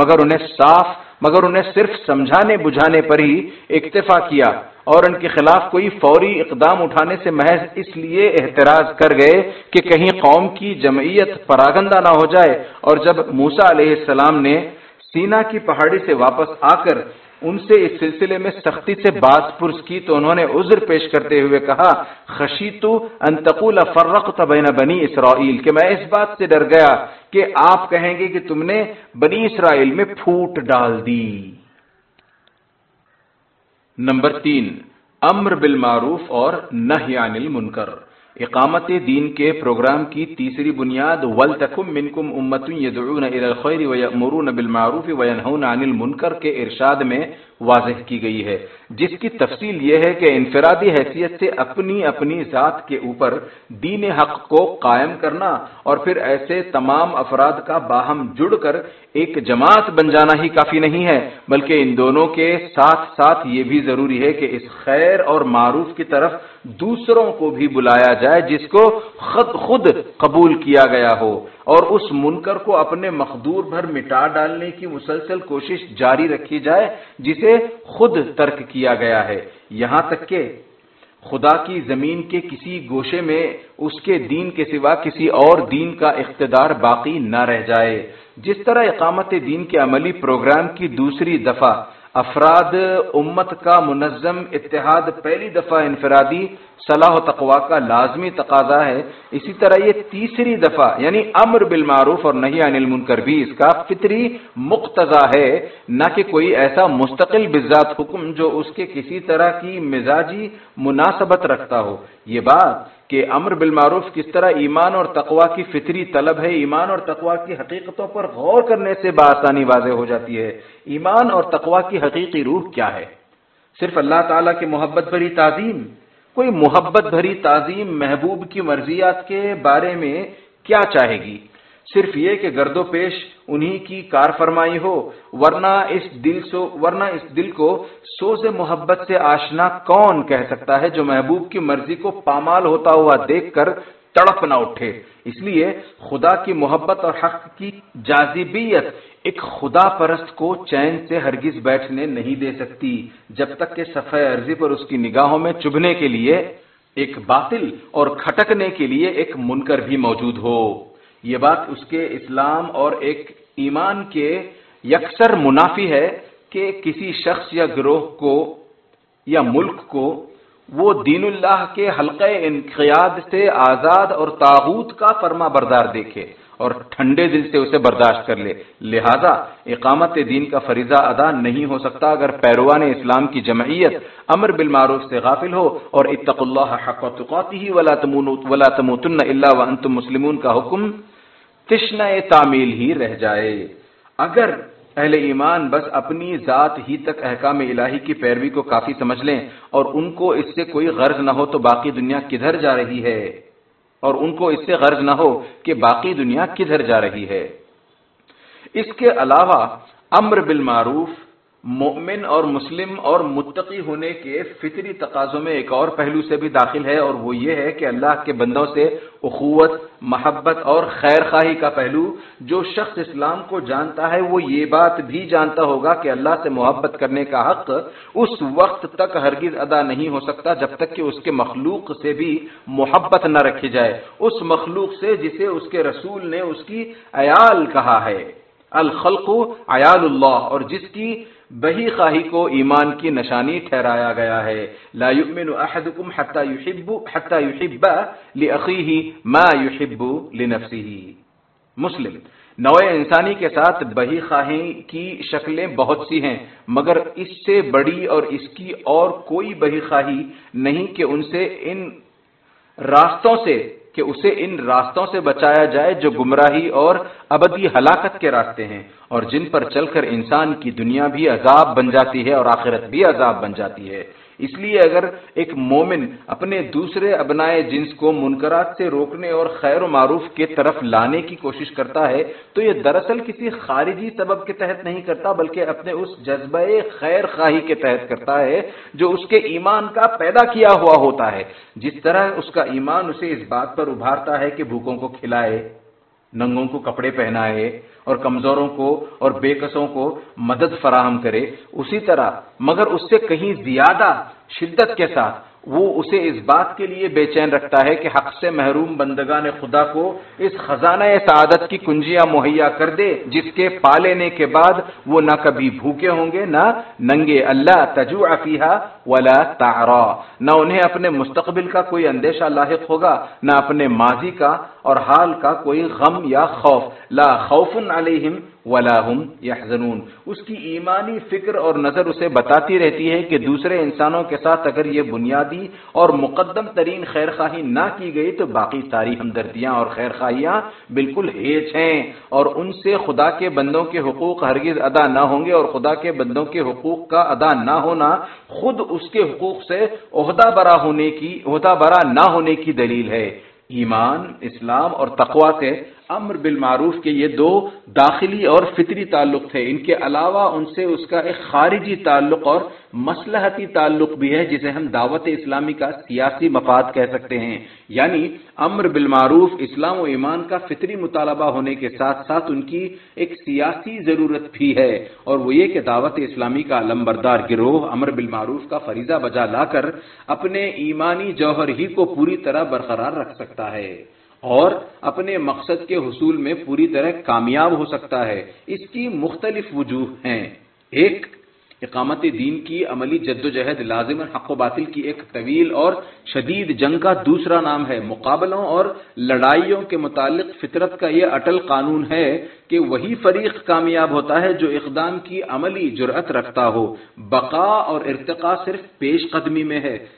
مگر انہیں صاف، مگر انہیں صرف سمجھانے بجھانے پر ہی اکتفا کیا اور ان کے خلاف کوئی فوری اقدام اٹھانے سے محض اس لیے احتراج کر گئے کہ کہیں قوم کی جمعیت پراگندہ نہ ہو جائے۔ اور جب موسا علیہ السلام نے سینا کی پہاڑی سے واپس آ کر ان سے اس سلسلے میں سختی سے بات پرس کی تو انہوں نے عذر پیش کرتے ہوئے کہا خشیتو انتقول فرقت بین بنی اسرائیل، کہ میں اس بات سے ڈر گیا کہ آپ کہیں گے کہ تم نے بنی اسرائیل میں پھوٹ ڈال دی۔ نمبر تین، امر بالمعروف اور نہ المنکر۔ اقامت دین کے پروگرام کی تیسری بنیاد، ول تکم منکم امت یدعون الى الخير ویأمرون بالمعروف وينهون عن المنکر کے ارشاد میں واضح کی گئی ہے۔ جس کی تفصیل یہ ہے کہ انفرادی حیثیت سے اپنی اپنی ذات کے اوپر دین حق کو قائم کرنا اور پھر ایسے تمام افراد کا باہم جڑ کر ایک جماعت بن جانا ہی کافی نہیں ہے، بلکہ ان دونوں کے ساتھ ساتھ یہ بھی ضروری ہے کہ اس خیر اور معروف کی طرف دوسروں کو بھی بلایا جائے، جس کو خود خود قبول کیا گیا ہو۔ اور اس منکر کو اپنے مخدور بھر مٹا ڈالنے کی مسلسل کوشش جاری رکھی جائے، جسے خود ترک کیا گیا ہے۔ یہاں تک کہ خدا کی زمین کے کسی گوشے میں اس کے دین کے سوا کسی اور دین کا اقتدار باقی نہ رہ جائے۔ جس طرح اقامت دین کے عملی پروگرام کی دوسری دفعہ افراد امت کا منظم اتحاد پہلی دفعہ انفرادی صلاح و تقوا کا لازمی تقاضا ہے۔ اسی طرح یہ تیسری دفعہ یعنی امر بالمعروف اور نہیں عن المنکر بھی اس کا فطری مقتضا ہے۔ نہ کہ کوئی ایسا مستقل بذات حکم جو اس کے کسی طرح کی مزاجی مناسبت رکھتا ہو۔ یہ بات کہ امر بالمعروف کس طرح ایمان اور تقوا کی فطری طلب ہے، ایمان اور تقوا کی حقیقتوں پر غور کرنے سے بآسانی واضح ہو جاتی ہے۔ ایمان اور تقوا کی حقیقی روح کیا ہے؟ صرف اللہ تعالیٰ کی محبت بھری تعظیم۔ کوئی محبت بھری تعظیم محبوب کی مرضیات کے بارے میں کیا چاہے گی؟ صرف یہ کہ گرد و پیش انہی کی کار فرمائی ہو، ورنہ اس دل سو، ورنہ اس دل کو سوز محبت سے آشنا کون کہہ سکتا ہے جو محبوب کی مرضی کو پامال ہوتا ہوا دیکھ کر تڑپ نہ اٹھے؟ اس لیے خدا کی محبت اور حق کی جازبیت ایک خدا پرست کو چین سے ہرگز بیٹھنے نہیں دے سکتی، جب تک کہ صفحہ عرضی پر اس کی نگاہوں میں چبھنے کے لیے ایک باطل اور کھٹکنے کے لیے ایک منکر بھی موجود ہو۔ یہ بات اس کے اسلام اور ایک ایمان کے یکسر منافی ہے کہ کسی شخص یا گروہ کو یا ملک کو وہ دین اللہ کے حلقہ انقیاد سے آزاد اور تاغوت کا فرما بردار دیکھے اور ٹھنڈے دل سے اسے برداشت کر لے۔ لہذا اقامت دین کا فریضہ ادا نہیں ہو سکتا اگر پیروان اسلام کی جمعیت امر بالمعروف سے غافل ہو اور اتق اللہ حق ولا تموتن اللہ وانتم مسلمون کا حکم تشنہ تعمیل ہی رہ جائے۔ اگر اہل ایمان بس اپنی ذات ہی تک احکام الہی کی پیروی کو کافی سمجھ لیں اور ان کو اس سے کوئی غرض نہ ہو تو باقی دنیا کدھر جا رہی ہے؟ اور ان کو اس سے غرض نہ ہو کہ باقی دنیا کدھر جا رہی ہے۔ اس کے علاوہ امر بالمعروف مومن اور مسلم اور متقی ہونے کے فطری تقاضوں میں ایک اور پہلو سے بھی داخل ہے اور وہ یہ ہے کہ اللہ کے بندوں سے اخوت، محبت اور خیر خواہی کا پہلو، جو شخص اسلام کو جانتا ہے، وہ یہ بات بھی جانتا ہوگا کہ اللہ سے محبت کرنے کا حق اس وقت تک ہرگز ادا نہیں ہو سکتا جب تک کہ اس کے مخلوق سے بھی محبت نہ رکھی جائے۔ اس مخلوق سے جسے اس کے رسول نے اس کی عیال کہا ہے۔ الخلق عیال اللہ اور جس کی بہی خواہی کو ایمان کی نشانی ٹھہرایا گیا ہے۔ لا يؤمن احدكم حتى يحب حتى يحب لاخيه ما يحب لنفسه مسلم، نوع انسانی کے ساتھ بہی خواہی کی شکلیں بہت سی ہیں، مگر اس سے بڑی اور اس کی اور کوئی بہی خواہی نہیں کہ ان سے، ان راستوں سے کہ اسے ان راستوں سے بچایا جائے جو گمراہی اور ابدی ہلاکت کے راستے ہیں اور جن پر چل کر انسان کی دنیا بھی عذاب بن جاتی ہے اور آخرت بھی عذاب بن جاتی ہے۔ اس لیے اگر ایک مومن اپنے دوسرے ابنائے جنس کو منکرات سے روکنے اور خیر و معروف کے طرف لانے کی کوشش کرتا ہے، تو یہ دراصل کسی خارجی سبب کے تحت نہیں کرتا، بلکہ اپنے اس جذبہ خیر خواہی کے تحت کرتا ہے جو اس کے ایمان کا پیدا کیا ہوا ہوتا ہے۔ جس طرح اس کا ایمان اسے اس بات پر ابھارتا ہے کہ بھوکوں کو کھلائے۔ ننگوں کو کپڑے پہنائے اور کمزوروں کو اور بے قصوں کو مدد فراہم کرے، اسی طرح، مگر اس سے کہیں زیادہ شدت کے ساتھ وہ اسے اس بات کے لیے بے چین رکھتا ہے کہ حق سے محروم بندگان خدا کو اس خزانہ سعادت کی کنجیاں مہیا کر دے، جس کے پا لینے کے بعد وہ نہ کبھی بھوکے ہوں گے، نہ ننگے۔ اللہ تجو افیہ ولا تارا نہ انہیں اپنے مستقبل کا کوئی اندیشہ لاحق ہوگا، نہ اپنے ماضی کا اور حال کا کوئی غم یا خوف۔ لا خوف علیہم ولاحم یحزنون اس کی ایمانی فکر اور نظر اسے بتاتی رہتی ہے کہ دوسرے انسانوں کے ساتھ اگر یہ بنیادی اور مقدم ترین خیر خواہی نہ کی گئی تو باقی ساری ہمدردیاں اور خیر خواہیاں بالکل ہیچ ہیں اور ان سے خدا کے بندوں کے حقوق ہرگز ادا نہ ہوں گے اور خدا کے بندوں کے حقوق کا ادا نہ ہونا خود اس کے حقوق سے عہدہ برا ہونے کی، عہدہ برا نہ ہونے کی دلیل ہے۔ ایمان، اسلام اور تقوا سے امر بالمعروف کے یہ دو داخلی اور فطری تعلق تھے۔ ان کے علاوہ ان سے اس کا ایک خارجی تعلق اور مسلحتی تعلق بھی ہے، جسے ہم دعوت اسلامی کا سیاسی مفاد کہہ سکتے ہیں۔ یعنی امر بالمعروف، اسلام و ایمان کا فطری مطالبہ ہونے کے ساتھ ساتھ ان کی ایک سیاسی ضرورت بھی ہے۔ اور وہ یہ کہ دعوت اسلامی کا لمبردار گروہ امر بالمعروف کا فریضہ بجا لا کر اپنے ایمانی جوہر ہی کو پوری طرح برقرار رکھ سکتا ہے۔ اور اپنے مقصد کے حصول میں پوری طرح کامیاب ہو سکتا ہے۔ اس کی مختلف وجوہ ہیں۔ ایک، اقامت دین کی عملی جد و جہد لازم حق و باطل کی ایک طویل اور شدید جنگ کا دوسرا نام ہے۔ مقابلوں اور لڑائیوں کے متعلق فطرت کا یہ اٹل قانون ہے کہ وہی فریق کامیاب ہوتا ہے جو اقدام کی عملی جرأت رکھتا ہو۔ بقا اور ارتقا صرف پیش قدمی میں ہے۔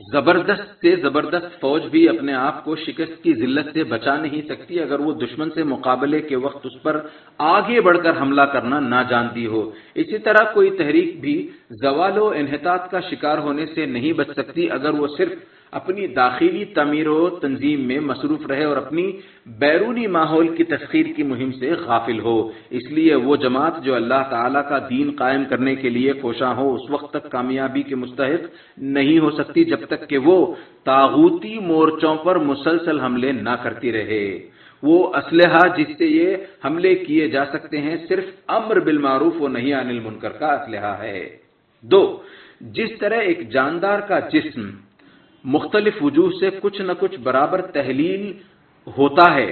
زبردست سے زبردست فوج بھی اپنے آپ کو شکست کی ذلت سے بچا نہیں سکتی اگر وہ دشمن سے مقابلے کے وقت اس پر آگے بڑھ کر حملہ کرنا نہ جانتی ہو۔ اسی طرح کوئی تحریک بھی زوال و انحطاط کا شکار ہونے سے نہیں بچ سکتی اگر وہ صرف اپنی داخلی تعمیر و تنظیم میں مصروف رہے اور اپنی بیرونی ماحول کی تسخیر کی مہم سے غافل ہو۔ اس لیے وہ جماعت جو اللہ تعالیٰ کا دین قائم کرنے کے لیے کوشاں ہو، اس وقت تک کامیابی کے مستحق نہیں ہو سکتی جب تک کہ وہ تاغوتی مورچوں پر مسلسل حملے نہ کرتی رہے۔ وہ اسلحہ جس سے یہ حملے کیے جا سکتے ہیں، صرف امر بالمعروف و نہیں انل منکر کا اسلحہ ہے۔ دو، جس طرح ایک جاندار کا جسم مختلف وجوہ سے کچھ نہ کچھ برابر تحلیل ہوتا ہے،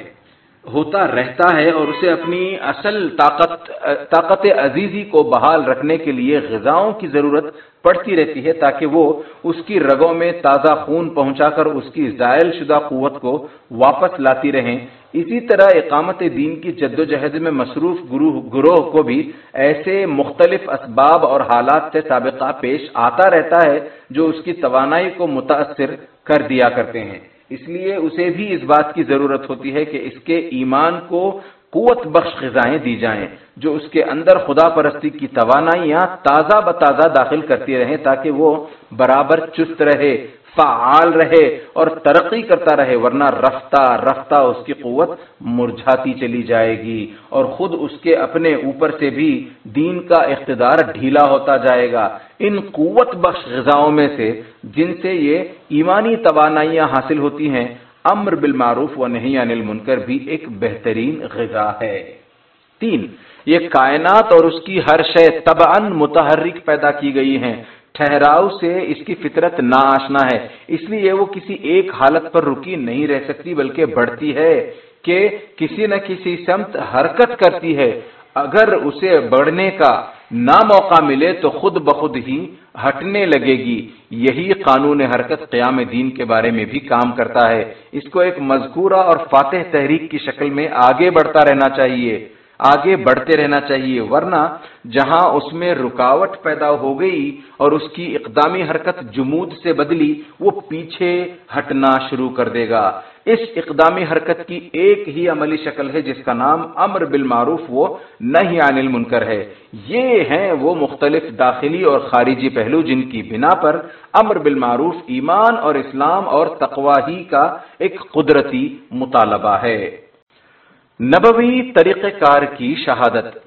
ہوتا رہتا ہے اور اسے اپنی اصل طاقت طاقت عزیزی کو بحال رکھنے کے لیے غذاؤں کی ضرورت پڑتی رہتی ہے تاکہ وہ اس کی رگوں میں تازہ خون پہنچا کر اس کی زائل شدہ قوت کو واپس لاتی رہیں۔ اسی طرح اقامت دین کی جد و جہد میں مصروف گروہ کو بھی ایسے مختلف اسباب اور حالات سے سابقہ پیش آتا رہتا ہے جو اس کی توانائی کو متاثر کر دیا کرتے ہیں۔ اس لیے اسے بھی اس بات کی ضرورت ہوتی ہے کہ اس کے ایمان کو قوت بخش غذائیں دی جائیں، جو اس کے اندر خدا پرستی کی توانائیاں تازہ بتازہ داخل کرتی رہیں تاکہ وہ برابر چست رہے۔ فعال رہے اور ترقی کرتا رہے، ورنہ رفتہ رفتہ اس کی قوت مرجھاتی چلی جائے گی اور خود اس کے اپنے اوپر سے بھی دین کا اقتدار ڈھیلا ہوتا جائے گا۔ ان قوت بخش غذاؤں میں سے جن سے یہ ایمانی توانائیاں حاصل ہوتی ہیں، امر بالمعروف و نہیں انل منکر بھی ایک بہترین غذا ہے۔ تین، یہ کائنات اور اس کی ہر شے طبعا متحرک پیدا کی گئی ہیں۔ ٹھہراؤ سے اس کی فطرت نہ آشنا ہے۔ اس لیے وہ کسی ایک حالت پر رکی نہیں رہ سکتی، بلکہ بڑھتی ہے کہ کسی نہ کسی سمت حرکت کرتی ہے۔ اگر اسے بڑھنے کا نہ موقع ملے تو خود بخود ہی ہٹنے لگے گی۔ یہی قانون حرکت قیام دین کے بارے میں بھی کام کرتا ہے۔ اس کو ایک مذکورہ اور فاتح تحریک کی شکل میں آگے بڑھتا رہنا چاہیے۔ آگے بڑھتے رہنا چاہیے، ورنہ جہاں اس میں رکاوٹ پیدا ہو گئی اور اس کی اقدامی حرکت جمود سے بدلی، وہ پیچھے ہٹنا شروع کر دے گا۔ اس اقدامی حرکت کی ایک ہی عملی شکل ہے، جس کا نام امر بالمعروف، وہ نہیں عن منکر ہے۔ یہ ہیں وہ مختلف داخلی اور خارجی پہلو جن کی بنا پر امر بالمعروف ایمان اور اسلام اور تقواہی کا ایک قدرتی مطالبہ ہے۔ نبوی طریقہ کار کی شہادت۔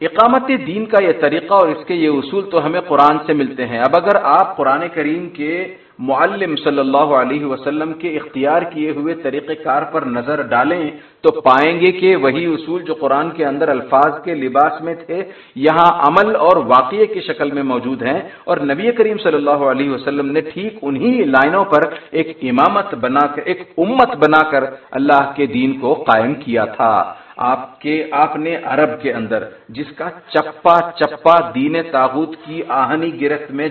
اقامت دین کا یہ طریقہ اور اس کے یہ اصول تو ہمیں قرآن سے ملتے ہیں۔ اب اگر آپ قرآن کریم کے معلم صلی اللہ علیہ وسلم کے اختیار کیے ہوئے طریقہ کار پر نظر ڈالیں تو پائیں گے کہ وہی اصول جو قرآن کے اندر الفاظ کے لباس میں تھے، یہاں عمل اور واقعے کی شکل میں موجود ہیں۔ اور نبی کریم صلی اللہ علیہ وسلم نے ٹھیک انہی لائنوں پر ایک امامت بنا کر، ایک امت بنا کر اللہ کے دین کو قائم کیا تھا۔ آپ کے آپ نے عرب کے اندر، جس کا چپا چپا دین تاغوت کی آہنی گرفت میں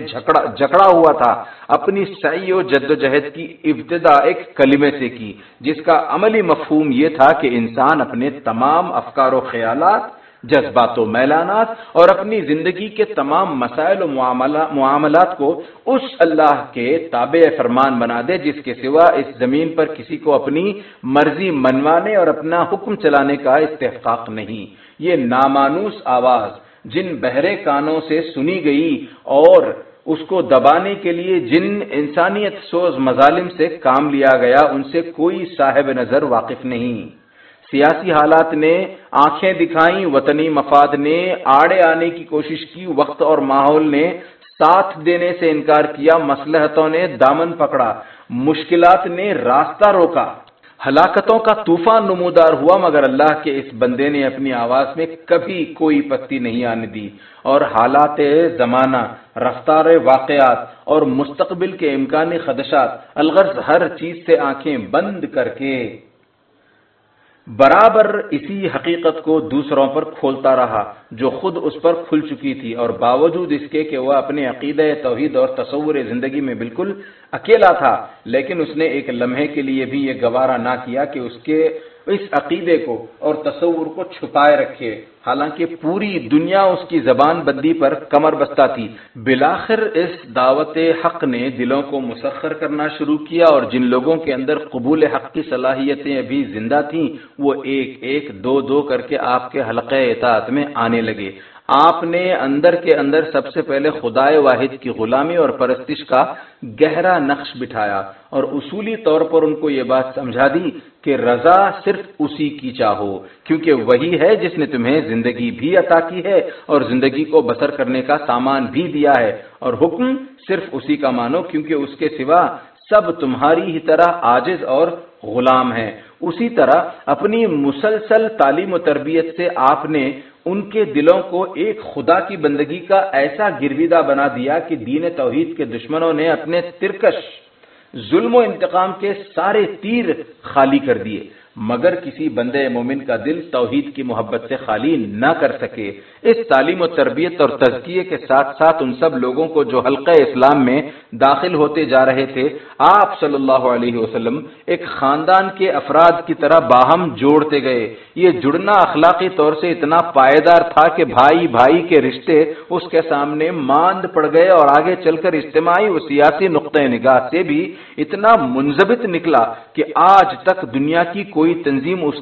جکڑا ہوا تھا، اپنی سعی و جد و جہد کی ابتدا ایک کلمے سے کی، جس کا عملی مفہوم یہ تھا کہ انسان اپنے تمام افکار و خیالات جذبات و میلانات اور اپنی زندگی کے تمام مسائل و معاملات کو اس اللہ کے تابع فرمان بنا دے، جس کے سوا اس زمین پر کسی کو اپنی مرضی منوانے اور اپنا حکم چلانے کا استحقاق نہیں۔ یہ نامانوس آواز جن بہرے کانوں سے سنی گئی اور اس کو دبانے کے لیے جن انسانیت سوز مظالم سے کام لیا گیا، ان سے کوئی صاحب نظر واقف نہیں۔ سیاسی حالات نے آنکھیں دکھائیں، وطنی مفاد نے آڑے آنے کی کوشش کی، وقت اور ماحول نے ساتھ دینے سے انکار کیا مسلحتوں نے دامن پکڑا، مشکلات نے راستہ روکا۔ ہلاکتوں کا طوفان نمودار ہوا، مگر اللہ کے اس بندے نے اپنی آواز میں کبھی کوئی پتی نہیں آنے دی۔ اور حالات زمانہ، رفتار واقعات اور مستقبل کے امکانی خدشات، الغرض ہر چیز سے آنکھیں بند کر کے برابر اسی حقیقت کو دوسروں پر کھولتا رہا جو خود اس پر کھل چکی تھی اور باوجود اس کے کہ وہ اپنے عقیدہ توحید اور تصور زندگی میں بالکل اکیلا تھا لیکن اس نے ایک لمحے کے لیے بھی یہ گوارا نہ کیا کہ اس کے اس عقیدے کو اور تصور کو چھپائے رکھے۔ حالانکہ پوری دنیا اس کی زبان بندی پر کمر بستہ تھی۔ بلاخر اس دعوت حق نے دلوں کو مسخر کرنا شروع کیا اور جن لوگوں کے اندر قبول حق کی صلاحیتیں ابھی زندہ تھیں، وہ ایک ایک دو دو کر کے آپ کے حلقہ اطاعت میں آنے لگے۔ آپ نے اندر کے اندر سب سے پہلے خدائے واحد کی غلامی اور پرستش کا گہرا نقش بٹھایا اور اصولی طور پر ان کو یہ بات سمجھا دی کہ رضا صرف اسی کی چاہو، کیونکہ وہی ہے جس نے تمہیں زندگی بھی عطا کی ہے اور زندگی کو بسر کرنے کا سامان بھی دیا ہے۔ اور حکم صرف اسی کا مانو، کیونکہ اس کے سوا سب تمہاری ہی طرح آجز اور غلام ہے۔ اسی طرح اپنی مسلسل تعلیم و تربیت سے آپ نے ان کے دلوں کو ایک خدا کی بندگی کا ایسا گرویدہ بنا دیا کہ دین توحید کے دشمنوں نے اپنے ترکش ظلم و انتقام کے سارے تیر خالی کر دیے۔ مگر کسی بندے مومن کا دل توحید کی محبت سے خالی نہ کر سکے، اس تعلیم و تربیت اور تزکیے کے ساتھ ساتھ ان سب لوگوں کو جو حلقہ اسلام میں داخل ہوتے جا رہے تھے، آپ صلی اللہ علیہ وسلم ایک خاندان کے افراد کی طرح باہم جوڑتے گئے۔ یہ جڑنا اخلاقی طور سے اتنا پائیدار تھا کہ بھائی بھائی کے رشتے اس کے سامنے ماند پڑ گئے اور آگے چل کر اجتماعی و سیاسی نقطۂ نگاہ سے بھی اتنا منظبت نکلا کہ آج تک دنیا کی کوئی تنظیم اس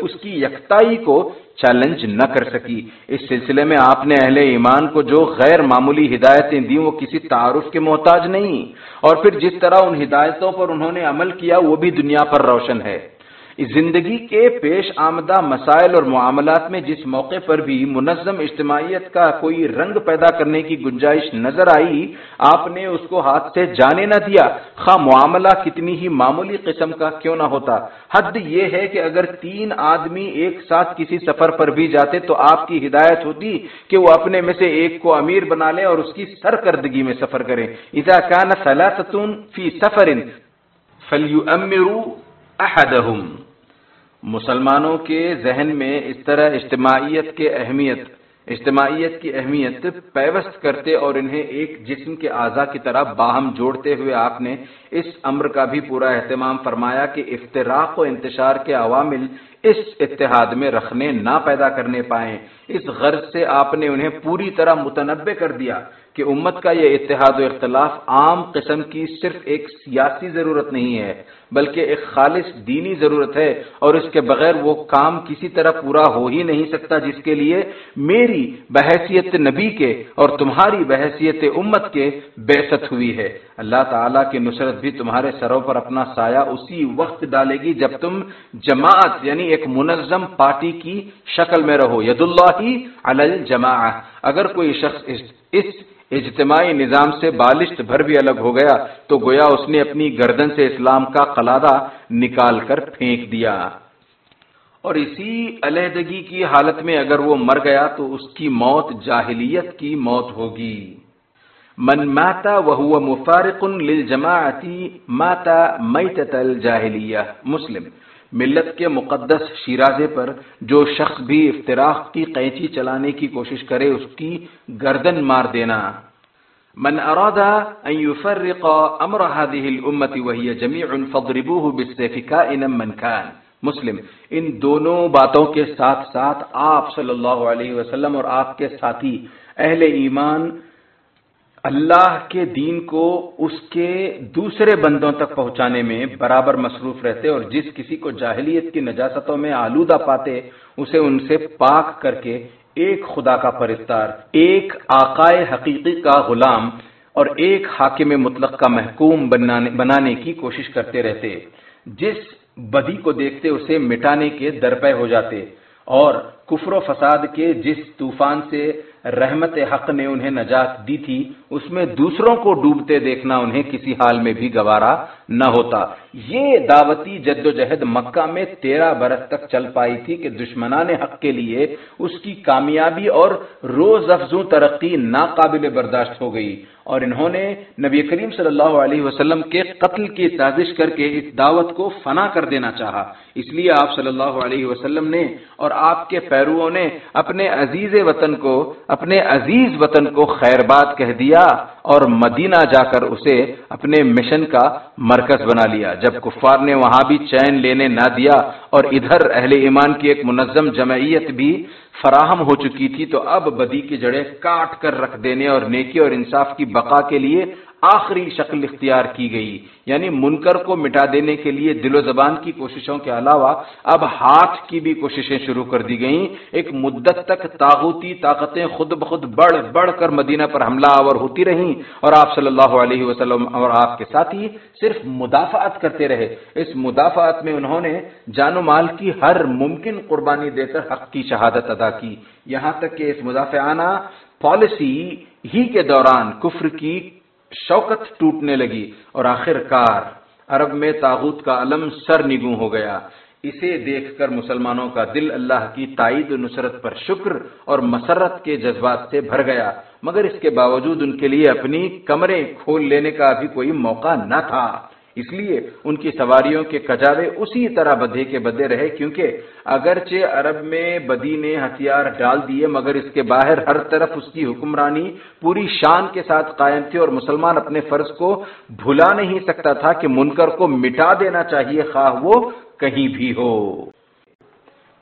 اس کی یکتائی کو چیلنج نہ کر سکی۔ اس سلسلے میں آپ نے اہل ایمان کو جو غیر معمولی ہدایتیں دی وہ کسی تعارف کے محتاج نہیں۔ اور پھر جس طرح ان ہدایتوں پر انہوں نے عمل کیا وہ بھی دنیا پر روشن ہے۔ زندگی کے پیش آمدہ مسائل اور معاملات میں جس موقع پر بھی منظم اجتماعیت کا کوئی رنگ پیدا کرنے کی گنجائش نظر آئی، آپ نے اس کو ہاتھ سے جانے نہ دیا۔ خواہ معاملہ کتنی ہی معمولی قسم کا کیوں نہ ہوتا۔ حد یہ ہے کہ اگر تین آدمی ایک ساتھ کسی سفر پر بھی جاتے تو آپ کی ہدایت ہوتی کہ وہ اپنے میں سے ایک کو امیر بنا لے اور اس کی سرکردگی میں سفر کرے اذا كان ثلاثه في سفر فليؤمروا احدهم مسلمانوں کے ذہن میں اس طرح اجتماعیت کے اہمیت، اجتماعیت کی اہمیت پیوست کرتے اور انہیں ایک جسم کے اعضاء کی طرح باہم جوڑتے ہوئے آپ نے اس امر کا بھی پورا اہتمام فرمایا کہ افتراق و انتشار کے عوامل اس اتحاد میں رکھنے نہ پیدا کرنے پائیں۔ اس غرض سے آپ نے انہیں پوری طرح متنبع کر دیا۔ کہ امت کا یہ اتحاد و اختلاف عام قسم کی صرف ایک سیاسی ضرورت نہیں ہے، بلکہ ایک خالص دینی ضرورت ہے اور اس کے بغیر وہ کام کسی طرح پورا ہو ہی نہیں سکتا، جس کے لیے میری بحثیت نبی کے اور تمہاری بحثیت امت کے بےست ہوئی ہے۔ اللہ تعالیٰ کی نصرت بھی تمہارے سروں پر اپنا سایہ اسی وقت ڈالے گی جب تم جماعت یعنی ایک منظم پارٹی کی شکل میں رہو۔ ید اللہ الجماع اگر کوئی شخص اس اجتماعی نظام سے بالشت بھر بھی الگ ہو گیا تو گویا اس نے اپنی گردن سے اسلام کا قلادہ نکال کر پھینک دیا۔ اور اسی علیحدگی کی حالت میں اگر وہ مر گیا تو اس کی موت جاہلیت کی موت ہوگی۔ من ماتا وہ مفارق للجماعتی ماتا میتت الجاہلیہ۔ مسلم ملت کے مقدس شیرازے پر جو شخص بھی افطراک کی قینچی چلانے کی کوشش کرے اس کی گردن مار دینا۔ من اراد ان يفرق امر هذه الامه وهي جميع فضربوه بالسيف كائنا من كان مسلم، ان دونوں باتوں کے ساتھ ساتھ آپ صلی اللہ علیہ وسلم اور آپ کے ساتھی اہل ایمان اللہ کے دین کو اس کے دوسرے بندوں تک پہنچانے میں برابر مصروف رہتے اور جس کسی کو جاہلیت کی نجاستوں میں آلودہ پاتے، اسے ان سے پاک کر کے ایک خدا کا پرستار ایک آقائے حقیقی کا غلام اور ایک حاکم مطلق کا محکوم بنانے کی کوشش کرتے رہتے۔ جس بدی کو دیکھتے، اسے مٹانے کے درپے ہو جاتے۔ اور کفر و فساد کے جس طوفان سے رحمت حق نے انہیں نجات دی تھی، اس میں دوسروں کو ڈوبتے دیکھنا انہیں کسی حال میں بھی گوارا نہ ہوتا۔ یہ دعوتی جد و جہد مکہ میں تیرہ برس تک چل پائی تھی کہ دشمنان حق کے لیے اس کی کامیابی اور روز افزوں ترقی ناقابل برداشت ہو گئی۔ اور انہوں نے نبی کریم صلی اللہ علیہ وسلم کے قتل کی سازش کر کے اس دعوت کو فنا کر دینا چاہا۔ اس لیے آپ صلی اللہ علیہ وسلم نے اور آپ کے پیرووں نے اپنے عزیز وطن کو، اپنے عزیز وطن کو خیر بات کہہ دیا اور مدینہ جا کر اسے اپنے مشن کا مرکز بنا لیا۔ جب کفار نے وہاں بھی چین لینے نہ دیا اور ادھر اہل ایمان کی ایک منظم جمعیت بھی فراہم ہو چکی تھی تو اب بدی کی جڑیں کاٹ کر رکھ دینے اور نیکی اور انصاف کی بقا کے لیے آخری شکل اختیار کی گئی یعنی منکر کو مٹا دینے کے لیے دل و زبان کی کوششوں کے علاوہ اب ہاتھ کی بھی کوششیں شروع کر دی گئیں۔ ایک مدت تک تاغوتی طاقتیں خود بخود بڑھ بڑھ کر مدینہ پر حملہ آور ہوتی رہیں اور آپ صلی اللہ علیہ وسلم اور آپ کے ساتھی صرف مدافعت کرتے رہے۔ اس مدافعت میں انہوں نے جان و مال کی ہر ممکن قربانی دے کر حق کی شہادت ادا کی۔ یہاں تک کہ اس مدافعانہ پالیسی ہی کے دوران کفر کی شوکت ٹوٹنے لگی اور آخر کار عرب میں تاغت کا علم سر نگو ہو گیا۔ اسے دیکھ کر مسلمانوں کا دل اللہ کی تائید و نصرت پر شکر اور مسرت کے جذبات سے بھر گیا۔ مگر اس کے باوجود ان کے لیے اپنی کمریں کھول لینے کا بھی کوئی موقع نہ تھا۔ اس لیے ان کی سواریوں کے کجاوے اسی طرح بدھے کے بدے رہے، کیونکہ اگرچہ عرب میں بدی نے ہتھیار ڈال دیے، مگر اس کے باہر ہر طرف اس کی حکمرانی پوری شان کے ساتھ قائم تھی اور مسلمان اپنے فرض کو بھلا نہیں سکتا تھا کہ منکر کو مٹا دینا چاہیے، خواہ وہ کہیں بھی ہو۔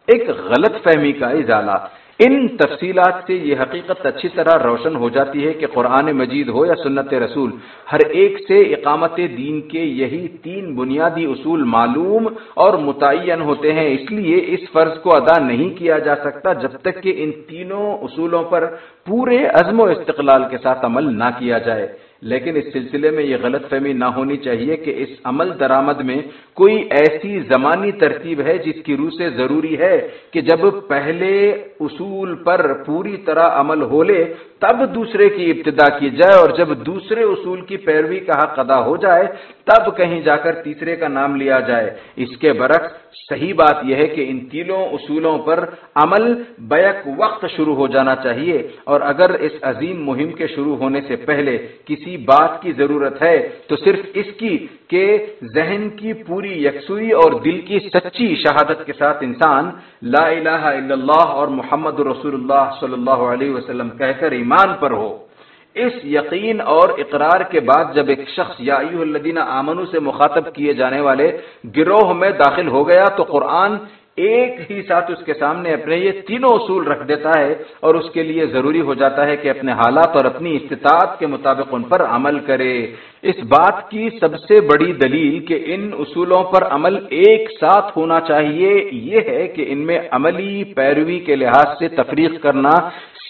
ایک غلط فہمی کا ازالہ ان تفصیلات سے یہ حقیقت اچھی طرح روشن ہو جاتی ہے کہ قرآن مجید ہو یا سنت رسول، ہر ایک سے اقامت دین کے یہی تین بنیادی اصول معلوم اور متعین ہوتے ہیں۔ اس لیے اس فرض کو ادا نہیں کیا جا سکتا جب تک کہ ان تینوں اصولوں پر پورے عزم و استقلال کے ساتھ عمل نہ کیا جائے۔ لیکن اس سلسلے میں یہ غلط فہمی نہ ہونی چاہیے کہ اس عمل درآمد میں کوئی ایسی زمانی ترتیب ہے جس کی روح سے ضروری ہے کہ جب پہلے اصول پر پوری طرح عمل ہو لے تب دوسرے کی ابتدا کی جائے اور جب دوسرے اصول کی پیروی کا حق ادا ہو جائے، تب کہیں جا کر تیسرے کا نام لیا جائے۔ اس کے برعکس، صحیح بات یہ ہے کہ ان تینوں اصولوں پر عمل بیک وقت شروع ہو جانا چاہیے۔ اور اگر اس عظیم مہم کے شروع ہونے سے پہلے کسی بات کی ضرورت ہے، تو صرف اس کی کہ ذہن کی پوری یکسوئی اور دل کی سچی شہادت کے ساتھ انسان لا الہ الا اللہ اور محمد رسول اللہ صلی اللہ علیہ وسلم کہہ کر ایمان پر ہو۔ اس یقین اور اقرار کے بعد جب ایک شخص یا الدین آمنو سے مخاطب کیے جانے والے گروہ میں داخل ہو گیا تو قرآن ایک ہی ساتھ اس کے سامنے اپنے یہ تینوں اصول رکھ دیتا ہے اور اس کے لیے ضروری ہو جاتا ہے کہ اپنے حالات اور اپنی استطاعت کے مطابق ان پر عمل کرے۔ اس بات کی سب سے بڑی دلیل کہ ان اصولوں پر عمل ایک ساتھ ہونا چاہیے یہ ہے کہ ان میں عملی پیروی کے لحاظ سے تفریق کرنا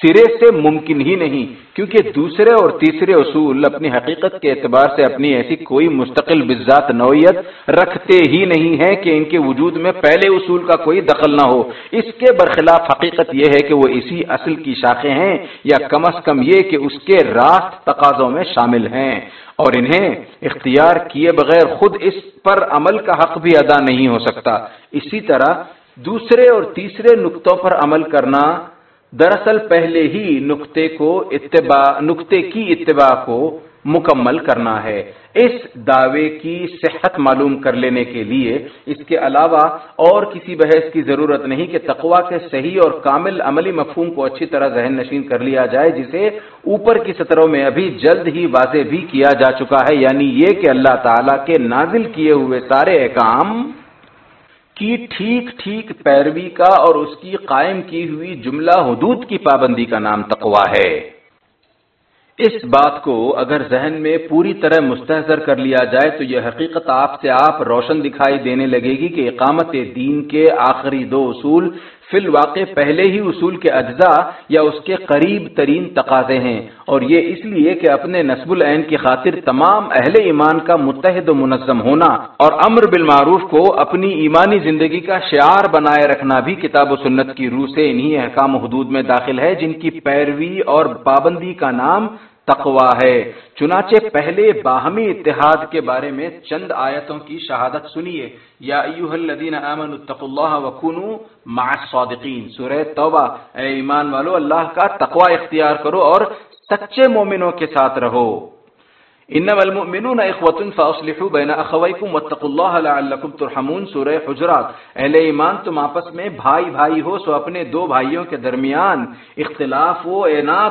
سرے سے ممکن ہی نہیں، کیونکہ دوسرے اور تیسرے اصول اپنی حقیقت کے اعتبار سے اپنی ایسی کوئی مستقل بزاد نوعیت رکھتے ہی نہیں ہے کہ ان کے وجود میں پہلے اصول کا کوئی دخل نہ ہو۔ اس کے برخلاف حقیقت یہ ہے کہ وہ اسی اصل کی شاخیں ہیں یا کم از کم یہ کہ اس کے راست تقاضوں میں شامل ہیں۔ اور انہیں اختیار کیے بغیر خود اس پر عمل کا حق بھی ادا نہیں ہو سکتا۔ اسی طرح دوسرے اور تیسرے نقطوں پر عمل کرنا دراصل پہلے ہی نقطے کو اتباع نقطے کی اتباع کو مکمل کرنا ہے۔ اس دعوے کی صحت معلوم کر لینے کے لیے اس کے علاوہ اور کسی بحث کی ضرورت نہیں کہ تقوا کے صحیح اور کامل عملی مفہوم کو اچھی طرح ذہن نشین کر لیا جائے، جسے اوپر کی سطروں میں ابھی جلد ہی واضح بھی کیا جا چکا ہے۔ یعنی یہ کہ اللہ تعالیٰ کے نازل کیے ہوئے سارے احکام کی ٹھیک ٹھیک پیروی کا اور اس کی قائم کی ہوئی جملہ حدود کی پابندی کا نام تقوا ہے۔ اس بات کو اگر ذہن میں پوری طرح مستحضر کر لیا جائے تو یہ حقیقت آپ سے آپ روشن دکھائی دینے لگے گی کہ اقامت دین کے آخری دو اصول فی الواقع پہلے ہی اصول کے اجزاء یا اس کے قریب ترین تقاضے ہیں اور یہ اس لیے کہ اپنے نصب العین کی خاطر تمام اہل ایمان کا متحد و منظم ہونا اور امر بالمعروف کو اپنی ایمانی زندگی کا شعار بنائے رکھنا بھی کتاب و سنت کی روح سے انہی احکام و حدود میں داخل ہے جن کی پیروی اور پابندی کا نام تقوا ہے۔ چنانچہ پہلے باہمی اتحاد کے بارے میں چند آیتوں کی شہادت سنیے۔ یا ایوہ الذین آمنوا اتقوا اللہ وکونوا مع الصادقین۔ سورہ توبہ۔ اے ایمان والو، اللہ کا تقوا اختیار کرو اور سچے مومنوں کے ساتھ رہو۔ انما المؤمنون اخوه فاصلحوا بين اخويكم واتقوا الله لعلكم ترحمون، سورة حجرات. اہل ایمان، تم آپس میں بھائی بھائی ہو، سو اپنے دو بھائیوں کے درمیان اختلاف و اعناد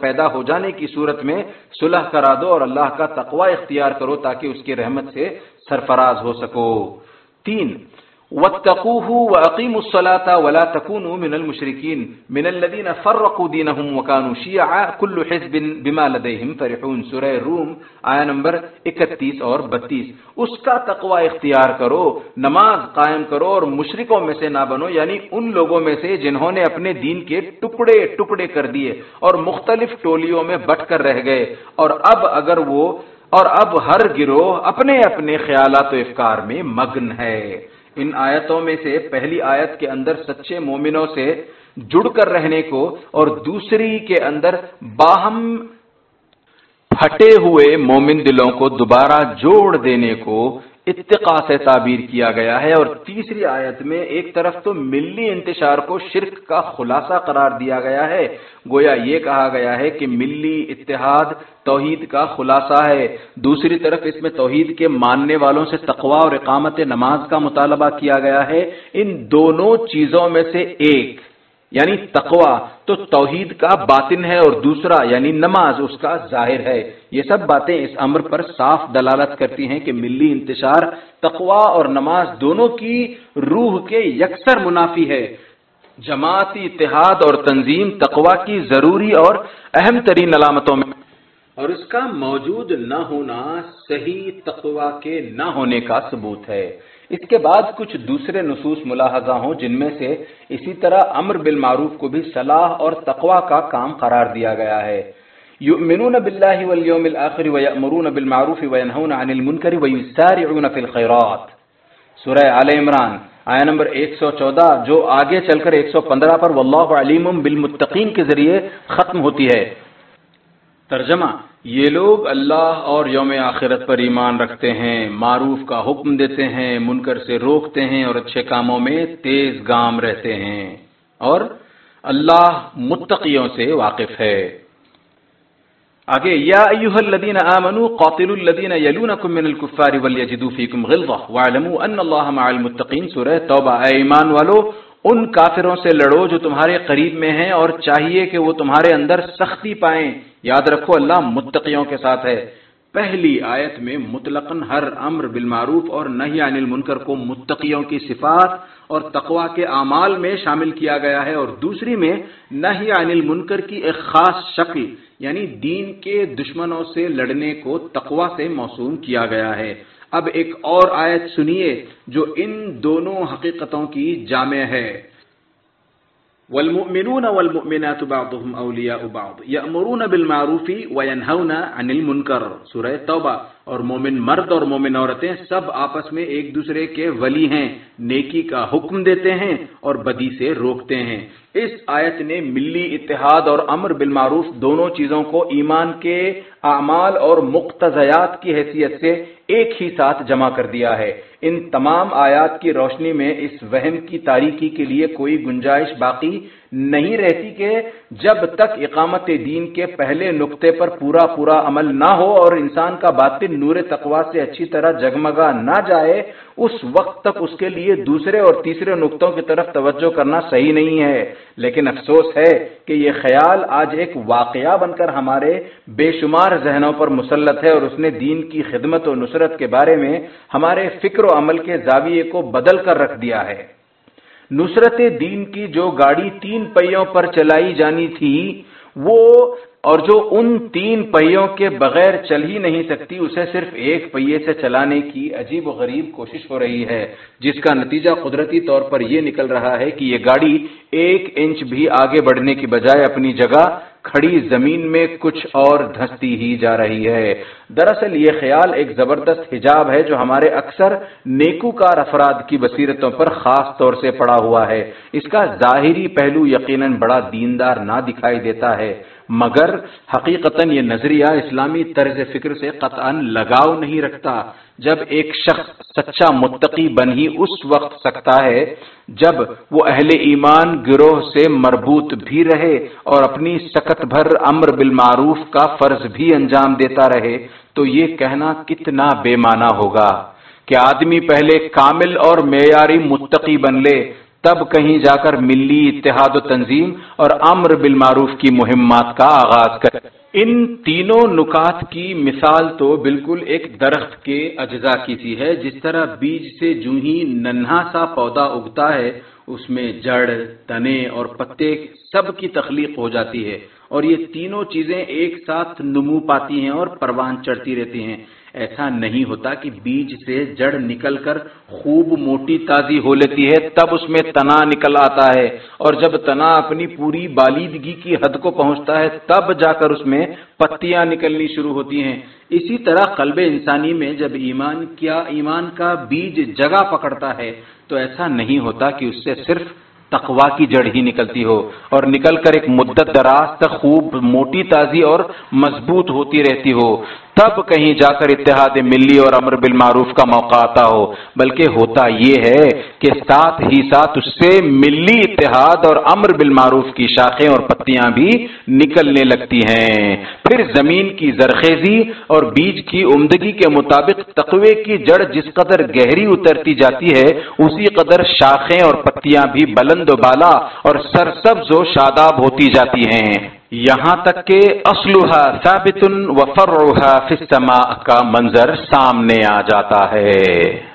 پیدا ہو جانے کی صورت میں صلح کرا دو اور اللہ کا تقوی اختیار کرو تاکہ اس کی رحمت سے سرفراز ہو سکو۔ تین واتقوه واقيموا الصلاه ولا تكونوا من المشركين. من الذين فرقوا دينهم وكانوا شيعا، كل حزب بما لديهم فرحون. سورہ روم آیا نمبر 31 اور 32 اس کا تقوی اختیار کرو، نماز قائم کرو اور مشرکوں میں سے نہ بنو یعنی ان لوگوں میں سے جنہوں نے اپنے دین کے ٹکڑے ٹکڑے کر دیے اور مختلف ٹولیوں میں بٹ کر رہ گئے۔ اور اب اگر وہ، اور اب ہر گروہ اپنے اپنے خیالات و افکار میں مگن ہے۔ ان آیتوں میں سے پہلی آیت کے اندر سچے مومنوں سے جڑ کر رہنے کو اور دوسری کے اندر باہم پھٹے ہوئے مومن دلوں کو دوبارہ جوڑ دینے کو اتقا سے تعبیر کیا گیا ہے اور تیسری آیت میں ایک طرف تو ملی انتشار کو شرک کا خلاصہ قرار دیا گیا ہے۔ گویا یہ کہا گیا ہے کہ ملی اتحاد توحید کا خلاصہ ہے۔ دوسری طرف اس میں توحید کے ماننے والوں سے تقوا اور اقامت نماز کا مطالبہ کیا گیا ہے۔ ان دونوں چیزوں میں سے ایک یعنی تقوا تو توحید کا باطن ہے اور دوسرا یعنی نماز، اس کا ظاہر ہے۔ یہ سب باتیں اس امر پر صاف دلالت کرتی ہیں کہ ملی انتشار تقوا اور نماز دونوں کی روح کے یکسر منافی ہے۔ جماعتی اتحاد اور تنظیم تقوا کی ضروری اور اہم ترین علامتوں میں۔ اور اس کا موجود نہ ہونا صحیح تقوا کے نہ ہونے کا ثبوت ہے۔ اس کے بعد کچھ دوسرے نصوص ملاحظہ ہوں جن میں سے اسی طرح امر بالمعروف کو بھی صلاح اور تقوا کا کام قرار دیا گیا ہے۔ یؤمنون باللہ والیوم الاخر ویأمرون بالمعروف وینہون عن المنکر ویسارعون فی الخیرات۔ سورہ آل عمران، آیہ نمبر 114 جو آگے چل کر 115 پر واللہ علیم بالمتقین کے ذریعے ختم ہوتی ہے۔ ترجمہ یہ لوگ اللہ اور یوم آخرت پر ایمان رکھتے ہیں، معروف کا حکم دیتے ہیں، منکر سے روکتے ہیں اور اچھے کاموں میں تیز گام رہتے ہیں۔ اور اللہ متقیوں سے واقف ہے۔ آگے، یا ایوہ الذین آمنوا قاتلوا الذین یلونکم من الكفار ولیجدوا فیکم غلظہ واعلموا ان اللہ مع المتقین سورہ توبہ۔ اے ایمان والو، ان کافروں سے لڑو جو تمہارے قریب میں ہیں اور چاہیے کہ وہ تمہارے اندر سختی پائیں۔ یاد رکھو اللہ متقیوں کے ساتھ ہے۔ پہلی آیت میں مطلقاً ہر امر بالمعروف اور نہی عن المنکر کو متقیوں کی صفات اور تقوا کے اعمال میں شامل کیا گیا ہے اور دوسری میں نہی عن المنکر کی ایک خاص شکل یعنی دین کے دشمنوں سے لڑنے کو تقوا سے موسوم کیا گیا ہے۔ اب ایک اور آیت سنیے جو ان دونوں حقیقتوں کی جامع ہے۔ والمؤمنون والمؤمنات بعضهم اولیاء بعض. یامرون بالمعروف وینہون عن المنکر سورہ توبہ. اور مومن مرد اور مومن عورتیں سب آپس میں ایک دوسرے کے ولی ہیں، نیکی کا حکم دیتے ہیں اور بدی سے روکتے ہیں۔ اس آیت نے ملی اتحاد اور امر بالمعروف دونوں چیزوں کو ایمان کے اعمال اور مقتضیات کی حیثیت سے ایک ہی ساتھ جمع کر دیا ہے۔ ان تمام آیات کی روشنی میں اس وہم کی تاریکی کے لیے کوئی گنجائش باقی نہیں رہتی کہ جب تک اقامت دین کے پہلے نقطے پر پورا پورا عمل نہ ہو اور انسان کا باطن نور تقوا سے اچھی طرح جگمگا نہ جائے، اس وقت تک اس کے لیے دوسرے اور تیسرے نقطوں کی طرف توجہ کرنا صحیح نہیں ہے۔ لیکن افسوس ہے کہ یہ خیال آج ایک واقعہ بن کر ہمارے بے شمار ذہنوں پر مسلط ہے اور اس نے دین کی خدمت و نصرت کے بارے میں ہمارے فکر و عمل کے زاویے کو بدل کر رکھ دیا ہے۔ نصرت دین کی جو گاڑی تین پہیوں پر چلائی جانی تھی، وہ اور جو ان تین پہیوں کے بغیر چل ہی نہیں سکتی، اسے صرف ایک پہیے سے چلانے کی عجیب و غریب کوشش ہو رہی ہے، جس کا نتیجہ قدرتی طور پر یہ نکل رہا ہے کہ یہ گاڑی ایک انچ بھی آگے بڑھنے کی بجائے اپنی جگہ کھڑی زمین میں کچھ اور دھستی ہی جا رہی ہے۔ دراصل یہ خیال ایک زبردست حجاب ہے جو ہمارے اکثر نیکوکار افراد کی بصیرتوں پر خاص طور سے پڑا ہوا ہے۔ اس کا ظاہری پہلو یقیناً بڑا دیندار نہ دکھائی دیتا ہے۔ مگر حقیقتا یہ نظریہ اسلامی طرز فکر سے قطعا لگاؤ نہیں رکھتا۔ جب ایک شخص سچا متقی بن ہی اس وقت سکتا ہے جب وہ اہل ایمان گروہ سے مربوط بھی رہے اور اپنی سکت بھر امر بالمعروف کا فرض بھی انجام دیتا رہے، تو یہ کہنا کتنا بے معنی ہوگا۔ کہ آدمی پہلے کامل اور معیاری متقی بن لے تب کہیں جا کر ملی اتحاد و تنظیم اور امر بالمعروف کی مہمات کا آغاز کر۔ ان تینوں نکات کی مثال تو بالکل ایک درخت کے اجزاء کی سی ہے۔ جس طرح بیج سے جو ہی ننھا سا پودا اگتا ہے، اس میں جڑ، تنے اور پتے سب کی تخلیق ہو جاتی ہے۔ اور یہ تینوں چیزیں ایک ساتھ نمو پاتی ہیں اور پروان چڑھتی رہتی ہیں۔ ایسا نہیں ہوتا کہ بیج سے جڑ نکل کر خوب موٹی تازی ہو لیتی ہے، تب اس میں تنا نکل آتا ہے۔ اور جب تنا اپنی پوری بالیدگی کی حد کو پہنچتا ہے، تب جا کر اس میں پتیاں نکلنی شروع ہوتی ہیں۔ اسی طرح قلب انسانی میں جب ایمان کیا، ایمان کا بیج جگہ پکڑتا ہے، تو ایسا نہیں ہوتا کہ اس سے صرف تقوا کی جڑ ہی نکلتی ہو۔ اور نکل کر ایک مدت دراز تک خوب موٹی تازی اور مضبوط ہوتی رہتی ہو۔ تب کہیں جا کر اتحاد ملی اور امر بالمعروف کا موقع آتا ہو۔ بلکہ ہوتا یہ ہے کہ ساتھ ہی ساتھ اس سے ملی اتحاد اور امر بالمعروف کی شاخیں اور پتیاں بھی نکلنے لگتی ہیں۔ پھر زمین کی زرخیزی اور بیج کی عمدگی کے مطابق تقوی کی جڑ جس قدر گہری اترتی جاتی ہے، اسی قدر شاخیں اور پتیاں بھی بلند و بالا اور سرسبز و شاداب ہوتی جاتی ہیں۔ یہاں تک کہ اسلحہ ثابت و فرحا سما کا منظر سامنے آ جاتا ہے۔